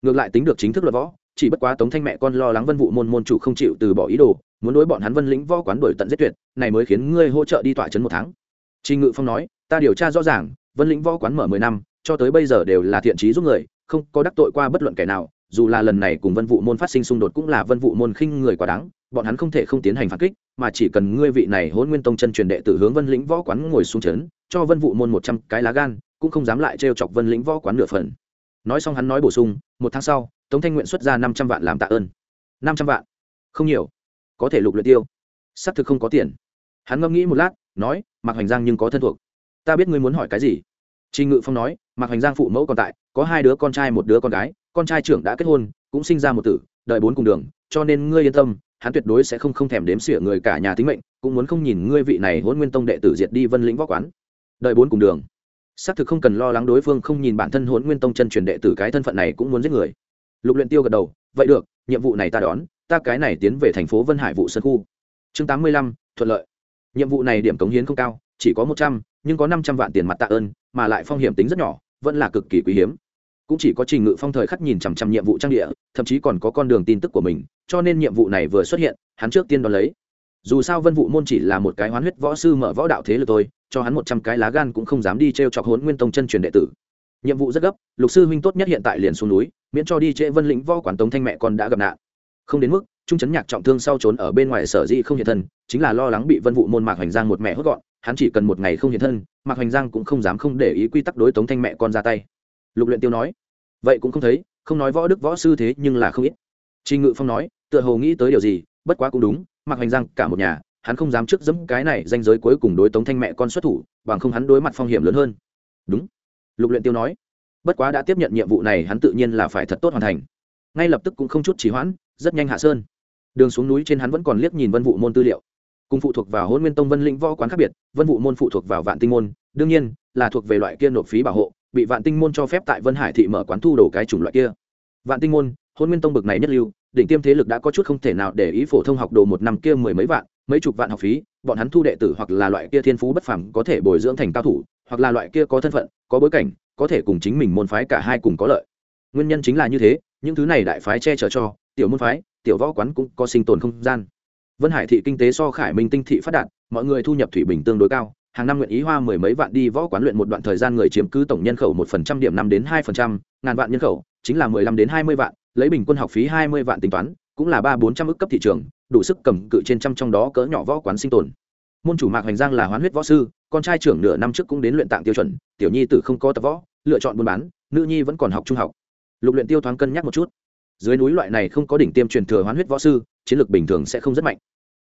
Ngược lại tính được chính thức luật võ, chỉ bất quá tống thanh mẹ con lo lắng vân vụ môn môn chủ không chịu từ bỏ ý đồ, muốn đối bọn hắn vân lĩnh võ quán đổi tận giết tuyệt, này mới khiến ngươi hỗ trợ đi tọa chấn một tháng. Trình ngự phong nói, ta điều tra rõ ràng, vân lĩnh võ quán mở mười năm, cho tới bây giờ đều là thiện trí giúp người, không có đắc tội qua bất luận kẻ nào dù là lần này cùng vân vụ môn phát sinh xung đột cũng là vân vụ môn khinh người quá đáng, bọn hắn không thể không tiến hành phản kích, mà chỉ cần ngươi vị này hôn nguyên tông chân truyền đệ tử hướng vân lĩnh võ quán ngồi xuống trấn cho vân vụ môn một trăm cái lá gan, cũng không dám lại trêu chọc vân lĩnh võ quán nửa phần. Nói xong hắn nói bổ sung, một tháng sau, tống thanh nguyện xuất ra năm trăm vạn làm tạ ơn. Năm trăm vạn? Không nhiều. Có thể lục luyện tiêu. Xác thực không có tiền. Hắn ngẫm nghĩ một lát, nói mặc hoành giang nhưng có thân thuộc. Ta biết ngươi muốn hỏi cái gì. Trình ngự phong nói mạc hoành giang phụ mẫu còn tại, có hai đứa con trai, một đứa con gái, con trai trưởng đã kết hôn, cũng sinh ra một tử, đợi bốn cùng đường, cho nên ngươi yên tâm, hắn tuyệt đối sẽ không không thèm đếm xỉa người cả nhà tính mệnh, cũng muốn không nhìn ngươi vị này hôn nguyên tông đệ tử diệt đi vân lĩnh võ quán. Đợi bốn cùng đường. Xác thực không cần lo lắng đối phương không nhìn bản thân hôn nguyên tông chân truyền đệ tử cái thân phận này cũng muốn giết người. Lục luyện tiêu gật đầu, vậy được, nhiệm vụ này ta đón, ta cái này tiến về thành phố vân hải vụ sơn khu. Chương tám mươi lăm, thuận lợi. Nhiệm vụ này điểm cống hiến không cao, chỉ có một trăm, nhưng có năm trăm vạn tiền mặt tạ ơn mà lại phong hiểm tính rất nhỏ, vẫn là cực kỳ quý hiếm. Cũng chỉ có trình ngự phong thời khắc nhìn chằm chằm nhiệm vụ trang địa, thậm chí còn có con đường tin tức của mình, cho nên nhiệm vụ này vừa xuất hiện, hắn trước tiên đón lấy. Dù sao vân vụ môn chỉ là một cái hoán huyết võ sư mở võ đạo thế lực thôi, cho hắn một trăm cái lá gan cũng không dám đi t r e o chọc hốn nguyên tông chân truyền đệ tử. Nhiệm vụ rất gấp, lục sư huynh tốt nhất hiện tại liền xuống núi, miễn cho đi trễ vân lĩnh võ quản tống thanh mẹ con đã gặp nạn. Không đến mức trung chấn nhạc trọng thương sau trốn ở bên ngoài sở dĩ không hiện thân, chính là lo lắng bị vân vụ môn mạc hoành giang một mẹ hốt gọn, hắn chỉ cần một ngày không hiện thân, mạc hoành giang cũng không dám không để ý quy tắc đối tống thanh mẹ con ra tay. Lục luyện tiêu nói, vậy cũng không thấy, không nói võ đức võ sư thế nhưng là không ít. Trình ngự phong nói, tựa hồ nghĩ tới điều gì, bất quá cũng đúng, mạc hoành giang cả một nhà, hắn không dám trước dẫm cái này danh giới cuối cùng đối tống thanh mẹ con xuất thủ, bằng không hắn đối mặt phong hiểm lớn hơn. Đúng. Lục luyện tiêu nói, bất quá đã tiếp nhận nhiệm vụ này hắn tự nhiên là phải thật tốt hoàn thành. Ngay lập tức cũng không chút trì hoãn, rất nhanh hạ sơn đường xuống núi trên hắn vẫn còn liếc nhìn vân vụ môn tư liệu. Cùng phụ thuộc vào hôn nguyên tông vân lĩnh võ quán khác biệt, vân vụ môn phụ thuộc vào vạn tinh môn, đương nhiên, là thuộc về loại kia nộp phí bảo hộ, bị vạn tinh môn cho phép tại vân hải thị mở quán thu đồ cái chủng loại kia. Vạn tinh môn hôn nguyên tông bực này nhất lưu, đỉnh tiêm thế lực đã có chút không thể nào để ý phổ thông học đồ một năm kia mười mấy vạn, mấy chục vạn học phí, bọn hắn thu đệ tử hoặc là loại kia thiên phú bất phẳng có thể bồi dưỡng thành cao thủ, hoặc là loại kia có thân phận, có bối cảnh, có thể cùng chính mình môn phái cả hai cùng có lợi. Nguyên nhân chính là như thế, những thứ này đại phái che chở cho, tiểu môn phái tiểu võ quán cũng có sinh tồn không gian. Vân hải thị kinh tế so khải minh tinh thị phát đạt, mọi người thu nhập thủy bình tương đối cao, hàng năm nguyện ý hoa mười mấy vạn đi võ quán luyện một đoạn thời gian người chiếm cứ tổng nhân khẩu một phần trăm điểm năm đến hai phần trăm, ngàn vạn nhân khẩu, chính là mười lăm đến hai mươi vạn, lấy bình quân học phí hai mươi vạn tính toán, cũng là ba bốn trăm ước cấp thị trường, đủ sức cầm cự trên trăm trong đó cỡ nhỏ võ quán sinh tồn. Môn chủ mạc hoành giang là hoán huyết võ sư, con trai trưởng nửa năm trước cũng đến luyện tạng tiêu chuẩn, tiểu nhi tử không có tập võ, lựa chọn buôn bán, nữ nhi vẫn còn học trung học. Lục luyện tiêu thoáng cân nhắc một chút dưới núi loại này không có đỉnh tiêm truyền thừa hoán huyết võ sư, chiến lược bình thường sẽ không rất mạnh.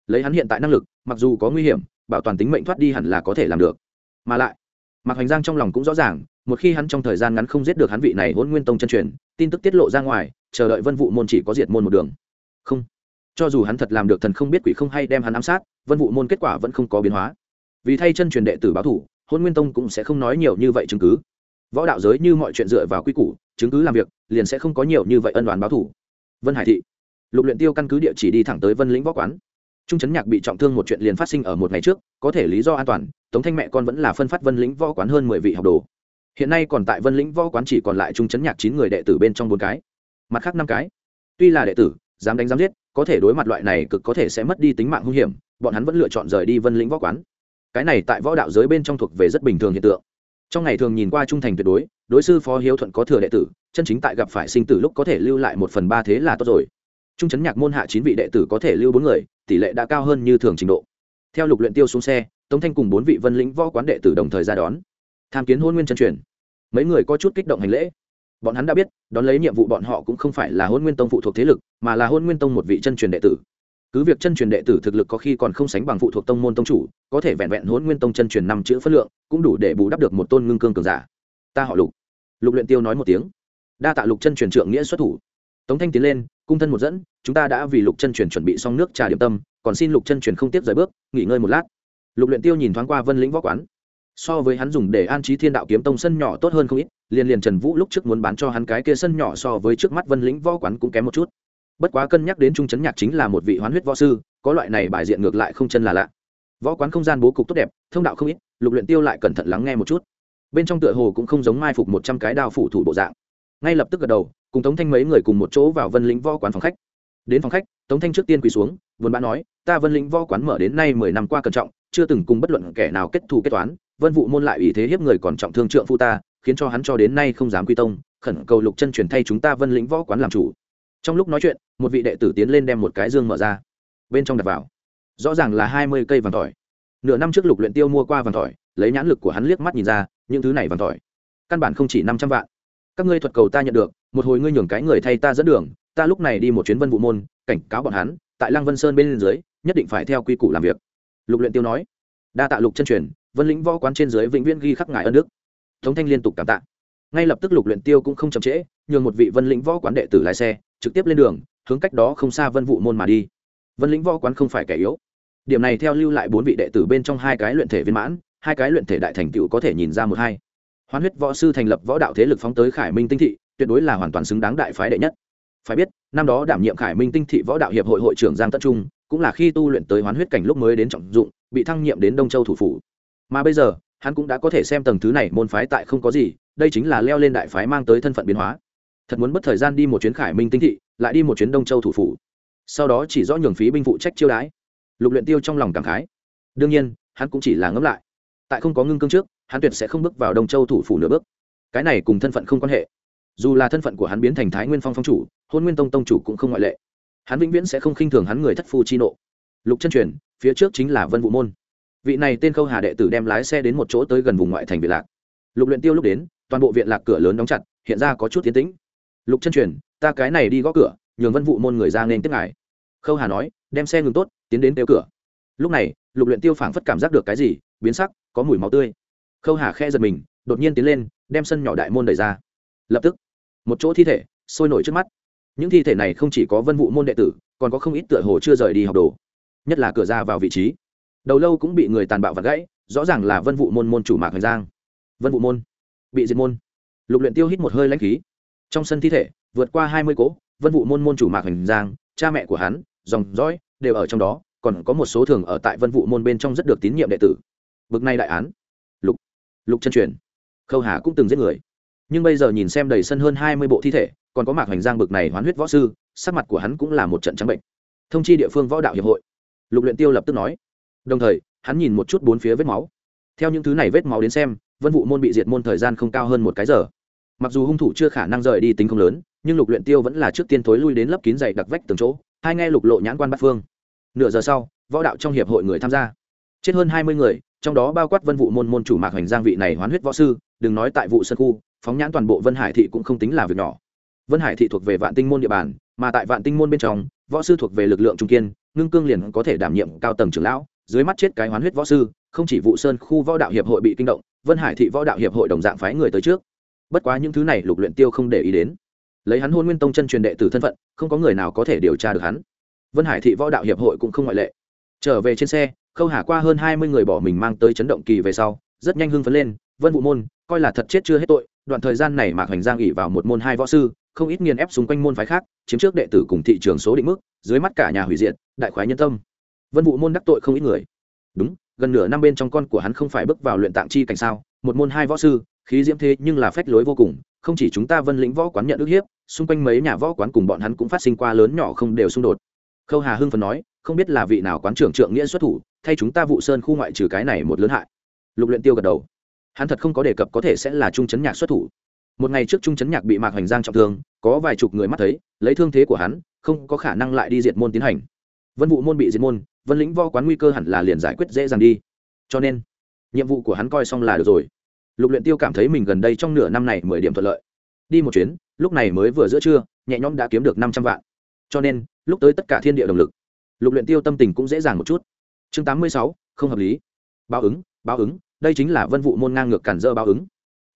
Lấy hắn hiện tại năng lực, mặc dù có nguy hiểm, bảo toàn tính mệnh thoát đi hẳn là có thể làm được. Mà lại, mạc hoành giang trong lòng cũng rõ ràng, một khi hắn trong thời gian ngắn không giết được hắn vị này hôn nguyên tông chân truyền, tin tức tiết lộ ra ngoài, chờ đợi vân vụ môn chỉ có diệt môn một đường. Không. Cho dù hắn thật làm được thần không biết quỷ không hay đem hắn ám sát, vân vụ môn kết quả vẫn không có biến hóa. Vì thay chân truyền đệ tử báo thủ hôn nguyên tông cũng sẽ không nói nhiều như vậy chứng cứ. Võ đạo giới như mọi chuyện dựa vào quy củ chứng cứ làm việc, liền sẽ không có nhiều như vậy ân đoàn báo thủ vân hải thị. Lục luyện tiêu căn cứ địa chỉ đi thẳng tới vân lĩnh võ quán. Trung chấn nhạc bị trọng thương một chuyện liền phát sinh ở một ngày trước, có thể lý do an toàn, tống thanh mẹ con vẫn là phân phát vân lĩnh võ quán hơn mười vị học đồ. Hiện nay còn tại vân lĩnh võ quán chỉ còn lại trung chấn nhạc chín người đệ tử bên trong bốn cái. Mặt khác năm cái. Tuy là đệ tử, dám đánh dám giết, có thể đối mặt loại này cực có thể sẽ mất đi tính mạng hung hiểm, bọn hắn vẫn lựa chọn rời đi vân lĩnh võ quán. Cái này tại võ đạo giới bên trong thuộc về rất bình thường hiện tượng. Trong ngày thường nhìn qua trung thành tuyệt đối đối sư phó hiếu thuận có thừa đệ tử, chân chính tại gặp phải sinh tử lúc có thể lưu lại một phần ba thế là tốt rồi. Trung chấn nhạc môn hạ chín vị đệ tử có thể lưu bốn người, tỷ lệ đã cao hơn như thường trình độ. Theo lục luyện tiêu xuống xe, tống thanh cùng bốn vị vân lĩnh võ quán đệ tử đồng thời ra đón. Tham kiến hôn nguyên chân truyền. Mấy người có chút kích động hành lễ. Bọn hắn đã biết, đón lấy nhiệm vụ bọn họ cũng không phải là hôn nguyên tông phụ thuộc thế lực, mà là hôn nguyên tông một vị chân truyền đệ tử. Cứ việc chân truyền đệ tử thực lực có khi còn không sánh bằng phụ thuộc tông môn tông chủ, có thể vẹn vẹn hôn nguyên tông chân truyền năm chữ phất lượng, cũng đủ để bù đắp được một tôn ngưng cương cường giả ta họ lục. Lục luyện tiêu nói một tiếng. Đa tạ lục chân truyền trưởng nghĩa xuất thủ. Tống thanh tiến lên, cung thân một dẫn, chúng ta đã vì lục chân truyền chuẩn bị xong nước trà điểm tâm, còn xin lục chân truyền không tiếp rời bước, nghỉ ngơi một lát. Lục luyện tiêu nhìn thoáng qua vân lĩnh võ quán. So với hắn dùng để an trí thiên đạo kiếm tông sân nhỏ tốt hơn không ít, liền liền trần vũ lúc trước muốn bán cho hắn cái kia sân nhỏ so với trước mắt vân lĩnh võ quán cũng kém một chút. Bất quá cân nhắc đến trung chấn nhạc chính là một vị hoán huyết võ sư, có loại này bài diện ngược lại không chân là lạ. Võ quán không gian bố cục tốt đẹp, thông đạo không ít, lục luyện tiêu lại cẩn thận lắng nghe một chút bên trong tựa hồ cũng không giống mai phục một trăm cái đao phủ thủ bộ dạng. Ngay lập tức gật đầu, cùng tống thanh mấy người cùng một chỗ vào vân lĩnh võ quán phòng khách. Đến phòng khách, tống thanh trước tiên quỳ xuống vốn bã nói, ta vân lĩnh võ quán mở đến nay mười năm qua cẩn trọng, chưa từng cùng bất luận kẻ nào kết thù kết toán, vân vụ môn lại ủy thế hiếp người còn trọng thương trượng phu ta, khiến cho hắn cho đến nay không dám quy tông, khẩn cầu lục chân truyền thay chúng ta vân lĩnh võ quán làm chủ. Trong lúc nói chuyện, một vị đệ tử tiến lên đem một cái dương mở ra. Bên trong đặt vào, rõ ràng là hai mươi cây vàng tỏi nửa năm trước lục luyện tiêu mua qua vàng tỏi lấy nhãn lực của hắn liếc mắt nhìn ra những thứ này vàng tỏi. Căn bản không chỉ năm trăm vạn. Các ngươi thuật cầu ta nhận được, một hồi ngươi nhường cái người thay ta dẫn đường, ta lúc này đi một chuyến vân vụ môn, cảnh cáo bọn hắn, tại lăng vân sơn bên dưới, nhất định phải theo quy củ làm việc. Lục luyện tiêu nói. Đa tạ lục chân truyền, vân lĩnh võ quán trên dưới vĩnh viễn ghi khắc ngài ân đức. Tống thanh liên tục cảm tạ. Ngay lập tức lục luyện tiêu cũng không chậm trễ, nhường một vị vân lĩnh võ quán đệ tử lái xe, trực tiếp lên đường, hướng cách đó không xa vân vụ môn mà đi. Vân lĩnh võ quán không phải kẻ yếu. Điểm này theo lưu lại bốn vị đệ tử bên trong hai cái luyện thể viên mãn hai cái luyện thể đại thành tựu có thể nhìn ra một hai. Hoán huyết võ sư thành lập võ đạo thế lực phóng tới khải minh tinh thị, tuyệt đối là hoàn toàn xứng đáng đại phái đệ nhất. Phải biết, năm đó đảm nhiệm khải minh tinh thị võ đạo hiệp hội hội trưởng giang tất trung, cũng là khi tu luyện tới hoán huyết cảnh lúc mới đến trọng dụng, bị thăng nhiệm đến đông châu thủ phủ. Mà bây giờ, hắn cũng đã có thể xem tầng thứ này môn phái tại không có gì, đây chính là leo lên đại phái mang tới thân phận biến hóa. Thật muốn mất thời gian đi một chuyến khải minh tinh thị, lại đi một chuyến đông châu thủ phủ. Sau đó chỉ rõ nhường phí binh phụ trách chiêu đái lục luyện tiêu trong lòng cảm khái. Đương nhiên, hắn cũng chỉ là ngẫm lại tại không có ngưng cương trước, hắn tuyệt sẽ không bước vào đông châu thủ phủ nửa bước. Cái này cùng thân phận không quan hệ. Dù là thân phận của hắn biến thành thái nguyên phong phong chủ, hôn nguyên tông tông chủ cũng không ngoại lệ. Hắn vĩnh viễn sẽ không khinh thường hắn người thất phu chi nộ. Lục chân truyền, phía trước chính là vân vũ môn. Vị này tên khâu hà đệ tử đem lái xe đến một chỗ tới gần vùng ngoại thành viện lạc. Lục luyện tiêu lúc đến, toàn bộ viện lạc cửa lớn đóng chặt, hiện ra có chút tiến tĩnh. Lục chân truyền, ta cái này đi gõ cửa, nhường vân vụ môn người ra nên tiếp ngài. Khâu hà nói, đem xe ngừng tốt, tiến đến tiêu cửa. Lúc này, lục luyện tiêu phảng phất cảm giác được cái gì biến sắc, có mùi máu tươi. Khâu hà khe giật mình, đột nhiên tiến lên, đem sân nhỏ đại môn đẩy ra. Lập tức, một chỗ thi thể sôi nổi trước mắt. Những thi thể này không chỉ có vân vụ môn đệ tử, còn có không ít tựa hồ chưa rời đi học đồ. Nhất là cửa ra vào vị trí. Đầu lâu cũng bị người tàn bạo vặt gãy, rõ ràng là vân vụ môn môn chủ mạc hoành giang. Vân vụ môn, bị diệt môn. Lục luyện tiêu hít một hơi lãnh khí. Trong sân thi thể, vượt qua hai mươi cỗ vân vụ môn môn chủ mạc hoành giang, cha mẹ của hắn, dòng dõi đều ở trong đó, còn có một số thường ở tại vân vụ môn bên trong rất được tín nhiệm đệ tử bực này đại án. Lục lục chân truyền. Khâu hà cũng từng giết người. Nhưng bây giờ nhìn xem đầy sân hơn hai mươi bộ thi thể, còn có mạc hoành giang bực này hoán huyết võ sư, sắc mặt của hắn cũng là một trận trắng bệnh. Thông chi địa phương võ đạo hiệp hội. Lục luyện tiêu lập tức nói. Đồng thời, hắn nhìn một chút bốn phía vết máu. Theo những thứ này vết máu đến xem, vân vụ môn bị diệt môn thời gian không cao hơn một cái giờ. Mặc dù hung thủ chưa khả năng rời đi tính không lớn, nhưng lục luyện tiêu vẫn là trước tiên thối lui đến lấp kín dày đặc vách từng chỗ, hai nghe lục lộ nhãn quan bát phương. Nửa giờ sau, võ đạo trong hiệp hội người tham gia. Chết hơn hai mươi người trong đó bao quát vân vụ môn môn chủ mạc hoành giang vị này hoán huyết võ sư, đừng nói tại vụ sân khu, phóng nhãn toàn bộ vân hải thị cũng không tính là việc nhỏ. Vân hải thị thuộc về vạn tinh môn địa bàn, mà tại vạn tinh môn bên trong, võ sư thuộc về lực lượng trung kiên, ngưng cương liền có thể đảm nhiệm cao tầng trưởng lão, dưới mắt chết cái hoán huyết võ sư, không chỉ vụ sơn khu võ đạo hiệp hội bị kinh động, vân hải thị võ đạo hiệp hội đồng dạng phái người tới trước. Bất quá những thứ này lục luyện tiêu không để ý đến. Lấy hắn hôn nguyên tông chân truyền đệ tử thân phận, không có người nào có thể điều tra được hắn. Vân hải thị võ đạo hiệp hội cũng không ngoại lệ trở về trên xe, khâu hà qua hơn hai mươi người bỏ mình mang tới chấn động kỳ về sau, rất nhanh hưng phấn lên, vân vụ môn, coi là thật chết chưa hết tội, đoạn thời gian này mạc hoành giang ỉ vào một môn hai võ sư, không ít nghiền ép xung quanh môn phái khác, chiếm trước đệ tử cùng thị trường số định mức, dưới mắt cả nhà hủy diệt, đại khoái nhân tâm. Vân vụ môn đắc tội không ít người. Đúng, gần nửa năm bên trong con của hắn không phải bước vào luyện tạng chi cảnh sao, một môn hai võ sư, khí diễm thế nhưng là phách lối vô cùng, không chỉ chúng ta vân lĩnh võ quán nhận ức hiếp, xung quanh mấy nhà võ quán cùng bọn hắn cũng phát sinh qua lớn nhỏ không đều xung đột. Khâu hà hưng phần nói không biết là vị nào quán trưởng trượng nghĩa xuất thủ, thay chúng ta vụ sơn khu ngoại trừ cái này một lớn hại. Lục luyện tiêu gật đầu. Hắn thật không có đề cập có thể sẽ là trung chấn nhạc xuất thủ. Một ngày trước trung chấn nhạc bị mạc hoành giang trọng thương, có vài chục người mắt thấy, lấy thương thế của hắn, không có khả năng lại đi diệt môn tiến hành. Vân vụ môn bị diệt môn, vân lĩnh võ quán nguy cơ hẳn là liền giải quyết dễ dàng đi. Cho nên, nhiệm vụ của hắn coi xong là được rồi. Lục luyện tiêu cảm thấy mình gần đây trong nửa năm này mười điểm thuận lợi. Đi một chuyến, lúc này mới vừa giữa trưa, nhẹ nhõm đã kiếm được năm trăm vạn. Cho nên, lúc tới tất cả thiên địa động lực lục luyện tiêu tâm tình cũng dễ dàng một chút. Chương tám mươi sáu, không hợp lý. Báo ứng báo ứng, đây chính là vân vụ môn ngang ngược cản dơ báo ứng.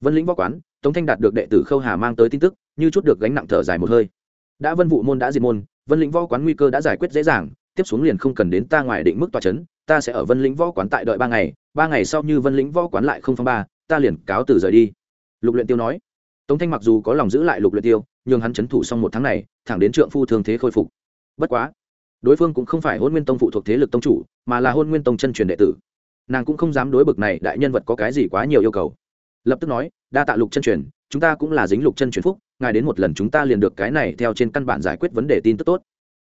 Vân lĩnh võ quán, tống thanh đạt được đệ tử khâu hà mang tới tin tức, như chút được gánh nặng thở dài một hơi. Đã vân vụ môn đã diệt môn, vân lĩnh võ quán nguy cơ đã giải quyết dễ dàng, tiếp xuống liền không cần đến ta ngoài định mức tòa chấn, ta sẽ ở vân lĩnh võ quán tại đợi ba ngày ba ngày sau như vân lĩnh võ quán lại không phong ba, ta liền cáo từ rời đi. Lục luyện tiêu nói. Tống thanh mặc dù có lòng giữ lại lục luyện tiêu, nhưng hắn chấn thủ xong một tháng này, thẳng đến trượng phu thương thế khôi phục. Bất quá đối phương cũng không phải hôn nguyên tông phụ thuộc thế lực tông chủ, mà là hôn nguyên tông chân truyền đệ tử. Nàng cũng không dám đối bực này đại nhân vật có cái gì quá nhiều yêu cầu. Lập tức nói, đa tạ lục chân truyền, chúng ta cũng là dính lục chân truyền phúc, ngài đến một lần chúng ta liền được cái này theo trên căn bản giải quyết vấn đề tin tức tốt.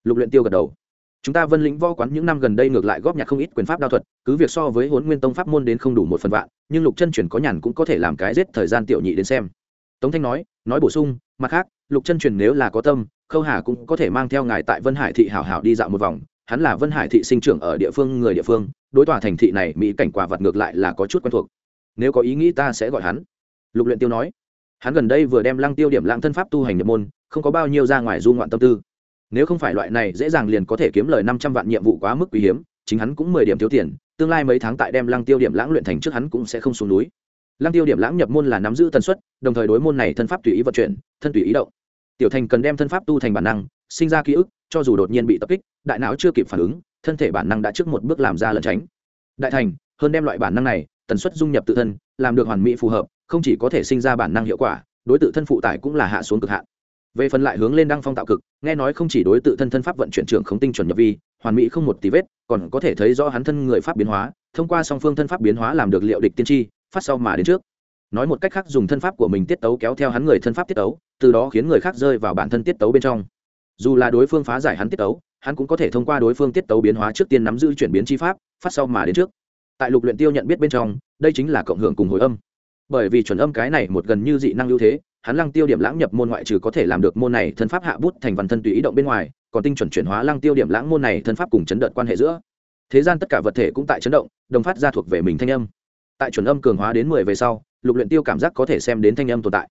Lục luyện tiêu gật đầu. Chúng ta vân lĩnh võ quán những năm gần đây ngược lại góp nhặt không ít quyền pháp đao thuật, cứ việc so với huấn nguyên tông pháp môn đến không đủ một phần vạn, nhưng lục chân truyền có nhàn cũng có thể làm cái giết thời gian tiểu nhị đến xem. Tống thanh nói nói bổ sung, mặt khác, lục chân truyền nếu là có tâm khâu hà cũng có thể mang theo ngài tại vân hải thị hảo hảo đi dạo một vòng hắn là vân hải thị sinh trưởng ở địa phương người địa phương đối tòa thành thị này mỹ cảnh quả vật ngược lại là có chút quen thuộc nếu có ý nghĩ ta sẽ gọi hắn lục luyện tiêu nói hắn gần đây vừa đem lăng tiêu điểm lãng thân pháp tu hành nhập môn không có bao nhiêu ra ngoài du ngoạn tâm tư nếu không phải loại này dễ dàng liền có thể kiếm lời năm trăm vạn nhiệm vụ quá mức quý hiếm chính hắn cũng mười điểm thiếu tiền tương lai mấy tháng tại đem lăng tiêu điểm lãng luyện thành trước hắn cũng sẽ không xuống núi lăng tiêu điểm lãng nhập môn là nắm giữ tần suất đồng thời đối môn này thân pháp tùy ý vận chuyển thân tùy ý động tiểu thành cần đem thân pháp tu thành bản năng, sinh ra ký ức, cho dù đột nhiên bị tập kích, đại não chưa kịp phản ứng, thân thể bản năng đã trước một bước làm ra lẩn tránh. Đại thành, hơn đem loại bản năng này, tần suất dung nhập tự thân, làm được hoàn mỹ phù hợp, không chỉ có thể sinh ra bản năng hiệu quả, đối tự thân phụ tải cũng là hạ xuống cực hạn. Về phần lại hướng lên đăng phong tạo cực, nghe nói không chỉ đối tự thân thân pháp vận chuyển trưởng không tinh chuẩn nhập vi, hoàn mỹ không một tí vết, còn có thể thấy rõ hắn thân người pháp biến hóa, thông qua song phương thân pháp biến hóa làm được liệu địch tiên tri, phát sau mà đến trước nói một cách khác dùng thân pháp của mình tiết tấu kéo theo hắn người thân pháp tiết tấu, từ đó khiến người khác rơi vào bản thân tiết tấu bên trong. Dù là đối phương phá giải hắn tiết tấu, hắn cũng có thể thông qua đối phương tiết tấu biến hóa trước tiên nắm giữ chuyển biến chi pháp, phát sau mà đến trước. Tại lục luyện tiêu nhận biết bên trong, đây chính là cộng hưởng cùng hồi âm. Bởi vì chuẩn âm cái này một gần như dị năng ưu thế, hắn lăng tiêu điểm lãng nhập môn ngoại trừ có thể làm được môn này thân pháp hạ bút thành văn thân tùy ý động bên ngoài, còn tinh chuẩn chuyển hóa lăng tiêu điểm lãng môn này thân pháp cùng chấn đợt quan hệ giữa. Thế gian tất cả vật thể cũng tại chấn động, đồng phát ra thuộc về mình thanh âm tại chuẩn âm cường hóa đến mười về sau, lục luyện tiêu cảm giác có thể xem đến thanh âm tồn tại.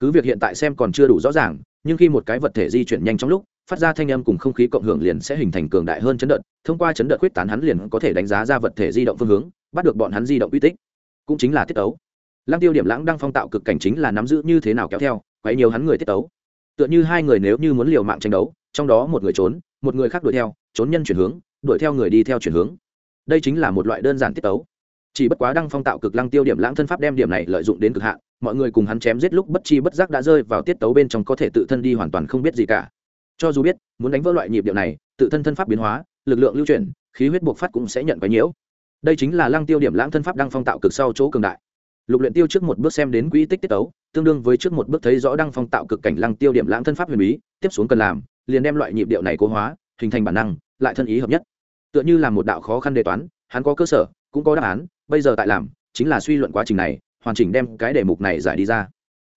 Cứ việc hiện tại xem còn chưa đủ rõ ràng, nhưng khi một cái vật thể di chuyển nhanh trong lúc, phát ra thanh âm cùng không khí cộng hưởng liền sẽ hình thành cường đại hơn chấn đợt, thông qua chấn đợt quyết tán hắn liền có thể đánh giá ra vật thể di động phương hướng, bắt được bọn hắn di động uy tích. Cũng chính là tiết tấu. Lăng tiêu điểm lãng đang phong tạo cực cảnh chính là nắm giữ như thế nào kéo theo, quấy nhiều hắn người tiết tấu. Tựa như hai người nếu như muốn liều mạng tranh đấu, trong đó một người trốn, một người khác đuổi theo, trốn nhân chuyển hướng, đuổi theo người đi theo chuyển hướng. Đây chính là một loại đơn giản tiết tấu chỉ bất quá đăng phong tạo cực lăng tiêu điểm lãng thân pháp đem điểm này lợi dụng đến cực hạn, mọi người cùng hắn chém giết lúc bất chi bất giác đã rơi vào tiết tấu bên trong có thể tự thân đi hoàn toàn không biết gì cả. Cho dù biết, muốn đánh vỡ loại nhịp điệu này, tự thân thân pháp biến hóa, lực lượng lưu chuyển, khí huyết buộc phát cũng sẽ nhận quái nhiễu. Đây chính là lăng tiêu điểm lãng thân pháp đăng phong tạo cực sau chỗ cường đại. Lục luyện tiêu trước một bước xem đến quỹ tích tiết tấu, tương đương với trước một bước thấy rõ đăng phong tạo cực cảnh lăng tiêu điểm lãng thân pháp huyền bí, tiếp xuống cần làm, liền đem loại nhịp điệu này cố hóa, hình thành bản năng, lại thân ý hợp nhất. Tựa như là một đạo khó khăn đề toán, hắn có cơ sở cũng có đáp án, bây giờ tại làm, chính là suy luận quá trình này, hoàn chỉnh đem cái đề mục này giải đi ra.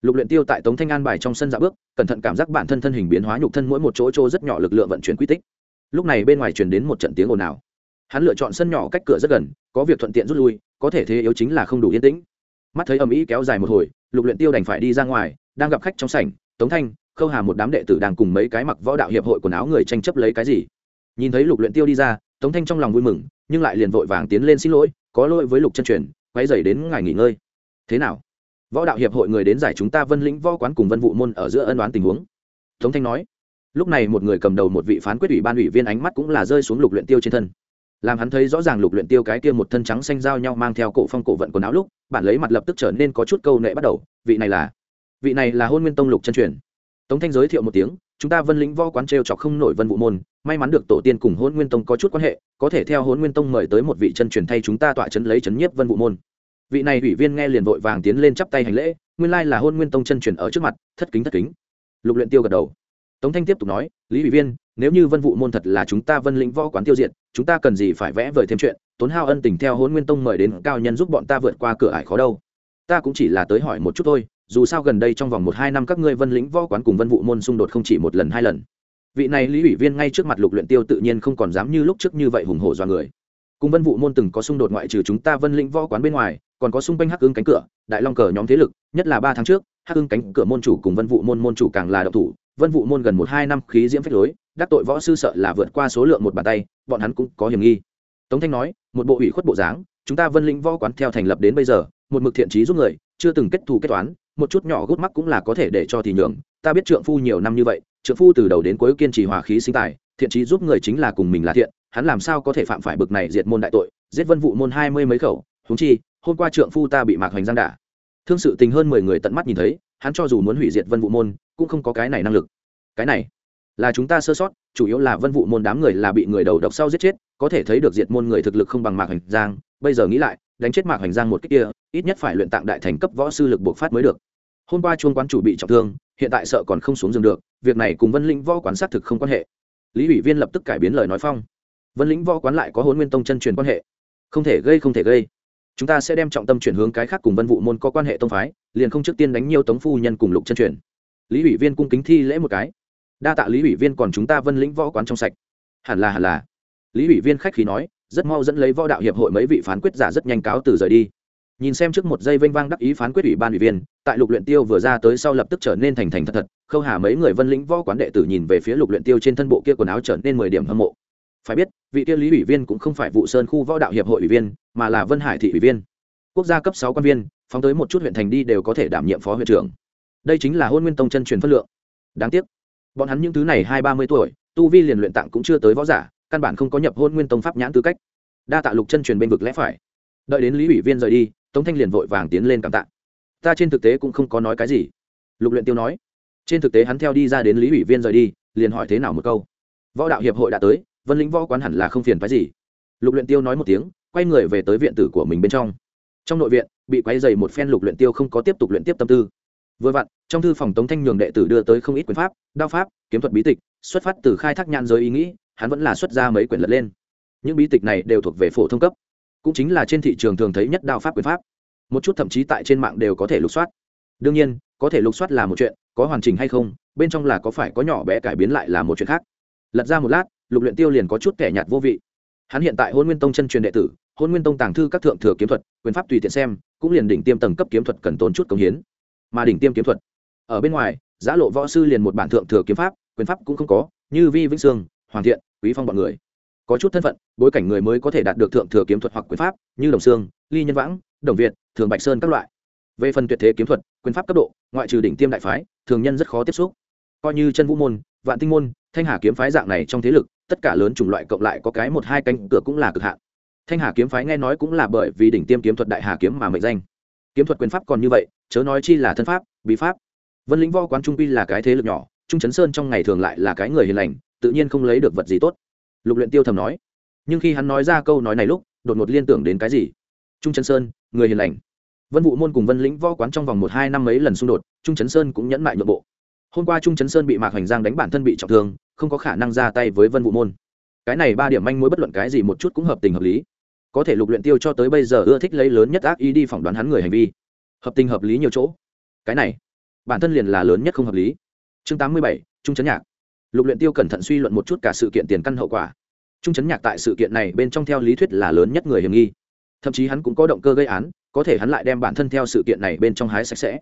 Lục luyện tiêu tại tống thanh an bài trong sân dạ bước, cẩn thận cảm giác bản thân thân hình biến hóa nhục thân mỗi một chỗ chỗ rất nhỏ lực lượng vận chuyển quy tích. Lúc này bên ngoài truyền đến một trận tiếng ồn ào. Hắn lựa chọn sân nhỏ cách cửa rất gần, có việc thuận tiện rút lui, có thể thế yếu chính là không đủ yên tĩnh. Mắt thấy ầm ĩ kéo dài một hồi, lục luyện tiêu đành phải đi ra ngoài, đang gặp khách trong sảnh, tống thanh, khâu hà một đám đệ tử đang cùng mấy cái mặc võ đạo hiệp hội quần áo người tranh chấp lấy cái gì. Nhìn thấy lục luyện tiêu đi ra, tống thanh trong lòng vui mừng nhưng lại liền vội vàng tiến lên xin lỗi, có lỗi với lục chân truyền quay dày đến ngài nghỉ ngơi. Thế nào? Võ đạo hiệp hội người đến giải chúng ta vân lĩnh võ quán cùng vân vụ môn ở giữa ân đoán tình huống. Tống thanh nói. Lúc này một người cầm đầu một vị phán quyết ủy ban ủy viên ánh mắt cũng là rơi xuống lục luyện tiêu trên thân. Làm hắn thấy rõ ràng lục luyện tiêu cái kia một thân trắng xanh giao nhau mang theo cổ phong cổ vận quần áo lúc, bản lấy mặt lập tức trở nên có chút câu nệ bắt đầu. Vị này là vị này là hôn nguyên tông lục chân truyền. Tống thanh giới thiệu một tiếng chúng ta vân lĩnh võ quán treo chọc không nổi vân vụ môn, may mắn được tổ tiên cùng hôn nguyên tông có chút quan hệ, có thể theo hôn nguyên tông mời tới một vị chân truyền thay chúng ta tọa chấn lấy chấn nhiếp vân vụ môn. Vị này ủy viên nghe liền vội vàng tiến lên chắp tay hành lễ, nguyên lai là hôn nguyên tông chân truyền ở trước mặt, thất kính thất kính. Lục luyện tiêu gật đầu. Tống thanh tiếp tục nói, lý ủy viên, nếu như vân vụ môn thật là chúng ta vân lĩnh võ quán tiêu diệt, chúng ta cần gì phải vẽ vời thêm chuyện, tốn hao ân tình theo hôn nguyên tông mời đến cao nhân giúp bọn ta vượt qua cửa ải khó đâu. Ta cũng chỉ là tới hỏi một chút thôi dù sao gần đây trong vòng một hai năm các ngươi vân lĩnh võ quán cùng vân vụ môn xung đột không chỉ một lần hai lần. Vị này lý ủy viên ngay trước mặt lục luyện tiêu tự nhiên không còn dám như lúc trước như vậy hùng hổ do người. Cùng vân vụ môn từng có xung đột ngoại trừ chúng ta vân lĩnh võ quán bên ngoài, còn có xung quanh hắc ưng cánh cửa, đại long cờ nhóm thế lực, nhất là ba tháng trước, hắc ưng cánh cửa môn chủ cùng vân vụ môn môn chủ càng là độc thủ. Vân vụ môn gần một hai năm khí diễm phách lối, đắc tội võ sư sợ là vượt qua số lượng một bàn tay, bọn hắn cũng có hiểm nghi. Tống thanh nói, một bộ ủy khuất bộ dáng, chúng ta vân lĩnh võ quán theo thành lập đến bây giờ, một mực thiện trí giúp người, chưa từng kết thù kết toán một chút nhỏ gút mắc cũng là có thể để cho thì nhường. Ta biết trượng phu nhiều năm như vậy, trượng phu từ đầu đến cuối kiên trì hòa khí sinh tài, thiện trí giúp người chính là cùng mình là thiện, hắn làm sao có thể phạm phải bực này diệt môn đại tội, giết vân vụ môn hai mươi mấy khẩu húng chi, hôm qua trượng phu ta bị mạc hoành giang đả. Thương sự tình hơn mười người tận mắt nhìn thấy, hắn cho dù muốn hủy diệt vân vụ môn, cũng không có cái này năng lực. Cái này là chúng ta sơ sót, chủ yếu là vân vụ môn đám người là bị người đầu độc sau giết chết, có thể thấy được diệt môn người thực lực không bằng mạc hoành giang, bây giờ nghĩ lại đánh chết mạc hoành giang một cách kia, ít nhất phải luyện tạng đại thành cấp võ sư lực buộc phát mới được. Hôm qua chuông quán chủ bị trọng thương, hiện tại sợ còn không xuống giường được, việc này cùng vân lĩnh võ quán xác thực không quan hệ. Lý ủy viên lập tức cải biến lời nói phong. Vân lĩnh võ quán lại có hôn nguyên tông chân truyền quan hệ. Không thể gây, không thể gây. Chúng ta sẽ đem trọng tâm chuyển hướng cái khác cùng vân vụ môn có quan hệ tông phái, liền không trước tiên đánh nhiều tống phu nhân cùng lục chân truyền. Lý ủy viên cung kính thi lễ một cái. Đa tạ lý ủy viên còn chúng ta vân lĩnh võ quán trong sạch. Hẳn là hẳn là. Lý ủy viên khách khí nói rất mau dẫn lấy võ đạo hiệp hội mấy vị phán quyết giả rất nhanh cáo từ rời đi. Nhìn xem trước một giây vênh vang đắc ý phán quyết ủy ban ủy viên, tại lục luyện tiêu vừa ra tới sau lập tức trở nên thành thành thật thật, khâu hà mấy người vân lĩnh võ quán đệ tử nhìn về phía lục luyện tiêu trên thân bộ kia quần áo trở nên mười điểm hâm mộ. Phải biết, vị kia lý ủy viên cũng không phải vụ sơn khu võ đạo hiệp hội ủy viên, mà là vân hải thị ủy viên. Quốc gia cấp sáu quan viên, phóng tới một chút huyện thành đi đều có thể đảm nhiệm phó huyện trưởng. Đây chính là hôn nguyên tông chân truyền phân lượng. Đáng tiếc, bọn hắn những thứ này hai ba mươi tuổi, tu vi liền luyện tạng cũng chưa tới võ giả căn bản không có nhập hôn nguyên tông pháp nhãn tư cách. Đa tạ lục chân truyền bên vực lẽ phải. Đợi đến lý ủy viên rời đi, tống thanh liền vội vàng tiến lên cảm tạ. Ta trên thực tế cũng không có nói cái gì. Lục luyện tiêu nói. Trên thực tế hắn theo đi ra đến lý ủy viên rời đi, liền hỏi thế nào một câu. Võ đạo hiệp hội đã tới, vân lĩnh võ quán hẳn là không phiền phái gì. Lục luyện tiêu nói một tiếng, quay người về tới viện tử của mình bên trong. Trong nội viện, bị quấy dày một phen lục luyện tiêu không có tiếp tục luyện tiếp tâm tư. Vừa vặn, trong thư phòng tống thanh nhường đệ tử đưa tới không ít quyền pháp, đao pháp, kiếm thuật bí tịch, xuất phát từ khai thác nhàn giới ý nghĩ hắn vẫn là xuất ra mấy quyển lật lên. Những bí tịch này đều thuộc về phổ thông cấp, cũng chính là trên thị trường thường thấy nhất đao pháp quyền pháp. Một chút thậm chí tại trên mạng đều có thể lục soát. Đương nhiên, có thể lục soát là một chuyện, có hoàn chỉnh hay không, bên trong là có phải có nhỏ bé cải biến lại là một chuyện khác. Lật ra một lát, lục luyện tiêu liền có chút kẻ nhạt vô vị. Hắn hiện tại hôn nguyên tông chân truyền đệ tử, hôn nguyên tông tàng thư các thượng thừa kiếm thuật, quyền pháp tùy tiện xem, cũng liền đỉnh tiêm tầng cấp kiếm thuật cần tốn chút công hiến. Mà đỉnh tiêm kiếm thuật, ở bên ngoài giã lộ võ sư liền một bản thượng thừa kiếm pháp, quyền pháp cũng không có, như vi vĩnh sương hoàng thiện, quý phong bọn người. Có chút thân phận, bối cảnh người mới có thể đạt được thượng thừa kiếm thuật hoặc quyền pháp, như đồng sương, ly nhân vãng, đồng việt, thường bạch sơn các loại. Về phần tuyệt thế kiếm thuật, quyền pháp cấp độ, ngoại trừ đỉnh tiêm đại phái, thường nhân rất khó tiếp xúc. Coi như chân vũ môn, vạn tinh môn, thanh hà kiếm phái dạng này trong thế lực, tất cả lớn chủng loại cộng lại có cái một hai cánh cửa cũng là cực hạn. Thanh hà kiếm phái nghe nói cũng là bởi vì đỉnh tiêm kiếm thuật đại hà kiếm mà mệnh danh. Kiếm thuật quyền pháp còn như vậy, chớ nói chi là thân pháp, bí pháp. Vân lĩnh võ quán trung pi là cái thế lực nhỏ, trung Trấn sơn trong ngày thường lại là cái người hiền lành tự nhiên không lấy được vật gì tốt. Lục luyện tiêu thầm nói. Nhưng khi hắn nói ra câu nói này lúc, đột ngột liên tưởng đến cái gì? Trung chấn sơn, người hiền lành. Vân vụ môn cùng vân lĩnh võ quán trong vòng một, hai năm mấy lần xung đột, trung chấn sơn cũng nhẫn mại nhượng bộ. Hôm qua trung chấn sơn bị mạc hoành giang đánh bản thân bị trọng thương, không có khả năng ra tay với vân vụ môn. Cái này ba điểm manh mối bất luận cái gì một chút cũng hợp tình hợp lý. Có thể lục luyện tiêu cho tới bây giờ ưa thích lấy lớn nhất ác ý đi phỏng đoán hắn người hành vi. Hợp tình hợp lý nhiều chỗ. Cái này, bản thân liền là lớn nhất không hợp lý. Chương tám mươi bảy, trung chấn nhạc lục luyện tiêu cẩn thận suy luận một chút cả sự kiện tiền căn hậu quả. Trung chấn nhạc tại sự kiện này bên trong theo lý thuyết là lớn nhất người hiểm nghi. Thậm chí hắn cũng có động cơ gây án, có thể hắn lại đem bản thân theo sự kiện này bên trong hái sạch sẽ.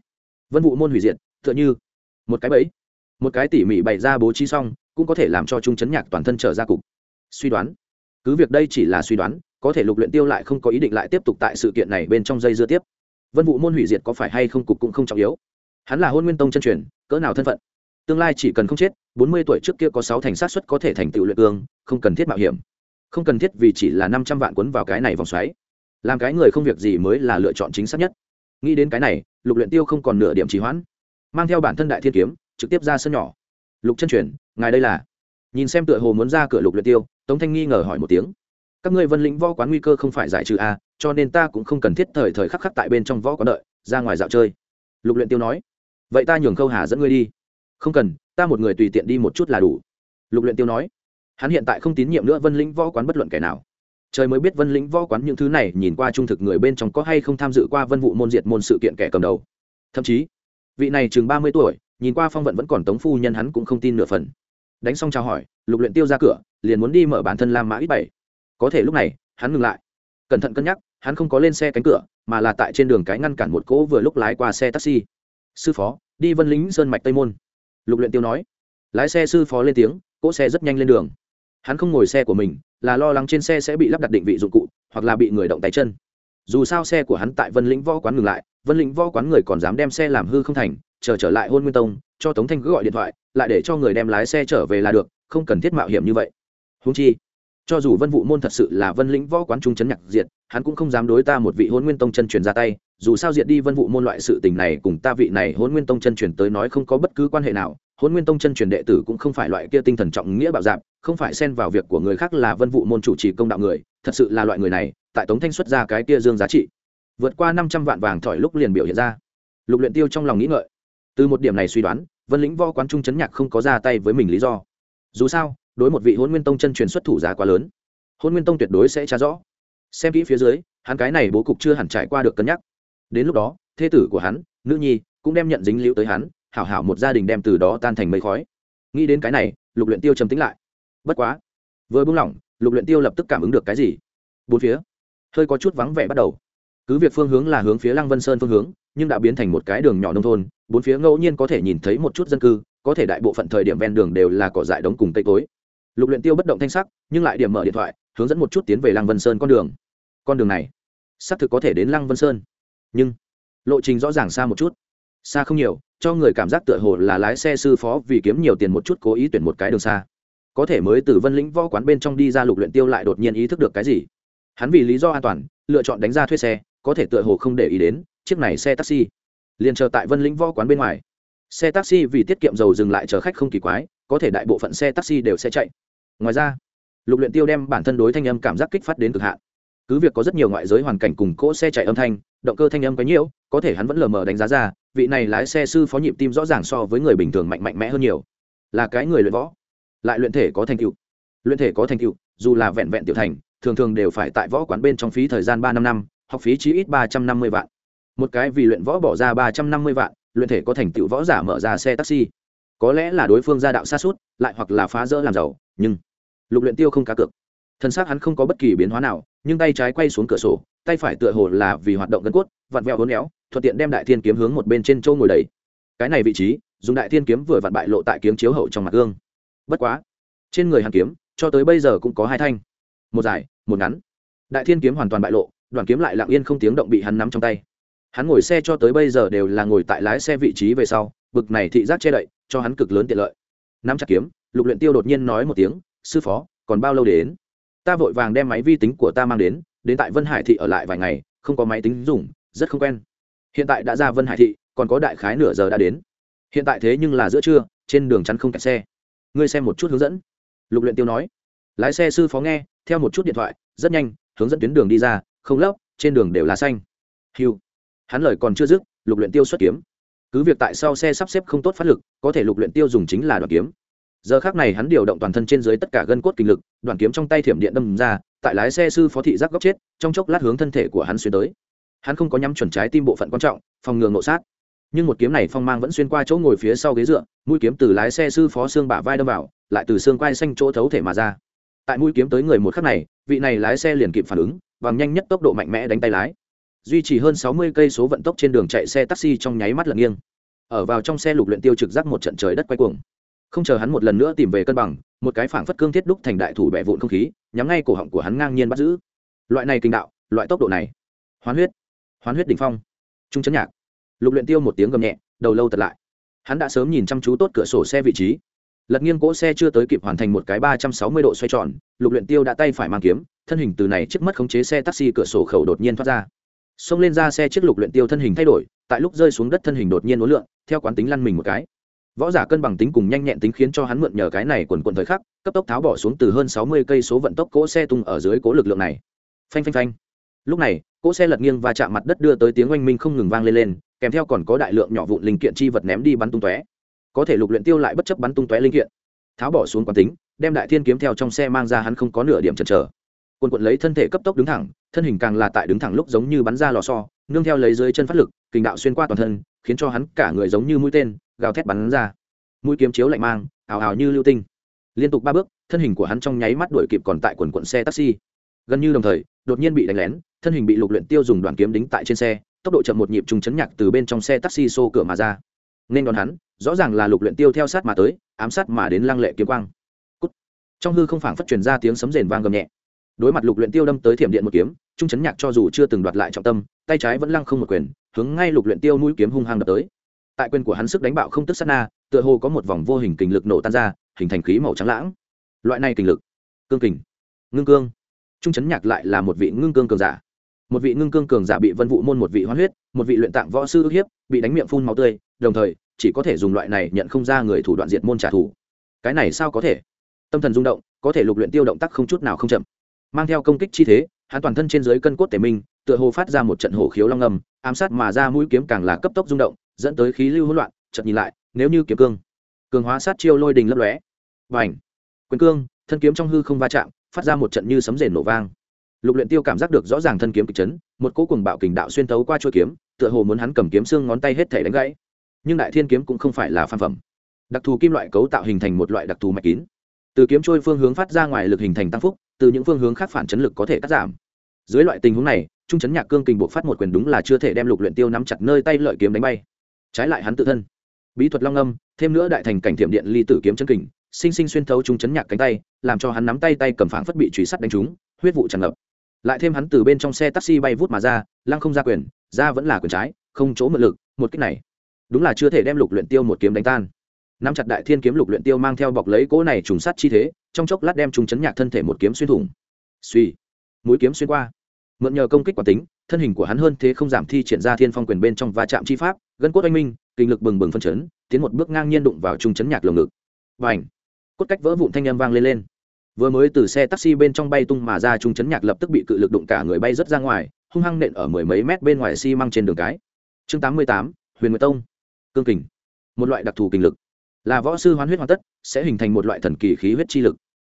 Vân vụ môn hủy diệt, tựa như một cái bẫy. Một cái tỉ mỉ bày ra bố trí xong, cũng có thể làm cho trung chấn nhạc toàn thân trở ra cục. Suy đoán. Cứ việc đây chỉ là suy đoán, có thể lục luyện tiêu lại không có ý định lại tiếp tục tại sự kiện này bên trong dây dưa tiếp. Vân vụ môn hủy diệt có phải hay không cục cũng không trọng yếu. Hắn là hôn nguyên tông chân truyền, cỡ nào thân phận? Tương lai chỉ cần không chết, bốn mươi tuổi trước kia có sáu thành sát suất có thể thành tựu luyện cương, không cần thiết mạo hiểm. Không cần thiết vì chỉ là năm trăm vạn cuốn vào cái này vòng xoáy. Làm cái người không việc gì mới là lựa chọn chính xác nhất. Nghĩ đến cái này, lục luyện tiêu không còn nửa điểm trì hoãn. Mang theo bản thân đại thiên kiếm, trực tiếp ra sân nhỏ. Lục chân truyền, ngài đây là? Nhìn xem tựa hồ muốn ra cửa lục luyện tiêu, tống thanh nghi ngờ hỏi một tiếng. Các ngươi vân lĩnh võ quán nguy cơ không phải giải trừ a cho nên ta cũng không cần thiết thời thời khắc khắc tại bên trong võ quán đợi, ra ngoài dạo chơi. Lục luyện tiêu nói. Vậy ta nhường khâu hà dẫn ngươi đi không cần, ta một người tùy tiện đi một chút là đủ. Lục luyện tiêu nói. Hắn hiện tại không tín nhiệm nữa vân lĩnh võ quán bất luận kẻ nào. Trời mới biết vân lĩnh võ quán những thứ này nhìn qua trung thực người bên trong có hay không tham dự qua vân vụ môn diệt môn sự kiện kẻ cầm đầu. Thậm chí, vị này chừng ba mươi tuổi, nhìn qua phong vận vẫn còn tống phu nhân hắn cũng không tin nửa phần. Đánh xong chào hỏi, lục luyện tiêu ra cửa, liền muốn đi mở bản thân lam mã ít bảy. Có thể lúc này, hắn ngừng lại. Cẩn thận cân nhắc, hắn không có lên xe cánh cửa, mà là tại trên đường cái ngăn cản một cỗ vừa lúc lái qua xe taxi. Sư phó, đi vân lính sơn mạch tây môn lục luyện tiêu nói. Lái xe sư phó lên tiếng cỗ xe rất nhanh lên đường. Hắn không ngồi xe của mình là lo lắng trên xe sẽ bị lắp đặt định vị dụng cụ hoặc là bị người động tay chân. Dù sao xe của hắn tại vân lĩnh võ quán ngừng lại vân lĩnh võ quán người còn dám đem xe làm hư không thành chờ trở, trở lại hôn nguyên tông cho tống thanh cứ gọi điện thoại lại để cho người đem lái xe trở về là được không cần thiết mạo hiểm như vậy. Húng chi cho dù vân vụ môn thật sự là vân lĩnh võ quán trung chấn nhạc diệt hắn cũng không dám đối ta một vị hôn nguyên tông chân truyền ra tay, dù sao diệt đi vân vụ môn loại sự tình này cùng ta vị này hôn nguyên tông chân truyền tới nói không có bất cứ quan hệ nào. Hôn nguyên tông chân truyền đệ tử cũng không phải loại kia tinh thần trọng nghĩa bạo dạp không phải xen vào việc của người khác là vân vụ môn chủ trì công đạo người, thật sự là loại người này, tại tống thanh xuất ra cái kia dương giá trị. Vượt qua năm trăm vạn vàng thỏi lúc liền biểu hiện ra. Lục luyện tiêu trong lòng nghĩ ngợi. Từ một điểm này suy đoán, vân lĩnh võ quán trung chấn nhạc không có ra tay với mình lý do. Dù sao, đối một vị hôn nguyên tông chân truyền xuất thủ giá quá lớn. Hôn nguyên tông tuyệt đối sẽ trả rõ xem kỹ phía dưới, hắn cái này bố cục chưa hẳn trải qua được cân nhắc. Đến lúc đó, thê tử của hắn, nữ nhi, cũng đem nhận dính liễu tới hắn, hảo hảo một gia đình đem từ đó tan thành mây khói. Nghĩ đến cái này, lục luyện tiêu trầm tĩnh lại. Bất quá, vừa buông lỏng, lục luyện tiêu lập tức cảm ứng được cái gì? Bốn phía, hơi có chút vắng vẻ bắt đầu. Cứ việc phương hướng là hướng phía lăng vân sơn phương hướng, nhưng đã biến thành một cái đường nhỏ nông thôn, bốn phía ngẫu nhiên có thể nhìn thấy một chút dân cư, có thể đại bộ phận thời điểm ven đường đều là cỏ dại đống cùng cây cối. Lục luyện tiêu bất động thanh sắc, nhưng lại điểm mở điện thoại, hướng dẫn một chút tiến về lăng vân sơn con đường con đường này xác thực có thể đến lăng vân sơn nhưng lộ trình rõ ràng xa một chút xa không nhiều cho người cảm giác tựa hồ là lái xe sư phó vì kiếm nhiều tiền một chút cố ý tuyển một cái đường xa có thể mới từ vân lĩnh võ quán bên trong đi ra lục luyện tiêu lại đột nhiên ý thức được cái gì hắn vì lý do an toàn lựa chọn đánh ra thuê xe có thể tựa hồ không để ý đến chiếc này xe taxi liền chờ tại vân lĩnh võ quán bên ngoài xe taxi vì tiết kiệm dầu dừng lại chờ khách không kỳ quái có thể đại bộ phận xe taxi đều sẽ chạy ngoài ra lục luyện tiêu đem bản thân đối thanh âm cảm giác kích phát đến cực hạn cứ việc có rất nhiều ngoại giới hoàn cảnh cùng cỗ xe chạy âm thanh, động cơ thanh âm quấy nhiều có thể hắn vẫn lờ mờ đánh giá ra, vị này lái xe sư phó nhịp tim rõ ràng so với người bình thường mạnh mạnh mẽ hơn nhiều. Là cái người luyện võ. Lại luyện thể có thành tựu. Luyện thể có thành tựu, dù là vẹn vẹn tiểu thành, thường thường đều phải tại võ quán bên trong phí thời gian ba năm năm, học phí chí ít ba trăm năm mươi vạn. Một cái vì luyện võ bỏ ra ba trăm năm mươi vạn, luyện thể có thành tựu võ giả mở ra xe taxi. Có lẽ là đối phương gia đạo xa suốt, lại hoặc là phá rỡ làm giàu, nhưng lục luyện tiêu không cá cược. Thân xác hắn không có bất kỳ biến hóa nào nhưng tay trái quay xuống cửa sổ, tay phải tựa hồ là vì hoạt động gân cốt, vặn vẹo hôn éo, thuận tiện đem đại thiên kiếm hướng một bên trên châu ngồi đầy. Cái này vị trí, dùng đại thiên kiếm vừa vặn bại lộ tại kiếm chiếu hậu trong mặt gương. Bất quá, trên người hàn kiếm, cho tới bây giờ cũng có hai thanh. Một dài, một ngắn. Đại thiên kiếm hoàn toàn bại lộ đoàn kiếm lại lặng yên không tiếng động bị hắn nắm trong tay. Hắn ngồi xe cho tới bây giờ đều là ngồi tại lái xe vị trí về sau, bực này thị giác che đậy, cho hắn cực lớn tiện lợi. Nắm chặt kiếm, lục luyện tiêu đột nhiên nói một tiếng, sư phó, còn bao lâu để đến? Ta vội vàng đem máy vi tính của ta mang đến đến tại vân hải thị ở lại vài ngày, không có máy tính dùng, rất không quen. Hiện tại đã ra vân hải thị, còn có đại khái nửa giờ đã đến. Hiện tại thế nhưng là giữa trưa, trên đường chắn không kẹt xe. Ngươi xem một chút hướng dẫn. Lục luyện tiêu nói. Lái xe sư phó nghe, theo một chút điện thoại, rất nhanh, hướng dẫn tuyến đường đi ra, không lấp, trên đường đều là xanh. Hiu hắn lời còn chưa dứt, lục luyện tiêu xuất kiếm. Cứ việc tại sao xe sắp xếp không tốt phát lực, có thể lục luyện tiêu dùng chính là đoạn kiếm giờ khắc này hắn điều động toàn thân trên dưới tất cả gân cốt kinh lực, đoàn kiếm trong tay thiểm điện đâm ra, tại lái xe sư phó thị giác góc chết, trong chốc lát hướng thân thể của hắn xuyên tới. Hắn không có nhắm chuẩn trái tim bộ phận quan trọng, phòng ngừa ngộ sát. Nhưng một kiếm này phong mang vẫn xuyên qua chỗ ngồi phía sau ghế dựa, mũi kiếm từ lái xe sư phó xương bả vai đâm vào, lại từ xương quai xanh chỗ thấu thể mà ra. Tại mũi kiếm tới người một khắc này, vị này lái xe liền kịp phản ứng, bằng nhanh nhất tốc độ mạnh mẽ đánh tay lái. Duy trì hơn sáu mươi cây số vận tốc trên đường chạy xe taxi trong nháy mắt lật nghiêng. Ở vào trong xe lục luyện tiêu trực giác một trận trời đất quay cuồng không chờ hắn một lần nữa tìm về cân bằng, một cái phảng phất cương thiết đúc thành đại thủ bẻ vụn không khí, nhắm ngay cổ họng của hắn ngang nhiên bắt giữ. Loại này kinh đạo, loại tốc độ này. Hoán huyết. Hoán huyết đỉnh phong. Trung chấn nhạc. Lục luyện tiêu một tiếng gầm nhẹ, đầu lâu tật lại. Hắn đã sớm nhìn chăm chú tốt cửa sổ xe vị trí. Lật nghiêng cỗ xe chưa tới kịp hoàn thành một cái ba trăm sáu mươi độ xoay tròn, lục luyện tiêu đã tay phải mang kiếm, thân hình từ này trước mất khống chế xe taxi cửa sổ khẩu đột nhiên thoát ra. Xông lên ra xe chiếc lục luyện tiêu thân hình thay đổi, tại lúc rơi xuống đất thân hình đột nhiên uốn lượn, theo quán tính lăn mình một cái võ giả cân bằng tính cùng nhanh nhẹn tính khiến cho hắn mượn nhờ cái này quần quần thời khắc, cấp tốc tháo bỏ xuống từ hơn sáu mươi cây số vận tốc cỗ xe tung ở dưới cố lực lượng này. Phanh phanh phanh. Lúc này, cỗ xe lật nghiêng và chạm mặt đất đưa tới tiếng oanh minh không ngừng vang lên lên, kèm theo còn có đại lượng nhỏ vụn linh kiện chi vật ném đi bắn tung tóe. Có thể lục luyện tiêu lại bất chấp bắn tung tóe linh kiện. Tháo bỏ xuống quán tính, đem đại thiên kiếm theo trong xe mang ra hắn không có nửa điểm chần chờ. Quần quận lấy thân thể cấp tốc đứng thẳng, thân hình càng là tại đứng thẳng lúc giống như bắn ra lò xo, nương theo lấy dưới chân phát lực kình đạo xuyên qua toàn thân khiến cho hắn cả người giống như mũi tên, gào thét bắn ra. Mũi kiếm chiếu lạnh mang hào hào như lưu tinh. Liên tục ba bước, thân hình của hắn trong nháy mắt đuổi kịp còn tại quần quận xe taxi. Gần như đồng thời, đột nhiên bị đánh lén, thân hình bị lục luyện tiêu dùng đoạn kiếm đính tại trên xe, tốc độ chậm một nhịp trùng chấn nhạc từ bên trong xe taxi xô cửa mà ra. Nên đón hắn, rõ ràng là lục luyện tiêu theo sát mà tới, ám sát mà đến lăng lệ kiếm quang. Cút. trong hư không phảng phất truyền ra tiếng sấm rền vang gầm nhẹ đối mặt lục luyện tiêu đâm tới thiểm điện một kiếm, trung chấn nhạc cho dù chưa từng đoạt lại trọng tâm, tay trái vẫn lăng không một quyền, hướng ngay lục luyện tiêu mũi kiếm hung hăng đập tới. Tại quyền của hắn sức đánh bạo không tức sát na, tựa hồ có một vòng vô hình kình lực nổ tan ra, hình thành khí màu trắng lãng. Loại này kình lực, cương kình, ngưng cương. Trung chấn nhạc lại là một vị ngưng cương cường giả. Một vị ngưng cương cường giả bị vân vụ môn một vị hoan huyết, một vị luyện tạng võ sư ức hiếp, bị đánh miệng phun máu tươi, đồng thời, chỉ có thể dùng loại này nhận không ra người thủ đoạn diệt môn trả thù. Cái này sao có thể? Tâm thần rung động, có thể lục luyện tiêu động tác không chút nào không chậm mang theo công kích chi thế, hắn toàn thân trên dưới cân cốt tể minh, tựa hồ phát ra một trận hổ khiếu long ngầm ám sát mà ra mũi kiếm càng là cấp tốc rung động, dẫn tới khí lưu hỗn loạn, chợt nhìn lại, nếu như kiếm cương, cường hóa sát chiêu lôi đình lấp lóe. Và ảnh quyền cương, thân kiếm trong hư không va chạm, phát ra một trận như sấm rền nổ vang. Lục luyện tiêu cảm giác được rõ ràng thân kiếm kịch chấn, một cỗ cuồng bạo kình đạo xuyên tấu qua chuôi kiếm, tựa hồ muốn hắn cầm kiếm xương ngón tay hết thể đánh gãy. Nhưng đại thiên kiếm cũng không phải là phan phẩm. Đặc thù kim loại cấu tạo hình thành một loại đặc thù mạch kín. Từ kiếm trôi phương hướng phát ra ngoài lực hình thành tăng phúc từ những phương hướng khác phản chấn lực có thể cắt giảm. Dưới loại tình huống này, trung chấn nhạc cương kình buộc phát một quyền đúng là chưa thể đem lục luyện tiêu nắm chặt nơi tay lợi kiếm đánh bay. Trái lại hắn tự thân, bí thuật long âm, thêm nữa đại thành cảnh thiểm điện ly tử kiếm chân kình, sinh sinh xuyên thấu trung chấn nhạc cánh tay, làm cho hắn nắm tay tay cầm phảng phất bị truy sát đánh trúng, huyết vụ tràn ngập. Lại thêm hắn từ bên trong xe taxi bay vút mà ra, lăng không ra quyền, ra vẫn là quyền trái, không chỗ mượn lực, một cách này, đúng là chưa thể đem lục luyện tiêu một kiếm đánh tan nắm chặt đại thiên kiếm lục luyện tiêu mang theo bọc lấy cỗ này trùng sát chi thế, trong chốc lát đem trùng chấn nhạc thân thể một kiếm xuyên thủng. Suy mũi kiếm xuyên qua. Mượn nhờ công kích quả tính, thân hình của hắn hơn thế không giảm thi triển ra thiên phong quyền bên trong va chạm chi pháp, gân cốt anh minh, kinh lực bừng bừng phân chấn, tiến một bước ngang nhiên đụng vào trung chấn nhạc lồng ngực. Và ảnh cốt cách vỡ vụn thanh âm vang lên lên. Vừa mới từ xe taxi bên trong bay tung mà ra, trung chấn nhạc lập tức bị cự lực đụng cả người bay rất ra ngoài, hung hăng nện ở mười mấy mét bên ngoài xi măng trên đường cái. Chương tám mươi tám, huyền nguyệt tông. Cương kình. Một loại đặc thù kình lực là võ sư hoán huyết hoàn tất, sẽ hình thành một loại thần kỳ khí huyết chi lực.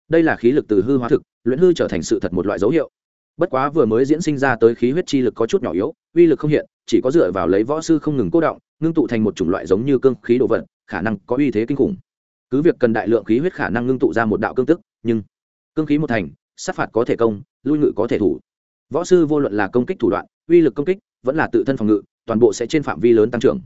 Đây là khí lực từ hư hóa thực, luyện hư trở thành sự thật một loại dấu hiệu. Bất quá vừa mới diễn sinh ra tới khí huyết chi lực có chút nhỏ yếu, uy lực không hiện, chỉ có dựa vào lấy võ sư không ngừng cố động, ngưng tụ thành một chủng loại giống như cương khí đồ vật, khả năng có uy thế kinh khủng. Cứ việc cần đại lượng khí huyết khả năng ngưng tụ ra một đạo cương tức, nhưng cương khí một thành, sát phạt có thể công, lui ngự có thể thủ. Võ sư vô luận là công kích thủ đoạn, uy lực công kích, vẫn là tự thân phòng ngự, toàn bộ sẽ trên phạm vi lớn tăng trưởng.